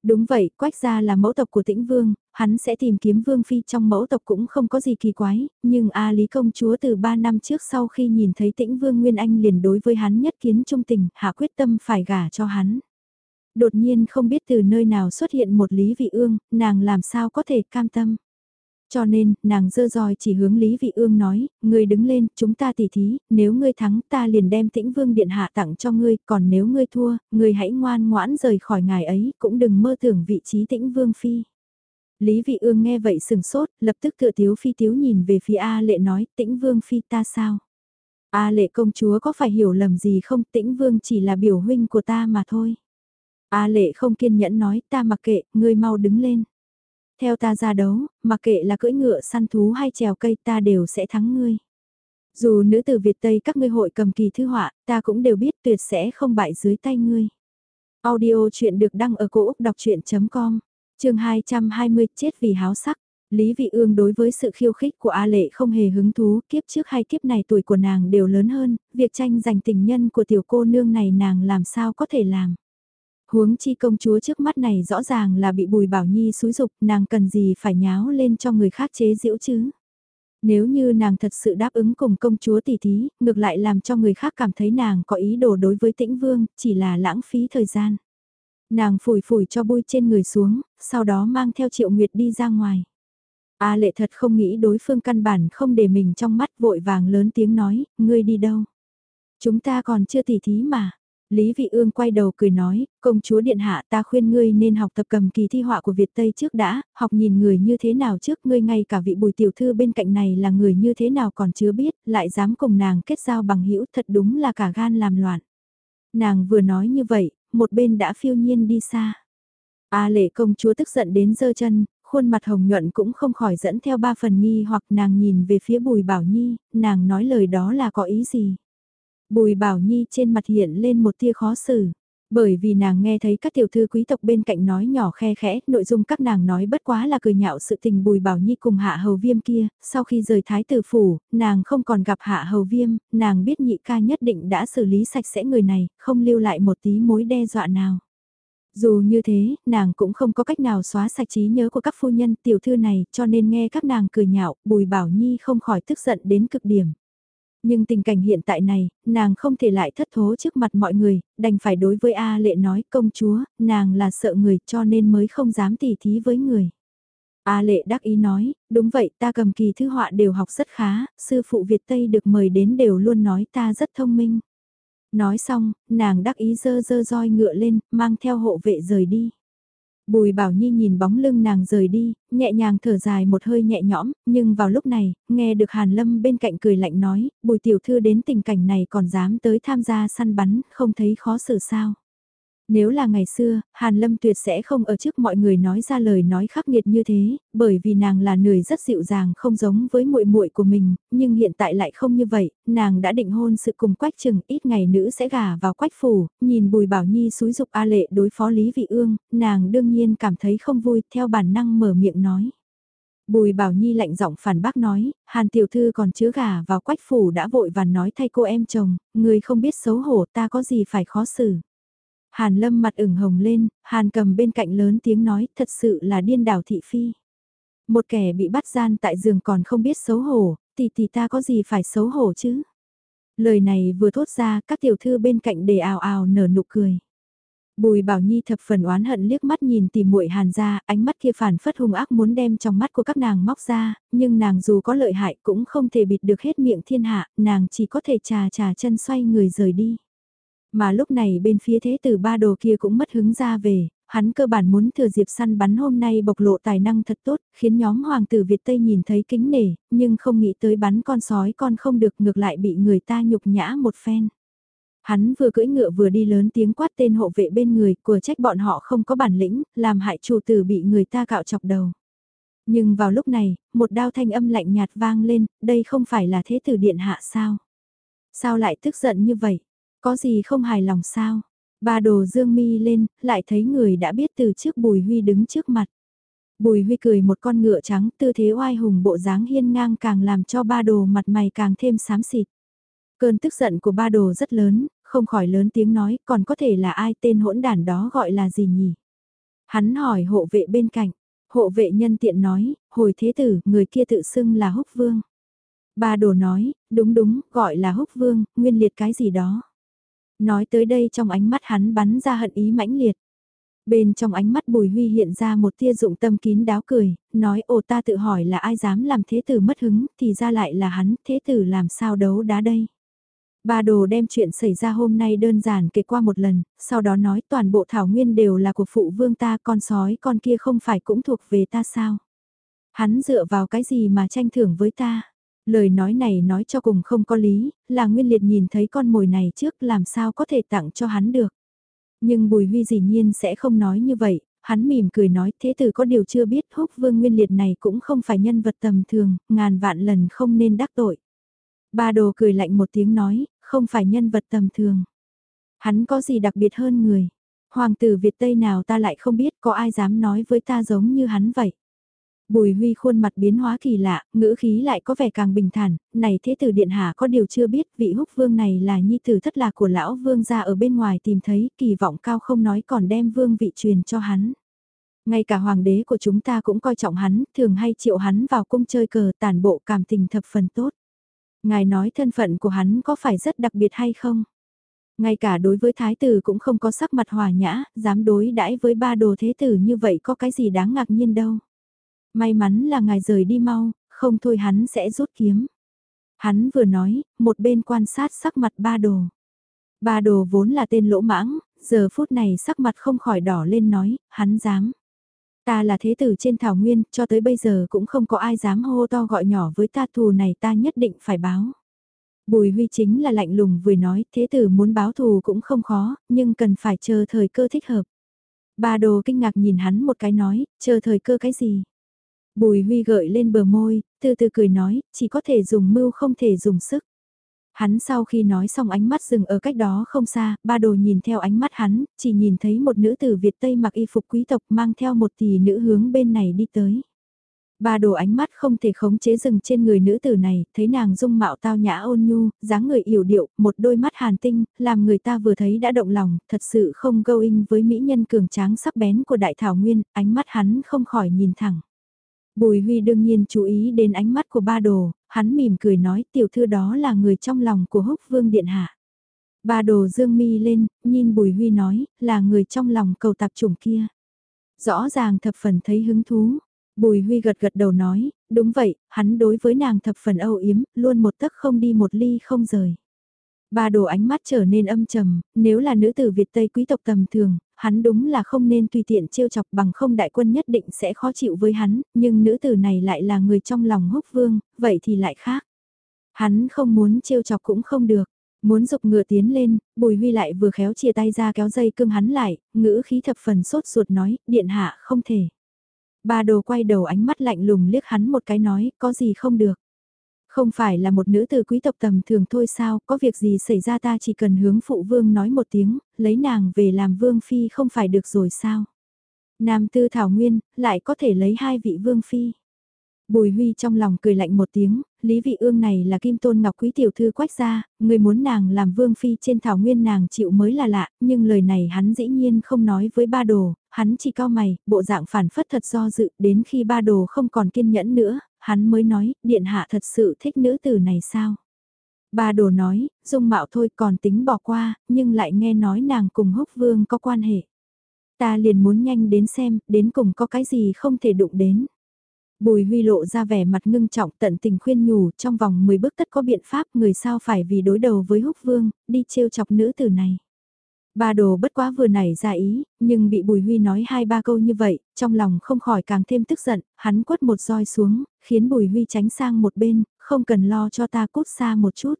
Đúng vậy, quách gia là mẫu tộc của tĩnh vương, hắn sẽ tìm kiếm vương phi trong mẫu tộc cũng không có gì kỳ quái, nhưng A Lý công chúa từ 3 năm trước sau khi nhìn thấy tĩnh vương Nguyên Anh liền đối với hắn nhất kiến trung tình, hạ quyết tâm phải gả cho hắn. Đột nhiên không biết từ nơi nào xuất hiện một Lý Vị Ương, nàng làm sao có thể cam tâm. Cho nên, nàng dơ dòi chỉ hướng Lý Vị Ương nói, ngươi đứng lên, chúng ta tỉ thí, nếu ngươi thắng ta liền đem tĩnh vương điện hạ tặng cho ngươi, còn nếu ngươi thua, ngươi hãy ngoan ngoãn rời khỏi ngài ấy, cũng đừng mơ tưởng vị trí tĩnh vương phi. Lý Vị Ương nghe vậy sừng sốt, lập tức tựa thiếu phi tiếu nhìn về phía A lệ nói, tĩnh vương phi ta sao? A lệ công chúa có phải hiểu lầm gì không, tĩnh vương chỉ là biểu huynh của ta mà thôi. A lệ không kiên nhẫn nói, ta mặc kệ, ngươi mau đứng lên. Theo ta ra đấu, mà kệ là cưỡi ngựa săn thú hay trèo cây ta đều sẽ thắng ngươi. Dù nữ tử Việt Tây các ngươi hội cầm kỳ thư họa, ta cũng đều biết tuyệt sẽ không bại dưới tay ngươi. Audio chuyện được đăng ở cổ Úc đọc chuyện.com, trường 220 chết vì háo sắc. Lý Vị Ương đối với sự khiêu khích của A Lệ không hề hứng thú, kiếp trước hay kiếp này tuổi của nàng đều lớn hơn, việc tranh giành tình nhân của tiểu cô nương này nàng làm sao có thể làm. Huống chi công chúa trước mắt này rõ ràng là bị Bùi Bảo Nhi xúi dục, nàng cần gì phải nháo lên cho người khác chế giễu chứ. Nếu như nàng thật sự đáp ứng cùng công chúa tỷ thí, ngược lại làm cho người khác cảm thấy nàng có ý đồ đối với tĩnh vương, chỉ là lãng phí thời gian. Nàng phủi phủi cho bôi trên người xuống, sau đó mang theo triệu nguyệt đi ra ngoài. A lệ thật không nghĩ đối phương căn bản không để mình trong mắt vội vàng lớn tiếng nói, ngươi đi đâu? Chúng ta còn chưa tỉ thí mà, Lý Vị Ương quay đầu cười nói, công chúa điện hạ ta khuyên ngươi nên học tập cầm kỳ thi họa của Việt Tây trước đã, học nhìn người như thế nào trước ngươi ngay cả vị bùi tiểu thư bên cạnh này là người như thế nào còn chưa biết, lại dám cùng nàng kết giao bằng hữu thật đúng là cả gan làm loạn. Nàng vừa nói như vậy, một bên đã phiêu nhiên đi xa. A lệ công chúa tức giận đến giơ chân, khuôn mặt hồng nhuận cũng không khỏi dẫn theo ba phần nghi hoặc nàng nhìn về phía bùi bảo nhi, nàng nói lời đó là có ý gì. Bùi Bảo Nhi trên mặt hiện lên một tia khó xử. Bởi vì nàng nghe thấy các tiểu thư quý tộc bên cạnh nói nhỏ khe khẽ, nội dung các nàng nói bất quá là cười nhạo sự tình Bùi Bảo Nhi cùng Hạ Hầu Viêm kia, sau khi rời Thái Tử Phủ, nàng không còn gặp Hạ Hầu Viêm, nàng biết nhị ca nhất định đã xử lý sạch sẽ người này, không lưu lại một tí mối đe dọa nào. Dù như thế, nàng cũng không có cách nào xóa sạch trí nhớ của các phu nhân tiểu thư này, cho nên nghe các nàng cười nhạo, Bùi Bảo Nhi không khỏi tức giận đến cực điểm. Nhưng tình cảnh hiện tại này, nàng không thể lại thất thố trước mặt mọi người, đành phải đối với A lệ nói công chúa, nàng là sợ người cho nên mới không dám tỉ thí với người. A lệ đắc ý nói, đúng vậy ta cầm kỳ thư họa đều học rất khá, sư phụ Việt Tây được mời đến đều luôn nói ta rất thông minh. Nói xong, nàng đắc ý dơ dơ roi ngựa lên, mang theo hộ vệ rời đi. Bùi Bảo Nhi nhìn bóng lưng nàng rời đi, nhẹ nhàng thở dài một hơi nhẹ nhõm, nhưng vào lúc này, nghe được Hàn Lâm bên cạnh cười lạnh nói, bùi tiểu thư đến tình cảnh này còn dám tới tham gia săn bắn, không thấy khó xử sao. Nếu là ngày xưa, Hàn Lâm tuyệt sẽ không ở trước mọi người nói ra lời nói khắc nghiệt như thế, bởi vì nàng là người rất dịu dàng không giống với muội muội của mình, nhưng hiện tại lại không như vậy, nàng đã định hôn sự cùng Quách Trừng, ít ngày nữ sẽ gả vào Quách phủ, nhìn Bùi Bảo Nhi xúi dục A Lệ đối phó Lý Vị Ương, nàng đương nhiên cảm thấy không vui, theo bản năng mở miệng nói. Bùi Bảo Nhi lạnh giọng phản bác nói, Hàn tiểu thư còn chứa gà vào quách phủ đã vội vàng nói thay cô em chồng, người không biết xấu hổ ta có gì phải khó xử. Hàn lâm mặt ửng hồng lên, Hàn cầm bên cạnh lớn tiếng nói thật sự là điên đảo thị phi. Một kẻ bị bắt gian tại giường còn không biết xấu hổ, thì thì ta có gì phải xấu hổ chứ. Lời này vừa thốt ra các tiểu thư bên cạnh đề ào ào nở nụ cười. Bùi Bảo Nhi thập phần oán hận liếc mắt nhìn tìm muội Hàn ra, ánh mắt kia phản phất hung ác muốn đem trong mắt của các nàng móc ra, nhưng nàng dù có lợi hại cũng không thể bịt được hết miệng thiên hạ, nàng chỉ có thể trà trà chân xoay người rời đi. Mà lúc này bên phía thế tử ba đồ kia cũng mất hứng ra về, hắn cơ bản muốn thừa dịp săn bắn hôm nay bộc lộ tài năng thật tốt, khiến nhóm hoàng tử Việt Tây nhìn thấy kính nể, nhưng không nghĩ tới bắn con sói con không được ngược lại bị người ta nhục nhã một phen. Hắn vừa cưỡi ngựa vừa đi lớn tiếng quát tên hộ vệ bên người, của trách bọn họ không có bản lĩnh, làm hại chủ tử bị người ta cạo chọc đầu. Nhưng vào lúc này, một đao thanh âm lạnh nhạt vang lên, đây không phải là thế tử điện hạ sao? Sao lại tức giận như vậy? Có gì không hài lòng sao? Ba đồ dương mi lên, lại thấy người đã biết từ trước Bùi Huy đứng trước mặt. Bùi Huy cười một con ngựa trắng, tư thế oai hùng bộ dáng hiên ngang càng làm cho ba đồ mặt mày càng thêm xám xịt. Cơn tức giận của ba đồ rất lớn, không khỏi lớn tiếng nói, còn có thể là ai tên hỗn đản đó gọi là gì nhỉ? Hắn hỏi hộ vệ bên cạnh, hộ vệ nhân tiện nói, hồi thế tử, người kia tự xưng là húc vương. Ba đồ nói, đúng đúng, gọi là húc vương, nguyên liệt cái gì đó. Nói tới đây trong ánh mắt hắn bắn ra hận ý mãnh liệt. Bên trong ánh mắt Bùi Huy hiện ra một tia dụng tâm kín đáo cười, nói ồ ta tự hỏi là ai dám làm thế tử mất hứng, thì ra lại là hắn, thế tử làm sao đấu đá đây. Ba đồ đem chuyện xảy ra hôm nay đơn giản kể qua một lần, sau đó nói toàn bộ thảo nguyên đều là của phụ vương ta con sói con kia không phải cũng thuộc về ta sao. Hắn dựa vào cái gì mà tranh thưởng với ta. Lời nói này nói cho cùng không có lý, là Nguyên Liệt nhìn thấy con mồi này trước làm sao có thể tặng cho hắn được. Nhưng Bùi Huy dĩ nhiên sẽ không nói như vậy, hắn mỉm cười nói thế tử có điều chưa biết húc vương Nguyên Liệt này cũng không phải nhân vật tầm thường, ngàn vạn lần không nên đắc tội. Ba đồ cười lạnh một tiếng nói, không phải nhân vật tầm thường. Hắn có gì đặc biệt hơn người. Hoàng tử Việt Tây nào ta lại không biết có ai dám nói với ta giống như hắn vậy. Bùi Huy khuôn mặt biến hóa kỳ lạ, ngữ khí lại có vẻ càng bình thản, này thế tử điện hạ có điều chưa biết, vị húc vương này là nhi tử thất lạc của lão vương gia ở bên ngoài tìm thấy, kỳ vọng cao không nói còn đem vương vị truyền cho hắn. Ngay cả hoàng đế của chúng ta cũng coi trọng hắn, thường hay triệu hắn vào cung chơi cờ tàn bộ cảm tình thập phần tốt. Ngài nói thân phận của hắn có phải rất đặc biệt hay không? Ngay cả đối với thái tử cũng không có sắc mặt hòa nhã, dám đối đãi với ba đồ thế tử như vậy có cái gì đáng ngạc nhiên đâu. May mắn là ngài rời đi mau, không thôi hắn sẽ rút kiếm. Hắn vừa nói, một bên quan sát sắc mặt ba đồ. Ba đồ vốn là tên lỗ mãng, giờ phút này sắc mặt không khỏi đỏ lên nói, hắn dám. Ta là thế tử trên thảo nguyên, cho tới bây giờ cũng không có ai dám hô to gọi nhỏ với ta thù này ta nhất định phải báo. Bùi Huy chính là lạnh lùng vừa nói, thế tử muốn báo thù cũng không khó, nhưng cần phải chờ thời cơ thích hợp. Ba đồ kinh ngạc nhìn hắn một cái nói, chờ thời cơ cái gì? Bùi Huy gợi lên bờ môi, từ từ cười nói, chỉ có thể dùng mưu không thể dùng sức. Hắn sau khi nói xong ánh mắt dừng ở cách đó không xa, ba đồ nhìn theo ánh mắt hắn, chỉ nhìn thấy một nữ tử Việt Tây mặc y phục quý tộc mang theo một tỷ nữ hướng bên này đi tới. Ba đồ ánh mắt không thể khống chế dừng trên người nữ tử này, thấy nàng dung mạo tao nhã ôn nhu, dáng người yểu điệu, một đôi mắt hàn tinh, làm người ta vừa thấy đã động lòng, thật sự không going với mỹ nhân cường tráng sắc bén của đại thảo nguyên, ánh mắt hắn không khỏi nhìn thẳng. Bùi Huy đương nhiên chú ý đến ánh mắt của ba đồ, hắn mỉm cười nói tiểu thư đó là người trong lòng của húc vương điện hạ. Ba đồ dương mi lên, nhìn Bùi Huy nói, là người trong lòng cầu tạp chủng kia. Rõ ràng thập phần thấy hứng thú. Bùi Huy gật gật đầu nói, đúng vậy, hắn đối với nàng thập phần âu yếm, luôn một tấc không đi một ly không rời. Ba đồ ánh mắt trở nên âm trầm, nếu là nữ tử Việt Tây quý tộc tầm thường, hắn đúng là không nên tùy tiện trêu chọc bằng không đại quân nhất định sẽ khó chịu với hắn, nhưng nữ tử này lại là người trong lòng húc vương, vậy thì lại khác. Hắn không muốn trêu chọc cũng không được. Muốn dục ngựa tiến lên, Bùi Huy lại vừa khéo chia tay ra kéo dây cương hắn lại, ngữ khí thập phần sốt ruột nói, điện hạ không thể. Ba đồ quay đầu ánh mắt lạnh lùng liếc hắn một cái nói, có gì không được. Không phải là một nữ từ quý tộc tầm thường thôi sao, có việc gì xảy ra ta chỉ cần hướng phụ vương nói một tiếng, lấy nàng về làm vương phi không phải được rồi sao. Nam tư thảo nguyên, lại có thể lấy hai vị vương phi. Bùi Huy trong lòng cười lạnh một tiếng, Lý Vị Ương này là kim tôn ngọc quý tiểu thư quách gia, người muốn nàng làm vương phi trên thảo nguyên nàng chịu mới là lạ, nhưng lời này hắn dĩ nhiên không nói với ba đồ, hắn chỉ cao mày, bộ dạng phản phất thật do dự, đến khi ba đồ không còn kiên nhẫn nữa, hắn mới nói, điện hạ thật sự thích nữ tử này sao? Ba đồ nói, dung mạo thôi còn tính bỏ qua, nhưng lại nghe nói nàng cùng húc vương có quan hệ. Ta liền muốn nhanh đến xem, đến cùng có cái gì không thể đụng đến. Bùi huy lộ ra vẻ mặt ngưng trọng tận tình khuyên nhủ trong vòng 10 bước tất có biện pháp người sao phải vì đối đầu với húc vương, đi trêu chọc nữ tử này. Ba đồ bất quá vừa nảy ra ý, nhưng bị Bùi Huy nói hai ba câu như vậy, trong lòng không khỏi càng thêm tức giận, hắn quất một roi xuống, khiến Bùi Huy tránh sang một bên, không cần lo cho ta cút xa một chút.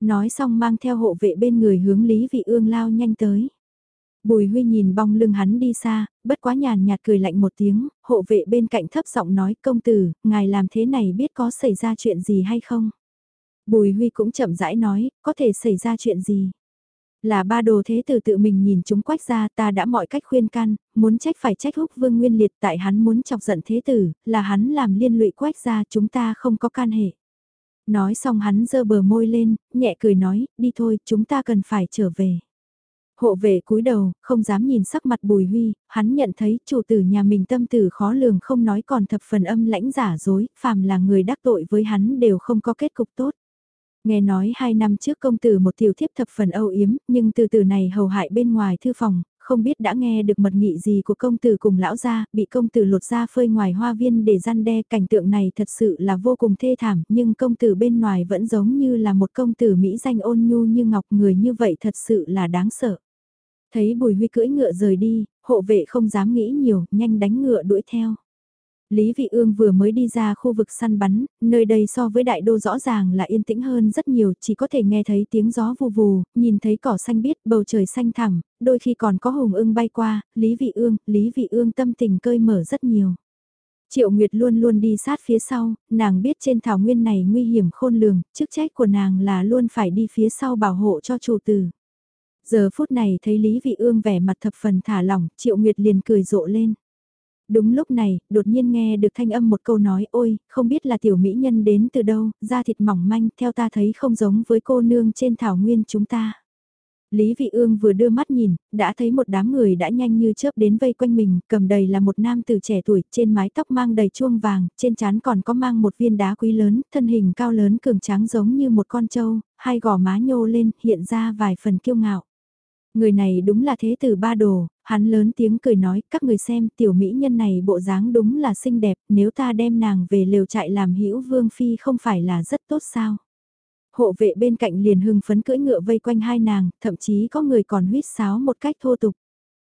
Nói xong mang theo hộ vệ bên người hướng Lý Vị Ương lao nhanh tới. Bùi Huy nhìn bong lưng hắn đi xa, bất quá nhàn nhạt cười lạnh một tiếng, hộ vệ bên cạnh thấp giọng nói công tử, ngài làm thế này biết có xảy ra chuyện gì hay không? Bùi Huy cũng chậm rãi nói, có thể xảy ra chuyện gì? Là ba đồ thế tử tự mình nhìn chúng quách ra ta đã mọi cách khuyên can, muốn trách phải trách húc vương nguyên liệt tại hắn muốn chọc giận thế tử, là hắn làm liên lụy quách ra chúng ta không có can hệ. Nói xong hắn giơ bờ môi lên, nhẹ cười nói, đi thôi, chúng ta cần phải trở về. Hộ vệ cúi đầu, không dám nhìn sắc mặt bùi huy, hắn nhận thấy chủ tử nhà mình tâm tử khó lường không nói còn thập phần âm lãnh giả dối, phàm là người đắc tội với hắn đều không có kết cục tốt. Nghe nói hai năm trước công tử một tiểu thiếp thập phần âu yếm, nhưng từ từ này hầu hại bên ngoài thư phòng, không biết đã nghe được mật nghị gì của công tử cùng lão gia, bị công tử lột ra phơi ngoài hoa viên để gian đe, cảnh tượng này thật sự là vô cùng thê thảm, nhưng công tử bên ngoài vẫn giống như là một công tử Mỹ danh ôn nhu như ngọc người như vậy thật sự là đáng sợ. Thấy bùi huy cưỡi ngựa rời đi, hộ vệ không dám nghĩ nhiều, nhanh đánh ngựa đuổi theo. Lý Vị Ương vừa mới đi ra khu vực săn bắn, nơi đây so với đại đô rõ ràng là yên tĩnh hơn rất nhiều, chỉ có thể nghe thấy tiếng gió vù vù, nhìn thấy cỏ xanh biếc, bầu trời xanh thẳm, đôi khi còn có hùng ưng bay qua, Lý Vị Ương, Lý Vị Ương tâm tình cơi mở rất nhiều. Triệu Nguyệt luôn luôn đi sát phía sau, nàng biết trên thảo nguyên này nguy hiểm khôn lường, chức trách của nàng là luôn phải đi phía sau bảo hộ cho chủ tử. Giờ phút này thấy Lý Vị Ương vẻ mặt thập phần thả lỏng, Triệu Nguyệt liền cười rộ lên. Đúng lúc này, đột nhiên nghe được thanh âm một câu nói ôi, không biết là tiểu mỹ nhân đến từ đâu, da thịt mỏng manh, theo ta thấy không giống với cô nương trên thảo nguyên chúng ta. Lý Vị Ương vừa đưa mắt nhìn, đã thấy một đám người đã nhanh như chớp đến vây quanh mình, cầm đầy là một nam tử trẻ tuổi, trên mái tóc mang đầy chuông vàng, trên trán còn có mang một viên đá quý lớn, thân hình cao lớn cường tráng giống như một con trâu, hai gò má nhô lên, hiện ra vài phần kiêu ngạo. Người này đúng là thế tử ba đồ, hắn lớn tiếng cười nói, các người xem tiểu mỹ nhân này bộ dáng đúng là xinh đẹp, nếu ta đem nàng về lều trại làm hữu vương phi không phải là rất tốt sao. Hộ vệ bên cạnh liền hưng phấn cưỡi ngựa vây quanh hai nàng, thậm chí có người còn huýt sáo một cách thô tục.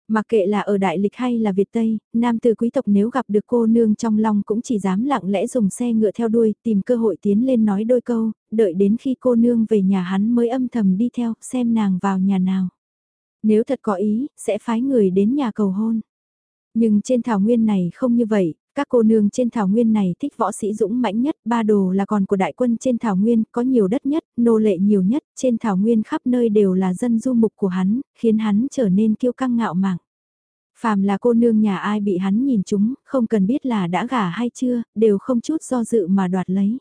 Mặc kệ là ở Đại Lịch hay là Việt Tây, nam từ quý tộc nếu gặp được cô nương trong lòng cũng chỉ dám lặng lẽ dùng xe ngựa theo đuôi, tìm cơ hội tiến lên nói đôi câu, đợi đến khi cô nương về nhà hắn mới âm thầm đi theo, xem nàng vào nhà nào. Nếu thật có ý, sẽ phái người đến nhà cầu hôn. Nhưng trên thảo nguyên này không như vậy, các cô nương trên thảo nguyên này thích võ sĩ dũng mãnh nhất, ba đồ là còn của đại quân trên thảo nguyên, có nhiều đất nhất, nô lệ nhiều nhất, trên thảo nguyên khắp nơi đều là dân du mục của hắn, khiến hắn trở nên kiêu căng ngạo mạn. Phàm là cô nương nhà ai bị hắn nhìn chúng, không cần biết là đã gả hay chưa, đều không chút do dự mà đoạt lấy.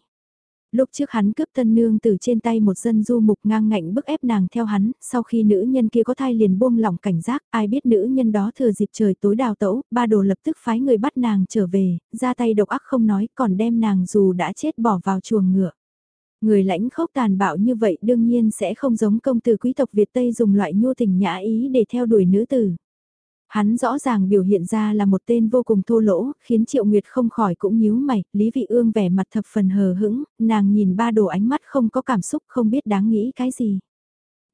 Lúc trước hắn cướp tân nương từ trên tay một dân du mục ngang ngạnh bức ép nàng theo hắn, sau khi nữ nhân kia có thai liền buông lỏng cảnh giác, ai biết nữ nhân đó thừa dịp trời tối đào tẩu, ba đồ lập tức phái người bắt nàng trở về, ra tay độc ác không nói, còn đem nàng dù đã chết bỏ vào chuồng ngựa. Người lãnh khốc tàn bạo như vậy đương nhiên sẽ không giống công tử quý tộc Việt Tây dùng loại nhu tình nhã ý để theo đuổi nữ tử. Hắn rõ ràng biểu hiện ra là một tên vô cùng thô lỗ, khiến Triệu Nguyệt không khỏi cũng nhíu mày, Lý Vị Ương vẻ mặt thập phần hờ hững, nàng nhìn ba đồ ánh mắt không có cảm xúc không biết đáng nghĩ cái gì.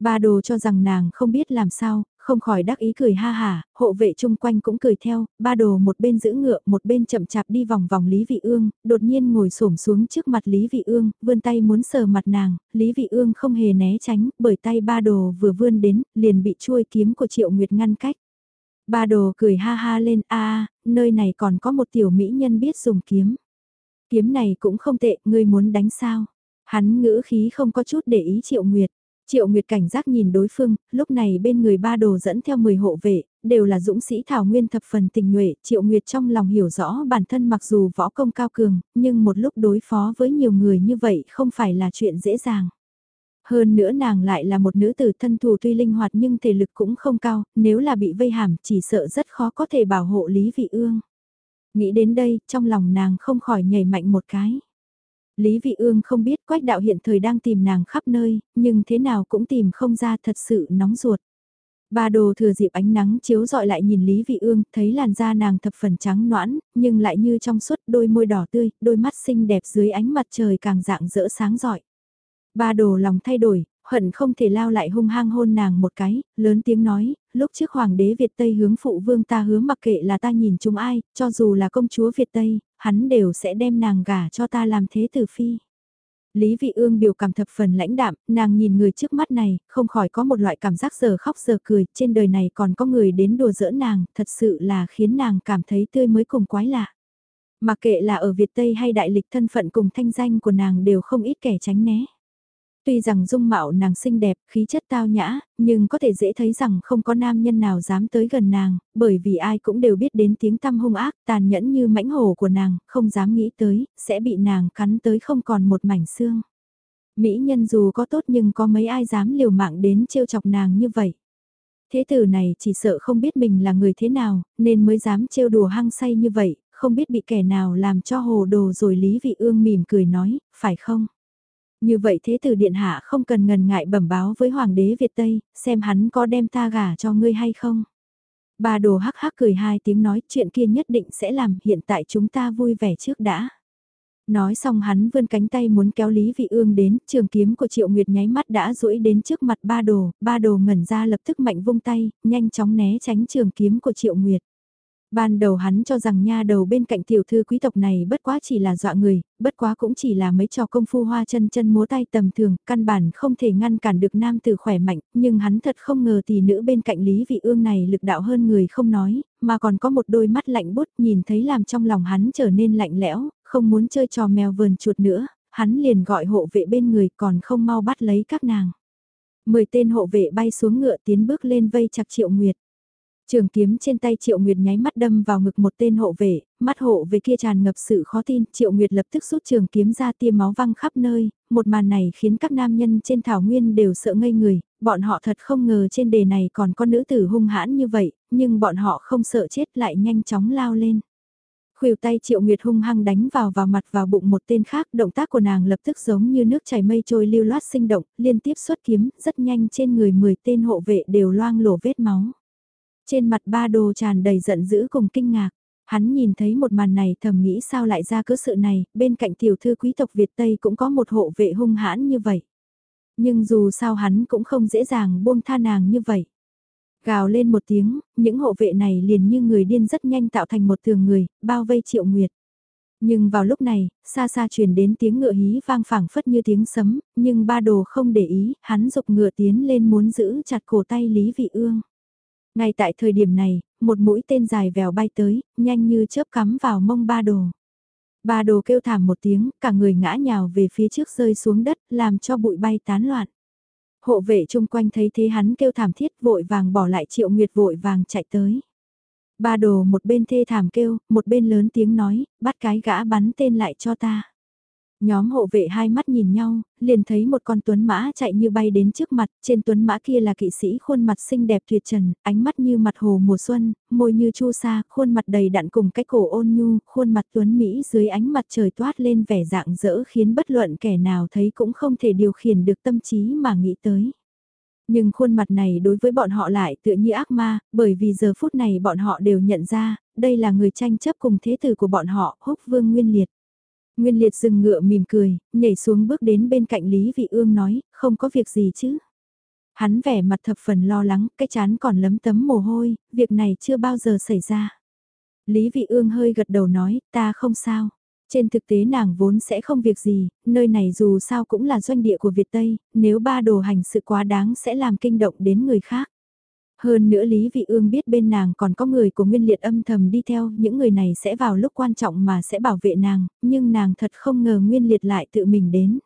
Ba đồ cho rằng nàng không biết làm sao, không khỏi đắc ý cười ha hà, hộ vệ chung quanh cũng cười theo, ba đồ một bên giữ ngựa, một bên chậm chạp đi vòng vòng Lý Vị Ương, đột nhiên ngồi xổm xuống trước mặt Lý Vị Ương, vươn tay muốn sờ mặt nàng, Lý Vị Ương không hề né tránh, bởi tay ba đồ vừa vươn đến, liền bị chuôi kiếm của Triệu Nguyệt ngăn cách. Ba đồ cười ha ha lên a nơi này còn có một tiểu mỹ nhân biết dùng kiếm. Kiếm này cũng không tệ, ngươi muốn đánh sao? Hắn ngữ khí không có chút để ý Triệu Nguyệt. Triệu Nguyệt cảnh giác nhìn đối phương, lúc này bên người ba đồ dẫn theo 10 hộ vệ, đều là dũng sĩ thảo nguyên thập phần tình nhuệ, Triệu Nguyệt trong lòng hiểu rõ bản thân mặc dù võ công cao cường, nhưng một lúc đối phó với nhiều người như vậy không phải là chuyện dễ dàng. Hơn nữa nàng lại là một nữ tử thân thù tuy linh hoạt nhưng thể lực cũng không cao, nếu là bị vây hàm chỉ sợ rất khó có thể bảo hộ Lý Vị Ương. Nghĩ đến đây, trong lòng nàng không khỏi nhảy mạnh một cái. Lý Vị Ương không biết Quách đạo hiện thời đang tìm nàng khắp nơi, nhưng thế nào cũng tìm không ra thật sự nóng ruột. Ba đồ thừa dịp ánh nắng chiếu dọi lại nhìn Lý Vị Ương, thấy làn da nàng thập phần trắng noãn, nhưng lại như trong suốt đôi môi đỏ tươi, đôi mắt xinh đẹp dưới ánh mặt trời càng dạng dỡ sáng rọi. Ba đồ lòng thay đổi, hận không thể lao lại hung hăng hôn nàng một cái, lớn tiếng nói, lúc trước hoàng đế Việt Tây hướng phụ vương ta hứa mặc kệ là ta nhìn chúng ai, cho dù là công chúa Việt Tây, hắn đều sẽ đem nàng gả cho ta làm thế tử phi. Lý Vị Ương biểu cảm thập phần lãnh đạm, nàng nhìn người trước mắt này, không khỏi có một loại cảm giác giờ khóc giờ cười, trên đời này còn có người đến đùa giỡn nàng, thật sự là khiến nàng cảm thấy tươi mới cùng quái lạ. Mặc kệ là ở Việt Tây hay đại lịch thân phận cùng thanh danh của nàng đều không ít kẻ tránh né. Tuy rằng dung mạo nàng xinh đẹp, khí chất tao nhã, nhưng có thể dễ thấy rằng không có nam nhân nào dám tới gần nàng, bởi vì ai cũng đều biết đến tiếng tăm hung ác, tàn nhẫn như mãnh hổ của nàng, không dám nghĩ tới, sẽ bị nàng cắn tới không còn một mảnh xương. Mỹ nhân dù có tốt nhưng có mấy ai dám liều mạng đến trêu chọc nàng như vậy. Thế tử này chỉ sợ không biết mình là người thế nào, nên mới dám trêu đùa hăng say như vậy, không biết bị kẻ nào làm cho hồ đồ rồi Lý Vị Ương mỉm cười nói, phải không? Như vậy thế tử điện hạ không cần ngần ngại bẩm báo với hoàng đế Việt Tây, xem hắn có đem ta gả cho ngươi hay không. Bà đồ hắc hắc cười hai tiếng nói chuyện kia nhất định sẽ làm hiện tại chúng ta vui vẻ trước đã. Nói xong hắn vươn cánh tay muốn kéo Lý Vị Ương đến, trường kiếm của Triệu Nguyệt nháy mắt đã duỗi đến trước mặt ba đồ, ba đồ ngẩn ra lập tức mạnh vung tay, nhanh chóng né tránh trường kiếm của Triệu Nguyệt. Ban đầu hắn cho rằng nha đầu bên cạnh tiểu thư quý tộc này bất quá chỉ là dọa người, bất quá cũng chỉ là mấy trò công phu hoa chân chân múa tay tầm thường, căn bản không thể ngăn cản được nam tử khỏe mạnh, nhưng hắn thật không ngờ tỷ nữ bên cạnh Lý Vị Ương này lực đạo hơn người không nói, mà còn có một đôi mắt lạnh bút nhìn thấy làm trong lòng hắn trở nên lạnh lẽo, không muốn chơi trò mèo vườn chuột nữa, hắn liền gọi hộ vệ bên người còn không mau bắt lấy các nàng. Mười tên hộ vệ bay xuống ngựa tiến bước lên vây chặt triệu nguyệt. Trường kiếm trên tay Triệu Nguyệt nháy mắt đâm vào ngực một tên hộ vệ, mắt hộ về kia tràn ngập sự khó tin, Triệu Nguyệt lập tức rút trường kiếm ra tiêm máu văng khắp nơi, một màn này khiến các nam nhân trên thảo nguyên đều sợ ngây người, bọn họ thật không ngờ trên đề này còn có nữ tử hung hãn như vậy, nhưng bọn họ không sợ chết lại nhanh chóng lao lên. Khuỷu tay Triệu Nguyệt hung hăng đánh vào vào mặt vào bụng một tên khác, động tác của nàng lập tức giống như nước chảy mây trôi lưu loát sinh động, liên tiếp xuất kiếm, rất nhanh trên người 10 tên hộ vệ đều loang lổ vết máu. Trên mặt ba đồ tràn đầy giận dữ cùng kinh ngạc. Hắn nhìn thấy một màn này thầm nghĩ sao lại ra cớ sự này, bên cạnh tiểu thư quý tộc Việt Tây cũng có một hộ vệ hung hãn như vậy. Nhưng dù sao hắn cũng không dễ dàng buông tha nàng như vậy. Gào lên một tiếng, những hộ vệ này liền như người điên rất nhanh tạo thành một tường người, bao vây triệu nguyệt. Nhưng vào lúc này, xa xa truyền đến tiếng ngựa hí vang phảng phất như tiếng sấm, nhưng ba đồ không để ý, hắn dục ngựa tiến lên muốn giữ chặt cổ tay Lý Vị Ương. Ngay tại thời điểm này, một mũi tên dài vèo bay tới, nhanh như chớp cắm vào mông ba đồ. Ba đồ kêu thảm một tiếng, cả người ngã nhào về phía trước rơi xuống đất, làm cho bụi bay tán loạn. Hộ vệ chung quanh thấy thế hắn kêu thảm thiết vội vàng bỏ lại triệu nguyệt vội vàng chạy tới. Ba đồ một bên thê thảm kêu, một bên lớn tiếng nói, bắt cái gã bắn tên lại cho ta. Nhóm hộ vệ hai mắt nhìn nhau, liền thấy một con tuấn mã chạy như bay đến trước mặt, trên tuấn mã kia là kỵ sĩ khuôn mặt xinh đẹp tuyệt trần, ánh mắt như mặt hồ mùa xuân, môi như chu sa, khuôn mặt đầy đặn cùng cái cổ ôn nhu, khuôn mặt tuấn Mỹ dưới ánh mặt trời toát lên vẻ dạng dỡ khiến bất luận kẻ nào thấy cũng không thể điều khiển được tâm trí mà nghĩ tới. Nhưng khuôn mặt này đối với bọn họ lại tựa như ác ma, bởi vì giờ phút này bọn họ đều nhận ra, đây là người tranh chấp cùng thế tử của bọn họ, húc vương nguyên liệt. Nguyên liệt dừng ngựa mỉm cười, nhảy xuống bước đến bên cạnh Lý Vị Ương nói, không có việc gì chứ. Hắn vẻ mặt thập phần lo lắng, cái chán còn lấm tấm mồ hôi, việc này chưa bao giờ xảy ra. Lý Vị Ương hơi gật đầu nói, ta không sao. Trên thực tế nàng vốn sẽ không việc gì, nơi này dù sao cũng là doanh địa của Việt Tây, nếu ba đồ hành sự quá đáng sẽ làm kinh động đến người khác. Hơn nữa Lý Vị Ương biết bên nàng còn có người của Nguyên Liệt âm thầm đi theo, những người này sẽ vào lúc quan trọng mà sẽ bảo vệ nàng, nhưng nàng thật không ngờ Nguyên Liệt lại tự mình đến.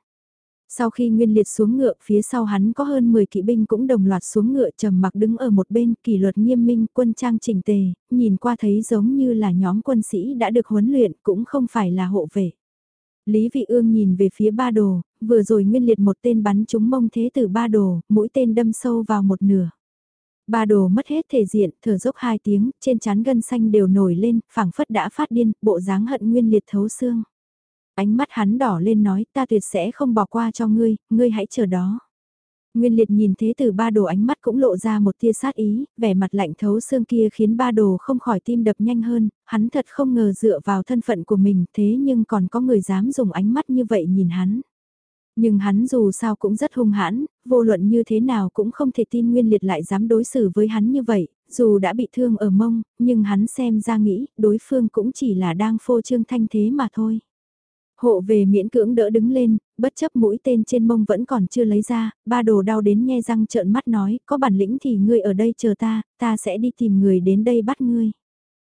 Sau khi Nguyên Liệt xuống ngựa, phía sau hắn có hơn 10 kỵ binh cũng đồng loạt xuống ngựa trầm mặc đứng ở một bên, kỷ luật nghiêm minh, quân trang chỉnh tề, nhìn qua thấy giống như là nhóm quân sĩ đã được huấn luyện, cũng không phải là hộ vệ. Lý Vị Ương nhìn về phía ba đồ, vừa rồi Nguyên Liệt một tên bắn trúng mông thế tử ba đồ, mũi tên đâm sâu vào một nửa. Ba đồ mất hết thể diện, thở dốc hai tiếng, trên trán gân xanh đều nổi lên, phảng phất đã phát điên, bộ dáng hận Nguyên Liệt thấu xương. Ánh mắt hắn đỏ lên nói ta tuyệt sẽ không bỏ qua cho ngươi, ngươi hãy chờ đó. Nguyên liệt nhìn thế từ ba đồ ánh mắt cũng lộ ra một tia sát ý, vẻ mặt lạnh thấu xương kia khiến ba đồ không khỏi tim đập nhanh hơn, hắn thật không ngờ dựa vào thân phận của mình thế nhưng còn có người dám dùng ánh mắt như vậy nhìn hắn. Nhưng hắn dù sao cũng rất hung hãn, vô luận như thế nào cũng không thể tin Nguyên Liệt lại dám đối xử với hắn như vậy, dù đã bị thương ở mông, nhưng hắn xem ra nghĩ đối phương cũng chỉ là đang phô trương thanh thế mà thôi. Hộ về miễn cưỡng đỡ đứng lên, bất chấp mũi tên trên mông vẫn còn chưa lấy ra, ba đồ đau đến nghe răng trợn mắt nói, có bản lĩnh thì ngươi ở đây chờ ta, ta sẽ đi tìm người đến đây bắt ngươi.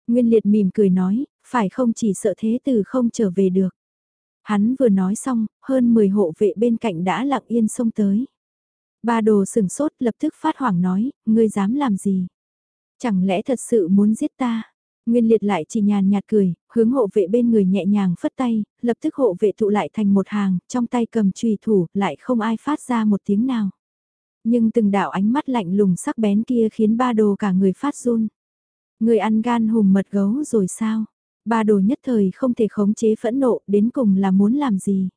Nguyên liệt mỉm cười nói, phải không chỉ sợ thế từ không trở về được. Hắn vừa nói xong, hơn 10 hộ vệ bên cạnh đã lặng yên xông tới. Ba đồ sừng sốt lập tức phát hoảng nói, ngươi dám làm gì? Chẳng lẽ thật sự muốn giết ta? Nguyên liệt lại chỉ nhàn nhạt cười, hướng hộ vệ bên người nhẹ nhàng phất tay, lập tức hộ vệ tụ lại thành một hàng, trong tay cầm trùy thủ, lại không ai phát ra một tiếng nào. Nhưng từng đạo ánh mắt lạnh lùng sắc bén kia khiến ba đồ cả người phát run. Người ăn gan hùm mật gấu rồi sao? Ba đồ nhất thời không thể khống chế phẫn nộ, đến cùng là muốn làm gì?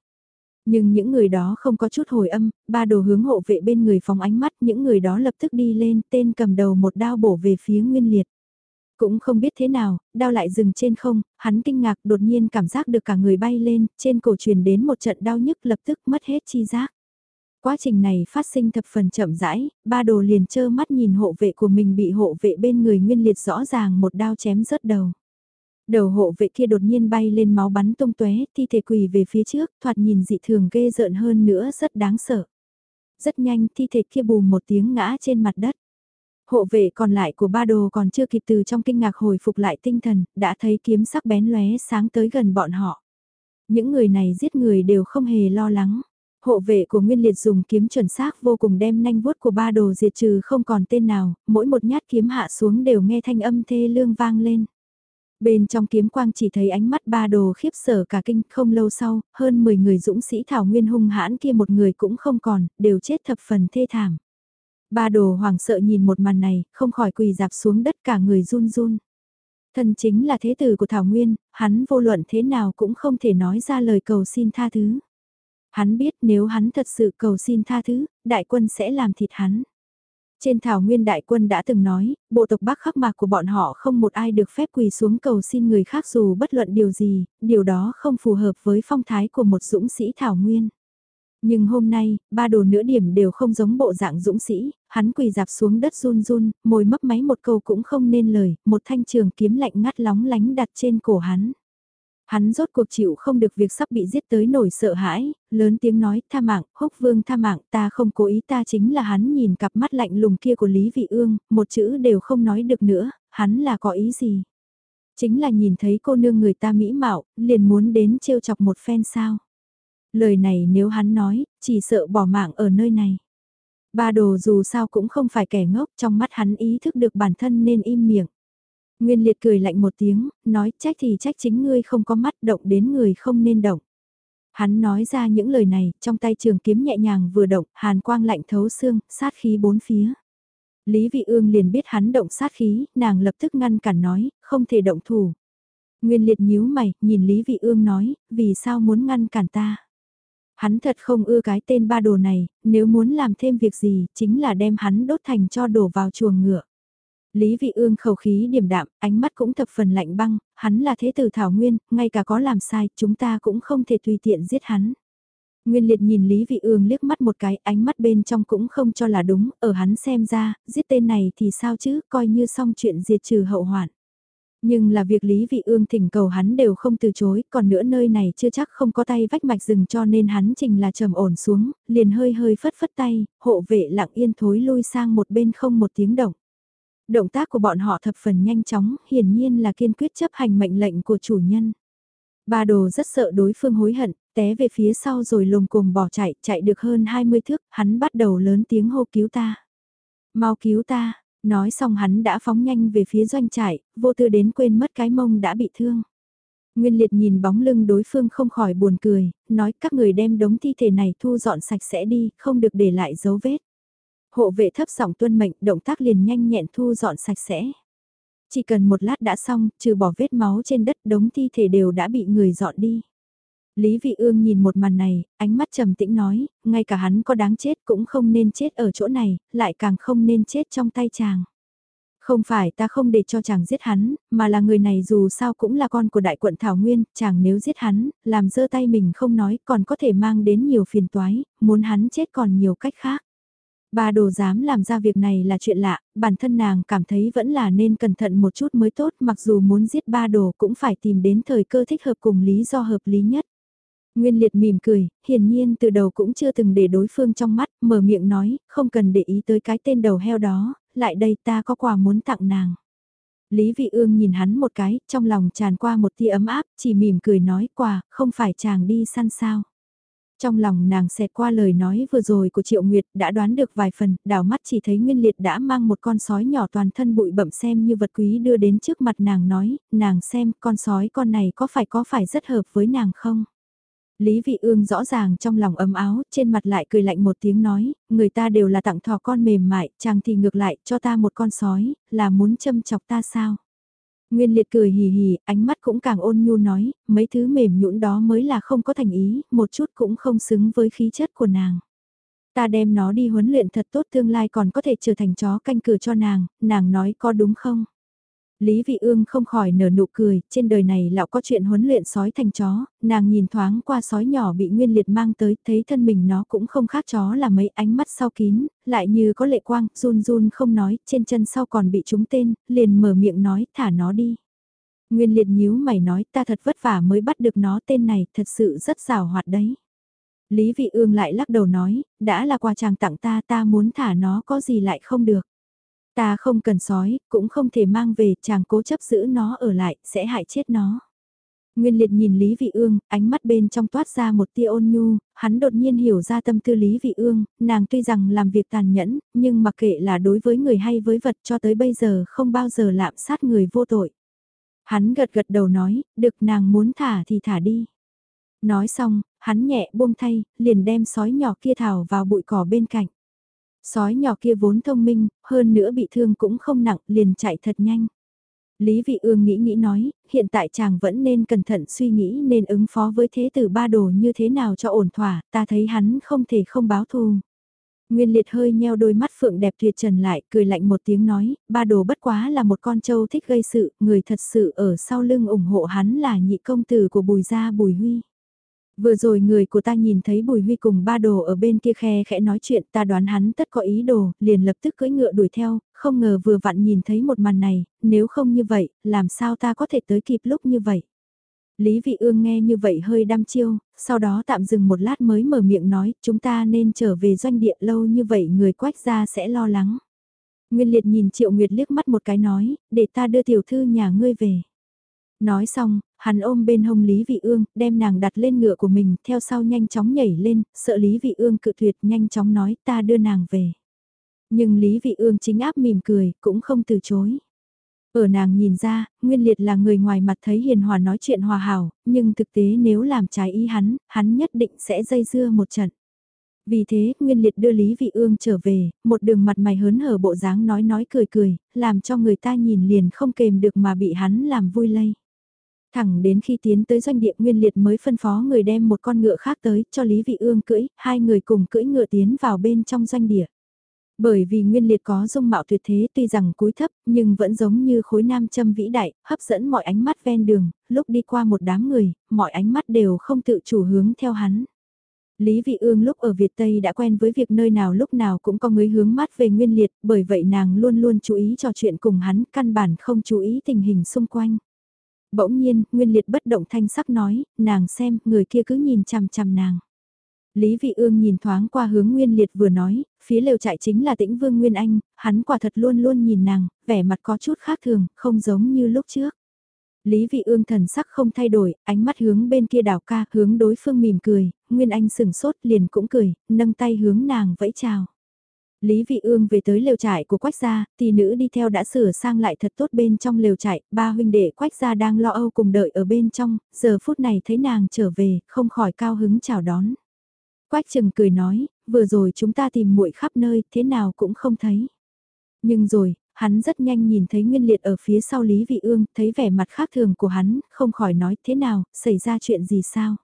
Nhưng những người đó không có chút hồi âm, ba đồ hướng hộ vệ bên người phóng ánh mắt, những người đó lập tức đi lên, tên cầm đầu một đao bổ về phía Nguyên Liệt. Cũng không biết thế nào, đao lại dừng trên không, hắn kinh ngạc đột nhiên cảm giác được cả người bay lên, trên cổ truyền đến một trận đau nhức lập tức mất hết chi giác. Quá trình này phát sinh thập phần chậm rãi, ba đồ liền trơ mắt nhìn hộ vệ của mình bị hộ vệ bên người nguyên liệt rõ ràng một đao chém rớt đầu. Đầu hộ vệ kia đột nhiên bay lên máu bắn tung tóe, thi thể quỳ về phía trước, thoạt nhìn dị thường ghê rợn hơn nữa rất đáng sợ. Rất nhanh thi thể kia bùm một tiếng ngã trên mặt đất. Hộ vệ còn lại của ba đồ còn chưa kịp từ trong kinh ngạc hồi phục lại tinh thần, đã thấy kiếm sắc bén lóe sáng tới gần bọn họ. Những người này giết người đều không hề lo lắng. Hộ vệ của Nguyên Liệt dùng kiếm chuẩn xác vô cùng đem nanh vuốt của ba đồ diệt trừ không còn tên nào, mỗi một nhát kiếm hạ xuống đều nghe thanh âm thê lương vang lên. Bên trong kiếm quang chỉ thấy ánh mắt ba đồ khiếp sở cả kinh không lâu sau, hơn 10 người dũng sĩ thảo nguyên hung hãn kia một người cũng không còn, đều chết thập phần thê thảm. Ba đồ hoàng sợ nhìn một màn này, không khỏi quỳ dạp xuống đất cả người run run. thần chính là thế tử của Thảo Nguyên, hắn vô luận thế nào cũng không thể nói ra lời cầu xin tha thứ. Hắn biết nếu hắn thật sự cầu xin tha thứ, đại quân sẽ làm thịt hắn. Trên Thảo Nguyên đại quân đã từng nói, bộ tộc Bắc khắc mạc của bọn họ không một ai được phép quỳ xuống cầu xin người khác dù bất luận điều gì, điều đó không phù hợp với phong thái của một dũng sĩ Thảo Nguyên. Nhưng hôm nay, ba đồ nửa điểm đều không giống bộ dạng dũng sĩ, hắn quỳ dạp xuống đất run run, môi mấp máy một câu cũng không nên lời, một thanh trường kiếm lạnh ngắt lóng lánh đặt trên cổ hắn. Hắn rốt cuộc chịu không được việc sắp bị giết tới nổi sợ hãi, lớn tiếng nói tha mạng, húc vương tha mạng, ta không cố ý ta chính là hắn nhìn cặp mắt lạnh lùng kia của Lý Vị Ương, một chữ đều không nói được nữa, hắn là có ý gì. Chính là nhìn thấy cô nương người ta mỹ mạo, liền muốn đến trêu chọc một phen sao. Lời này nếu hắn nói, chỉ sợ bỏ mạng ở nơi này. Ba đồ dù sao cũng không phải kẻ ngốc, trong mắt hắn ý thức được bản thân nên im miệng. Nguyên liệt cười lạnh một tiếng, nói trách thì trách chính ngươi không có mắt động đến người không nên động. Hắn nói ra những lời này, trong tay trường kiếm nhẹ nhàng vừa động, hàn quang lạnh thấu xương, sát khí bốn phía. Lý Vị Ương liền biết hắn động sát khí, nàng lập tức ngăn cản nói, không thể động thủ. Nguyên liệt nhíu mày, nhìn Lý Vị Ương nói, vì sao muốn ngăn cản ta? Hắn thật không ưa cái tên ba đồ này, nếu muốn làm thêm việc gì, chính là đem hắn đốt thành cho đổ vào chuồng ngựa. Lý Vị Ương khẩu khí điềm đạm, ánh mắt cũng thập phần lạnh băng, hắn là thế tử Thảo Nguyên, ngay cả có làm sai, chúng ta cũng không thể tùy tiện giết hắn. Nguyên liệt nhìn Lý Vị Ương liếc mắt một cái, ánh mắt bên trong cũng không cho là đúng, ở hắn xem ra, giết tên này thì sao chứ, coi như xong chuyện diệt trừ hậu hoạn. Nhưng là việc Lý Vị Ương thỉnh cầu hắn đều không từ chối, còn nữa nơi này chưa chắc không có tay vách mạch rừng cho nên hắn trình là trầm ổn xuống, liền hơi hơi phất phất tay, hộ vệ lặng yên thối lui sang một bên không một tiếng động. Động tác của bọn họ thập phần nhanh chóng, hiển nhiên là kiên quyết chấp hành mệnh lệnh của chủ nhân. Ba đồ rất sợ đối phương hối hận, té về phía sau rồi lồm cồm bỏ chạy, chạy được hơn 20 thước, hắn bắt đầu lớn tiếng hô cứu ta. Mau cứu ta, nói xong hắn đã phóng nhanh về phía doanh trại, vô tư đến quên mất cái mông đã bị thương. Nguyên liệt nhìn bóng lưng đối phương không khỏi buồn cười, nói các người đem đống thi thể này thu dọn sạch sẽ đi, không được để lại dấu vết. Hộ vệ thấp giọng tuân mệnh, động tác liền nhanh nhẹn thu dọn sạch sẽ. Chỉ cần một lát đã xong, trừ bỏ vết máu trên đất đống thi thể đều đã bị người dọn đi. Lý Vị Ương nhìn một màn này, ánh mắt trầm tĩnh nói, ngay cả hắn có đáng chết cũng không nên chết ở chỗ này, lại càng không nên chết trong tay chàng. Không phải ta không để cho chàng giết hắn, mà là người này dù sao cũng là con của đại quận Thảo Nguyên, chàng nếu giết hắn, làm dơ tay mình không nói còn có thể mang đến nhiều phiền toái, muốn hắn chết còn nhiều cách khác. Bà đồ dám làm ra việc này là chuyện lạ, bản thân nàng cảm thấy vẫn là nên cẩn thận một chút mới tốt mặc dù muốn giết ba đồ cũng phải tìm đến thời cơ thích hợp cùng lý do hợp lý nhất. Nguyên liệt mỉm cười, hiển nhiên từ đầu cũng chưa từng để đối phương trong mắt, mở miệng nói, không cần để ý tới cái tên đầu heo đó, lại đây ta có quà muốn tặng nàng. Lý Vị Ương nhìn hắn một cái, trong lòng tràn qua một tia ấm áp, chỉ mỉm cười nói quà, không phải chàng đi săn sao. Trong lòng nàng xẹt qua lời nói vừa rồi của Triệu Nguyệt đã đoán được vài phần, đảo mắt chỉ thấy Nguyên Liệt đã mang một con sói nhỏ toàn thân bụi bẩm xem như vật quý đưa đến trước mặt nàng nói, nàng xem con sói con này có phải có phải rất hợp với nàng không? Lý Vị Ương rõ ràng trong lòng ấm áo, trên mặt lại cười lạnh một tiếng nói, người ta đều là tặng thỏ con mềm mại, chàng thì ngược lại cho ta một con sói, là muốn châm chọc ta sao? Nguyên liệt cười hì hì, ánh mắt cũng càng ôn nhu nói, mấy thứ mềm nhũn đó mới là không có thành ý, một chút cũng không xứng với khí chất của nàng. Ta đem nó đi huấn luyện thật tốt tương lai còn có thể trở thành chó canh cửa cho nàng, nàng nói có đúng không? Lý Vị Ương không khỏi nở nụ cười, trên đời này lão có chuyện huấn luyện sói thành chó, nàng nhìn thoáng qua sói nhỏ bị nguyên liệt mang tới, thấy thân mình nó cũng không khác chó là mấy ánh mắt sau kín, lại như có lệ quang, run run không nói, trên chân sau còn bị trúng tên, liền mở miệng nói, thả nó đi. Nguyên liệt nhíu mày nói, ta thật vất vả mới bắt được nó tên này, thật sự rất rào hoạt đấy. Lý Vị Ương lại lắc đầu nói, đã là quà chàng tặng ta, ta muốn thả nó có gì lại không được. Ta không cần sói, cũng không thể mang về, chàng cố chấp giữ nó ở lại, sẽ hại chết nó. Nguyên liệt nhìn Lý Vị Ương, ánh mắt bên trong toát ra một tia ôn nhu, hắn đột nhiên hiểu ra tâm tư Lý Vị Ương, nàng tuy rằng làm việc tàn nhẫn, nhưng mặc kệ là đối với người hay với vật cho tới bây giờ không bao giờ lạm sát người vô tội. Hắn gật gật đầu nói, được nàng muốn thả thì thả đi. Nói xong, hắn nhẹ buông thay, liền đem sói nhỏ kia thảo vào bụi cỏ bên cạnh. Sói nhỏ kia vốn thông minh, hơn nữa bị thương cũng không nặng, liền chạy thật nhanh. Lý Vị Ương nghĩ nghĩ nói, hiện tại chàng vẫn nên cẩn thận suy nghĩ nên ứng phó với thế tử ba đồ như thế nào cho ổn thỏa, ta thấy hắn không thể không báo thù. Nguyên liệt hơi nheo đôi mắt phượng đẹp tuyệt trần lại, cười lạnh một tiếng nói, ba đồ bất quá là một con trâu thích gây sự, người thật sự ở sau lưng ủng hộ hắn là nhị công tử của bùi gia bùi huy. Vừa rồi người của ta nhìn thấy Bùi Huy cùng ba đồ ở bên kia khe khẽ nói chuyện ta đoán hắn tất có ý đồ, liền lập tức cưỡi ngựa đuổi theo, không ngờ vừa vặn nhìn thấy một màn này, nếu không như vậy, làm sao ta có thể tới kịp lúc như vậy. Lý Vị Ương nghe như vậy hơi đăm chiêu, sau đó tạm dừng một lát mới mở miệng nói, chúng ta nên trở về doanh địa lâu như vậy người quách gia sẽ lo lắng. Nguyên Liệt nhìn Triệu Nguyệt liếc mắt một cái nói, để ta đưa tiểu thư nhà ngươi về. Nói xong, hắn ôm bên hông Lý Vị Ương, đem nàng đặt lên ngựa của mình, theo sau nhanh chóng nhảy lên, sợ Lý Vị Ương cự tuyệt nhanh chóng nói ta đưa nàng về. Nhưng Lý Vị Ương chính áp mỉm cười, cũng không từ chối. Ở nàng nhìn ra, Nguyên Liệt là người ngoài mặt thấy hiền hòa nói chuyện hòa hảo, nhưng thực tế nếu làm trái ý hắn, hắn nhất định sẽ dây dưa một trận. Vì thế, Nguyên Liệt đưa Lý Vị Ương trở về, một đường mặt mày hớn hở bộ dáng nói nói cười cười, làm cho người ta nhìn liền không kềm được mà bị hắn làm vui lây. Thẳng đến khi tiến tới doanh địa Nguyên Liệt mới phân phó người đem một con ngựa khác tới cho Lý Vị Ương cưỡi, hai người cùng cưỡi ngựa tiến vào bên trong doanh địa. Bởi vì Nguyên Liệt có dung mạo tuyệt thế tuy rằng cúi thấp nhưng vẫn giống như khối nam châm vĩ đại, hấp dẫn mọi ánh mắt ven đường, lúc đi qua một đám người, mọi ánh mắt đều không tự chủ hướng theo hắn. Lý Vị Ương lúc ở Việt Tây đã quen với việc nơi nào lúc nào cũng có người hướng mắt về Nguyên Liệt, bởi vậy nàng luôn luôn chú ý trò chuyện cùng hắn, căn bản không chú ý tình hình xung quanh. Bỗng nhiên, Nguyên Liệt bất động thanh sắc nói, nàng xem, người kia cứ nhìn chằm chằm nàng. Lý Vị Ương nhìn thoáng qua hướng Nguyên Liệt vừa nói, phía lều trại chính là tĩnh Vương Nguyên Anh, hắn quả thật luôn luôn nhìn nàng, vẻ mặt có chút khác thường, không giống như lúc trước. Lý Vị Ương thần sắc không thay đổi, ánh mắt hướng bên kia đảo ca, hướng đối phương mỉm cười, Nguyên Anh sừng sốt liền cũng cười, nâng tay hướng nàng vẫy chào. Lý Vị Ương về tới lều trại của Quách gia, tỷ nữ đi theo đã sửa sang lại thật tốt bên trong lều trại, ba huynh đệ Quách gia đang lo âu cùng đợi ở bên trong, giờ phút này thấy nàng trở về, không khỏi cao hứng chào đón. Quách Trừng cười nói, vừa rồi chúng ta tìm muội khắp nơi, thế nào cũng không thấy. Nhưng rồi, hắn rất nhanh nhìn thấy Nguyên Liệt ở phía sau Lý Vị Ương, thấy vẻ mặt khác thường của hắn, không khỏi nói thế nào, xảy ra chuyện gì sao?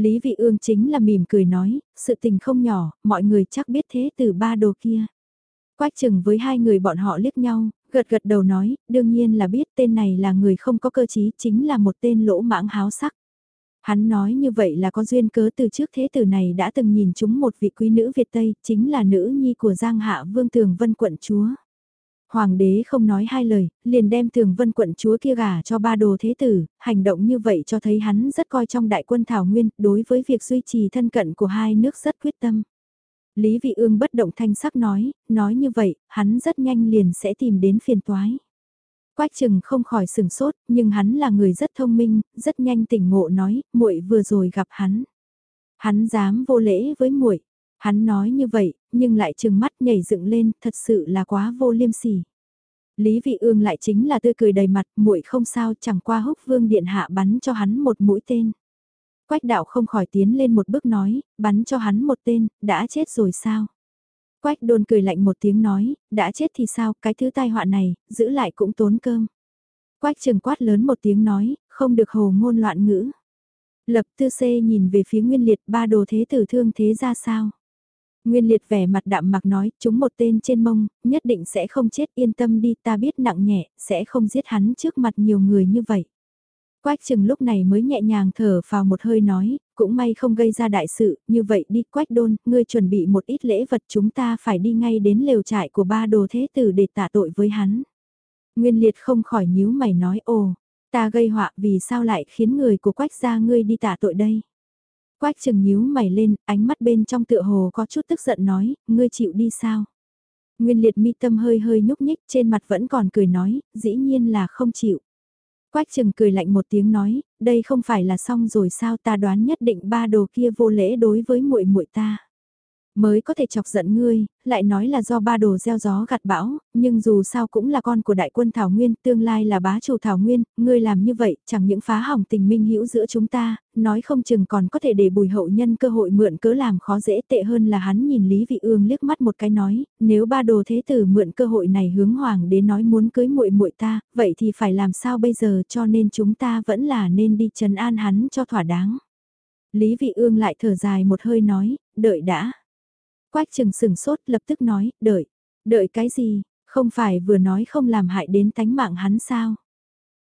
Lý Vị Ương chính là mỉm cười nói, sự tình không nhỏ, mọi người chắc biết thế từ ba đồ kia. Quách chừng với hai người bọn họ liếc nhau, gật gật đầu nói, đương nhiên là biết tên này là người không có cơ trí, chính là một tên lỗ mãng háo sắc. Hắn nói như vậy là có duyên cớ từ trước thế tử này đã từng nhìn chúng một vị quý nữ Việt Tây, chính là nữ nhi của Giang Hạ Vương Tường Vân quận chúa. Hoàng đế không nói hai lời, liền đem thường Vân quận chúa kia gả cho ba đồ thế tử, hành động như vậy cho thấy hắn rất coi trong đại quân Thảo Nguyên, đối với việc duy trì thân cận của hai nước rất quyết tâm. Lý Vị Ương bất động thanh sắc nói, nói như vậy, hắn rất nhanh liền sẽ tìm đến phiền toái. Quách Trừng không khỏi sừng sốt, nhưng hắn là người rất thông minh, rất nhanh tỉnh ngộ nói, muội vừa rồi gặp hắn. Hắn dám vô lễ với muội. Hắn nói như vậy, nhưng lại trừng mắt nhảy dựng lên, thật sự là quá vô liêm sỉ. Lý Vị Ương lại chính là tươi cười đầy mặt, muội không sao, chẳng qua húc vương điện hạ bắn cho hắn một mũi tên. Quách đạo không khỏi tiến lên một bước nói, bắn cho hắn một tên, đã chết rồi sao? Quách đôn cười lạnh một tiếng nói, đã chết thì sao, cái thứ tai họa này, giữ lại cũng tốn cơm. Quách trừng quát lớn một tiếng nói, không được hồ ngôn loạn ngữ. Lập tư xê nhìn về phía nguyên liệt ba đồ thế tử thương thế ra sao. Nguyên liệt vẻ mặt đạm mặc nói, chúng một tên trên mông, nhất định sẽ không chết yên tâm đi ta biết nặng nhẹ, sẽ không giết hắn trước mặt nhiều người như vậy. Quách chừng lúc này mới nhẹ nhàng thở vào một hơi nói, cũng may không gây ra đại sự, như vậy đi quách đôn, ngươi chuẩn bị một ít lễ vật chúng ta phải đi ngay đến lều trại của ba đồ thế tử để tạ tội với hắn. Nguyên liệt không khỏi nhíu mày nói ồ, ta gây họa vì sao lại khiến người của quách gia ngươi đi tạ tội đây. Quách chừng nhíu mày lên, ánh mắt bên trong tựa hồ có chút tức giận nói, ngươi chịu đi sao? Nguyên liệt mi tâm hơi hơi nhúc nhích trên mặt vẫn còn cười nói, dĩ nhiên là không chịu. Quách chừng cười lạnh một tiếng nói, đây không phải là xong rồi sao ta đoán nhất định ba đồ kia vô lễ đối với muội muội ta. Mới có thể chọc giận ngươi, lại nói là do ba đồ gieo gió gặt bão, nhưng dù sao cũng là con của đại quân Thảo Nguyên, tương lai là bá chủ Thảo Nguyên, ngươi làm như vậy, chẳng những phá hỏng tình minh hữu giữa chúng ta, nói không chừng còn có thể để bùi hậu nhân cơ hội mượn cớ làm khó dễ tệ hơn là hắn nhìn Lý Vị Ương liếc mắt một cái nói, nếu ba đồ thế tử mượn cơ hội này hướng hoàng đế nói muốn cưới muội muội ta, vậy thì phải làm sao bây giờ cho nên chúng ta vẫn là nên đi trấn an hắn cho thỏa đáng. Lý Vị Ương lại thở dài một hơi nói, đợi đã. Quách trừng sừng sốt lập tức nói, đợi, đợi cái gì, không phải vừa nói không làm hại đến tánh mạng hắn sao.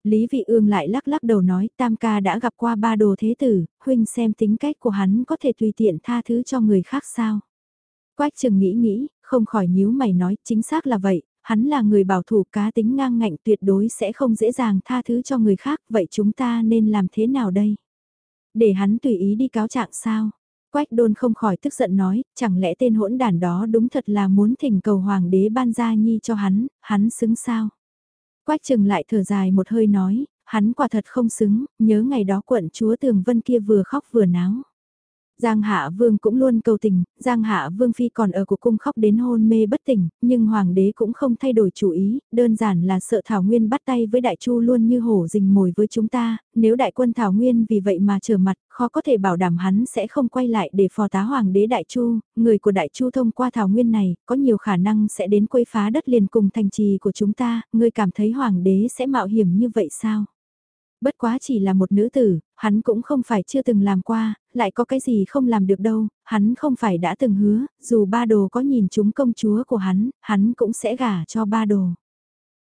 Lý Vị Ương lại lắc lắc đầu nói Tam ca đã gặp qua ba đồ thế tử, huynh xem tính cách của hắn có thể tùy tiện tha thứ cho người khác sao. Quách trừng nghĩ nghĩ, không khỏi nhíu mày nói chính xác là vậy, hắn là người bảo thủ cá tính ngang ngạnh tuyệt đối sẽ không dễ dàng tha thứ cho người khác, vậy chúng ta nên làm thế nào đây? Để hắn tùy ý đi cáo trạng sao? Quách đôn không khỏi tức giận nói, chẳng lẽ tên hỗn đàn đó đúng thật là muốn thỉnh cầu hoàng đế ban gia nhi cho hắn, hắn xứng sao? Quách trừng lại thở dài một hơi nói, hắn quả thật không xứng, nhớ ngày đó quận chúa Tường Vân kia vừa khóc vừa náo. Giang Hạ Vương cũng luôn cầu tình, Giang Hạ Vương Phi còn ở của cung khóc đến hôn mê bất tỉnh, nhưng Hoàng đế cũng không thay đổi chủ ý, đơn giản là sợ Thảo Nguyên bắt tay với Đại Chu luôn như hổ rình mồi với chúng ta, nếu Đại quân Thảo Nguyên vì vậy mà trở mặt, khó có thể bảo đảm hắn sẽ không quay lại để phò tá Hoàng đế Đại Chu, người của Đại Chu thông qua Thảo Nguyên này, có nhiều khả năng sẽ đến quấy phá đất liền cùng thành trì của chúng ta, người cảm thấy Hoàng đế sẽ mạo hiểm như vậy sao? Bất quá chỉ là một nữ tử, hắn cũng không phải chưa từng làm qua, lại có cái gì không làm được đâu, hắn không phải đã từng hứa, dù ba đồ có nhìn chúng công chúa của hắn, hắn cũng sẽ gả cho ba đồ.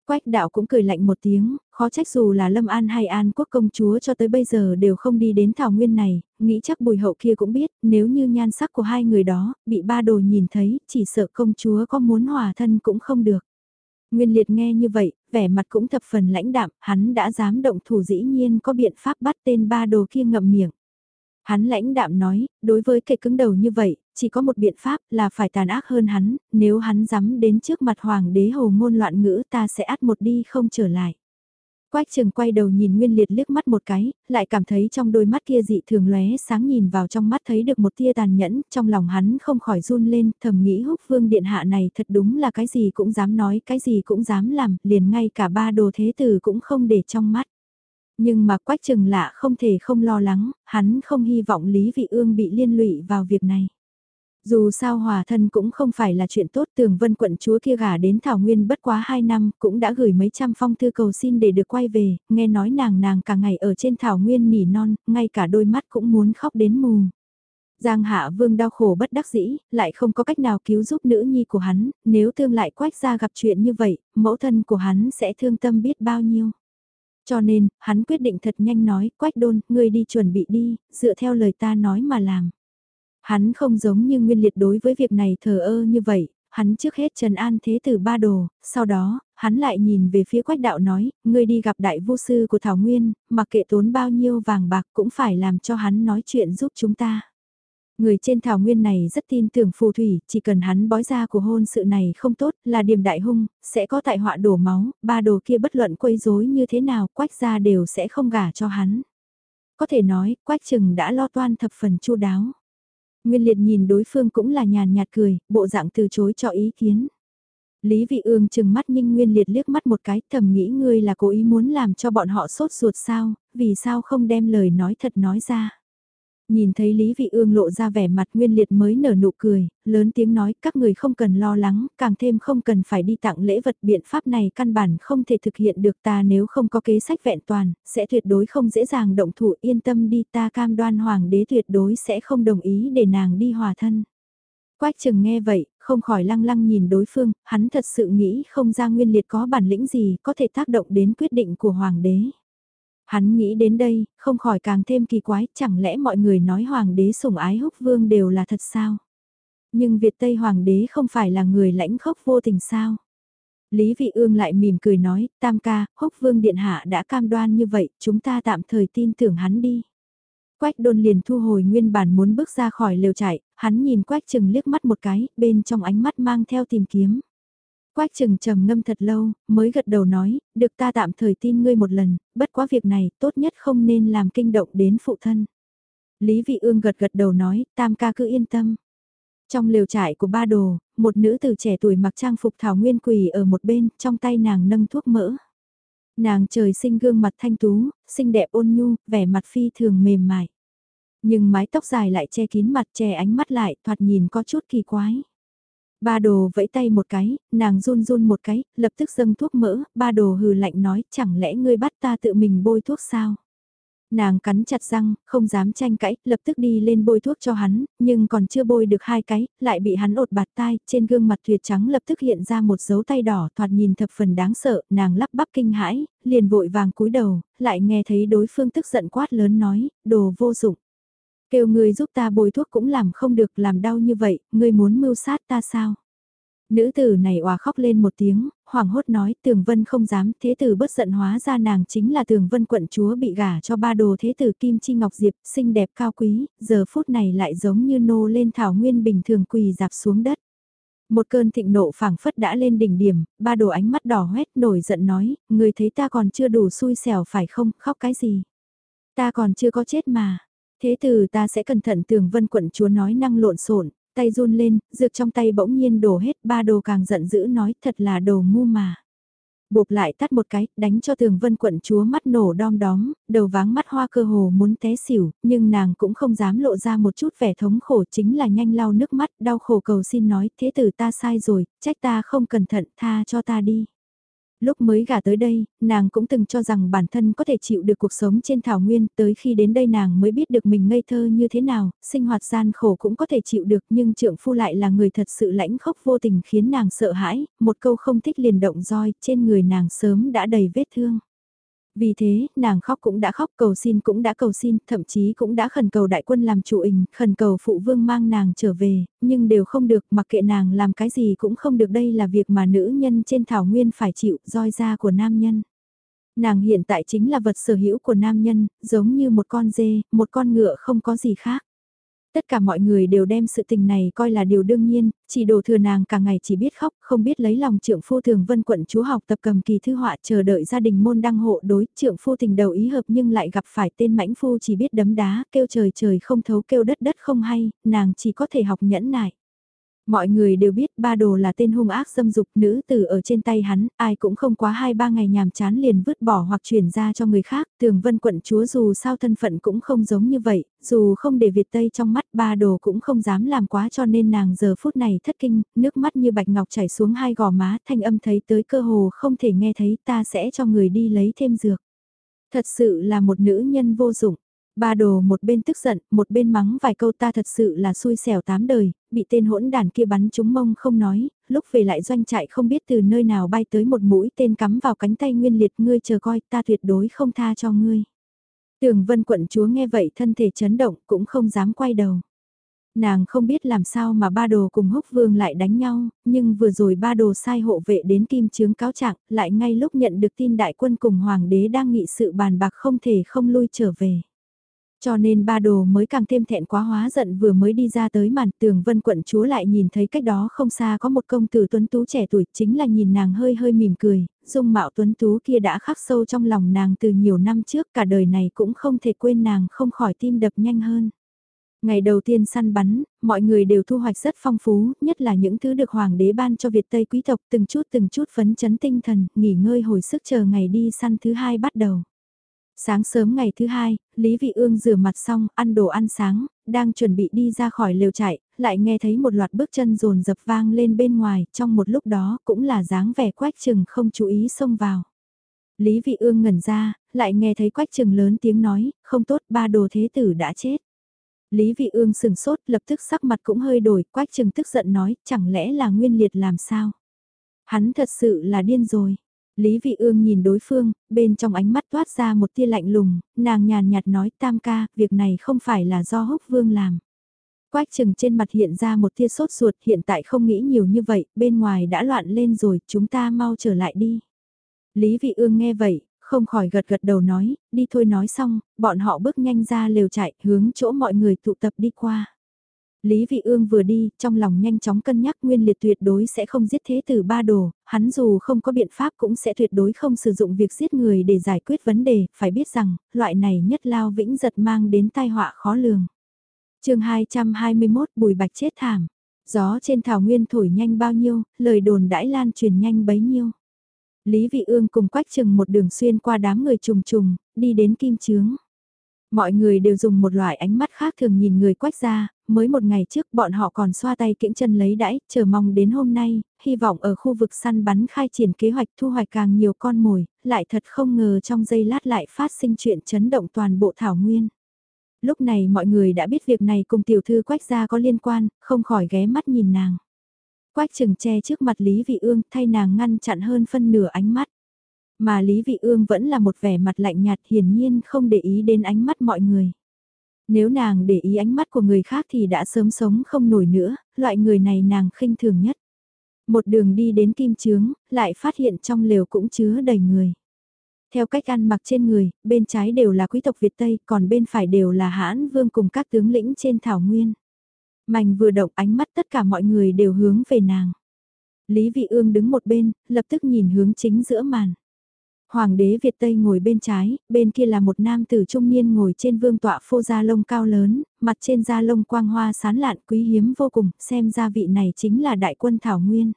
Quách đạo cũng cười lạnh một tiếng, khó trách dù là Lâm An hay An quốc công chúa cho tới bây giờ đều không đi đến thảo nguyên này, nghĩ chắc bùi hậu kia cũng biết, nếu như nhan sắc của hai người đó, bị ba đồ nhìn thấy, chỉ sợ công chúa có muốn hòa thân cũng không được. Nguyên liệt nghe như vậy, vẻ mặt cũng thập phần lãnh đạm, hắn đã dám động thủ dĩ nhiên có biện pháp bắt tên ba đồ kia ngậm miệng. Hắn lãnh đạm nói, đối với kẻ cứng đầu như vậy, chỉ có một biện pháp là phải tàn ác hơn hắn, nếu hắn dám đến trước mặt hoàng đế hồ ngôn loạn ngữ ta sẽ át một đi không trở lại. Quách Trường quay đầu nhìn Nguyên Liệt liếc mắt một cái, lại cảm thấy trong đôi mắt kia dị thường lóe sáng nhìn vào trong mắt thấy được một tia tàn nhẫn, trong lòng hắn không khỏi run lên, thầm nghĩ húc vương điện hạ này thật đúng là cái gì cũng dám nói, cái gì cũng dám làm, liền ngay cả ba đồ thế tử cũng không để trong mắt. Nhưng mà Quách Trừng lạ không thể không lo lắng, hắn không hy vọng Lý Vị Ương bị liên lụy vào việc này. Dù sao hòa thân cũng không phải là chuyện tốt tường vân quận chúa kia gả đến Thảo Nguyên bất quá 2 năm cũng đã gửi mấy trăm phong thư cầu xin để được quay về, nghe nói nàng nàng cả ngày ở trên Thảo Nguyên nỉ non, ngay cả đôi mắt cũng muốn khóc đến mù. Giang Hạ Vương đau khổ bất đắc dĩ, lại không có cách nào cứu giúp nữ nhi của hắn, nếu tương lại quách ra gặp chuyện như vậy, mẫu thân của hắn sẽ thương tâm biết bao nhiêu. Cho nên, hắn quyết định thật nhanh nói, quách đôn, ngươi đi chuẩn bị đi, dựa theo lời ta nói mà làm. Hắn không giống như nguyên liệt đối với việc này thờ ơ như vậy, hắn trước hết trần an thế tử ba đồ, sau đó, hắn lại nhìn về phía quách đạo nói, ngươi đi gặp đại vô sư của Thảo Nguyên, mặc kệ tốn bao nhiêu vàng bạc cũng phải làm cho hắn nói chuyện giúp chúng ta. Người trên thảo nguyên này rất tin tưởng phù thủy, chỉ cần hắn bói ra của hôn sự này không tốt là điểm đại hung, sẽ có tại họa đổ máu, ba đồ kia bất luận quấy rối như thế nào quách ra đều sẽ không gả cho hắn. Có thể nói, quách chừng đã lo toan thập phần chu đáo. Nguyên liệt nhìn đối phương cũng là nhàn nhạt cười, bộ dạng từ chối cho ý kiến. Lý Vị Ương chừng mắt Ninh Nguyên liệt liếc mắt một cái thầm nghĩ ngươi là cố ý muốn làm cho bọn họ sốt ruột sao, vì sao không đem lời nói thật nói ra. Nhìn thấy Lý Vị Ương lộ ra vẻ mặt nguyên liệt mới nở nụ cười, lớn tiếng nói các người không cần lo lắng, càng thêm không cần phải đi tặng lễ vật biện pháp này căn bản không thể thực hiện được ta nếu không có kế sách vẹn toàn, sẽ tuyệt đối không dễ dàng động thủ yên tâm đi ta cam đoan hoàng đế tuyệt đối sẽ không đồng ý để nàng đi hòa thân. Quách chừng nghe vậy, không khỏi lăng lăng nhìn đối phương, hắn thật sự nghĩ không ra nguyên liệt có bản lĩnh gì có thể tác động đến quyết định của hoàng đế. Hắn nghĩ đến đây, không khỏi càng thêm kỳ quái, chẳng lẽ mọi người nói hoàng đế sủng ái húc vương đều là thật sao? Nhưng Việt Tây hoàng đế không phải là người lãnh khốc vô tình sao? Lý Vị Ương lại mỉm cười nói, tam ca, húc vương điện hạ đã cam đoan như vậy, chúng ta tạm thời tin tưởng hắn đi. Quách đôn liền thu hồi nguyên bản muốn bước ra khỏi lều trại, hắn nhìn quách chừng liếc mắt một cái, bên trong ánh mắt mang theo tìm kiếm. Quách trừng trầm ngâm thật lâu, mới gật đầu nói, được ta tạm thời tin ngươi một lần, bất quá việc này tốt nhất không nên làm kinh động đến phụ thân. Lý Vị Ương gật gật đầu nói, tam ca cứ yên tâm. Trong lều trại của ba đồ, một nữ tử trẻ tuổi mặc trang phục thảo nguyên quỳ ở một bên, trong tay nàng nâng thuốc mỡ. Nàng trời sinh gương mặt thanh tú, xinh đẹp ôn nhu, vẻ mặt phi thường mềm mại. Nhưng mái tóc dài lại che kín mặt che ánh mắt lại, thoạt nhìn có chút kỳ quái. Ba đồ vẫy tay một cái, nàng run run một cái, lập tức dâng thuốc mỡ, ba đồ hừ lạnh nói chẳng lẽ ngươi bắt ta tự mình bôi thuốc sao? Nàng cắn chặt răng, không dám tranh cãi, lập tức đi lên bôi thuốc cho hắn, nhưng còn chưa bôi được hai cái, lại bị hắn ột bạt tai, trên gương mặt tuyệt trắng lập tức hiện ra một dấu tay đỏ thoạt nhìn thập phần đáng sợ, nàng lắp bắp kinh hãi, liền vội vàng cúi đầu, lại nghe thấy đối phương tức giận quát lớn nói, đồ vô dụng. Kêu người giúp ta bồi thuốc cũng làm không được làm đau như vậy, ngươi muốn mưu sát ta sao? Nữ tử này òa khóc lên một tiếng, hoảng hốt nói tường vân không dám, thế tử bất giận hóa ra nàng chính là tường vân quận chúa bị gả cho ba đồ thế tử Kim Chi Ngọc Diệp, xinh đẹp cao quý, giờ phút này lại giống như nô lên thảo nguyên bình thường quỳ dạp xuống đất. Một cơn thịnh nộ phảng phất đã lên đỉnh điểm, ba đồ ánh mắt đỏ hoét nổi giận nói, người thấy ta còn chưa đủ xui xẻo phải không, khóc cái gì? Ta còn chưa có chết mà, Thế từ ta sẽ cẩn thận tường vân quận chúa nói năng lộn xộn tay run lên, dược trong tay bỗng nhiên đổ hết ba đồ càng giận dữ nói thật là đồ ngu mà. Bộp lại tắt một cái, đánh cho tường vân quận chúa mắt nổ đom đóm, đầu váng mắt hoa cơ hồ muốn té xỉu, nhưng nàng cũng không dám lộ ra một chút vẻ thống khổ chính là nhanh lau nước mắt, đau khổ cầu xin nói, thế tử ta sai rồi, trách ta không cẩn thận, tha cho ta đi. Lúc mới gả tới đây, nàng cũng từng cho rằng bản thân có thể chịu được cuộc sống trên thảo nguyên, tới khi đến đây nàng mới biết được mình ngây thơ như thế nào, sinh hoạt gian khổ cũng có thể chịu được nhưng trượng phu lại là người thật sự lãnh khốc vô tình khiến nàng sợ hãi, một câu không thích liền động roi, trên người nàng sớm đã đầy vết thương. Vì thế, nàng khóc cũng đã khóc, cầu xin cũng đã cầu xin, thậm chí cũng đã khẩn cầu đại quân làm chủ ình, khẩn cầu phụ vương mang nàng trở về, nhưng đều không được, mặc kệ nàng làm cái gì cũng không được đây là việc mà nữ nhân trên thảo nguyên phải chịu, roi da của nam nhân. Nàng hiện tại chính là vật sở hữu của nam nhân, giống như một con dê, một con ngựa không có gì khác. Tất cả mọi người đều đem sự tình này coi là điều đương nhiên, chỉ đồ thừa nàng cả ngày chỉ biết khóc, không biết lấy lòng trượng phu thường vân quận chúa học tập cầm kỳ thư họa chờ đợi gia đình môn đăng hộ đối, trượng phu tình đầu ý hợp nhưng lại gặp phải tên mãnh phu chỉ biết đấm đá, kêu trời trời không thấu kêu đất đất không hay, nàng chỉ có thể học nhẫn nại. Mọi người đều biết ba đồ là tên hung ác xâm dục nữ tử ở trên tay hắn, ai cũng không quá hai ba ngày nhàm chán liền vứt bỏ hoặc chuyển ra cho người khác, tường vân quận chúa dù sao thân phận cũng không giống như vậy, dù không để Việt Tây trong mắt ba đồ cũng không dám làm quá cho nên nàng giờ phút này thất kinh, nước mắt như bạch ngọc chảy xuống hai gò má, thanh âm thấy tới cơ hồ không thể nghe thấy ta sẽ cho người đi lấy thêm dược. Thật sự là một nữ nhân vô dụng. Ba đồ một bên tức giận, một bên mắng vài câu ta thật sự là xui xẻo tám đời, bị tên hỗn đàn kia bắn trúng mông không nói, lúc về lại doanh trại không biết từ nơi nào bay tới một mũi tên cắm vào cánh tay nguyên liệt ngươi chờ coi ta tuyệt đối không tha cho ngươi. Tường vân quận chúa nghe vậy thân thể chấn động cũng không dám quay đầu. Nàng không biết làm sao mà ba đồ cùng húc vương lại đánh nhau, nhưng vừa rồi ba đồ sai hộ vệ đến kim chướng cáo trạng, lại ngay lúc nhận được tin đại quân cùng hoàng đế đang nghị sự bàn bạc không thể không lui trở về. Cho nên ba đồ mới càng thêm thẹn quá hóa giận vừa mới đi ra tới màn tường vân quận chúa lại nhìn thấy cách đó không xa có một công tử tuấn tú trẻ tuổi chính là nhìn nàng hơi hơi mỉm cười, dung mạo tuấn tú kia đã khắc sâu trong lòng nàng từ nhiều năm trước cả đời này cũng không thể quên nàng không khỏi tim đập nhanh hơn. Ngày đầu tiên săn bắn, mọi người đều thu hoạch rất phong phú, nhất là những thứ được hoàng đế ban cho Việt Tây quý tộc từng chút từng chút phấn chấn tinh thần, nghỉ ngơi hồi sức chờ ngày đi săn thứ hai bắt đầu. Sáng sớm ngày thứ hai, Lý Vị Ương rửa mặt xong, ăn đồ ăn sáng, đang chuẩn bị đi ra khỏi lều trại, lại nghe thấy một loạt bước chân rồn dập vang lên bên ngoài, trong một lúc đó cũng là dáng vẻ quách trừng không chú ý xông vào. Lý Vị Ương ngẩn ra, lại nghe thấy quách trừng lớn tiếng nói, không tốt ba đồ thế tử đã chết. Lý Vị Ương sừng sốt lập tức sắc mặt cũng hơi đổi, quách trừng tức giận nói, chẳng lẽ là nguyên liệt làm sao? Hắn thật sự là điên rồi. Lý Vị Ương nhìn đối phương, bên trong ánh mắt toát ra một tia lạnh lùng, nàng nhàn nhạt nói tam ca, việc này không phải là do húc vương làm. Quách trừng trên mặt hiện ra một tia sốt ruột hiện tại không nghĩ nhiều như vậy, bên ngoài đã loạn lên rồi, chúng ta mau trở lại đi. Lý Vị Ương nghe vậy, không khỏi gật gật đầu nói, đi thôi nói xong, bọn họ bước nhanh ra lều chạy, hướng chỗ mọi người tụ tập đi qua. Lý Vị Ương vừa đi, trong lòng nhanh chóng cân nhắc Nguyên Liệt tuyệt đối sẽ không giết thế tử ba đồ, hắn dù không có biện pháp cũng sẽ tuyệt đối không sử dụng việc giết người để giải quyết vấn đề, phải biết rằng, loại này nhất lao vĩnh giật mang đến tai họa khó lường. chương 221 Bùi Bạch chết thảm, gió trên thảo nguyên thổi nhanh bao nhiêu, lời đồn đãi lan truyền nhanh bấy nhiêu. Lý Vị Ương cùng Quách Trừng một đường xuyên qua đám người trùng trùng, đi đến kim chướng. Mọi người đều dùng một loại ánh mắt khác thường nhìn người quách ra, mới một ngày trước bọn họ còn xoa tay kiễng chân lấy đãi, chờ mong đến hôm nay, hy vọng ở khu vực săn bắn khai triển kế hoạch thu hoạch càng nhiều con mồi, lại thật không ngờ trong giây lát lại phát sinh chuyện chấn động toàn bộ thảo nguyên. Lúc này mọi người đã biết việc này cùng tiểu thư quách gia có liên quan, không khỏi ghé mắt nhìn nàng. Quách trừng che trước mặt Lý Vị Ương thay nàng ngăn chặn hơn phân nửa ánh mắt. Mà Lý Vị Ương vẫn là một vẻ mặt lạnh nhạt hiển nhiên không để ý đến ánh mắt mọi người. Nếu nàng để ý ánh mắt của người khác thì đã sớm sống không nổi nữa, loại người này nàng khinh thường nhất. Một đường đi đến kim trướng, lại phát hiện trong lều cũng chứa đầy người. Theo cách ăn mặc trên người, bên trái đều là quý tộc Việt Tây, còn bên phải đều là hãn vương cùng các tướng lĩnh trên thảo nguyên. Mạnh vừa động ánh mắt tất cả mọi người đều hướng về nàng. Lý Vị Ương đứng một bên, lập tức nhìn hướng chính giữa màn. Hoàng đế Việt Tây ngồi bên trái, bên kia là một nam tử trung niên ngồi trên vương tọa phô da lông cao lớn, mặt trên da lông quang hoa sán lạn quý hiếm vô cùng, xem ra vị này chính là đại quân Thảo Nguyên.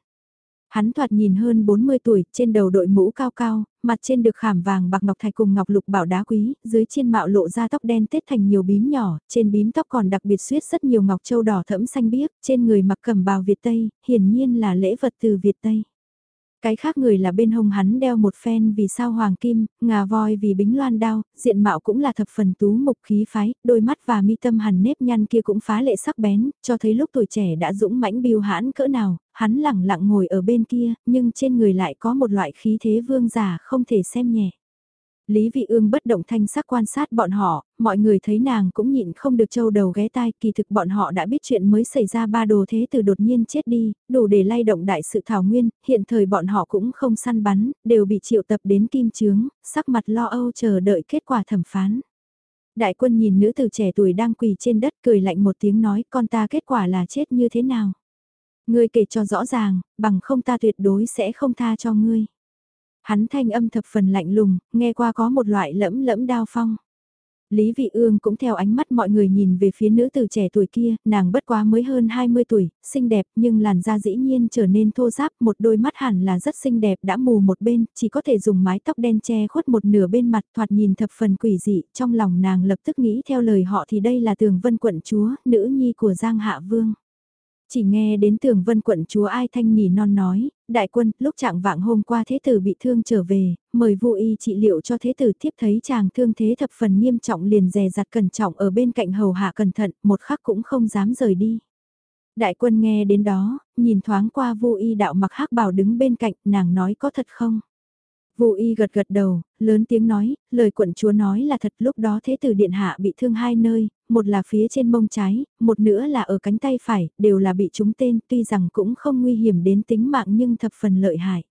Hắn thoạt nhìn hơn 40 tuổi, trên đầu đội mũ cao cao, mặt trên được khảm vàng bạc ngọc thạch cùng ngọc lục bảo đá quý, dưới trên mạo lộ ra tóc đen tết thành nhiều bím nhỏ, trên bím tóc còn đặc biệt suyết rất nhiều ngọc châu đỏ thẫm xanh biếc, trên người mặc cẩm bào Việt Tây, hiển nhiên là lễ vật từ Việt Tây. Cái khác người là bên hông hắn đeo một phen vì sao hoàng kim, ngà voi vì bính loan đao, diện mạo cũng là thập phần tú mục khí phái, đôi mắt và mi tâm hẳn nếp nhăn kia cũng phá lệ sắc bén, cho thấy lúc tuổi trẻ đã dũng mãnh biêu hãn cỡ nào, hắn lẳng lặng ngồi ở bên kia, nhưng trên người lại có một loại khí thế vương giả không thể xem nhẹ. Lý Vị Ương bất động thanh sắc quan sát bọn họ, mọi người thấy nàng cũng nhịn không được châu đầu ghé tai, kỳ thực bọn họ đã biết chuyện mới xảy ra ba đồ thế từ đột nhiên chết đi, đủ để lay động đại sự thảo nguyên, hiện thời bọn họ cũng không săn bắn, đều bị triệu tập đến kim chướng, sắc mặt lo âu chờ đợi kết quả thẩm phán. Đại quân nhìn nữ tử trẻ tuổi đang quỳ trên đất cười lạnh một tiếng nói con ta kết quả là chết như thế nào. Ngươi kể cho rõ ràng, bằng không ta tuyệt đối sẽ không tha cho ngươi. Hắn thanh âm thập phần lạnh lùng, nghe qua có một loại lẫm lẫm đao phong. Lý Vị Ương cũng theo ánh mắt mọi người nhìn về phía nữ tử trẻ tuổi kia, nàng bất quá mới hơn 20 tuổi, xinh đẹp nhưng làn da dĩ nhiên trở nên thô ráp, một đôi mắt hẳn là rất xinh đẹp đã mù một bên, chỉ có thể dùng mái tóc đen che khuất một nửa bên mặt thoạt nhìn thập phần quỷ dị, trong lòng nàng lập tức nghĩ theo lời họ thì đây là tường vân quận chúa, nữ nhi của Giang Hạ Vương. Chỉ nghe đến tường vân quận chúa ai thanh nỉ non nói, đại quân, lúc trạng vạng hôm qua thế tử bị thương trở về, mời vô y trị liệu cho thế tử tiếp thấy chàng thương thế thập phần nghiêm trọng liền dè dặt cẩn trọng ở bên cạnh hầu hạ cẩn thận, một khắc cũng không dám rời đi. Đại quân nghe đến đó, nhìn thoáng qua vô y đạo mặc hắc bảo đứng bên cạnh, nàng nói có thật không? Vụ y gật gật đầu, lớn tiếng nói, lời quận chúa nói là thật lúc đó thế tử điện hạ bị thương hai nơi, một là phía trên mông trái, một nữa là ở cánh tay phải, đều là bị trúng tên tuy rằng cũng không nguy hiểm đến tính mạng nhưng thập phần lợi hại.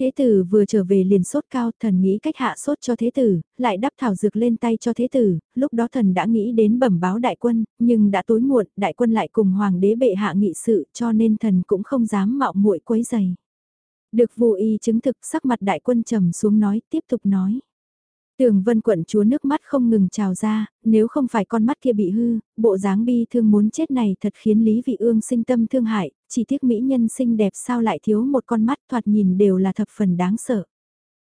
Thế tử vừa trở về liền sốt cao, thần nghĩ cách hạ sốt cho thế tử, lại đắp thảo dược lên tay cho thế tử, lúc đó thần đã nghĩ đến bẩm báo đại quân, nhưng đã tối muộn, đại quân lại cùng hoàng đế bệ hạ nghị sự cho nên thần cũng không dám mạo muội quấy giày. Được vô y chứng thực sắc mặt đại quân trầm xuống nói, tiếp tục nói. Tường vân quận chúa nước mắt không ngừng trào ra, nếu không phải con mắt kia bị hư, bộ dáng bi thương muốn chết này thật khiến Lý Vị Ương sinh tâm thương hại, chỉ tiếc mỹ nhân xinh đẹp sao lại thiếu một con mắt thoạt nhìn đều là thập phần đáng sợ.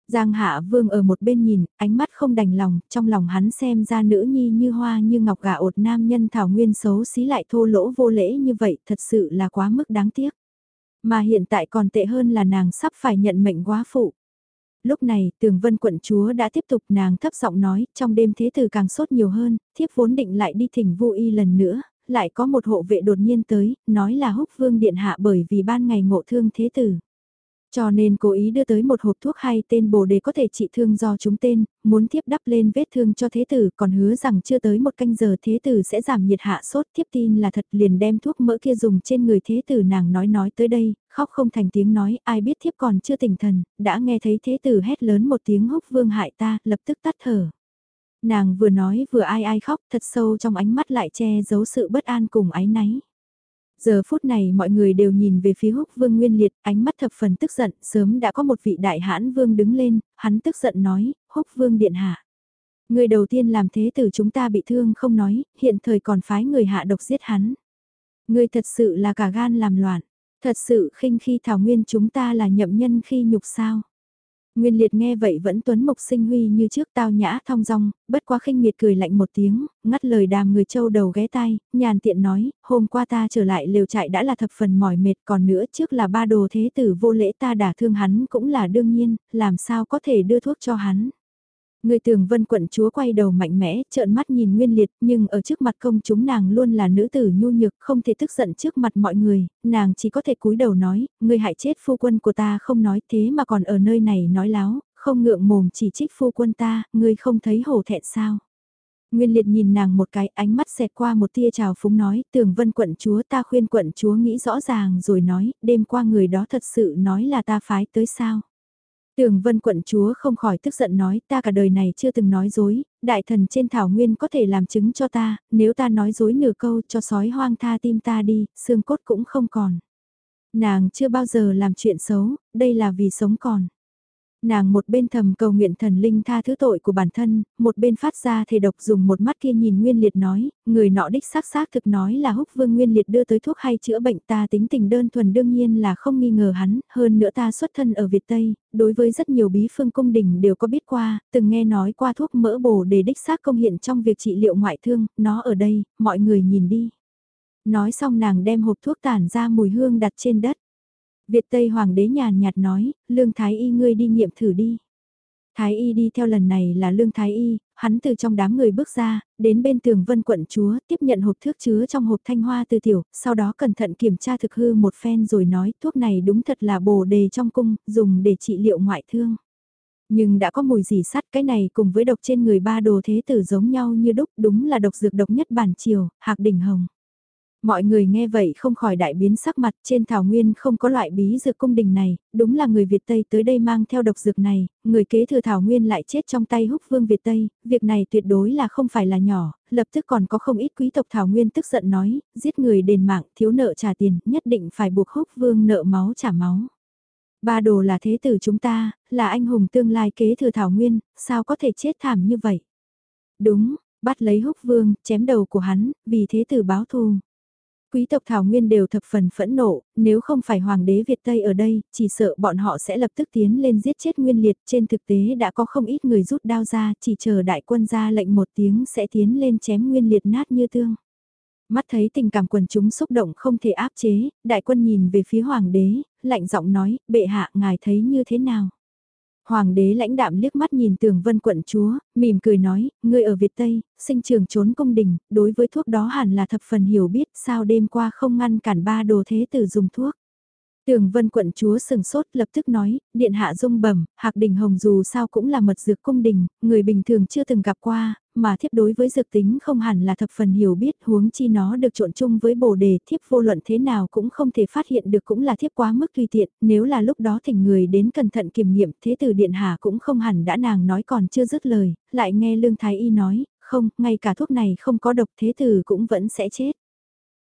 Giang Hạ Vương ở một bên nhìn, ánh mắt không đành lòng, trong lòng hắn xem ra nữ nhi như hoa như ngọc gà ột nam nhân thảo nguyên xấu xí lại thô lỗ vô lễ như vậy, thật sự là quá mức đáng tiếc. Mà hiện tại còn tệ hơn là nàng sắp phải nhận mệnh quá phụ. Lúc này, tường vân quận chúa đã tiếp tục nàng thấp giọng nói, trong đêm thế tử càng sốt nhiều hơn, thiếp vốn định lại đi thỉnh vô y lần nữa, lại có một hộ vệ đột nhiên tới, nói là húc vương điện hạ bởi vì ban ngày ngộ thương thế tử. Cho nên cố ý đưa tới một hộp thuốc hay tên bồ đề có thể trị thương do chúng tên, muốn tiếp đắp lên vết thương cho thế tử còn hứa rằng chưa tới một canh giờ thế tử sẽ giảm nhiệt hạ sốt tiếp tin là thật liền đem thuốc mỡ kia dùng trên người thế tử nàng nói nói tới đây, khóc không thành tiếng nói ai biết thiếp còn chưa tỉnh thần, đã nghe thấy thế tử hét lớn một tiếng húc vương hại ta, lập tức tắt thở. Nàng vừa nói vừa ai ai khóc thật sâu trong ánh mắt lại che giấu sự bất an cùng ái náy. Giờ phút này mọi người đều nhìn về phía húc vương nguyên liệt, ánh mắt thập phần tức giận, sớm đã có một vị đại hãn vương đứng lên, hắn tức giận nói, húc vương điện hạ. Người đầu tiên làm thế từ chúng ta bị thương không nói, hiện thời còn phái người hạ độc giết hắn. Người thật sự là cả gan làm loạn, thật sự khinh khi thảo nguyên chúng ta là nhậm nhân khi nhục sao. Nguyên liệt nghe vậy vẫn tuấn mộc sinh huy như trước tao nhã thong dong, bất quá khinh miệt cười lạnh một tiếng, ngắt lời đàm người châu đầu ghé tai, nhàn tiện nói, hôm qua ta trở lại lều trại đã là thập phần mỏi mệt còn nữa trước là ba đồ thế tử vô lễ ta đả thương hắn cũng là đương nhiên, làm sao có thể đưa thuốc cho hắn. Người tường vân quận chúa quay đầu mạnh mẽ, trợn mắt nhìn nguyên liệt, nhưng ở trước mặt công chúng nàng luôn là nữ tử nhu nhược, không thể tức giận trước mặt mọi người, nàng chỉ có thể cúi đầu nói, người hại chết phu quân của ta không nói thế mà còn ở nơi này nói láo, không ngượng mồm chỉ trích phu quân ta, người không thấy hổ thẹn sao. Nguyên liệt nhìn nàng một cái ánh mắt xẹt qua một tia trào phúng nói, tường vân quận chúa ta khuyên quận chúa nghĩ rõ ràng rồi nói, đêm qua người đó thật sự nói là ta phái tới sao. Tường vân quận chúa không khỏi tức giận nói ta cả đời này chưa từng nói dối, đại thần trên thảo nguyên có thể làm chứng cho ta, nếu ta nói dối nửa câu cho sói hoang tha tim ta đi, xương cốt cũng không còn. Nàng chưa bao giờ làm chuyện xấu, đây là vì sống còn. Nàng một bên thầm cầu nguyện thần linh tha thứ tội của bản thân, một bên phát ra thề độc dùng một mắt kia nhìn Nguyên Liệt nói, người nọ đích xác xác thực nói là húc vương Nguyên Liệt đưa tới thuốc hay chữa bệnh ta tính tình đơn thuần đương nhiên là không nghi ngờ hắn, hơn nữa ta xuất thân ở Việt Tây, đối với rất nhiều bí phương cung đình đều có biết qua, từng nghe nói qua thuốc mỡ bổ để đích xác công hiện trong việc trị liệu ngoại thương, nó ở đây, mọi người nhìn đi. Nói xong nàng đem hộp thuốc tản ra mùi hương đặt trên đất. Việt Tây Hoàng đế nhàn nhạt nói, Lương Thái Y ngươi đi nghiệm thử đi. Thái Y đi theo lần này là Lương Thái Y, hắn từ trong đám người bước ra, đến bên tường vân quận chúa, tiếp nhận hộp thước chứa trong hộp thanh hoa từ tiểu, sau đó cẩn thận kiểm tra thực hư một phen rồi nói thuốc này đúng thật là bồ đề trong cung, dùng để trị liệu ngoại thương. Nhưng đã có mùi gì sắt cái này cùng với độc trên người ba đồ thế tử giống nhau như đúc đúng là độc dược độc nhất bản triều, hạc đỉnh hồng. Mọi người nghe vậy không khỏi đại biến sắc mặt trên thảo nguyên không có loại bí dược cung đình này, đúng là người Việt Tây tới đây mang theo độc dược này, người kế thừa thảo nguyên lại chết trong tay húc vương Việt Tây, việc này tuyệt đối là không phải là nhỏ, lập tức còn có không ít quý tộc thảo nguyên tức giận nói, giết người đền mạng, thiếu nợ trả tiền, nhất định phải buộc húc vương nợ máu trả máu. Ba đồ là thế tử chúng ta, là anh hùng tương lai kế thừa thảo nguyên, sao có thể chết thảm như vậy? Đúng, bắt lấy húc vương, chém đầu của hắn, vì thế tử báo thù. Quý tộc Thảo Nguyên đều thập phần phẫn nộ, nếu không phải Hoàng đế Việt Tây ở đây, chỉ sợ bọn họ sẽ lập tức tiến lên giết chết Nguyên Liệt. Trên thực tế đã có không ít người rút đao ra, chỉ chờ đại quân ra lệnh một tiếng sẽ tiến lên chém Nguyên Liệt nát như tương. Mắt thấy tình cảm quần chúng xúc động không thể áp chế, đại quân nhìn về phía Hoàng đế, lạnh giọng nói, bệ hạ ngài thấy như thế nào? Hoàng đế lãnh đạm liếc mắt nhìn tường vân quận chúa, mỉm cười nói, ngươi ở Việt Tây, sinh trường trốn công đình, đối với thuốc đó hẳn là thập phần hiểu biết sao đêm qua không ngăn cản ba đồ thế tử dùng thuốc. Tường vân quận chúa sừng sốt lập tức nói, điện hạ dung bẩm, hạc đình hồng dù sao cũng là mật dược cung đình, người bình thường chưa từng gặp qua, mà thiếp đối với dược tính không hẳn là thập phần hiểu biết huống chi nó được trộn chung với bồ đề thiếp vô luận thế nào cũng không thể phát hiện được cũng là thiếp quá mức tùy tiện, nếu là lúc đó thỉnh người đến cẩn thận kiểm nghiệm thế từ điện hạ cũng không hẳn đã nàng nói còn chưa dứt lời, lại nghe lương thái y nói, không, ngay cả thuốc này không có độc thế từ cũng vẫn sẽ chết.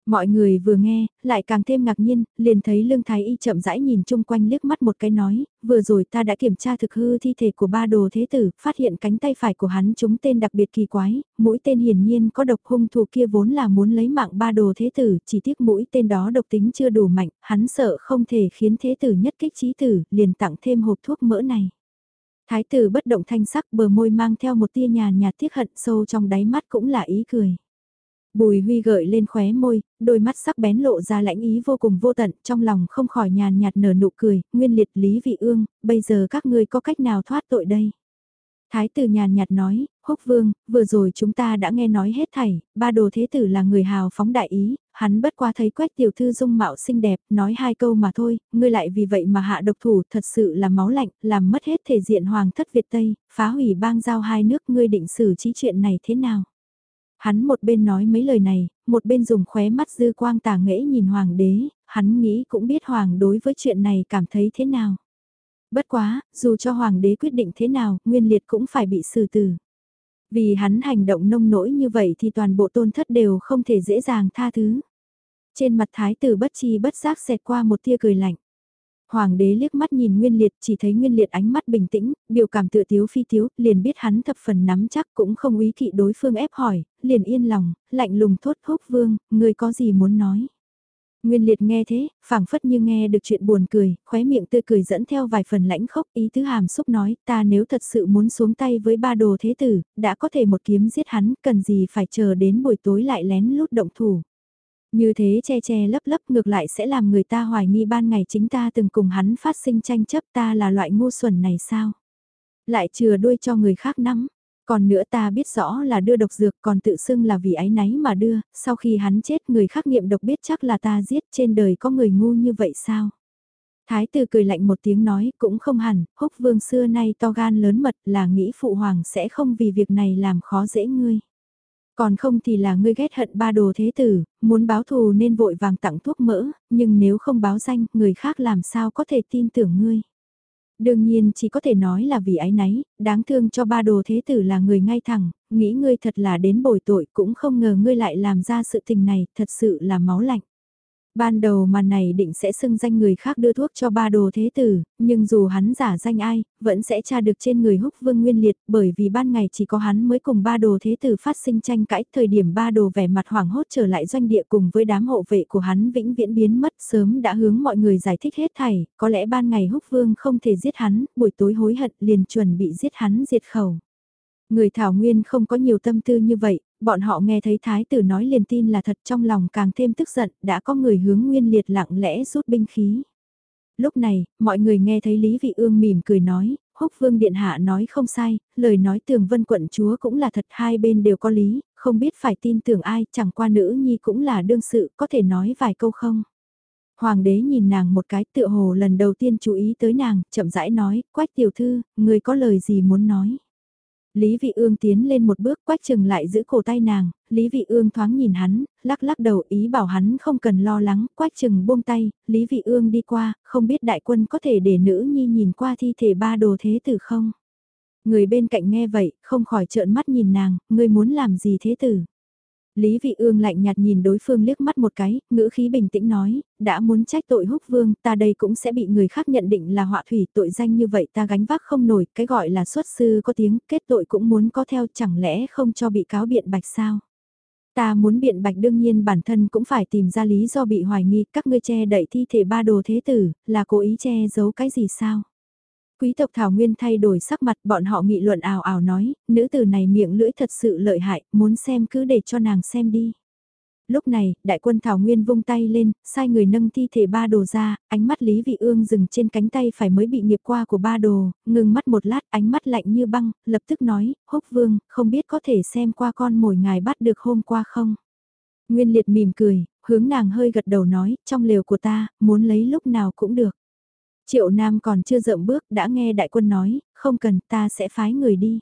Mọi người vừa nghe, lại càng thêm ngạc nhiên, liền thấy Lương Thái Y chậm rãi nhìn chung quanh liếc mắt một cái nói, vừa rồi ta đã kiểm tra thực hư thi thể của ba đồ thế tử, phát hiện cánh tay phải của hắn chúng tên đặc biệt kỳ quái, mũi tên hiển nhiên có độc hung thủ kia vốn là muốn lấy mạng ba đồ thế tử, chỉ tiếc mũi tên đó độc tính chưa đủ mạnh, hắn sợ không thể khiến thế tử nhất kích trí tử, liền tặng thêm hộp thuốc mỡ này. Thái tử bất động thanh sắc bờ môi mang theo một tia nhàn nhạt tiếc hận sâu trong đáy mắt cũng là ý cười. Bùi Huy gợi lên khóe môi, đôi mắt sắc bén lộ ra lãnh ý vô cùng vô tận, trong lòng không khỏi nhàn nhạt nở nụ cười, nguyên liệt Lý Vị Ương, bây giờ các ngươi có cách nào thoát tội đây? Thái tử nhàn nhạt nói, húc vương, vừa rồi chúng ta đã nghe nói hết thảy, ba đồ thế tử là người hào phóng đại ý, hắn bất qua thấy quách tiểu thư dung mạo xinh đẹp, nói hai câu mà thôi, ngươi lại vì vậy mà hạ độc thủ thật sự là máu lạnh, làm mất hết thể diện hoàng thất Việt Tây, phá hủy bang giao hai nước ngươi định xử trí chuyện này thế nào? Hắn một bên nói mấy lời này, một bên dùng khóe mắt dư quang tả nghễ nhìn hoàng đế, hắn nghĩ cũng biết hoàng đối với chuyện này cảm thấy thế nào. Bất quá, dù cho hoàng đế quyết định thế nào, nguyên liệt cũng phải bị xử tử. Vì hắn hành động nông nỗi như vậy thì toàn bộ tôn thất đều không thể dễ dàng tha thứ. Trên mặt thái tử bất chi bất giác xẹt qua một tia cười lạnh. Hoàng đế liếc mắt nhìn Nguyên Liệt chỉ thấy Nguyên Liệt ánh mắt bình tĩnh, biểu cảm tựa tiếu phi tiếu, liền biết hắn thập phần nắm chắc cũng không ý kỵ đối phương ép hỏi, liền yên lòng, lạnh lùng thốt húc vương, người có gì muốn nói. Nguyên Liệt nghe thế, phảng phất như nghe được chuyện buồn cười, khóe miệng tươi cười dẫn theo vài phần lãnh khốc ý tứ hàm xúc nói ta nếu thật sự muốn xuống tay với ba đồ thế tử, đã có thể một kiếm giết hắn, cần gì phải chờ đến buổi tối lại lén lút động thủ. Như thế che che lấp lấp ngược lại sẽ làm người ta hoài nghi ban ngày chính ta từng cùng hắn phát sinh tranh chấp ta là loại ngu xuẩn này sao? Lại chừa đuôi cho người khác nắm. Còn nữa ta biết rõ là đưa độc dược còn tự xưng là vì ái náy mà đưa, sau khi hắn chết người khác nghiệm độc biết chắc là ta giết trên đời có người ngu như vậy sao? Thái tử cười lạnh một tiếng nói cũng không hẳn, húc vương xưa nay to gan lớn mật là nghĩ phụ hoàng sẽ không vì việc này làm khó dễ ngươi. Còn không thì là ngươi ghét hận ba đồ thế tử, muốn báo thù nên vội vàng tặng thuốc mỡ, nhưng nếu không báo danh, người khác làm sao có thể tin tưởng ngươi. Đương nhiên chỉ có thể nói là vì ái náy, đáng thương cho ba đồ thế tử là người ngay thẳng, nghĩ ngươi thật là đến bồi tội cũng không ngờ ngươi lại làm ra sự tình này, thật sự là máu lạnh. Ban đầu màn này định sẽ xưng danh người khác đưa thuốc cho ba đồ thế tử, nhưng dù hắn giả danh ai, vẫn sẽ tra được trên người húc vương nguyên liệt bởi vì ban ngày chỉ có hắn mới cùng ba đồ thế tử phát sinh tranh cãi. Thời điểm ba đồ vẻ mặt hoảng hốt trở lại doanh địa cùng với đám hộ vệ của hắn vĩnh viễn biến mất sớm đã hướng mọi người giải thích hết thảy, có lẽ ban ngày húc vương không thể giết hắn, buổi tối hối hận liền chuẩn bị giết hắn diệt khẩu. Người Thảo Nguyên không có nhiều tâm tư như vậy, bọn họ nghe thấy thái tử nói liền tin là thật trong lòng càng thêm tức giận, đã có người hướng nguyên liệt lặng lẽ rút binh khí. Lúc này, mọi người nghe thấy Lý Vị Ương mỉm cười nói, húc vương điện hạ nói không sai, lời nói tường vân quận chúa cũng là thật hai bên đều có lý, không biết phải tin tưởng ai, chẳng qua nữ nhi cũng là đương sự, có thể nói vài câu không. Hoàng đế nhìn nàng một cái tựa hồ lần đầu tiên chú ý tới nàng, chậm rãi nói, quách tiểu thư, người có lời gì muốn nói. Lý Vị Ương tiến lên một bước quách trừng lại giữ cổ tay nàng, Lý Vị Ương thoáng nhìn hắn, lắc lắc đầu ý bảo hắn không cần lo lắng, quách trừng buông tay, Lý Vị Ương đi qua, không biết đại quân có thể để nữ nhi nhìn qua thi thể ba đồ thế tử không? Người bên cạnh nghe vậy, không khỏi trợn mắt nhìn nàng, ngươi muốn làm gì thế tử? Lý Vị Ương lạnh nhạt nhìn đối phương liếc mắt một cái, ngữ khí bình tĩnh nói, đã muốn trách tội húc vương, ta đây cũng sẽ bị người khác nhận định là họa thủy tội danh như vậy ta gánh vác không nổi, cái gọi là xuất sư có tiếng, kết tội cũng muốn có theo chẳng lẽ không cho bị cáo biện bạch sao? Ta muốn biện bạch đương nhiên bản thân cũng phải tìm ra lý do bị hoài nghi, các ngươi che đậy thi thể ba đồ thế tử, là cố ý che giấu cái gì sao? Quý tộc Thảo Nguyên thay đổi sắc mặt bọn họ nghị luận ảo ảo nói, nữ tử này miệng lưỡi thật sự lợi hại, muốn xem cứ để cho nàng xem đi. Lúc này, đại quân Thảo Nguyên vung tay lên, sai người nâng thi thể ba đồ ra, ánh mắt Lý Vị Ương dừng trên cánh tay phải mới bị nghiệp qua của ba đồ, ngừng mắt một lát, ánh mắt lạnh như băng, lập tức nói, húc vương, không biết có thể xem qua con mồi ngài bắt được hôm qua không? Nguyên liệt mỉm cười, hướng nàng hơi gật đầu nói, trong lều của ta, muốn lấy lúc nào cũng được. Triệu Nam còn chưa rộng bước đã nghe đại quân nói, không cần ta sẽ phái người đi.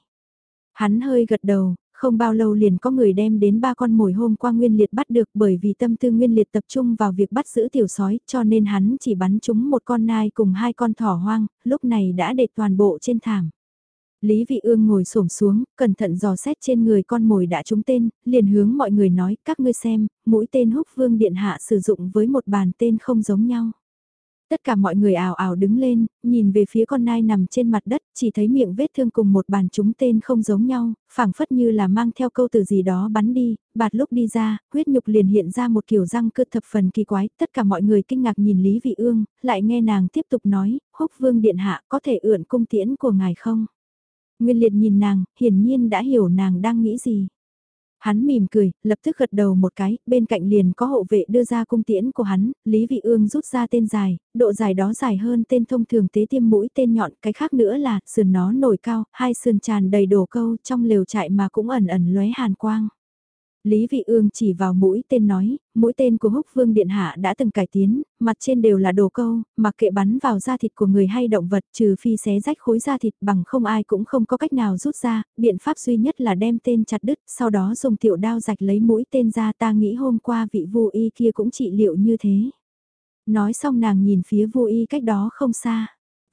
Hắn hơi gật đầu, không bao lâu liền có người đem đến ba con mồi hôm qua Nguyên Liệt bắt được bởi vì tâm tư Nguyên Liệt tập trung vào việc bắt giữ tiểu sói cho nên hắn chỉ bắn chúng một con nai cùng hai con thỏ hoang, lúc này đã để toàn bộ trên thảm. Lý Vị Ương ngồi xổm xuống, cẩn thận dò xét trên người con mồi đã trúng tên, liền hướng mọi người nói, các ngươi xem, mũi tên húc vương điện hạ sử dụng với một bàn tên không giống nhau. Tất cả mọi người ảo ảo đứng lên, nhìn về phía con nai nằm trên mặt đất, chỉ thấy miệng vết thương cùng một bàn chúng tên không giống nhau, phảng phất như là mang theo câu từ gì đó bắn đi, bạt lúc đi ra, huyết nhục liền hiện ra một kiểu răng cơ thập phần kỳ quái, tất cả mọi người kinh ngạc nhìn Lý Vị Ương, lại nghe nàng tiếp tục nói, húc vương điện hạ có thể ượn cung tiễn của ngài không? Nguyên liệt nhìn nàng, hiển nhiên đã hiểu nàng đang nghĩ gì. Hắn mỉm cười, lập tức gật đầu một cái, bên cạnh liền có hộ vệ đưa ra cung tiễn của hắn, Lý Vị Ương rút ra tên dài, độ dài đó dài hơn tên thông thường tế tiêm mũi tên nhọn, cái khác nữa là sườn nó nổi cao, hai sườn tràn đầy đồ câu trong lều trại mà cũng ẩn ẩn lóe hàn quang. Lý Vị Ương chỉ vào mũi tên nói, mũi tên của húc vương điện hạ đã từng cải tiến, mặt trên đều là đồ câu, mặc kệ bắn vào da thịt của người hay động vật trừ phi xé rách khối da thịt bằng không ai cũng không có cách nào rút ra, biện pháp duy nhất là đem tên chặt đứt, sau đó dùng tiểu đao rạch lấy mũi tên ra ta nghĩ hôm qua vị vô y kia cũng trị liệu như thế. Nói xong nàng nhìn phía vô y cách đó không xa.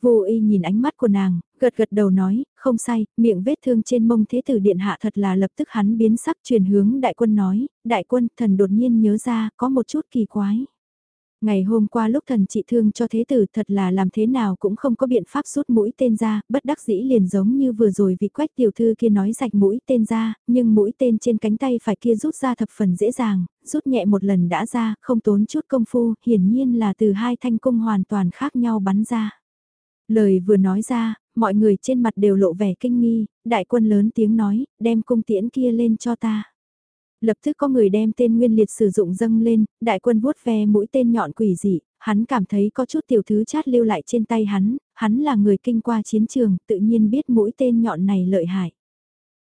Vô y nhìn ánh mắt của nàng, gật gật đầu nói, không sai, miệng vết thương trên mông thế tử điện hạ thật là lập tức hắn biến sắc truyền hướng đại quân nói, đại quân thần đột nhiên nhớ ra có một chút kỳ quái. Ngày hôm qua lúc thần trị thương cho thế tử thật là làm thế nào cũng không có biện pháp rút mũi tên ra, bất đắc dĩ liền giống như vừa rồi vì quách tiểu thư kia nói rạch mũi tên ra, nhưng mũi tên trên cánh tay phải kia rút ra thập phần dễ dàng, rút nhẹ một lần đã ra, không tốn chút công phu, hiển nhiên là từ hai thanh cung hoàn toàn khác nhau bắn ra. Lời vừa nói ra, mọi người trên mặt đều lộ vẻ kinh nghi, đại quân lớn tiếng nói, đem cung tiễn kia lên cho ta. Lập tức có người đem tên nguyên liệt sử dụng dâng lên, đại quân vuốt ve mũi tên nhọn quỷ dị, hắn cảm thấy có chút tiểu thứ chát lưu lại trên tay hắn, hắn là người kinh qua chiến trường, tự nhiên biết mũi tên nhọn này lợi hại.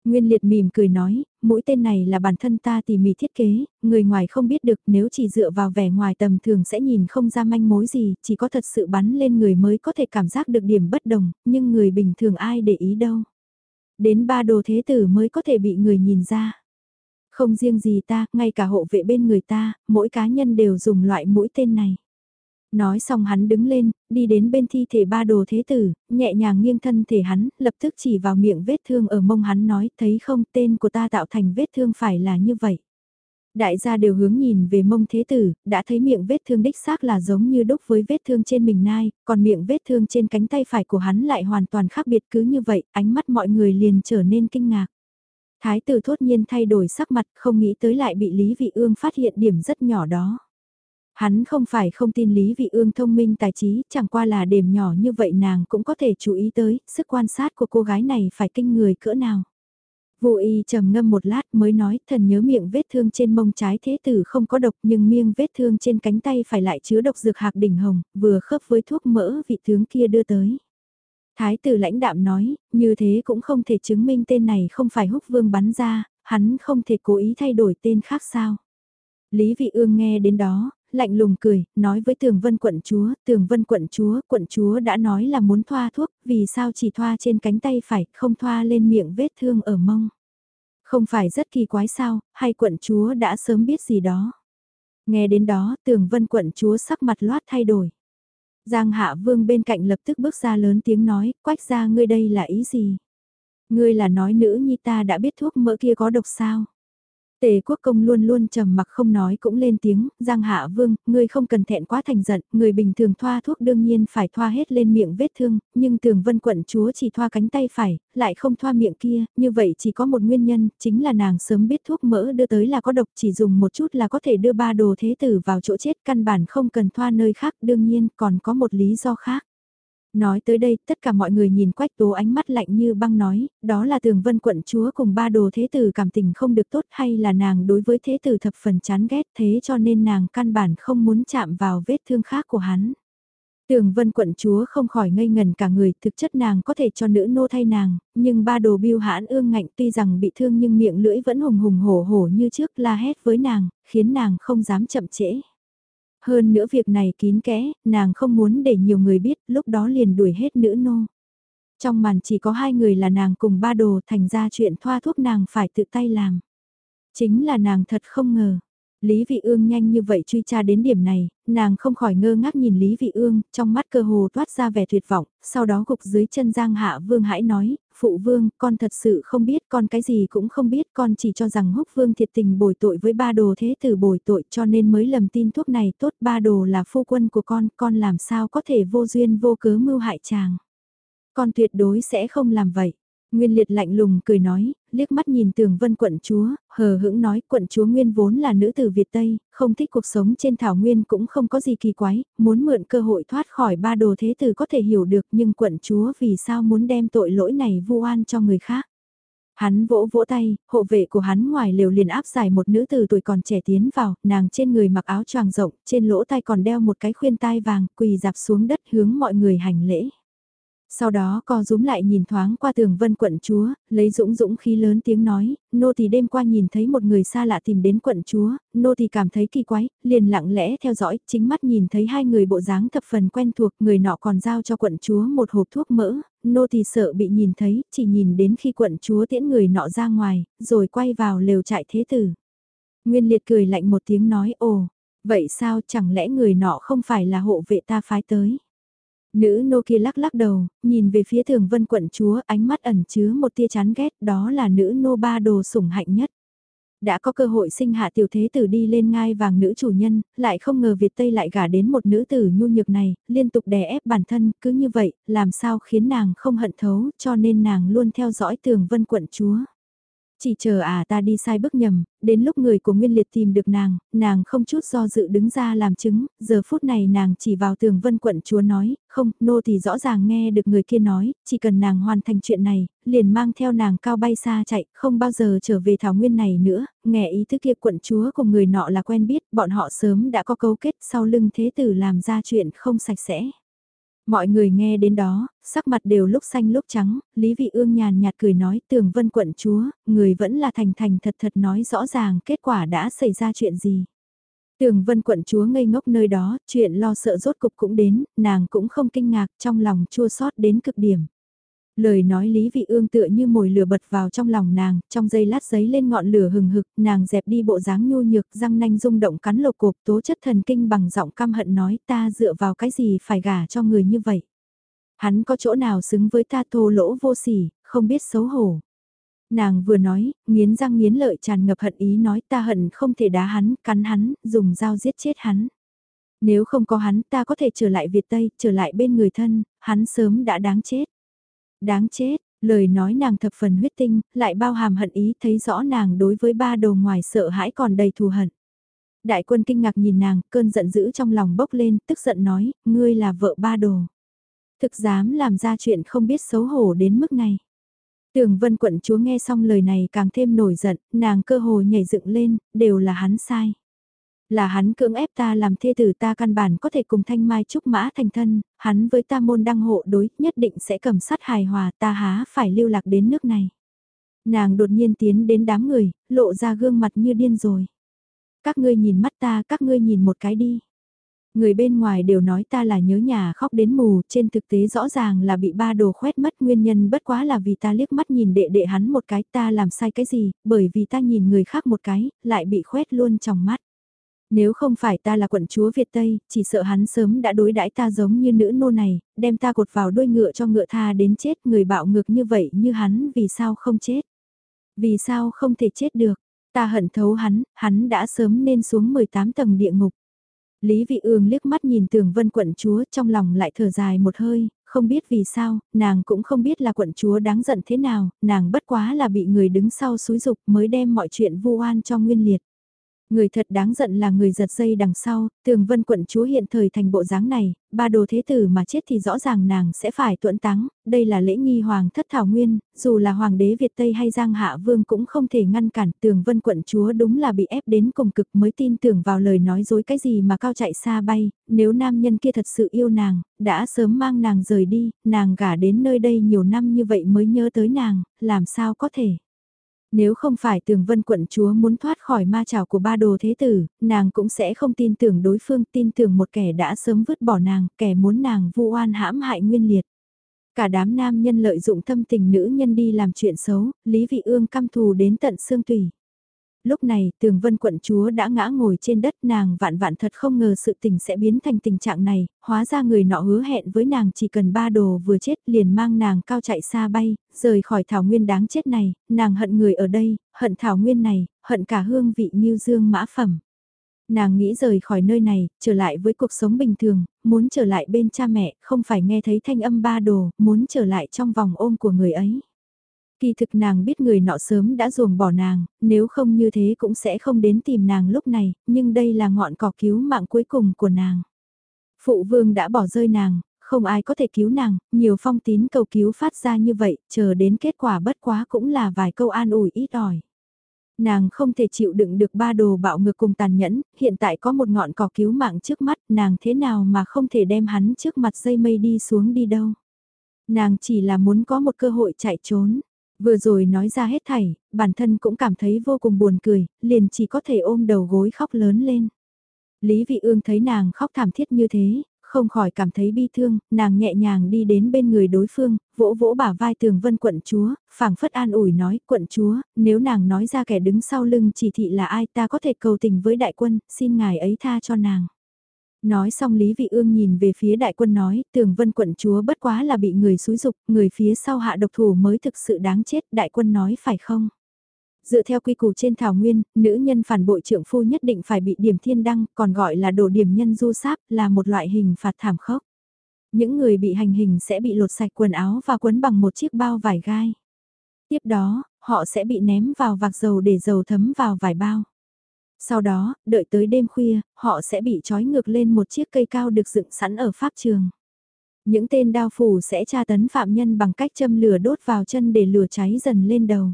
Nguyên liệt mỉm cười nói, mũi tên này là bản thân ta tỉ mỉ thiết kế, người ngoài không biết được nếu chỉ dựa vào vẻ ngoài tầm thường sẽ nhìn không ra manh mối gì, chỉ có thật sự bắn lên người mới có thể cảm giác được điểm bất đồng, nhưng người bình thường ai để ý đâu. Đến ba đồ thế tử mới có thể bị người nhìn ra. Không riêng gì ta, ngay cả hộ vệ bên người ta, mỗi cá nhân đều dùng loại mũi tên này. Nói xong hắn đứng lên, đi đến bên thi thể ba đồ thế tử, nhẹ nhàng nghiêng thân thể hắn, lập tức chỉ vào miệng vết thương ở mông hắn nói, thấy không tên của ta tạo thành vết thương phải là như vậy. Đại gia đều hướng nhìn về mông thế tử, đã thấy miệng vết thương đích xác là giống như đúc với vết thương trên mình nai, còn miệng vết thương trên cánh tay phải của hắn lại hoàn toàn khác biệt cứ như vậy, ánh mắt mọi người liền trở nên kinh ngạc. Thái tử thốt nhiên thay đổi sắc mặt không nghĩ tới lại bị Lý Vị Ương phát hiện điểm rất nhỏ đó. Hắn không phải không tin Lý Vị Ương thông minh tài trí, chẳng qua là điểm nhỏ như vậy nàng cũng có thể chú ý tới, sức quan sát của cô gái này phải kinh người cỡ nào. Vô y trầm ngâm một lát mới nói thần nhớ miệng vết thương trên mông trái thế tử không có độc nhưng miệng vết thương trên cánh tay phải lại chứa độc dược hạc đỉnh hồng, vừa khớp với thuốc mỡ vị tướng kia đưa tới. Thái tử lãnh đạm nói, như thế cũng không thể chứng minh tên này không phải húc vương bắn ra, hắn không thể cố ý thay đổi tên khác sao. Lý vị ương nghe đến đó, lạnh lùng cười, nói với tường vân quận chúa, tường vân quận chúa, quận chúa đã nói là muốn thoa thuốc, vì sao chỉ thoa trên cánh tay phải, không thoa lên miệng vết thương ở mông. Không phải rất kỳ quái sao, hay quận chúa đã sớm biết gì đó. Nghe đến đó, tường vân quận chúa sắc mặt loát thay đổi. Giang Hạ Vương bên cạnh lập tức bước ra lớn tiếng nói, quách ra ngươi đây là ý gì? Ngươi là nói nữ nhi ta đã biết thuốc mỡ kia có độc sao? Tề quốc công luôn luôn trầm mặc không nói cũng lên tiếng, Giang Hạ Vương, ngươi không cần thẹn quá thành giận, người bình thường thoa thuốc đương nhiên phải thoa hết lên miệng vết thương, nhưng tường vân quận chúa chỉ thoa cánh tay phải, lại không thoa miệng kia, như vậy chỉ có một nguyên nhân, chính là nàng sớm biết thuốc mỡ đưa tới là có độc chỉ dùng một chút là có thể đưa ba đồ thế tử vào chỗ chết căn bản không cần thoa nơi khác, đương nhiên còn có một lý do khác. Nói tới đây, tất cả mọi người nhìn quách tố ánh mắt lạnh như băng nói, đó là tường vân quận chúa cùng ba đồ thế tử cảm tình không được tốt hay là nàng đối với thế tử thập phần chán ghét thế cho nên nàng căn bản không muốn chạm vào vết thương khác của hắn. Tường vân quận chúa không khỏi ngây ngần cả người, thực chất nàng có thể cho nữ nô thay nàng, nhưng ba đồ biêu hãn ương ngạnh tuy rằng bị thương nhưng miệng lưỡi vẫn hùng hùng hổ hổ như trước la hét với nàng, khiến nàng không dám chậm trễ. Hơn nữa việc này kín kẽ, nàng không muốn để nhiều người biết, lúc đó liền đuổi hết nữ nô. Trong màn chỉ có hai người là nàng cùng ba đồ thành ra chuyện thoa thuốc nàng phải tự tay làm. Chính là nàng thật không ngờ. Lý Vị Ương nhanh như vậy truy tra đến điểm này, nàng không khỏi ngơ ngác nhìn Lý Vị Ương, trong mắt cơ hồ toát ra vẻ tuyệt vọng, sau đó gục dưới chân Giang Hạ Vương hãi nói, phụ vương, con thật sự không biết, con cái gì cũng không biết, con chỉ cho rằng húc vương thiệt tình bồi tội với ba đồ thế tử bồi tội cho nên mới lầm tin thuốc này tốt ba đồ là phu quân của con, con làm sao có thể vô duyên vô cớ mưu hại chàng. Con tuyệt đối sẽ không làm vậy. Nguyên liệt lạnh lùng cười nói, liếc mắt nhìn tường vân quận chúa, hờ hững nói quận chúa Nguyên vốn là nữ tử Việt Tây, không thích cuộc sống trên thảo nguyên cũng không có gì kỳ quái, muốn mượn cơ hội thoát khỏi ba đồ thế tử có thể hiểu được nhưng quận chúa vì sao muốn đem tội lỗi này vu oan cho người khác. Hắn vỗ vỗ tay, hộ vệ của hắn ngoài lều liền áp giải một nữ tử tuổi còn trẻ tiến vào, nàng trên người mặc áo choàng rộng, trên lỗ tai còn đeo một cái khuyên tai vàng, quỳ dạp xuống đất hướng mọi người hành lễ. Sau đó co rúm lại nhìn thoáng qua tường vân quận chúa, lấy dũng dũng khí lớn tiếng nói, nô thì đêm qua nhìn thấy một người xa lạ tìm đến quận chúa, nô thì cảm thấy kỳ quái, liền lặng lẽ theo dõi, chính mắt nhìn thấy hai người bộ dáng thập phần quen thuộc, người nọ còn giao cho quận chúa một hộp thuốc mỡ, nô thì sợ bị nhìn thấy, chỉ nhìn đến khi quận chúa tiễn người nọ ra ngoài, rồi quay vào lều trại thế tử. Nguyên liệt cười lạnh một tiếng nói ồ, vậy sao chẳng lẽ người nọ không phải là hộ vệ ta phái tới. Nữ nô kia lắc lắc đầu, nhìn về phía thường vân quận chúa ánh mắt ẩn chứa một tia chán ghét đó là nữ nô ba đồ sủng hạnh nhất. Đã có cơ hội sinh hạ tiểu thế tử đi lên ngai vàng nữ chủ nhân, lại không ngờ Việt Tây lại gả đến một nữ tử nhu nhược này, liên tục đè ép bản thân, cứ như vậy, làm sao khiến nàng không hận thấu, cho nên nàng luôn theo dõi tường vân quận chúa. Chỉ chờ à ta đi sai bước nhầm, đến lúc người của Nguyên Liệt tìm được nàng, nàng không chút do dự đứng ra làm chứng, giờ phút này nàng chỉ vào tường vân quận chúa nói, không, nô thì rõ ràng nghe được người kia nói, chỉ cần nàng hoàn thành chuyện này, liền mang theo nàng cao bay xa chạy, không bao giờ trở về thảo nguyên này nữa, nghe ý thức kia quận chúa cùng người nọ là quen biết, bọn họ sớm đã có cấu kết sau lưng thế tử làm ra chuyện không sạch sẽ. Mọi người nghe đến đó, sắc mặt đều lúc xanh lúc trắng, Lý Vị Ương nhàn nhạt cười nói tường vân quận chúa, người vẫn là thành thành thật thật nói rõ ràng kết quả đã xảy ra chuyện gì. Tường vân quận chúa ngây ngốc nơi đó, chuyện lo sợ rốt cục cũng đến, nàng cũng không kinh ngạc trong lòng chua xót đến cực điểm. Lời nói Lý Vị Ương tựa như mồi lửa bật vào trong lòng nàng, trong giây lát giấy lên ngọn lửa hừng hực, nàng dẹp đi bộ dáng nhu nhược, răng nanh rung động cắn lột cục tố chất thần kinh bằng giọng căm hận nói ta dựa vào cái gì phải gả cho người như vậy. Hắn có chỗ nào xứng với ta thô lỗ vô sỉ, không biết xấu hổ. Nàng vừa nói, nghiến răng nghiến lợi tràn ngập hận ý nói ta hận không thể đá hắn, cắn hắn, dùng dao giết chết hắn. Nếu không có hắn ta có thể trở lại Việt Tây, trở lại bên người thân, hắn sớm đã đáng chết. Đáng chết, lời nói nàng thập phần huyết tinh, lại bao hàm hận ý thấy rõ nàng đối với ba đồ ngoài sợ hãi còn đầy thù hận. Đại quân kinh ngạc nhìn nàng, cơn giận dữ trong lòng bốc lên, tức giận nói, ngươi là vợ ba đồ. Thực dám làm ra chuyện không biết xấu hổ đến mức này. Tường vân quận chúa nghe xong lời này càng thêm nổi giận, nàng cơ hồ nhảy dựng lên, đều là hắn sai. Là hắn cưỡng ép ta làm thê tử ta căn bản có thể cùng thanh mai trúc mã thành thân, hắn với ta môn đăng hộ đối nhất định sẽ cầm sát hài hòa ta há phải lưu lạc đến nước này. Nàng đột nhiên tiến đến đám người, lộ ra gương mặt như điên rồi. Các ngươi nhìn mắt ta, các ngươi nhìn một cái đi. Người bên ngoài đều nói ta là nhớ nhà khóc đến mù, trên thực tế rõ ràng là bị ba đồ khoét mất nguyên nhân bất quá là vì ta liếc mắt nhìn đệ đệ hắn một cái ta làm sai cái gì, bởi vì ta nhìn người khác một cái, lại bị khoét luôn trong mắt. Nếu không phải ta là quận chúa Việt Tây, chỉ sợ hắn sớm đã đối đãi ta giống như nữ nô này, đem ta cột vào đuôi ngựa cho ngựa tha đến chết người bạo ngược như vậy như hắn vì sao không chết. Vì sao không thể chết được, ta hận thấu hắn, hắn đã sớm nên xuống 18 tầng địa ngục. Lý Vị Ương liếc mắt nhìn tường vân quận chúa trong lòng lại thở dài một hơi, không biết vì sao, nàng cũng không biết là quận chúa đáng giận thế nào, nàng bất quá là bị người đứng sau xúi dục mới đem mọi chuyện vu oan cho nguyên liệt. Người thật đáng giận là người giật dây đằng sau, tường vân quận chúa hiện thời thành bộ dáng này, ba đồ thế tử mà chết thì rõ ràng nàng sẽ phải tuẫn táng, đây là lễ nghi hoàng thất thảo nguyên, dù là hoàng đế Việt Tây hay Giang Hạ Vương cũng không thể ngăn cản tường vân quận chúa đúng là bị ép đến cùng cực mới tin tưởng vào lời nói dối cái gì mà cao chạy xa bay, nếu nam nhân kia thật sự yêu nàng, đã sớm mang nàng rời đi, nàng gả đến nơi đây nhiều năm như vậy mới nhớ tới nàng, làm sao có thể. Nếu không phải tường vân quận chúa muốn thoát khỏi ma trào của ba đồ thế tử, nàng cũng sẽ không tin tưởng đối phương tin tưởng một kẻ đã sớm vứt bỏ nàng, kẻ muốn nàng vu oan hãm hại nguyên liệt. Cả đám nam nhân lợi dụng thâm tình nữ nhân đi làm chuyện xấu, Lý Vị Ương căm thù đến tận xương tủy lúc này tường vân quận chúa đã ngã ngồi trên đất nàng vạn vạn thật không ngờ sự tình sẽ biến thành tình trạng này, hóa ra người nọ hứa hẹn với nàng chỉ cần ba đồ vừa chết liền mang nàng cao chạy xa bay, rời khỏi thảo nguyên đáng chết này, nàng hận người ở đây, hận thảo nguyên này, hận cả hương vị như dương mã phẩm. Nàng nghĩ rời khỏi nơi này, trở lại với cuộc sống bình thường, muốn trở lại bên cha mẹ, không phải nghe thấy thanh âm ba đồ, muốn trở lại trong vòng ôm của người ấy. Kỳ thực nàng biết người nọ sớm đã ruồng bỏ nàng, nếu không như thế cũng sẽ không đến tìm nàng lúc này, nhưng đây là ngọn cỏ cứu mạng cuối cùng của nàng. Phụ vương đã bỏ rơi nàng, không ai có thể cứu nàng, nhiều phong tín cầu cứu phát ra như vậy, chờ đến kết quả bất quá cũng là vài câu an ủi ít ỏi. Nàng không thể chịu đựng được ba đồ bạo ngược cùng tàn nhẫn, hiện tại có một ngọn cỏ cứu mạng trước mắt, nàng thế nào mà không thể đem hắn trước mặt dây mây đi xuống đi đâu. Nàng chỉ là muốn có một cơ hội chạy trốn. Vừa rồi nói ra hết thảy, bản thân cũng cảm thấy vô cùng buồn cười, liền chỉ có thể ôm đầu gối khóc lớn lên. Lý Vị Ương thấy nàng khóc thảm thiết như thế, không khỏi cảm thấy bi thương, nàng nhẹ nhàng đi đến bên người đối phương, vỗ vỗ bả vai tường vân quận chúa, phảng phất an ủi nói, quận chúa, nếu nàng nói ra kẻ đứng sau lưng chỉ thị là ai ta có thể cầu tình với đại quân, xin ngài ấy tha cho nàng. Nói xong Lý Vị Ương nhìn về phía đại quân nói, tường vân quận chúa bất quá là bị người xúi dục, người phía sau hạ độc thủ mới thực sự đáng chết, đại quân nói phải không? Dựa theo quy củ trên thảo nguyên, nữ nhân phản bội trưởng phu nhất định phải bị điểm thiên đăng, còn gọi là đổ điểm nhân du sáp, là một loại hình phạt thảm khốc. Những người bị hành hình sẽ bị lột sạch quần áo và quấn bằng một chiếc bao vải gai. Tiếp đó, họ sẽ bị ném vào vạc dầu để dầu thấm vào vải bao. Sau đó, đợi tới đêm khuya, họ sẽ bị trói ngược lên một chiếc cây cao được dựng sẵn ở pháp trường. Những tên đao phủ sẽ tra tấn phạm nhân bằng cách châm lửa đốt vào chân để lửa cháy dần lên đầu.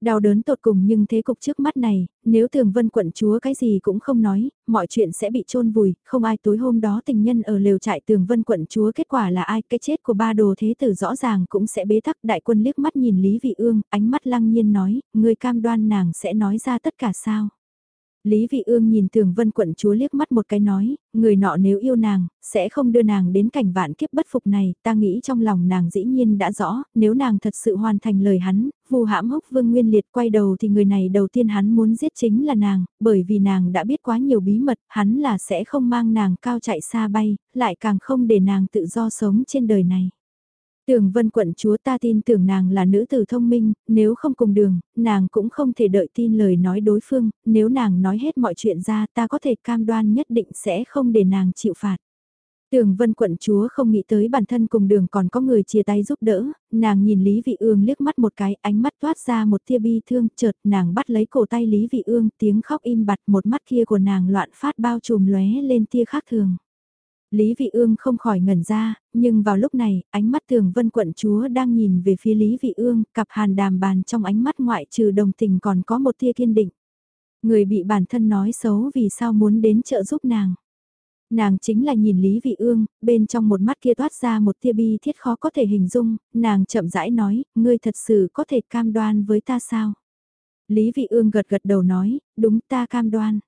Đau đớn tột cùng nhưng thế cục trước mắt này, nếu thường vân quận chúa cái gì cũng không nói, mọi chuyện sẽ bị chôn vùi, không ai tối hôm đó tình nhân ở lều trại tường vân quận chúa kết quả là ai, cái chết của ba đồ thế tử rõ ràng cũng sẽ bế tắc đại quân liếc mắt nhìn Lý Vị Ương, ánh mắt lăng nhiên nói, người cam đoan nàng sẽ nói ra tất cả sao. Lý Vị Ương nhìn Tường Vân quận chúa liếc mắt một cái nói, người nọ nếu yêu nàng, sẽ không đưa nàng đến cảnh vạn kiếp bất phục này, ta nghĩ trong lòng nàng dĩ nhiên đã rõ, nếu nàng thật sự hoàn thành lời hắn, vu hãm húc vương nguyên liệt quay đầu thì người này đầu tiên hắn muốn giết chính là nàng, bởi vì nàng đã biết quá nhiều bí mật, hắn là sẽ không mang nàng cao chạy xa bay, lại càng không để nàng tự do sống trên đời này. Tường vân quận chúa ta tin tưởng nàng là nữ tử thông minh, nếu không cùng đường, nàng cũng không thể đợi tin lời nói đối phương, nếu nàng nói hết mọi chuyện ra ta có thể cam đoan nhất định sẽ không để nàng chịu phạt. Tường vân quận chúa không nghĩ tới bản thân cùng đường còn có người chia tay giúp đỡ, nàng nhìn Lý Vị Ương liếc mắt một cái, ánh mắt toát ra một tia bi thương, chợt nàng bắt lấy cổ tay Lý Vị Ương, tiếng khóc im bặt một mắt kia của nàng loạn phát bao trùm lóe lên tia khác thường. Lý Vị Ương không khỏi ngẩn ra, nhưng vào lúc này, ánh mắt thường vân quận chúa đang nhìn về phía Lý Vị Ương, cặp hàn đàm bàn trong ánh mắt ngoại trừ đồng tình còn có một tia kiên định. Người bị bản thân nói xấu vì sao muốn đến trợ giúp nàng. Nàng chính là nhìn Lý Vị Ương, bên trong một mắt kia toát ra một tia bi thiết khó có thể hình dung, nàng chậm rãi nói, ngươi thật sự có thể cam đoan với ta sao? Lý Vị Ương gật gật đầu nói, đúng ta cam đoan.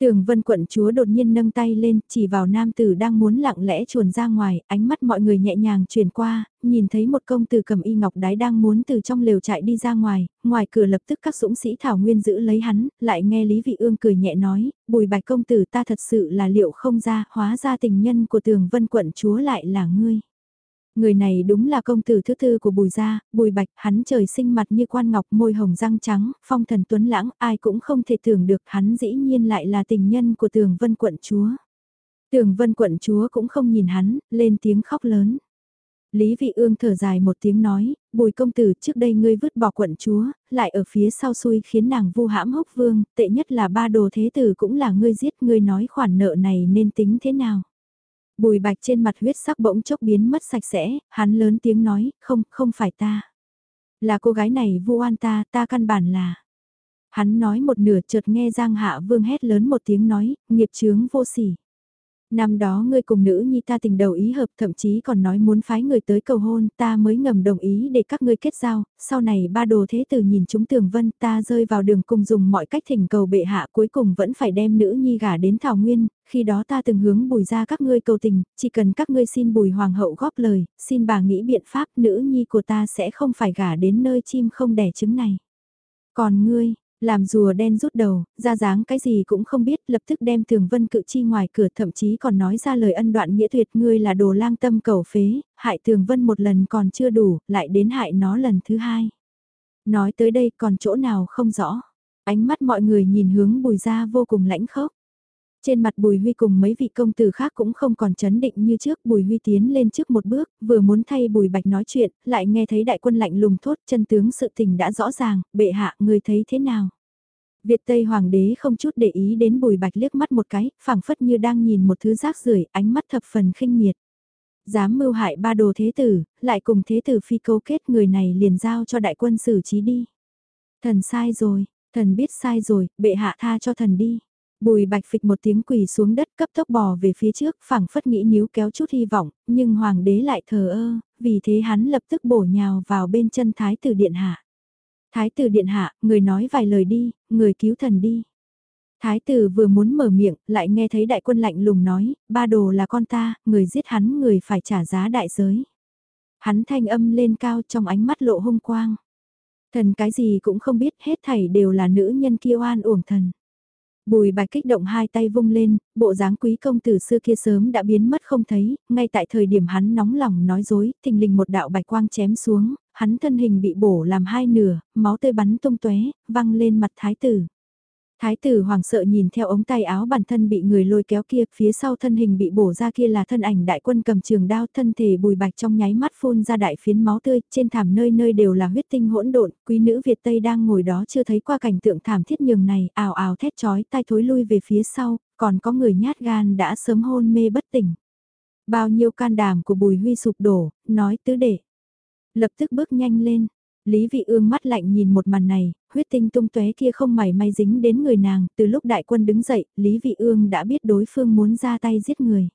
Tường vân quận chúa đột nhiên nâng tay lên, chỉ vào nam tử đang muốn lặng lẽ chuồn ra ngoài, ánh mắt mọi người nhẹ nhàng chuyển qua, nhìn thấy một công tử cầm y ngọc đái đang muốn từ trong lều chạy đi ra ngoài, ngoài cửa lập tức các dũng sĩ thảo nguyên giữ lấy hắn, lại nghe Lý Vị Ương cười nhẹ nói, bùi bạch công tử ta thật sự là liệu không ra, hóa ra tình nhân của tường vân quận chúa lại là ngươi. Người này đúng là công tử thứ tư của Bùi Gia, Bùi Bạch, hắn trời sinh mặt như quan ngọc môi hồng răng trắng, phong thần tuấn lãng, ai cũng không thể tưởng được hắn dĩ nhiên lại là tình nhân của tường vân quận chúa. Tường vân quận chúa cũng không nhìn hắn, lên tiếng khóc lớn. Lý Vị Ương thở dài một tiếng nói, bùi công tử trước đây ngươi vứt bỏ quận chúa, lại ở phía sau xuôi khiến nàng vu hãm hốc vương, tệ nhất là ba đồ thế tử cũng là ngươi giết ngươi nói khoản nợ này nên tính thế nào. Bùi bạch trên mặt huyết sắc bỗng chốc biến mất sạch sẽ, hắn lớn tiếng nói, không, không phải ta. Là cô gái này vu oan ta, ta căn bản là. Hắn nói một nửa chợt nghe Giang Hạ Vương hét lớn một tiếng nói, nghiệp chướng vô sỉ. Năm đó ngươi cùng nữ nhi ta tình đầu ý hợp thậm chí còn nói muốn phái người tới cầu hôn ta mới ngầm đồng ý để các ngươi kết giao, sau này ba đồ thế tử nhìn chúng tường vân ta rơi vào đường cùng dùng mọi cách thỉnh cầu bệ hạ cuối cùng vẫn phải đem nữ nhi gả đến Thảo Nguyên, khi đó ta từng hướng bùi ra các ngươi cầu tình, chỉ cần các ngươi xin bùi hoàng hậu góp lời, xin bà nghĩ biện pháp nữ nhi của ta sẽ không phải gả đến nơi chim không đẻ trứng này. Còn ngươi, làm rùa đen rút đầu, ra dáng cái gì cũng không biết, lập tức đem Thường Vân cự chi ngoài cửa thậm chí còn nói ra lời ân đoạn nghĩa tuyệt ngươi là đồ lang tâm cầu phế, hại Thường Vân một lần còn chưa đủ, lại đến hại nó lần thứ hai. Nói tới đây còn chỗ nào không rõ, ánh mắt mọi người nhìn hướng bùi ra vô cùng lãnh khốc. Trên mặt Bùi Huy cùng mấy vị công tử khác cũng không còn chấn định như trước, Bùi Huy tiến lên trước một bước, vừa muốn thay Bùi Bạch nói chuyện, lại nghe thấy đại quân lạnh lùng thốt chân tướng sự tình đã rõ ràng, bệ hạ người thấy thế nào. Việt Tây Hoàng đế không chút để ý đến Bùi Bạch liếc mắt một cái, phảng phất như đang nhìn một thứ rác rưởi, ánh mắt thập phần khinh miệt. Dám mưu hại ba đồ thế tử, lại cùng thế tử phi câu kết người này liền giao cho đại quân xử trí đi. Thần sai rồi, thần biết sai rồi, bệ hạ tha cho thần đi. Bùi bạch phịch một tiếng quỳ xuống đất cấp tốc bò về phía trước, phảng phất nghĩ níu kéo chút hy vọng, nhưng hoàng đế lại thờ ơ, vì thế hắn lập tức bổ nhào vào bên chân thái tử điện hạ. Thái tử điện hạ, người nói vài lời đi, người cứu thần đi. Thái tử vừa muốn mở miệng, lại nghe thấy đại quân lạnh lùng nói, ba đồ là con ta, người giết hắn người phải trả giá đại giới. Hắn thanh âm lên cao trong ánh mắt lộ hung quang. Thần cái gì cũng không biết, hết thảy đều là nữ nhân kia oan uổng thần. Bùi bạch kích động hai tay vung lên, bộ dáng quý công tử xưa kia sớm đã biến mất không thấy, ngay tại thời điểm hắn nóng lòng nói dối, thình lình một đạo bạch quang chém xuống, hắn thân hình bị bổ làm hai nửa, máu tươi bắn tung tóe, văng lên mặt thái tử. Thái tử hoàng sợ nhìn theo ống tay áo bản thân bị người lôi kéo kia, phía sau thân hình bị bổ ra kia là thân ảnh đại quân cầm trường đao thân thể bùi bạch trong nháy mắt phun ra đại phiến máu tươi, trên thảm nơi nơi đều là huyết tinh hỗn độn, quý nữ Việt Tây đang ngồi đó chưa thấy qua cảnh tượng thảm thiết nhường này, ào ào thét chói tai thối lui về phía sau, còn có người nhát gan đã sớm hôn mê bất tỉnh. Bao nhiêu can đảm của bùi huy sụp đổ, nói tứ đệ. Lập tức bước nhanh lên, Lý Vị Ương mắt lạnh nhìn một màn này, huyết tinh tung tóe kia không mảy may dính đến người nàng, từ lúc đại quân đứng dậy, Lý Vị Ương đã biết đối phương muốn ra tay giết người.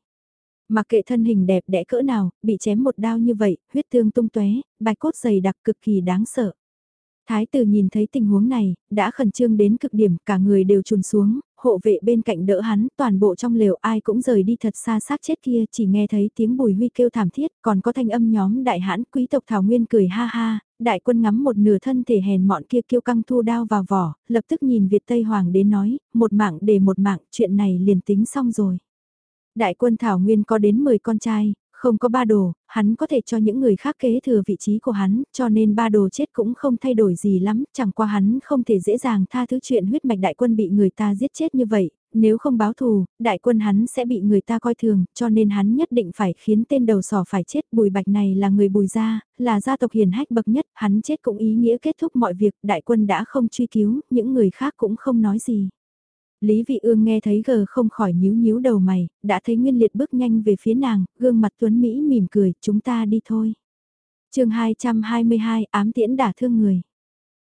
Mặc kệ thân hình đẹp đẽ cỡ nào, bị chém một đao như vậy, huyết thương tung tóe, bạch cốt dày đặc cực kỳ đáng sợ. Thái tử nhìn thấy tình huống này, đã khẩn trương đến cực điểm, cả người đều trùn xuống, hộ vệ bên cạnh đỡ hắn, toàn bộ trong lều ai cũng rời đi thật xa xác chết kia, chỉ nghe thấy tiếng bùi huy kêu thảm thiết, còn có thanh âm nhóm đại hãn quý tộc Thảo Nguyên cười ha ha, đại quân ngắm một nửa thân thể hèn mọn kia kêu căng thu đao vào vỏ, lập tức nhìn Việt Tây Hoàng đến nói, một mạng để một mạng, chuyện này liền tính xong rồi. Đại quân Thảo Nguyên có đến 10 con trai, không có ba đồ, hắn có thể cho những người khác kế thừa vị trí của hắn, cho nên ba đồ chết cũng không thay đổi gì lắm, chẳng qua hắn không thể dễ dàng tha thứ chuyện huyết mạch đại quân bị người ta giết chết như vậy, nếu không báo thù, đại quân hắn sẽ bị người ta coi thường, cho nên hắn nhất định phải khiến tên đầu sỏ phải chết. Bùi bạch này là người bùi gia, là gia tộc hiền hách bậc nhất, hắn chết cũng ý nghĩa kết thúc mọi việc, đại quân đã không truy cứu, những người khác cũng không nói gì. Lý Vị Ương nghe thấy gờ không khỏi nhíu nhíu đầu mày, đã thấy Nguyên Liệt bước nhanh về phía nàng, gương mặt tuấn Mỹ mỉm cười, chúng ta đi thôi. chương 222 ám tiễn đả thương người.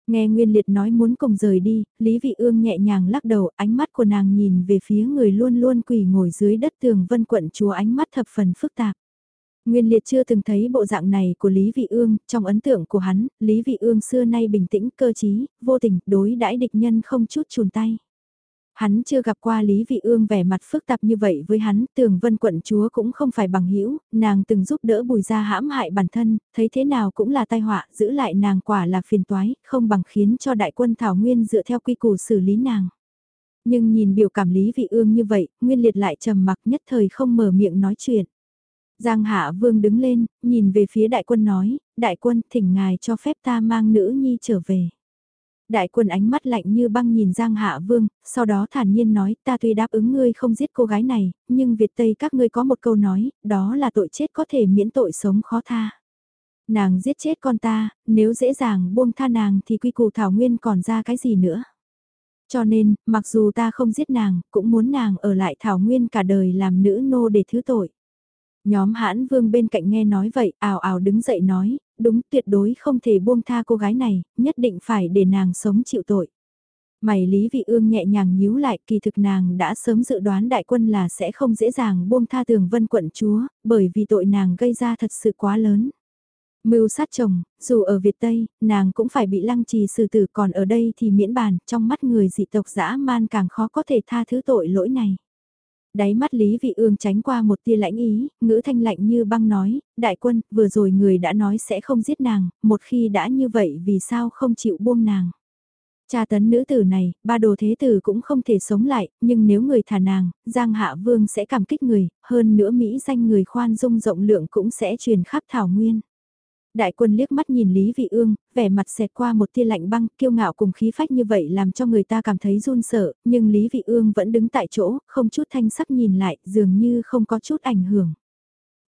Nghe Nguyên Liệt nói muốn cùng rời đi, Lý Vị Ương nhẹ nhàng lắc đầu, ánh mắt của nàng nhìn về phía người luôn luôn quỳ ngồi dưới đất tường vân quận chúa ánh mắt thập phần phức tạp. Nguyên Liệt chưa từng thấy bộ dạng này của Lý Vị Ương, trong ấn tượng của hắn, Lý Vị Ương xưa nay bình tĩnh, cơ trí, vô tình, đối đãi địch nhân không chút chùn tay. Hắn chưa gặp qua Lý Vị Ương vẻ mặt phức tạp như vậy với hắn, tường vân quận chúa cũng không phải bằng hữu nàng từng giúp đỡ bùi gia hãm hại bản thân, thấy thế nào cũng là tai họa, giữ lại nàng quả là phiền toái, không bằng khiến cho đại quân Thảo Nguyên dựa theo quy củ xử lý nàng. Nhưng nhìn biểu cảm Lý Vị Ương như vậy, Nguyên Liệt lại trầm mặc nhất thời không mở miệng nói chuyện. Giang Hạ Vương đứng lên, nhìn về phía đại quân nói, đại quân thỉnh ngài cho phép ta mang nữ nhi trở về. Đại quân ánh mắt lạnh như băng nhìn Giang Hạ Vương, sau đó thản nhiên nói ta tuy đáp ứng ngươi không giết cô gái này, nhưng Việt Tây các ngươi có một câu nói, đó là tội chết có thể miễn tội sống khó tha. Nàng giết chết con ta, nếu dễ dàng buông tha nàng thì quy củ Thảo Nguyên còn ra cái gì nữa. Cho nên, mặc dù ta không giết nàng, cũng muốn nàng ở lại Thảo Nguyên cả đời làm nữ nô để thứ tội. Nhóm hãn vương bên cạnh nghe nói vậy, ảo ảo đứng dậy nói, đúng tuyệt đối không thể buông tha cô gái này, nhất định phải để nàng sống chịu tội. Mày Lý Vị Ương nhẹ nhàng nhíu lại kỳ thực nàng đã sớm dự đoán đại quân là sẽ không dễ dàng buông tha tường vân quận chúa, bởi vì tội nàng gây ra thật sự quá lớn. Mưu sát chồng, dù ở Việt Tây, nàng cũng phải bị lăng trì xử tử còn ở đây thì miễn bàn, trong mắt người dị tộc dã man càng khó có thể tha thứ tội lỗi này. Đáy mắt Lý Vị Ương tránh qua một tia lãnh ý, ngữ thanh lạnh như băng nói, đại quân, vừa rồi người đã nói sẽ không giết nàng, một khi đã như vậy vì sao không chịu buông nàng. Cha tấn nữ tử này, ba đồ thế tử cũng không thể sống lại, nhưng nếu người thả nàng, Giang Hạ Vương sẽ cảm kích người, hơn nữa Mỹ danh người khoan dung rộng lượng cũng sẽ truyền khắp Thảo Nguyên. Đại quân liếc mắt nhìn Lý Vị Ương, vẻ mặt xẹt qua một tia lạnh băng, kiêu ngạo cùng khí phách như vậy làm cho người ta cảm thấy run sợ, nhưng Lý Vị Ương vẫn đứng tại chỗ, không chút thanh sắc nhìn lại, dường như không có chút ảnh hưởng.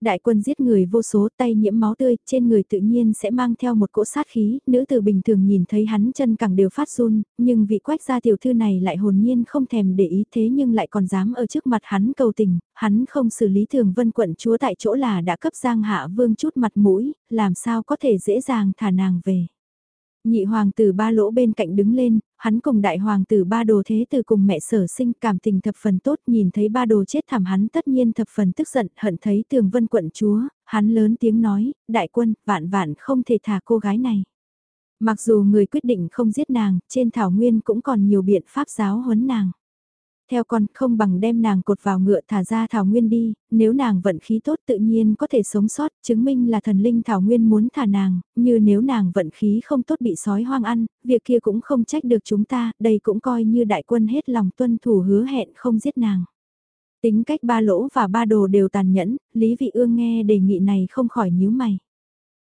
Đại quân giết người vô số tay nhiễm máu tươi, trên người tự nhiên sẽ mang theo một cỗ sát khí, nữ tử bình thường nhìn thấy hắn chân cẳng đều phát run, nhưng vị quách gia tiểu thư này lại hồn nhiên không thèm để ý thế nhưng lại còn dám ở trước mặt hắn cầu tình, hắn không xử lý thường vân quận chúa tại chỗ là đã cấp giang hạ vương chút mặt mũi, làm sao có thể dễ dàng thả nàng về. Nhị hoàng tử ba lỗ bên cạnh đứng lên, hắn cùng đại hoàng tử ba đồ thế từ cùng mẹ sở sinh cảm tình thập phần tốt nhìn thấy ba đồ chết thảm hắn tất nhiên thập phần tức giận hận thấy tường vân quận chúa, hắn lớn tiếng nói, đại quân, vạn vạn không thể thả cô gái này. Mặc dù người quyết định không giết nàng, trên thảo nguyên cũng còn nhiều biện pháp giáo huấn nàng theo con không bằng đem nàng cột vào ngựa thả ra Thảo Nguyên đi, nếu nàng vận khí tốt tự nhiên có thể sống sót, chứng minh là thần linh Thảo Nguyên muốn thả nàng, như nếu nàng vận khí không tốt bị sói hoang ăn, việc kia cũng không trách được chúng ta, đây cũng coi như đại quân hết lòng tuân thủ hứa hẹn không giết nàng. Tính cách ba lỗ và ba đồ đều tàn nhẫn, Lý Vị Ương nghe đề nghị này không khỏi nhíu mày.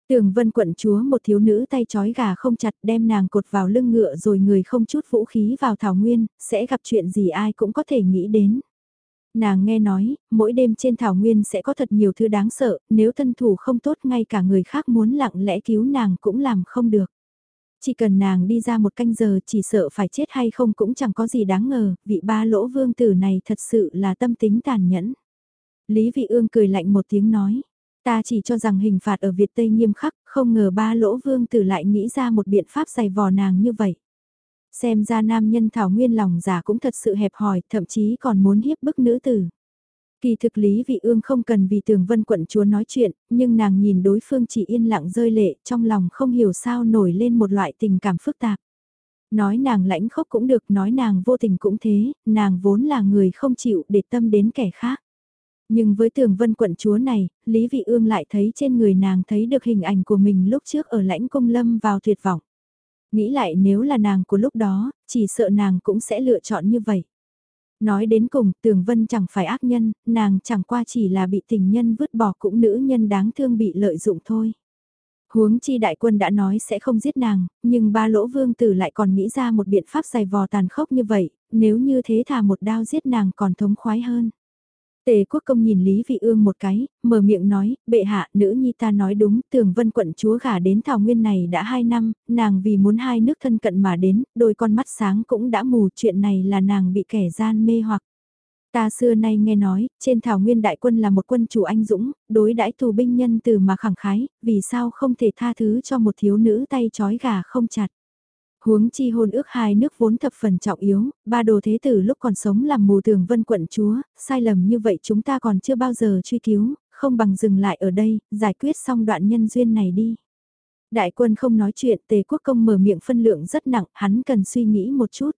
Tường vân quận chúa một thiếu nữ tay chói gà không chặt đem nàng cột vào lưng ngựa rồi người không chút vũ khí vào thảo nguyên, sẽ gặp chuyện gì ai cũng có thể nghĩ đến. Nàng nghe nói, mỗi đêm trên thảo nguyên sẽ có thật nhiều thứ đáng sợ, nếu thân thủ không tốt ngay cả người khác muốn lặng lẽ cứu nàng cũng làm không được. Chỉ cần nàng đi ra một canh giờ chỉ sợ phải chết hay không cũng chẳng có gì đáng ngờ, vị ba lỗ vương tử này thật sự là tâm tính tàn nhẫn. Lý vị ương cười lạnh một tiếng nói Ta chỉ cho rằng hình phạt ở Việt Tây nghiêm khắc, không ngờ ba lỗ vương tử lại nghĩ ra một biện pháp dày vò nàng như vậy. Xem ra nam nhân thảo nguyên lòng giả cũng thật sự hẹp hòi, thậm chí còn muốn hiếp bức nữ tử. Kỳ thực lý vị ương không cần vì tường vân quận chúa nói chuyện, nhưng nàng nhìn đối phương chỉ yên lặng rơi lệ, trong lòng không hiểu sao nổi lên một loại tình cảm phức tạp. Nói nàng lãnh khốc cũng được, nói nàng vô tình cũng thế, nàng vốn là người không chịu để tâm đến kẻ khác. Nhưng với tường vân quận chúa này, Lý Vị Ương lại thấy trên người nàng thấy được hình ảnh của mình lúc trước ở lãnh cung lâm vào tuyệt vọng. Nghĩ lại nếu là nàng của lúc đó, chỉ sợ nàng cũng sẽ lựa chọn như vậy. Nói đến cùng, tường vân chẳng phải ác nhân, nàng chẳng qua chỉ là bị tình nhân vứt bỏ cũng nữ nhân đáng thương bị lợi dụng thôi. Huống chi đại quân đã nói sẽ không giết nàng, nhưng ba lỗ vương tử lại còn nghĩ ra một biện pháp dài vò tàn khốc như vậy, nếu như thế thà một đao giết nàng còn thống khoái hơn. Tề quốc công nhìn Lý Vị Ương một cái, mở miệng nói, bệ hạ, nữ nhi ta nói đúng, tường vân quận chúa gả đến Thảo Nguyên này đã hai năm, nàng vì muốn hai nước thân cận mà đến, đôi con mắt sáng cũng đã mù, chuyện này là nàng bị kẻ gian mê hoặc. Ta xưa nay nghe nói, trên Thảo Nguyên đại quân là một quân chủ anh dũng, đối đãi tù binh nhân từ mà khẳng khái, vì sao không thể tha thứ cho một thiếu nữ tay chói gà không chặt. Huống chi hôn ước hai nước vốn thập phần trọng yếu, ba đồ thế tử lúc còn sống làm mù tường vân quận chúa, sai lầm như vậy chúng ta còn chưa bao giờ truy cứu, không bằng dừng lại ở đây, giải quyết xong đoạn nhân duyên này đi. Đại quân không nói chuyện, tề quốc công mở miệng phân lượng rất nặng, hắn cần suy nghĩ một chút.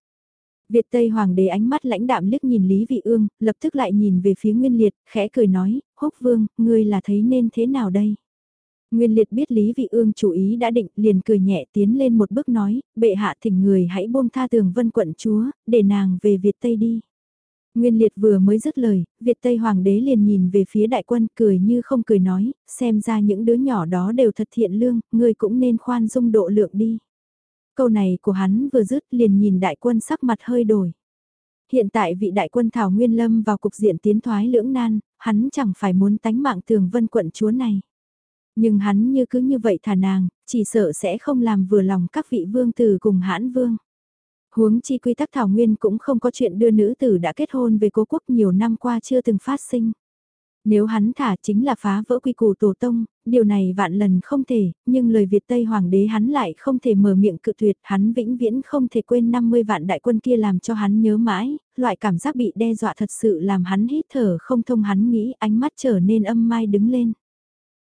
Việt Tây Hoàng đế ánh mắt lãnh đạm liếc nhìn Lý Vị Ương, lập tức lại nhìn về phía Nguyên Liệt, khẽ cười nói, húc vương, ngươi là thấy nên thế nào đây? Nguyên Liệt biết Lý Vị Ương chủ ý đã định, liền cười nhẹ tiến lên một bước nói, bệ hạ thỉnh người hãy buông tha tường vân quận chúa, để nàng về Việt Tây đi. Nguyên Liệt vừa mới dứt lời, Việt Tây Hoàng đế liền nhìn về phía đại quân cười như không cười nói, xem ra những đứa nhỏ đó đều thật thiện lương, ngươi cũng nên khoan dung độ lượng đi. Câu này của hắn vừa dứt liền nhìn đại quân sắc mặt hơi đổi. Hiện tại vị đại quân Thảo Nguyên Lâm vào cục diện tiến thoái lưỡng nan, hắn chẳng phải muốn tánh mạng tường vân quận chúa này. Nhưng hắn như cứ như vậy thả nàng, chỉ sợ sẽ không làm vừa lòng các vị vương tử cùng hãn vương. Huống chi quy tắc Thảo Nguyên cũng không có chuyện đưa nữ tử đã kết hôn về cố quốc nhiều năm qua chưa từng phát sinh. Nếu hắn thả chính là phá vỡ quy củ tổ tông, điều này vạn lần không thể, nhưng lời Việt Tây Hoàng đế hắn lại không thể mở miệng cự tuyệt, hắn vĩnh viễn không thể quên 50 vạn đại quân kia làm cho hắn nhớ mãi, loại cảm giác bị đe dọa thật sự làm hắn hít thở không thông hắn nghĩ ánh mắt trở nên âm mai đứng lên.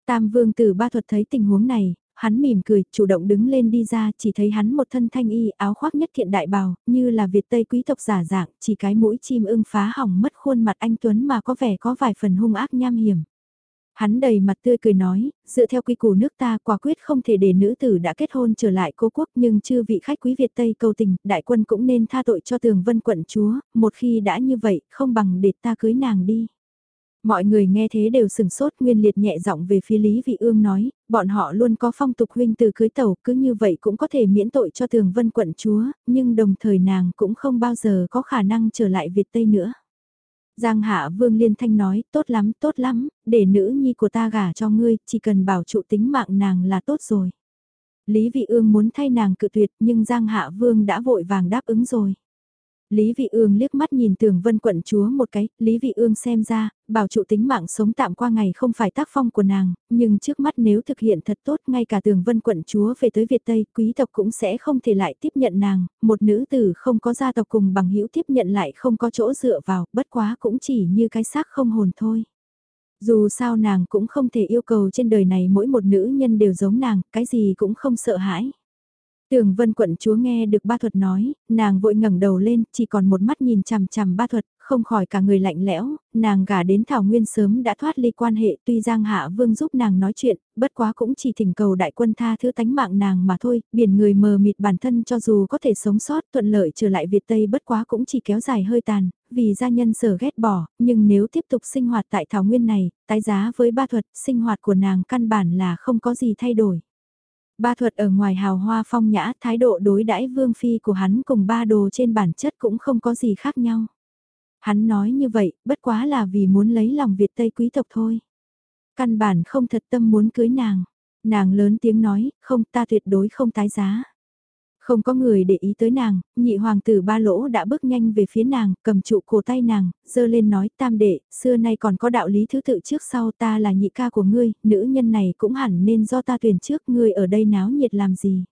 Tam vương tử ba thuật thấy tình huống này, hắn mỉm cười, chủ động đứng lên đi ra, chỉ thấy hắn một thân thanh y áo khoác nhất thiện đại bào, như là Việt Tây quý tộc giả dạng, chỉ cái mũi chim ưng phá hỏng mất khuôn mặt anh Tuấn mà có vẻ có vài phần hung ác nham hiểm. Hắn đầy mặt tươi cười nói, dựa theo quy củ nước ta quả quyết không thể để nữ tử đã kết hôn trở lại cố quốc nhưng chư vị khách quý Việt Tây cầu tình, đại quân cũng nên tha tội cho tường vân quận chúa, một khi đã như vậy, không bằng để ta cưới nàng đi. Mọi người nghe thế đều sừng sốt nguyên liệt nhẹ giọng về phía Lý Vị Ương nói, bọn họ luôn có phong tục huynh từ cưới tàu cứ như vậy cũng có thể miễn tội cho tường vân quận chúa, nhưng đồng thời nàng cũng không bao giờ có khả năng trở lại Việt Tây nữa. Giang Hạ Vương Liên Thanh nói, tốt lắm, tốt lắm, để nữ nhi của ta gả cho ngươi, chỉ cần bảo trụ tính mạng nàng là tốt rồi. Lý Vị Ương muốn thay nàng cự tuyệt nhưng Giang Hạ Vương đã vội vàng đáp ứng rồi. Lý Vị Ương liếc mắt nhìn Tường Vân quận chúa một cái, Lý Vị Ương xem ra, bảo trụ tính mạng sống tạm qua ngày không phải tác phong của nàng, nhưng trước mắt nếu thực hiện thật tốt ngay cả Tường Vân quận chúa về tới Việt Tây, quý tộc cũng sẽ không thể lại tiếp nhận nàng, một nữ tử không có gia tộc cùng bằng hữu tiếp nhận lại không có chỗ dựa vào, bất quá cũng chỉ như cái xác không hồn thôi. Dù sao nàng cũng không thể yêu cầu trên đời này mỗi một nữ nhân đều giống nàng, cái gì cũng không sợ hãi. Tường vân quận chúa nghe được ba thuật nói, nàng vội ngẩng đầu lên, chỉ còn một mắt nhìn chằm chằm ba thuật, không khỏi cả người lạnh lẽo, nàng gả đến Thảo Nguyên sớm đã thoát ly quan hệ tuy Giang Hạ Vương giúp nàng nói chuyện, bất quá cũng chỉ thỉnh cầu đại quân tha thứ tánh mạng nàng mà thôi, biển người mờ mịt bản thân cho dù có thể sống sót thuận lợi trở lại Việt Tây bất quá cũng chỉ kéo dài hơi tàn, vì gia nhân sở ghét bỏ, nhưng nếu tiếp tục sinh hoạt tại Thảo Nguyên này, tái giá với ba thuật, sinh hoạt của nàng căn bản là không có gì thay đổi. Ba thuật ở ngoài hào hoa phong nhã, thái độ đối đãi vương phi của hắn cùng ba đồ trên bản chất cũng không có gì khác nhau. Hắn nói như vậy, bất quá là vì muốn lấy lòng Việt Tây quý tộc thôi. Căn bản không thật tâm muốn cưới nàng. Nàng lớn tiếng nói, không ta tuyệt đối không tái giá. Không có người để ý tới nàng, nhị hoàng tử ba lỗ đã bước nhanh về phía nàng, cầm trụ cổ tay nàng, dơ lên nói tam đệ, xưa nay còn có đạo lý thứ tự trước sau ta là nhị ca của ngươi, nữ nhân này cũng hẳn nên do ta tuyển trước ngươi ở đây náo nhiệt làm gì.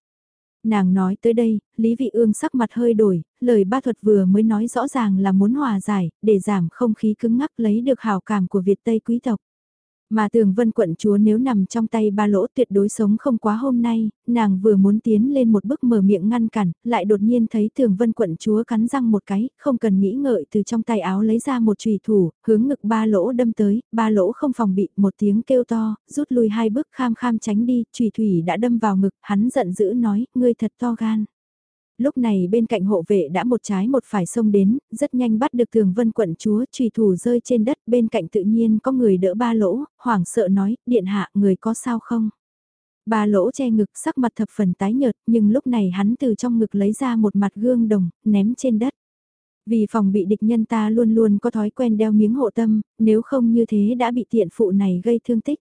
Nàng nói tới đây, Lý Vị Ương sắc mặt hơi đổi, lời ba thuật vừa mới nói rõ ràng là muốn hòa giải, để giảm không khí cứng ngắc lấy được hào cảm của Việt Tây quý tộc. Mà tường vân quận chúa nếu nằm trong tay ba lỗ tuyệt đối sống không quá hôm nay, nàng vừa muốn tiến lên một bước mở miệng ngăn cản, lại đột nhiên thấy tường vân quận chúa cắn răng một cái, không cần nghĩ ngợi từ trong tay áo lấy ra một trùy thủ, hướng ngực ba lỗ đâm tới, ba lỗ không phòng bị, một tiếng kêu to, rút lui hai bước kham kham tránh đi, trùy thủy đã đâm vào ngực, hắn giận dữ nói, ngươi thật to gan. Lúc này bên cạnh hộ vệ đã một trái một phải xông đến, rất nhanh bắt được tường vân quận chúa trùy thủ rơi trên đất bên cạnh tự nhiên có người đỡ ba lỗ, hoảng sợ nói, điện hạ người có sao không? Ba lỗ che ngực sắc mặt thập phần tái nhợt nhưng lúc này hắn từ trong ngực lấy ra một mặt gương đồng, ném trên đất. Vì phòng bị địch nhân ta luôn luôn có thói quen đeo miếng hộ tâm, nếu không như thế đã bị tiện phụ này gây thương tích.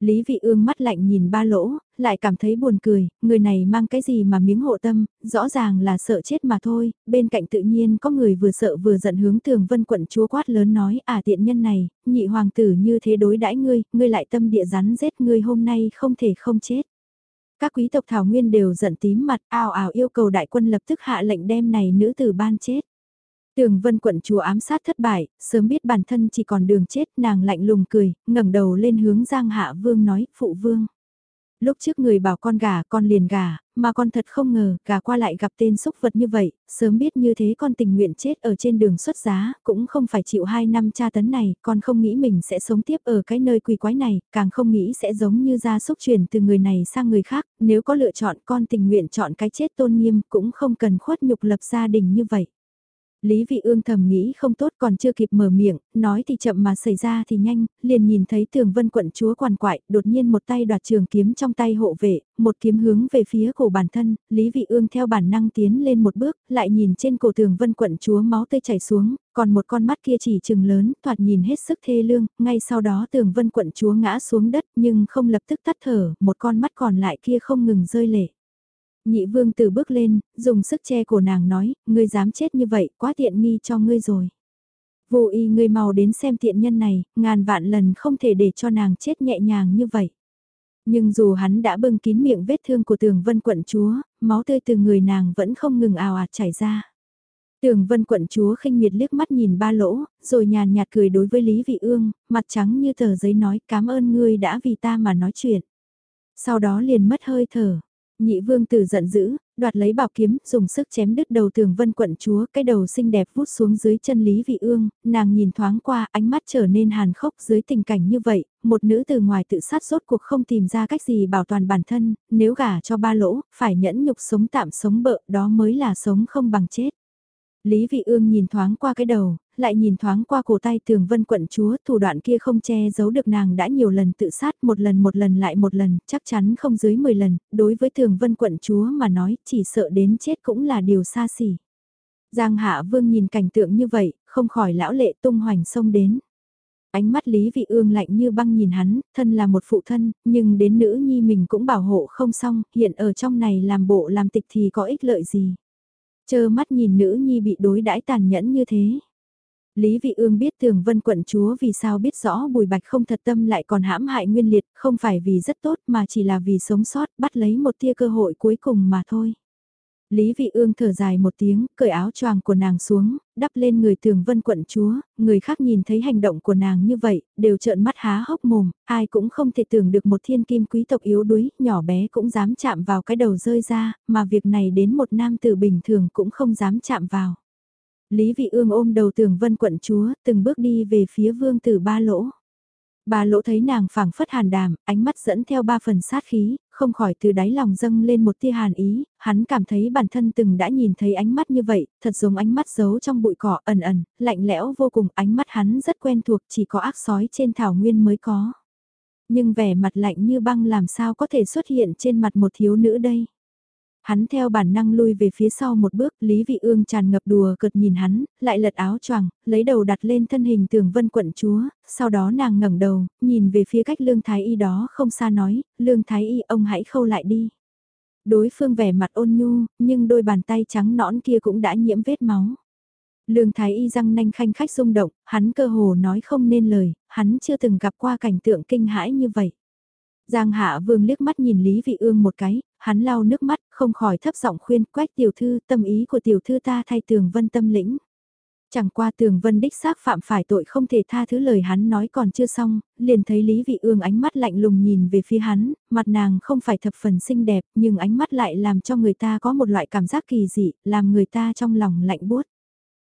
Lý vị ương mắt lạnh nhìn ba lỗ, lại cảm thấy buồn cười, người này mang cái gì mà miếng hộ tâm, rõ ràng là sợ chết mà thôi, bên cạnh tự nhiên có người vừa sợ vừa giận hướng tường vân quận chúa quát lớn nói, à tiện nhân này, nhị hoàng tử như thế đối đãi ngươi, ngươi lại tâm địa rắn giết ngươi hôm nay không thể không chết. Các quý tộc thảo nguyên đều giận tím mặt, ào ào yêu cầu đại quân lập tức hạ lệnh đem này nữ tử ban chết. Tường vân quận chúa ám sát thất bại, sớm biết bản thân chỉ còn đường chết nàng lạnh lùng cười, ngẩng đầu lên hướng Giang Hạ Vương nói, phụ vương. Lúc trước người bảo con gà, con liền gà, mà con thật không ngờ, gà qua lại gặp tên xúc vật như vậy, sớm biết như thế con tình nguyện chết ở trên đường xuất giá, cũng không phải chịu hai năm tra tấn này, con không nghĩ mình sẽ sống tiếp ở cái nơi quỳ quái này, càng không nghĩ sẽ giống như gia xúc chuyển từ người này sang người khác, nếu có lựa chọn con tình nguyện chọn cái chết tôn nghiêm, cũng không cần khuất nhục lập gia đình như vậy. Lý Vị Ương thầm nghĩ không tốt còn chưa kịp mở miệng, nói thì chậm mà xảy ra thì nhanh, liền nhìn thấy tường vân quận chúa quằn quại, đột nhiên một tay đoạt trường kiếm trong tay hộ vệ, một kiếm hướng về phía cổ bản thân, Lý Vị Ương theo bản năng tiến lên một bước, lại nhìn trên cổ tường vân quận chúa máu tươi chảy xuống, còn một con mắt kia chỉ trừng lớn, thoạt nhìn hết sức thê lương, ngay sau đó tường vân quận chúa ngã xuống đất nhưng không lập tức tắt thở, một con mắt còn lại kia không ngừng rơi lệ. Nhị vương tử bước lên, dùng sức che cổ nàng nói, ngươi dám chết như vậy, quá tiện nghi cho ngươi rồi. Vô y ngươi mau đến xem tiện nhân này, ngàn vạn lần không thể để cho nàng chết nhẹ nhàng như vậy. Nhưng dù hắn đã bưng kín miệng vết thương của tường vân quận chúa, máu tươi từ người nàng vẫn không ngừng ào ạt chảy ra. Tường vân quận chúa khinh miệt liếc mắt nhìn ba lỗ, rồi nhàn nhạt cười đối với Lý Vị Ương, mặt trắng như tờ giấy nói cảm ơn ngươi đã vì ta mà nói chuyện. Sau đó liền mất hơi thở. Nhị vương tử giận dữ, đoạt lấy bảo kiếm, dùng sức chém đứt đầu tường vân quận chúa, cái đầu xinh đẹp vút xuống dưới chân Lý Vị Ương, nàng nhìn thoáng qua, ánh mắt trở nên hàn khốc dưới tình cảnh như vậy, một nữ từ ngoài tự sát rốt cuộc không tìm ra cách gì bảo toàn bản thân, nếu gả cho ba lỗ, phải nhẫn nhục sống tạm sống bợ, đó mới là sống không bằng chết. Lý Vị Ương nhìn thoáng qua cái đầu, lại nhìn thoáng qua cổ tay tường vân quận chúa, thủ đoạn kia không che giấu được nàng đã nhiều lần tự sát một lần một lần lại một lần, chắc chắn không dưới 10 lần, đối với tường vân quận chúa mà nói chỉ sợ đến chết cũng là điều xa xỉ. Giang Hạ Vương nhìn cảnh tượng như vậy, không khỏi lão lệ tung hoành sông đến. Ánh mắt Lý Vị Ương lạnh như băng nhìn hắn, thân là một phụ thân, nhưng đến nữ nhi mình cũng bảo hộ không xong, hiện ở trong này làm bộ làm tịch thì có ích lợi gì. Chơ mắt nhìn nữ nhi bị đối đãi tàn nhẫn như thế. Lý Vị Ương biết Thường Vân quận chúa vì sao biết rõ Bùi Bạch không thật tâm lại còn hãm hại Nguyên Liệt, không phải vì rất tốt mà chỉ là vì sống sót, bắt lấy một tia cơ hội cuối cùng mà thôi. Lý Vị Ương thở dài một tiếng, cởi áo choàng của nàng xuống, đắp lên người Tường Vân quận chúa, người khác nhìn thấy hành động của nàng như vậy, đều trợn mắt há hốc mồm, ai cũng không thể tưởng được một thiên kim quý tộc yếu đuối, nhỏ bé cũng dám chạm vào cái đầu rơi ra, mà việc này đến một nam tử bình thường cũng không dám chạm vào. Lý Vị Ương ôm đầu tường vân quận chúa, từng bước đi về phía vương tử ba lỗ. Ba lỗ thấy nàng phảng phất hàn đàm, ánh mắt dẫn theo ba phần sát khí, không khỏi từ đáy lòng dâng lên một tia hàn ý, hắn cảm thấy bản thân từng đã nhìn thấy ánh mắt như vậy, thật giống ánh mắt giấu trong bụi cỏ ẩn ẩn, lạnh lẽo vô cùng, ánh mắt hắn rất quen thuộc, chỉ có ác sói trên thảo nguyên mới có. Nhưng vẻ mặt lạnh như băng làm sao có thể xuất hiện trên mặt một thiếu nữ đây? Hắn theo bản năng lui về phía sau một bước, Lý Vị Ương tràn ngập đùa cợt nhìn hắn, lại lật áo choàng, lấy đầu đặt lên thân hình tường vân quận chúa, sau đó nàng ngẩng đầu, nhìn về phía cách lương thái y đó không xa nói, lương thái y ông hãy khâu lại đi. Đối phương vẻ mặt ôn nhu, nhưng đôi bàn tay trắng nõn kia cũng đã nhiễm vết máu. Lương thái y răng nanh khanh khách rung động, hắn cơ hồ nói không nên lời, hắn chưa từng gặp qua cảnh tượng kinh hãi như vậy. Giang Hạ Vương liếc mắt nhìn Lý Vị Ương một cái, hắn lau nước mắt, không khỏi thấp giọng khuyên quách tiểu thư tâm ý của tiểu thư ta thay tường vân tâm lĩnh. Chẳng qua tường vân đích xác phạm phải tội không thể tha thứ lời hắn nói còn chưa xong, liền thấy Lý Vị Ương ánh mắt lạnh lùng nhìn về phía hắn, mặt nàng không phải thập phần xinh đẹp nhưng ánh mắt lại làm cho người ta có một loại cảm giác kỳ dị, làm người ta trong lòng lạnh buốt.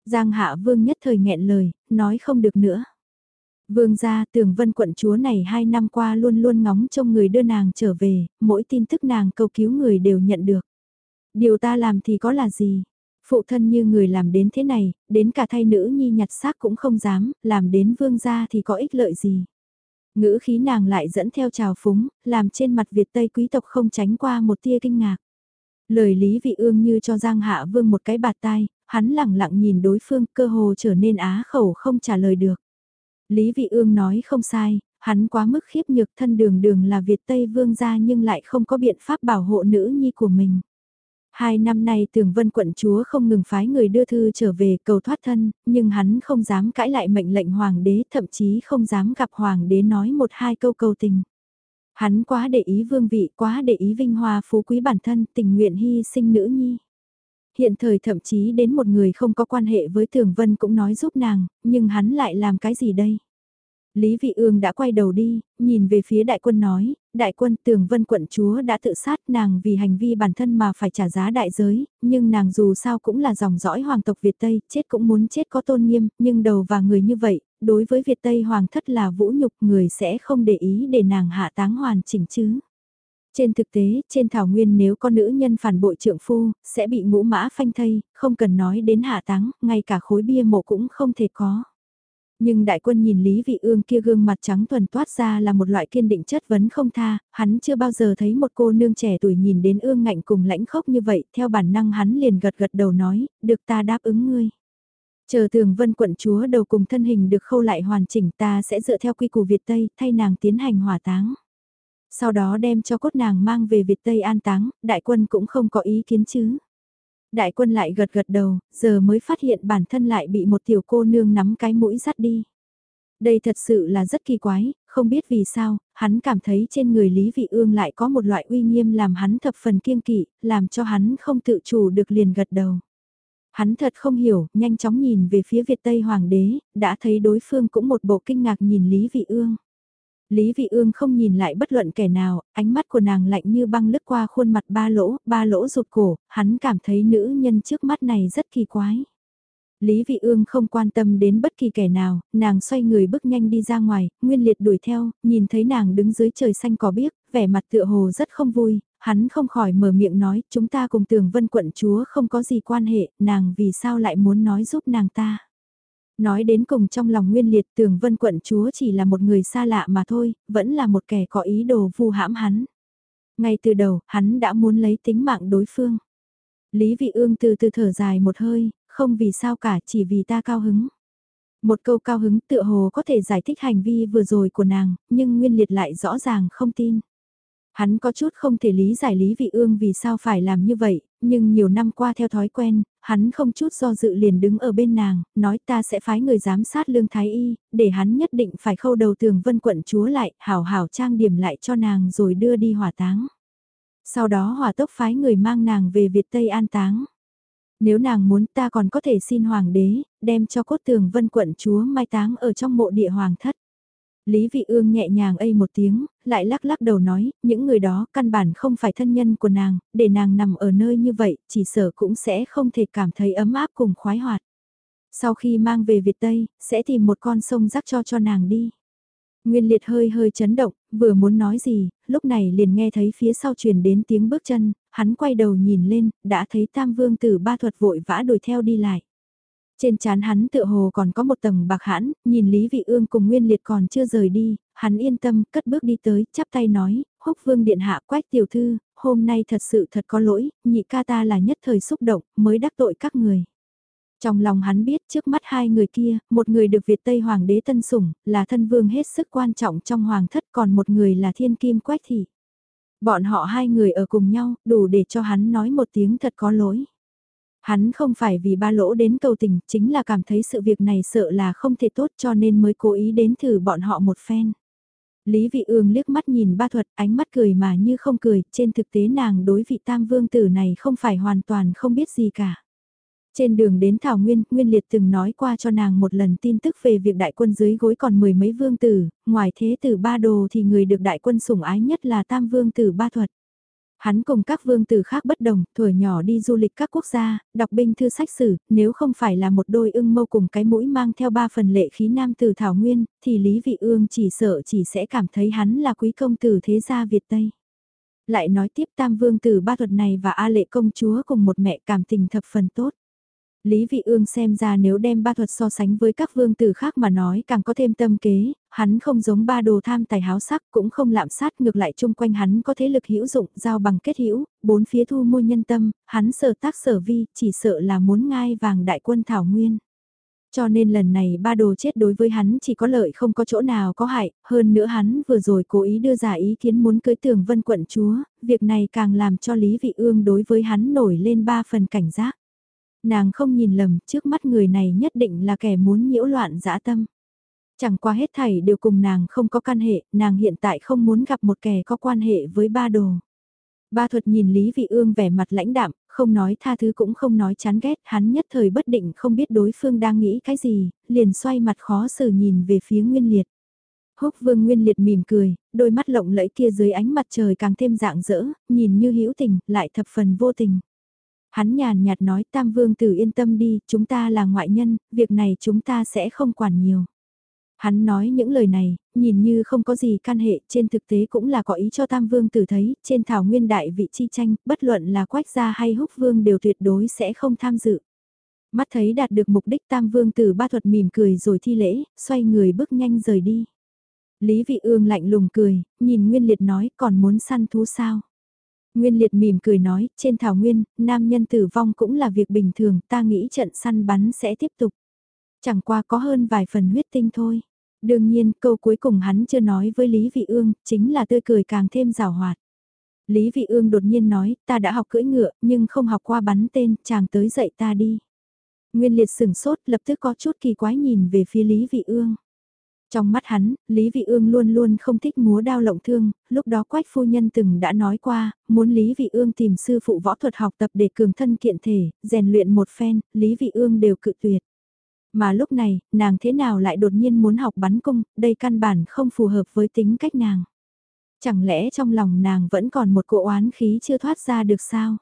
Giang Hạ Vương nhất thời nghẹn lời, nói không được nữa. Vương gia tường vân quận chúa này hai năm qua luôn luôn ngóng trông người đưa nàng trở về, mỗi tin tức nàng cầu cứu người đều nhận được. Điều ta làm thì có là gì? Phụ thân như người làm đến thế này, đến cả thay nữ nhi nhặt xác cũng không dám, làm đến vương gia thì có ích lợi gì? Ngữ khí nàng lại dẫn theo trào phúng, làm trên mặt Việt Tây quý tộc không tránh qua một tia kinh ngạc. Lời Lý Vị Ương như cho Giang Hạ Vương một cái bạt tai, hắn lẳng lặng nhìn đối phương cơ hồ trở nên á khẩu không trả lời được. Lý Vị Ương nói không sai, hắn quá mức khiếp nhược thân đường đường là Việt Tây Vương gia nhưng lại không có biện pháp bảo hộ nữ nhi của mình. Hai năm nay tường vân quận chúa không ngừng phái người đưa thư trở về cầu thoát thân, nhưng hắn không dám cãi lại mệnh lệnh hoàng đế, thậm chí không dám gặp hoàng đế nói một hai câu cầu tình. Hắn quá để ý vương vị, quá để ý vinh hoa phú quý bản thân, tình nguyện hy sinh nữ nhi. Hiện thời thậm chí đến một người không có quan hệ với Thường Vân cũng nói giúp nàng, nhưng hắn lại làm cái gì đây? Lý Vị Ương đã quay đầu đi, nhìn về phía đại quân nói, đại quân tường vân quận chúa đã tự sát nàng vì hành vi bản thân mà phải trả giá đại giới, nhưng nàng dù sao cũng là dòng dõi hoàng tộc Việt Tây, chết cũng muốn chết có tôn nghiêm, nhưng đầu và người như vậy, đối với Việt Tây hoàng thất là vũ nhục người sẽ không để ý để nàng hạ táng hoàn chỉnh chứ. Trên thực tế, trên thảo nguyên nếu có nữ nhân phản bội trượng phu, sẽ bị ngũ mã phanh thây, không cần nói đến hạ táng, ngay cả khối bia mộ cũng không thể có. Nhưng đại quân nhìn Lý Vị Ương kia gương mặt trắng thuần toát ra là một loại kiên định chất vấn không tha, hắn chưa bao giờ thấy một cô nương trẻ tuổi nhìn đến ương ngạnh cùng lãnh khốc như vậy, theo bản năng hắn liền gật gật đầu nói, được ta đáp ứng ngươi. Chờ tường vân quận chúa đầu cùng thân hình được khâu lại hoàn chỉnh ta sẽ dựa theo quy củ Việt Tây thay nàng tiến hành hỏa táng. Sau đó đem cho cốt nàng mang về Việt Tây an táng, đại quân cũng không có ý kiến chứ. Đại quân lại gật gật đầu, giờ mới phát hiện bản thân lại bị một tiểu cô nương nắm cái mũi dắt đi. Đây thật sự là rất kỳ quái, không biết vì sao, hắn cảm thấy trên người Lý Vị Ương lại có một loại uy nghiêm làm hắn thập phần kiêng kỵ, làm cho hắn không tự chủ được liền gật đầu. Hắn thật không hiểu, nhanh chóng nhìn về phía Việt Tây Hoàng đế, đã thấy đối phương cũng một bộ kinh ngạc nhìn Lý Vị Ương. Lý Vị Ương không nhìn lại bất luận kẻ nào, ánh mắt của nàng lạnh như băng lướt qua khuôn mặt ba lỗ, ba lỗ rụt cổ, hắn cảm thấy nữ nhân trước mắt này rất kỳ quái. Lý Vị Ương không quan tâm đến bất kỳ kẻ nào, nàng xoay người bước nhanh đi ra ngoài, Nguyên Liệt đuổi theo, nhìn thấy nàng đứng dưới trời xanh có biếc, vẻ mặt tựa hồ rất không vui, hắn không khỏi mở miệng nói, chúng ta cùng tường vân quận chúa không có gì quan hệ, nàng vì sao lại muốn nói giúp nàng ta. Nói đến cùng trong lòng nguyên liệt tường vân quận chúa chỉ là một người xa lạ mà thôi, vẫn là một kẻ có ý đồ vu hãm hắn. Ngay từ đầu, hắn đã muốn lấy tính mạng đối phương. Lý vị ương từ từ thở dài một hơi, không vì sao cả chỉ vì ta cao hứng. Một câu cao hứng tựa hồ có thể giải thích hành vi vừa rồi của nàng, nhưng Nguyên Liệt lại rõ ràng không tin. Hắn có chút không thể lý giải Lý Vị Ương vì sao phải làm như vậy, nhưng nhiều năm qua theo thói quen, hắn không chút do dự liền đứng ở bên nàng, nói ta sẽ phái người giám sát lương thái y, để hắn nhất định phải khâu đầu tường vân quận chúa lại, hảo hảo trang điểm lại cho nàng rồi đưa đi hỏa táng. Sau đó hỏa tốc phái người mang nàng về Việt Tây an táng. Nếu nàng muốn ta còn có thể xin hoàng đế, đem cho cốt tường vân quận chúa mai táng ở trong mộ địa hoàng thất. Lý Vị Ương nhẹ nhàng ây một tiếng, lại lắc lắc đầu nói, những người đó căn bản không phải thân nhân của nàng, để nàng nằm ở nơi như vậy, chỉ sợ cũng sẽ không thể cảm thấy ấm áp cùng khoái hoạt. Sau khi mang về Việt Tây, sẽ tìm một con sông rắc cho cho nàng đi. Nguyên liệt hơi hơi chấn động, vừa muốn nói gì, lúc này liền nghe thấy phía sau truyền đến tiếng bước chân, hắn quay đầu nhìn lên, đã thấy tam vương tử ba thuật vội vã đuổi theo đi lại. Trên chán hắn tựa hồ còn có một tầng bạc hãn, nhìn Lý Vị Ương cùng Nguyên Liệt còn chưa rời đi, hắn yên tâm, cất bước đi tới, chắp tay nói, húc vương điện hạ quách tiểu thư, hôm nay thật sự thật có lỗi, nhị ca ta là nhất thời xúc động, mới đắc tội các người. Trong lòng hắn biết trước mắt hai người kia, một người được Việt Tây Hoàng đế tân sủng, là thân vương hết sức quan trọng trong hoàng thất còn một người là thiên kim quách thị. Bọn họ hai người ở cùng nhau, đủ để cho hắn nói một tiếng thật có lỗi. Hắn không phải vì ba lỗ đến cầu tình, chính là cảm thấy sự việc này sợ là không thể tốt cho nên mới cố ý đến thử bọn họ một phen. Lý Vị Ương liếc mắt nhìn ba thuật, ánh mắt cười mà như không cười, trên thực tế nàng đối vị tam vương tử này không phải hoàn toàn không biết gì cả. Trên đường đến Thảo Nguyên, Nguyên Liệt từng nói qua cho nàng một lần tin tức về việc đại quân dưới gối còn mười mấy vương tử, ngoài thế tử ba đồ thì người được đại quân sủng ái nhất là tam vương tử ba thuật. Hắn cùng các vương tử khác bất đồng, tuổi nhỏ đi du lịch các quốc gia, đọc binh thư sách sử, nếu không phải là một đôi ưng mâu cùng cái mũi mang theo ba phần lệ khí nam tử Thảo Nguyên, thì Lý Vị Ương chỉ sợ chỉ sẽ cảm thấy hắn là quý công tử thế gia Việt Tây. Lại nói tiếp tam vương tử ba thuật này và A lệ công chúa cùng một mẹ cảm tình thập phần tốt. Lý Vị Ương xem ra nếu đem ba thuật so sánh với các vương tử khác mà nói càng có thêm tâm kế, hắn không giống ba đồ tham tài háo sắc cũng không lạm sát ngược lại chung quanh hắn có thế lực hữu dụng giao bằng kết hữu, bốn phía thu mua nhân tâm, hắn sở tác sở vi chỉ sợ là muốn ngai vàng đại quân Thảo Nguyên. Cho nên lần này ba đồ chết đối với hắn chỉ có lợi không có chỗ nào có hại, hơn nữa hắn vừa rồi cố ý đưa ra ý kiến muốn cưới tường vân quận chúa, việc này càng làm cho Lý Vị Ương đối với hắn nổi lên ba phần cảnh giác. Nàng không nhìn lầm, trước mắt người này nhất định là kẻ muốn nhiễu loạn dã tâm. Chẳng qua hết thảy đều cùng nàng không có căn hệ, nàng hiện tại không muốn gặp một kẻ có quan hệ với ba đồ. Ba thuật nhìn Lý Vị Ương vẻ mặt lãnh đạm, không nói tha thứ cũng không nói chán ghét, hắn nhất thời bất định không biết đối phương đang nghĩ cái gì, liền xoay mặt khó xử nhìn về phía Nguyên Liệt. Húc Vương Nguyên Liệt mỉm cười, đôi mắt lộng lẫy kia dưới ánh mặt trời càng thêm dạng dỡ, nhìn như hữu tình, lại thập phần vô tình. Hắn nhàn nhạt nói Tam Vương tử yên tâm đi, chúng ta là ngoại nhân, việc này chúng ta sẽ không quản nhiều. Hắn nói những lời này, nhìn như không có gì can hệ, trên thực tế cũng là có ý cho Tam Vương tử thấy, trên thảo nguyên đại vị chi tranh, bất luận là Quách gia hay Húc Vương đều tuyệt đối sẽ không tham dự. Mắt thấy đạt được mục đích Tam Vương tử ba thuật mỉm cười rồi thi lễ, xoay người bước nhanh rời đi. Lý Vị Ương lạnh lùng cười, nhìn Nguyên Liệt nói còn muốn săn thú sao. Nguyên Liệt mỉm cười nói, trên thảo nguyên, nam nhân tử vong cũng là việc bình thường, ta nghĩ trận săn bắn sẽ tiếp tục. Chẳng qua có hơn vài phần huyết tinh thôi. Đương nhiên, câu cuối cùng hắn chưa nói với Lý Vị Ương, chính là tươi cười càng thêm rào hoạt. Lý Vị Ương đột nhiên nói, ta đã học cưỡi ngựa, nhưng không học qua bắn tên, chàng tới dạy ta đi. Nguyên Liệt sừng sốt, lập tức có chút kỳ quái nhìn về phía Lý Vị Ương. Trong mắt hắn, Lý Vị Ương luôn luôn không thích múa đao lộng thương, lúc đó Quách Phu Nhân từng đã nói qua, muốn Lý Vị Ương tìm sư phụ võ thuật học tập để cường thân kiện thể, rèn luyện một phen, Lý Vị Ương đều cự tuyệt. Mà lúc này, nàng thế nào lại đột nhiên muốn học bắn cung, đây căn bản không phù hợp với tính cách nàng. Chẳng lẽ trong lòng nàng vẫn còn một cỗ oán khí chưa thoát ra được sao?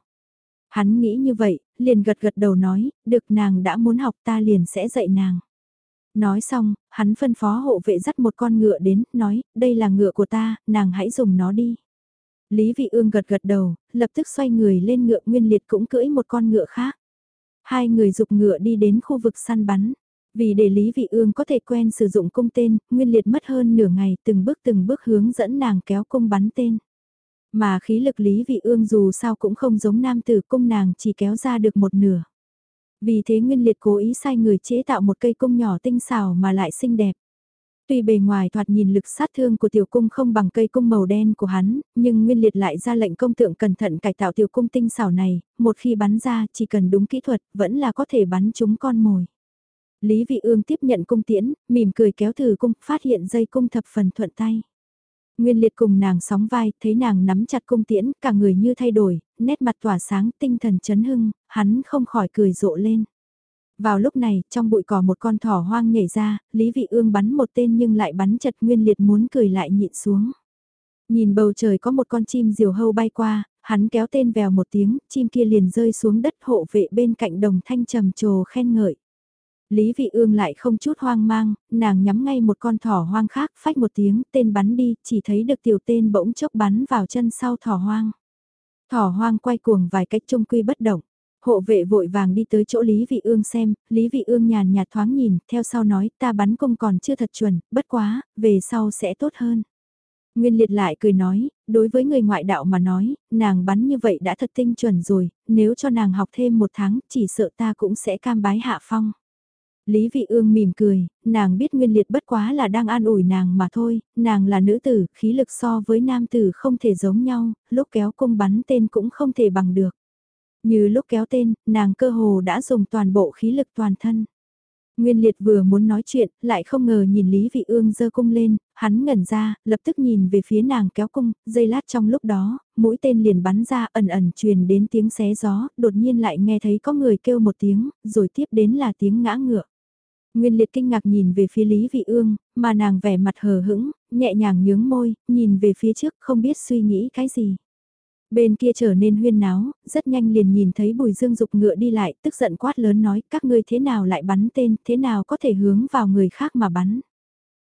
Hắn nghĩ như vậy, liền gật gật đầu nói, được nàng đã muốn học ta liền sẽ dạy nàng. Nói xong, hắn phân phó hộ vệ dắt một con ngựa đến, nói, đây là ngựa của ta, nàng hãy dùng nó đi. Lý Vị Ương gật gật đầu, lập tức xoay người lên ngựa Nguyên Liệt cũng cưỡi một con ngựa khác. Hai người dục ngựa đi đến khu vực săn bắn. Vì để Lý Vị Ương có thể quen sử dụng cung tên, Nguyên Liệt mất hơn nửa ngày từng bước từng bước hướng dẫn nàng kéo cung bắn tên. Mà khí lực Lý Vị Ương dù sao cũng không giống nam tử cung nàng chỉ kéo ra được một nửa. Vì thế Nguyên Liệt cố ý sai người chế tạo một cây cung nhỏ tinh xảo mà lại xinh đẹp. Tuy bề ngoài thoạt nhìn lực sát thương của tiểu cung không bằng cây cung màu đen của hắn, nhưng Nguyên Liệt lại ra lệnh công tượng cẩn thận cải tạo tiểu cung tinh xảo này, một khi bắn ra chỉ cần đúng kỹ thuật vẫn là có thể bắn trúng con mồi. Lý Vị Ương tiếp nhận cung tiễn, mỉm cười kéo thử cung, phát hiện dây cung thập phần thuận tay. Nguyên liệt cùng nàng sóng vai, thấy nàng nắm chặt cung tiễn, cả người như thay đổi, nét mặt tỏa sáng, tinh thần chấn hưng, hắn không khỏi cười rộ lên. Vào lúc này, trong bụi cỏ một con thỏ hoang nhảy ra, Lý Vị Ương bắn một tên nhưng lại bắn chật Nguyên liệt muốn cười lại nhịn xuống. Nhìn bầu trời có một con chim diều hâu bay qua, hắn kéo tên vèo một tiếng, chim kia liền rơi xuống đất hộ vệ bên cạnh đồng thanh trầm trồ khen ngợi. Lý Vị Ương lại không chút hoang mang, nàng nhắm ngay một con thỏ hoang khác, phách một tiếng, tên bắn đi, chỉ thấy được tiểu tên bỗng chốc bắn vào chân sau thỏ hoang. Thỏ hoang quay cuồng vài cách trung quy bất động. Hộ vệ vội vàng đi tới chỗ Lý Vị Ương xem, Lý Vị Ương nhàn nhạt thoáng nhìn, theo sau nói ta bắn cung còn chưa thật chuẩn, bất quá, về sau sẽ tốt hơn. Nguyên liệt lại cười nói, đối với người ngoại đạo mà nói, nàng bắn như vậy đã thật tinh chuẩn rồi, nếu cho nàng học thêm một tháng, chỉ sợ ta cũng sẽ cam bái hạ phong. Lý Vị Ương mỉm cười, nàng biết Nguyên Liệt bất quá là đang an ủi nàng mà thôi, nàng là nữ tử, khí lực so với nam tử không thể giống nhau, lúc kéo cung bắn tên cũng không thể bằng được. Như lúc kéo tên, nàng cơ hồ đã dùng toàn bộ khí lực toàn thân. Nguyên Liệt vừa muốn nói chuyện, lại không ngờ nhìn Lý Vị Ương giơ cung lên, hắn ngẩn ra, lập tức nhìn về phía nàng kéo cung, giây lát trong lúc đó, mũi tên liền bắn ra ẩn ẩn truyền đến tiếng xé gió, đột nhiên lại nghe thấy có người kêu một tiếng, rồi tiếp đến là tiếng ngã ngựa. Nguyên liệt kinh ngạc nhìn về phía Lý Vị Ương, mà nàng vẻ mặt hờ hững, nhẹ nhàng nhướng môi, nhìn về phía trước không biết suy nghĩ cái gì. Bên kia trở nên huyên náo, rất nhanh liền nhìn thấy Bùi Dương dục ngựa đi lại, tức giận quát lớn nói các ngươi thế nào lại bắn tên, thế nào có thể hướng vào người khác mà bắn.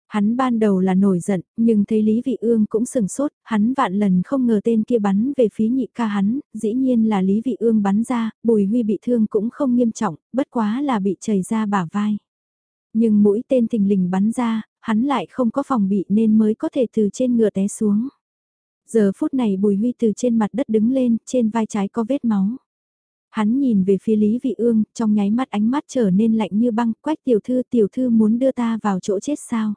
Hắn ban đầu là nổi giận, nhưng thấy Lý Vị Ương cũng sừng sốt, hắn vạn lần không ngờ tên kia bắn về phía nhị ca hắn, dĩ nhiên là Lý Vị Ương bắn ra, Bùi Huy bị thương cũng không nghiêm trọng, bất quá là bị chảy ra bả vai. Nhưng mũi tên thình lình bắn ra, hắn lại không có phòng bị nên mới có thể từ trên ngựa té xuống. Giờ phút này Bùi Huy từ trên mặt đất đứng lên, trên vai trái có vết máu. Hắn nhìn về phía Lý Vị Ương, trong nháy mắt ánh mắt trở nên lạnh như băng, quách tiểu thư tiểu thư muốn đưa ta vào chỗ chết sao.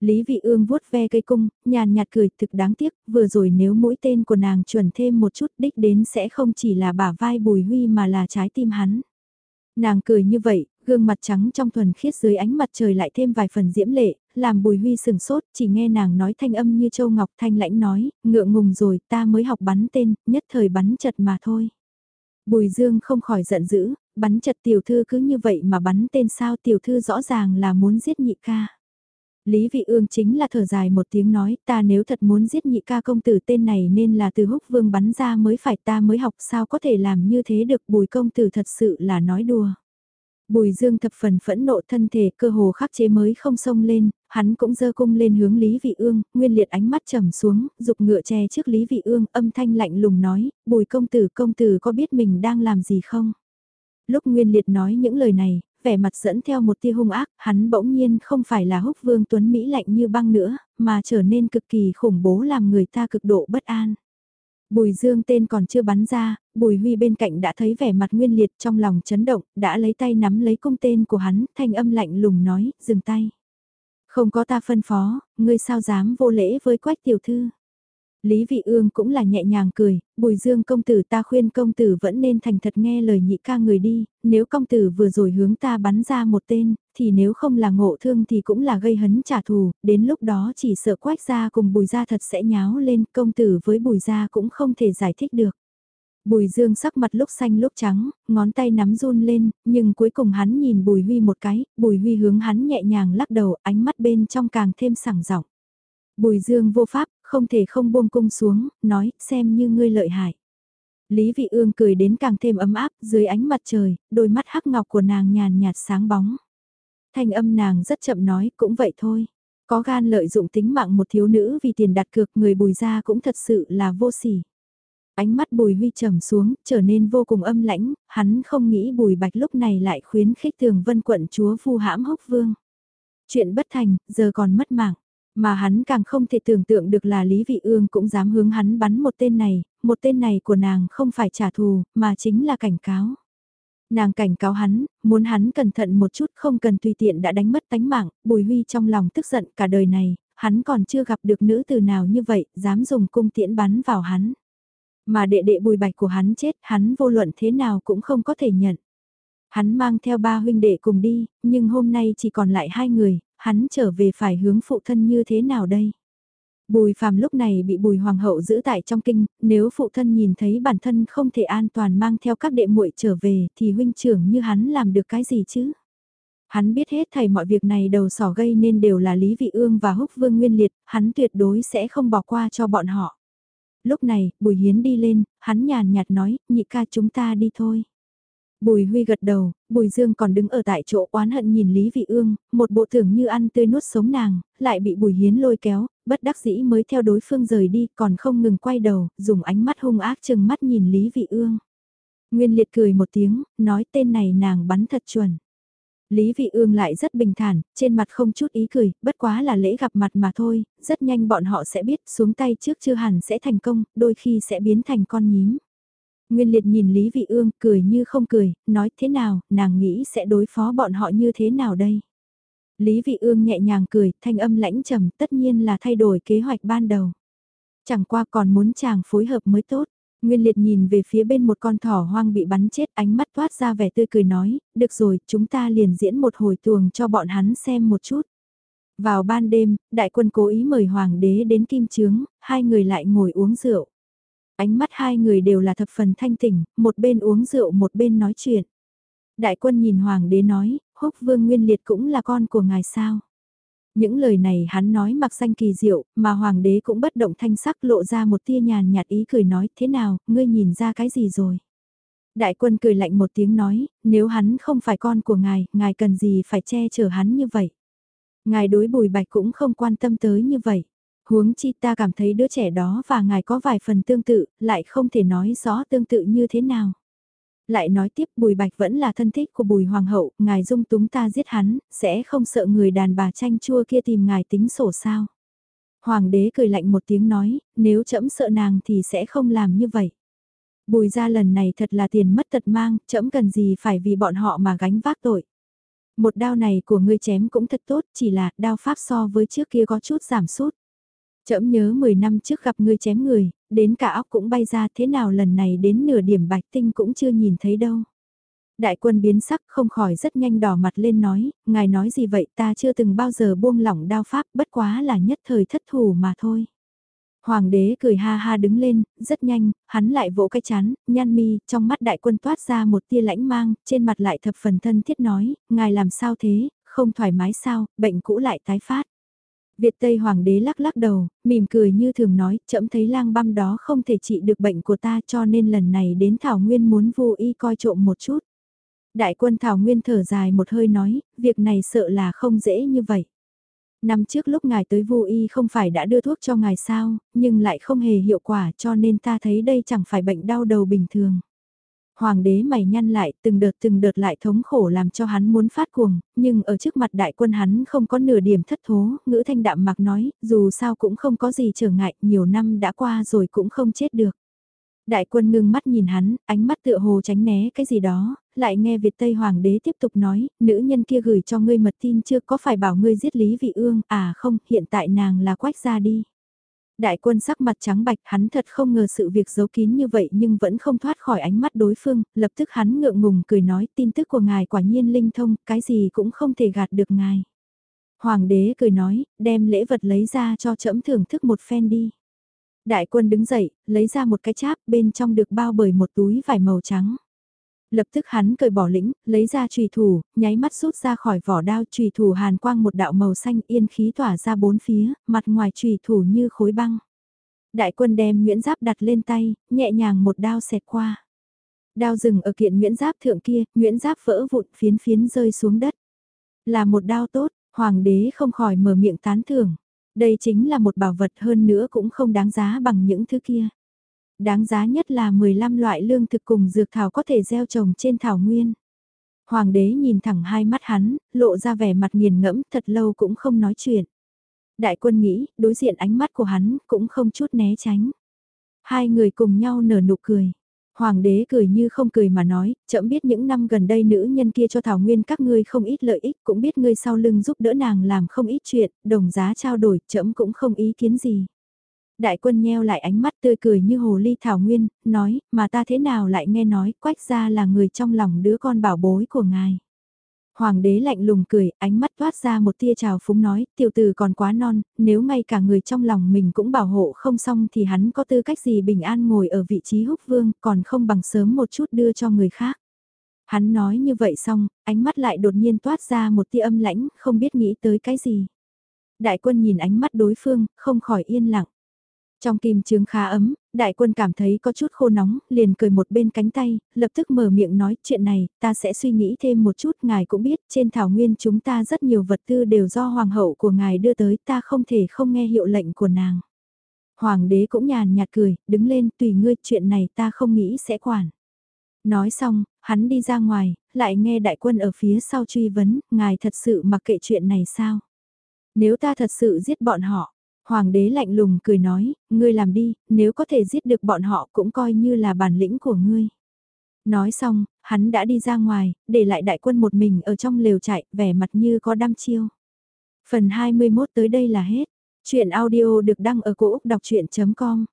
Lý Vị Ương vuốt ve cây cung, nhàn nhạt cười thực đáng tiếc, vừa rồi nếu mũi tên của nàng chuẩn thêm một chút đích đến sẽ không chỉ là bả vai Bùi Huy mà là trái tim hắn. Nàng cười như vậy, gương mặt trắng trong thuần khiết dưới ánh mặt trời lại thêm vài phần diễm lệ, làm bùi huy sừng sốt, chỉ nghe nàng nói thanh âm như châu ngọc thanh lãnh nói, ngượng ngùng rồi, ta mới học bắn tên, nhất thời bắn chật mà thôi. Bùi dương không khỏi giận dữ, bắn chật tiểu thư cứ như vậy mà bắn tên sao tiểu thư rõ ràng là muốn giết nhị ca. Lý Vị Ương chính là thở dài một tiếng nói, ta nếu thật muốn giết nhị ca công tử tên này nên là từ húc vương bắn ra mới phải ta mới học sao có thể làm như thế được bùi công tử thật sự là nói đùa. Bùi dương thập phần phẫn nộ thân thể cơ hồ khắc chế mới không xông lên, hắn cũng dơ cung lên hướng Lý Vị Ương, nguyên liệt ánh mắt trầm xuống, dục ngựa che trước Lý Vị Ương, âm thanh lạnh lùng nói, bùi công tử công tử có biết mình đang làm gì không? Lúc nguyên liệt nói những lời này, vẻ mặt dẫn theo một tia hung ác, hắn bỗng nhiên không phải là húc vương tuấn Mỹ lạnh như băng nữa, mà trở nên cực kỳ khủng bố làm người ta cực độ bất an. Bùi dương tên còn chưa bắn ra, bùi huy bên cạnh đã thấy vẻ mặt nguyên liệt trong lòng chấn động, đã lấy tay nắm lấy cung tên của hắn, thanh âm lạnh lùng nói, dừng tay. Không có ta phân phó, ngươi sao dám vô lễ với quách tiểu thư. Lý Vị Ương cũng là nhẹ nhàng cười, Bùi Dương công tử ta khuyên công tử vẫn nên thành thật nghe lời nhị ca người đi, nếu công tử vừa rồi hướng ta bắn ra một tên, thì nếu không là ngộ thương thì cũng là gây hấn trả thù, đến lúc đó chỉ sợ quách gia cùng Bùi gia thật sẽ nháo lên, công tử với Bùi gia cũng không thể giải thích được. Bùi Dương sắc mặt lúc xanh lúc trắng, ngón tay nắm run lên, nhưng cuối cùng hắn nhìn Bùi Huy một cái, Bùi Huy hướng hắn nhẹ nhàng lắc đầu, ánh mắt bên trong càng thêm sảng giọng. Bùi Dương vô pháp, không thể không buông cung xuống, nói, xem như ngươi lợi hại. Lý Vị Ương cười đến càng thêm ấm áp, dưới ánh mặt trời, đôi mắt hắc ngọc của nàng nhàn nhạt sáng bóng. Thanh âm nàng rất chậm nói, cũng vậy thôi. Có gan lợi dụng tính mạng một thiếu nữ vì tiền đặt cược người bùi gia cũng thật sự là vô sỉ. Ánh mắt bùi huy trầm xuống, trở nên vô cùng âm lãnh, hắn không nghĩ bùi bạch lúc này lại khuyến khích tường vân quận chúa vu hãm hốc vương. Chuyện bất thành, giờ còn mất mạng. Mà hắn càng không thể tưởng tượng được là Lý Vị Ương cũng dám hướng hắn bắn một tên này, một tên này của nàng không phải trả thù, mà chính là cảnh cáo. Nàng cảnh cáo hắn, muốn hắn cẩn thận một chút không cần tùy tiện đã đánh mất tánh mạng, Bùi Huy trong lòng tức giận cả đời này, hắn còn chưa gặp được nữ từ nào như vậy, dám dùng cung tiễn bắn vào hắn. Mà đệ đệ Bùi Bạch của hắn chết, hắn vô luận thế nào cũng không có thể nhận. Hắn mang theo ba huynh đệ cùng đi, nhưng hôm nay chỉ còn lại hai người, hắn trở về phải hướng phụ thân như thế nào đây? Bùi phàm lúc này bị bùi hoàng hậu giữ tại trong kinh, nếu phụ thân nhìn thấy bản thân không thể an toàn mang theo các đệ muội trở về thì huynh trưởng như hắn làm được cái gì chứ? Hắn biết hết thầy mọi việc này đầu sỏ gây nên đều là Lý Vị Ương và Húc Vương Nguyên Liệt, hắn tuyệt đối sẽ không bỏ qua cho bọn họ. Lúc này, Bùi Hiến đi lên, hắn nhàn nhạt nói, nhị ca chúng ta đi thôi. Bùi Huy gật đầu, Bùi Dương còn đứng ở tại chỗ oán hận nhìn Lý Vị Ương, một bộ tưởng như ăn tươi nuốt sống nàng, lại bị Bùi Hiến lôi kéo, bất đắc dĩ mới theo đối phương rời đi, còn không ngừng quay đầu, dùng ánh mắt hung ác chừng mắt nhìn Lý Vị Ương. Nguyên Liệt cười một tiếng, nói tên này nàng bắn thật chuẩn. Lý Vị Ương lại rất bình thản, trên mặt không chút ý cười, bất quá là lễ gặp mặt mà thôi, rất nhanh bọn họ sẽ biết xuống tay trước chưa hẳn sẽ thành công, đôi khi sẽ biến thành con nhím. Nguyên liệt nhìn Lý Vị Ương cười như không cười, nói thế nào, nàng nghĩ sẽ đối phó bọn họ như thế nào đây? Lý Vị Ương nhẹ nhàng cười, thanh âm lãnh trầm tất nhiên là thay đổi kế hoạch ban đầu. Chẳng qua còn muốn chàng phối hợp mới tốt. Nguyên liệt nhìn về phía bên một con thỏ hoang bị bắn chết ánh mắt toát ra vẻ tươi cười nói, được rồi, chúng ta liền diễn một hồi tuồng cho bọn hắn xem một chút. Vào ban đêm, đại quân cố ý mời hoàng đế đến kim trướng, hai người lại ngồi uống rượu. Ánh mắt hai người đều là thập phần thanh tỉnh, một bên uống rượu một bên nói chuyện. Đại quân nhìn hoàng đế nói, húc vương nguyên liệt cũng là con của ngài sao. Những lời này hắn nói mặc danh kỳ diệu, mà hoàng đế cũng bất động thanh sắc lộ ra một tia nhàn nhạt ý cười nói thế nào, ngươi nhìn ra cái gì rồi. Đại quân cười lạnh một tiếng nói, nếu hắn không phải con của ngài, ngài cần gì phải che chở hắn như vậy. Ngài đối bùi bạch cũng không quan tâm tới như vậy. Huống chi ta cảm thấy đứa trẻ đó và ngài có vài phần tương tự, lại không thể nói rõ tương tự như thế nào. Lại nói tiếp Bùi Bạch vẫn là thân thích của Bùi Hoàng hậu, ngài dung túng ta giết hắn, sẽ không sợ người đàn bà tranh chua kia tìm ngài tính sổ sao. Hoàng đế cười lạnh một tiếng nói, nếu trẫm sợ nàng thì sẽ không làm như vậy. Bùi ra lần này thật là tiền mất tật mang, trẫm cần gì phải vì bọn họ mà gánh vác tội. Một đao này của ngươi chém cũng thật tốt, chỉ là đao pháp so với trước kia có chút giảm sút. Chậm nhớ 10 năm trước gặp ngươi chém người, đến cả óc cũng bay ra thế nào lần này đến nửa điểm bạch tinh cũng chưa nhìn thấy đâu. Đại quân biến sắc không khỏi rất nhanh đỏ mặt lên nói, ngài nói gì vậy ta chưa từng bao giờ buông lỏng đao pháp bất quá là nhất thời thất thủ mà thôi. Hoàng đế cười ha ha đứng lên, rất nhanh, hắn lại vỗ cái chán, nhăn mi, trong mắt đại quân toát ra một tia lãnh mang, trên mặt lại thập phần thân thiết nói, ngài làm sao thế, không thoải mái sao, bệnh cũ lại tái phát. Việt Tây Hoàng đế lắc lắc đầu, mỉm cười như thường nói, chậm thấy lang băm đó không thể trị được bệnh của ta cho nên lần này đến Thảo Nguyên muốn vô y coi trộm một chút. Đại quân Thảo Nguyên thở dài một hơi nói, việc này sợ là không dễ như vậy. Năm trước lúc ngài tới vô y không phải đã đưa thuốc cho ngài sao, nhưng lại không hề hiệu quả cho nên ta thấy đây chẳng phải bệnh đau đầu bình thường. Hoàng đế mày nhăn lại từng đợt từng đợt lại thống khổ làm cho hắn muốn phát cuồng, nhưng ở trước mặt đại quân hắn không có nửa điểm thất thố, ngữ thanh đạm mặc nói, dù sao cũng không có gì trở ngại, nhiều năm đã qua rồi cũng không chết được. Đại quân ngưng mắt nhìn hắn, ánh mắt tựa hồ tránh né cái gì đó, lại nghe Việt Tây Hoàng đế tiếp tục nói, nữ nhân kia gửi cho ngươi mật tin chưa có phải bảo ngươi giết Lý Vị Ương, à không, hiện tại nàng là quách ra đi. Đại quân sắc mặt trắng bạch hắn thật không ngờ sự việc giấu kín như vậy nhưng vẫn không thoát khỏi ánh mắt đối phương, lập tức hắn ngượng ngùng cười nói tin tức của ngài quả nhiên linh thông, cái gì cũng không thể gạt được ngài. Hoàng đế cười nói, đem lễ vật lấy ra cho trẫm thưởng thức một phen đi. Đại quân đứng dậy, lấy ra một cái cháp bên trong được bao bởi một túi vải màu trắng. Lập tức hắn cởi bỏ lĩnh, lấy ra trùy thủ, nháy mắt rút ra khỏi vỏ đao trùy thủ hàn quang một đạo màu xanh yên khí tỏa ra bốn phía, mặt ngoài trùy thủ như khối băng. Đại quân đem Nguyễn Giáp đặt lên tay, nhẹ nhàng một đao xẹt qua. Đao rừng ở kiện Nguyễn Giáp thượng kia, Nguyễn Giáp vỡ vụn phiến phiến rơi xuống đất. Là một đao tốt, hoàng đế không khỏi mở miệng tán thưởng. Đây chính là một bảo vật hơn nữa cũng không đáng giá bằng những thứ kia. Đáng giá nhất là 15 loại lương thực cùng dược thảo có thể gieo trồng trên thảo nguyên. Hoàng đế nhìn thẳng hai mắt hắn, lộ ra vẻ mặt nghiền ngẫm thật lâu cũng không nói chuyện. Đại quân nghĩ, đối diện ánh mắt của hắn cũng không chút né tránh. Hai người cùng nhau nở nụ cười. Hoàng đế cười như không cười mà nói, chậm biết những năm gần đây nữ nhân kia cho Thảo Nguyên các ngươi không ít lợi ích, cũng biết ngươi sau lưng giúp đỡ nàng làm không ít chuyện, đồng giá trao đổi, chậm cũng không ý kiến gì. Đại quân nheo lại ánh mắt tươi cười như hồ ly Thảo Nguyên, nói, mà ta thế nào lại nghe nói, quách ra là người trong lòng đứa con bảo bối của ngài. Hoàng đế lạnh lùng cười, ánh mắt toát ra một tia trào phúng nói, tiểu tử còn quá non, nếu ngay cả người trong lòng mình cũng bảo hộ không xong thì hắn có tư cách gì bình an ngồi ở vị trí húc vương, còn không bằng sớm một chút đưa cho người khác. Hắn nói như vậy xong, ánh mắt lại đột nhiên toát ra một tia âm lãnh, không biết nghĩ tới cái gì. Đại quân nhìn ánh mắt đối phương, không khỏi yên lặng. Trong kim trướng khá ấm, đại quân cảm thấy có chút khô nóng, liền cười một bên cánh tay, lập tức mở miệng nói chuyện này, ta sẽ suy nghĩ thêm một chút, ngài cũng biết trên thảo nguyên chúng ta rất nhiều vật tư đều do hoàng hậu của ngài đưa tới, ta không thể không nghe hiệu lệnh của nàng. Hoàng đế cũng nhàn nhạt cười, đứng lên, tùy ngươi, chuyện này ta không nghĩ sẽ quản. Nói xong, hắn đi ra ngoài, lại nghe đại quân ở phía sau truy vấn, ngài thật sự mặc kệ chuyện này sao? Nếu ta thật sự giết bọn họ, Hoàng đế lạnh lùng cười nói, ngươi làm đi, nếu có thể giết được bọn họ cũng coi như là bản lĩnh của ngươi. Nói xong, hắn đã đi ra ngoài, để lại đại quân một mình ở trong lều chạy, vẻ mặt như có đam chiêu. Phần 21 tới đây là hết. Chuyện audio được đăng ở cổ Úc đọc chuyện.com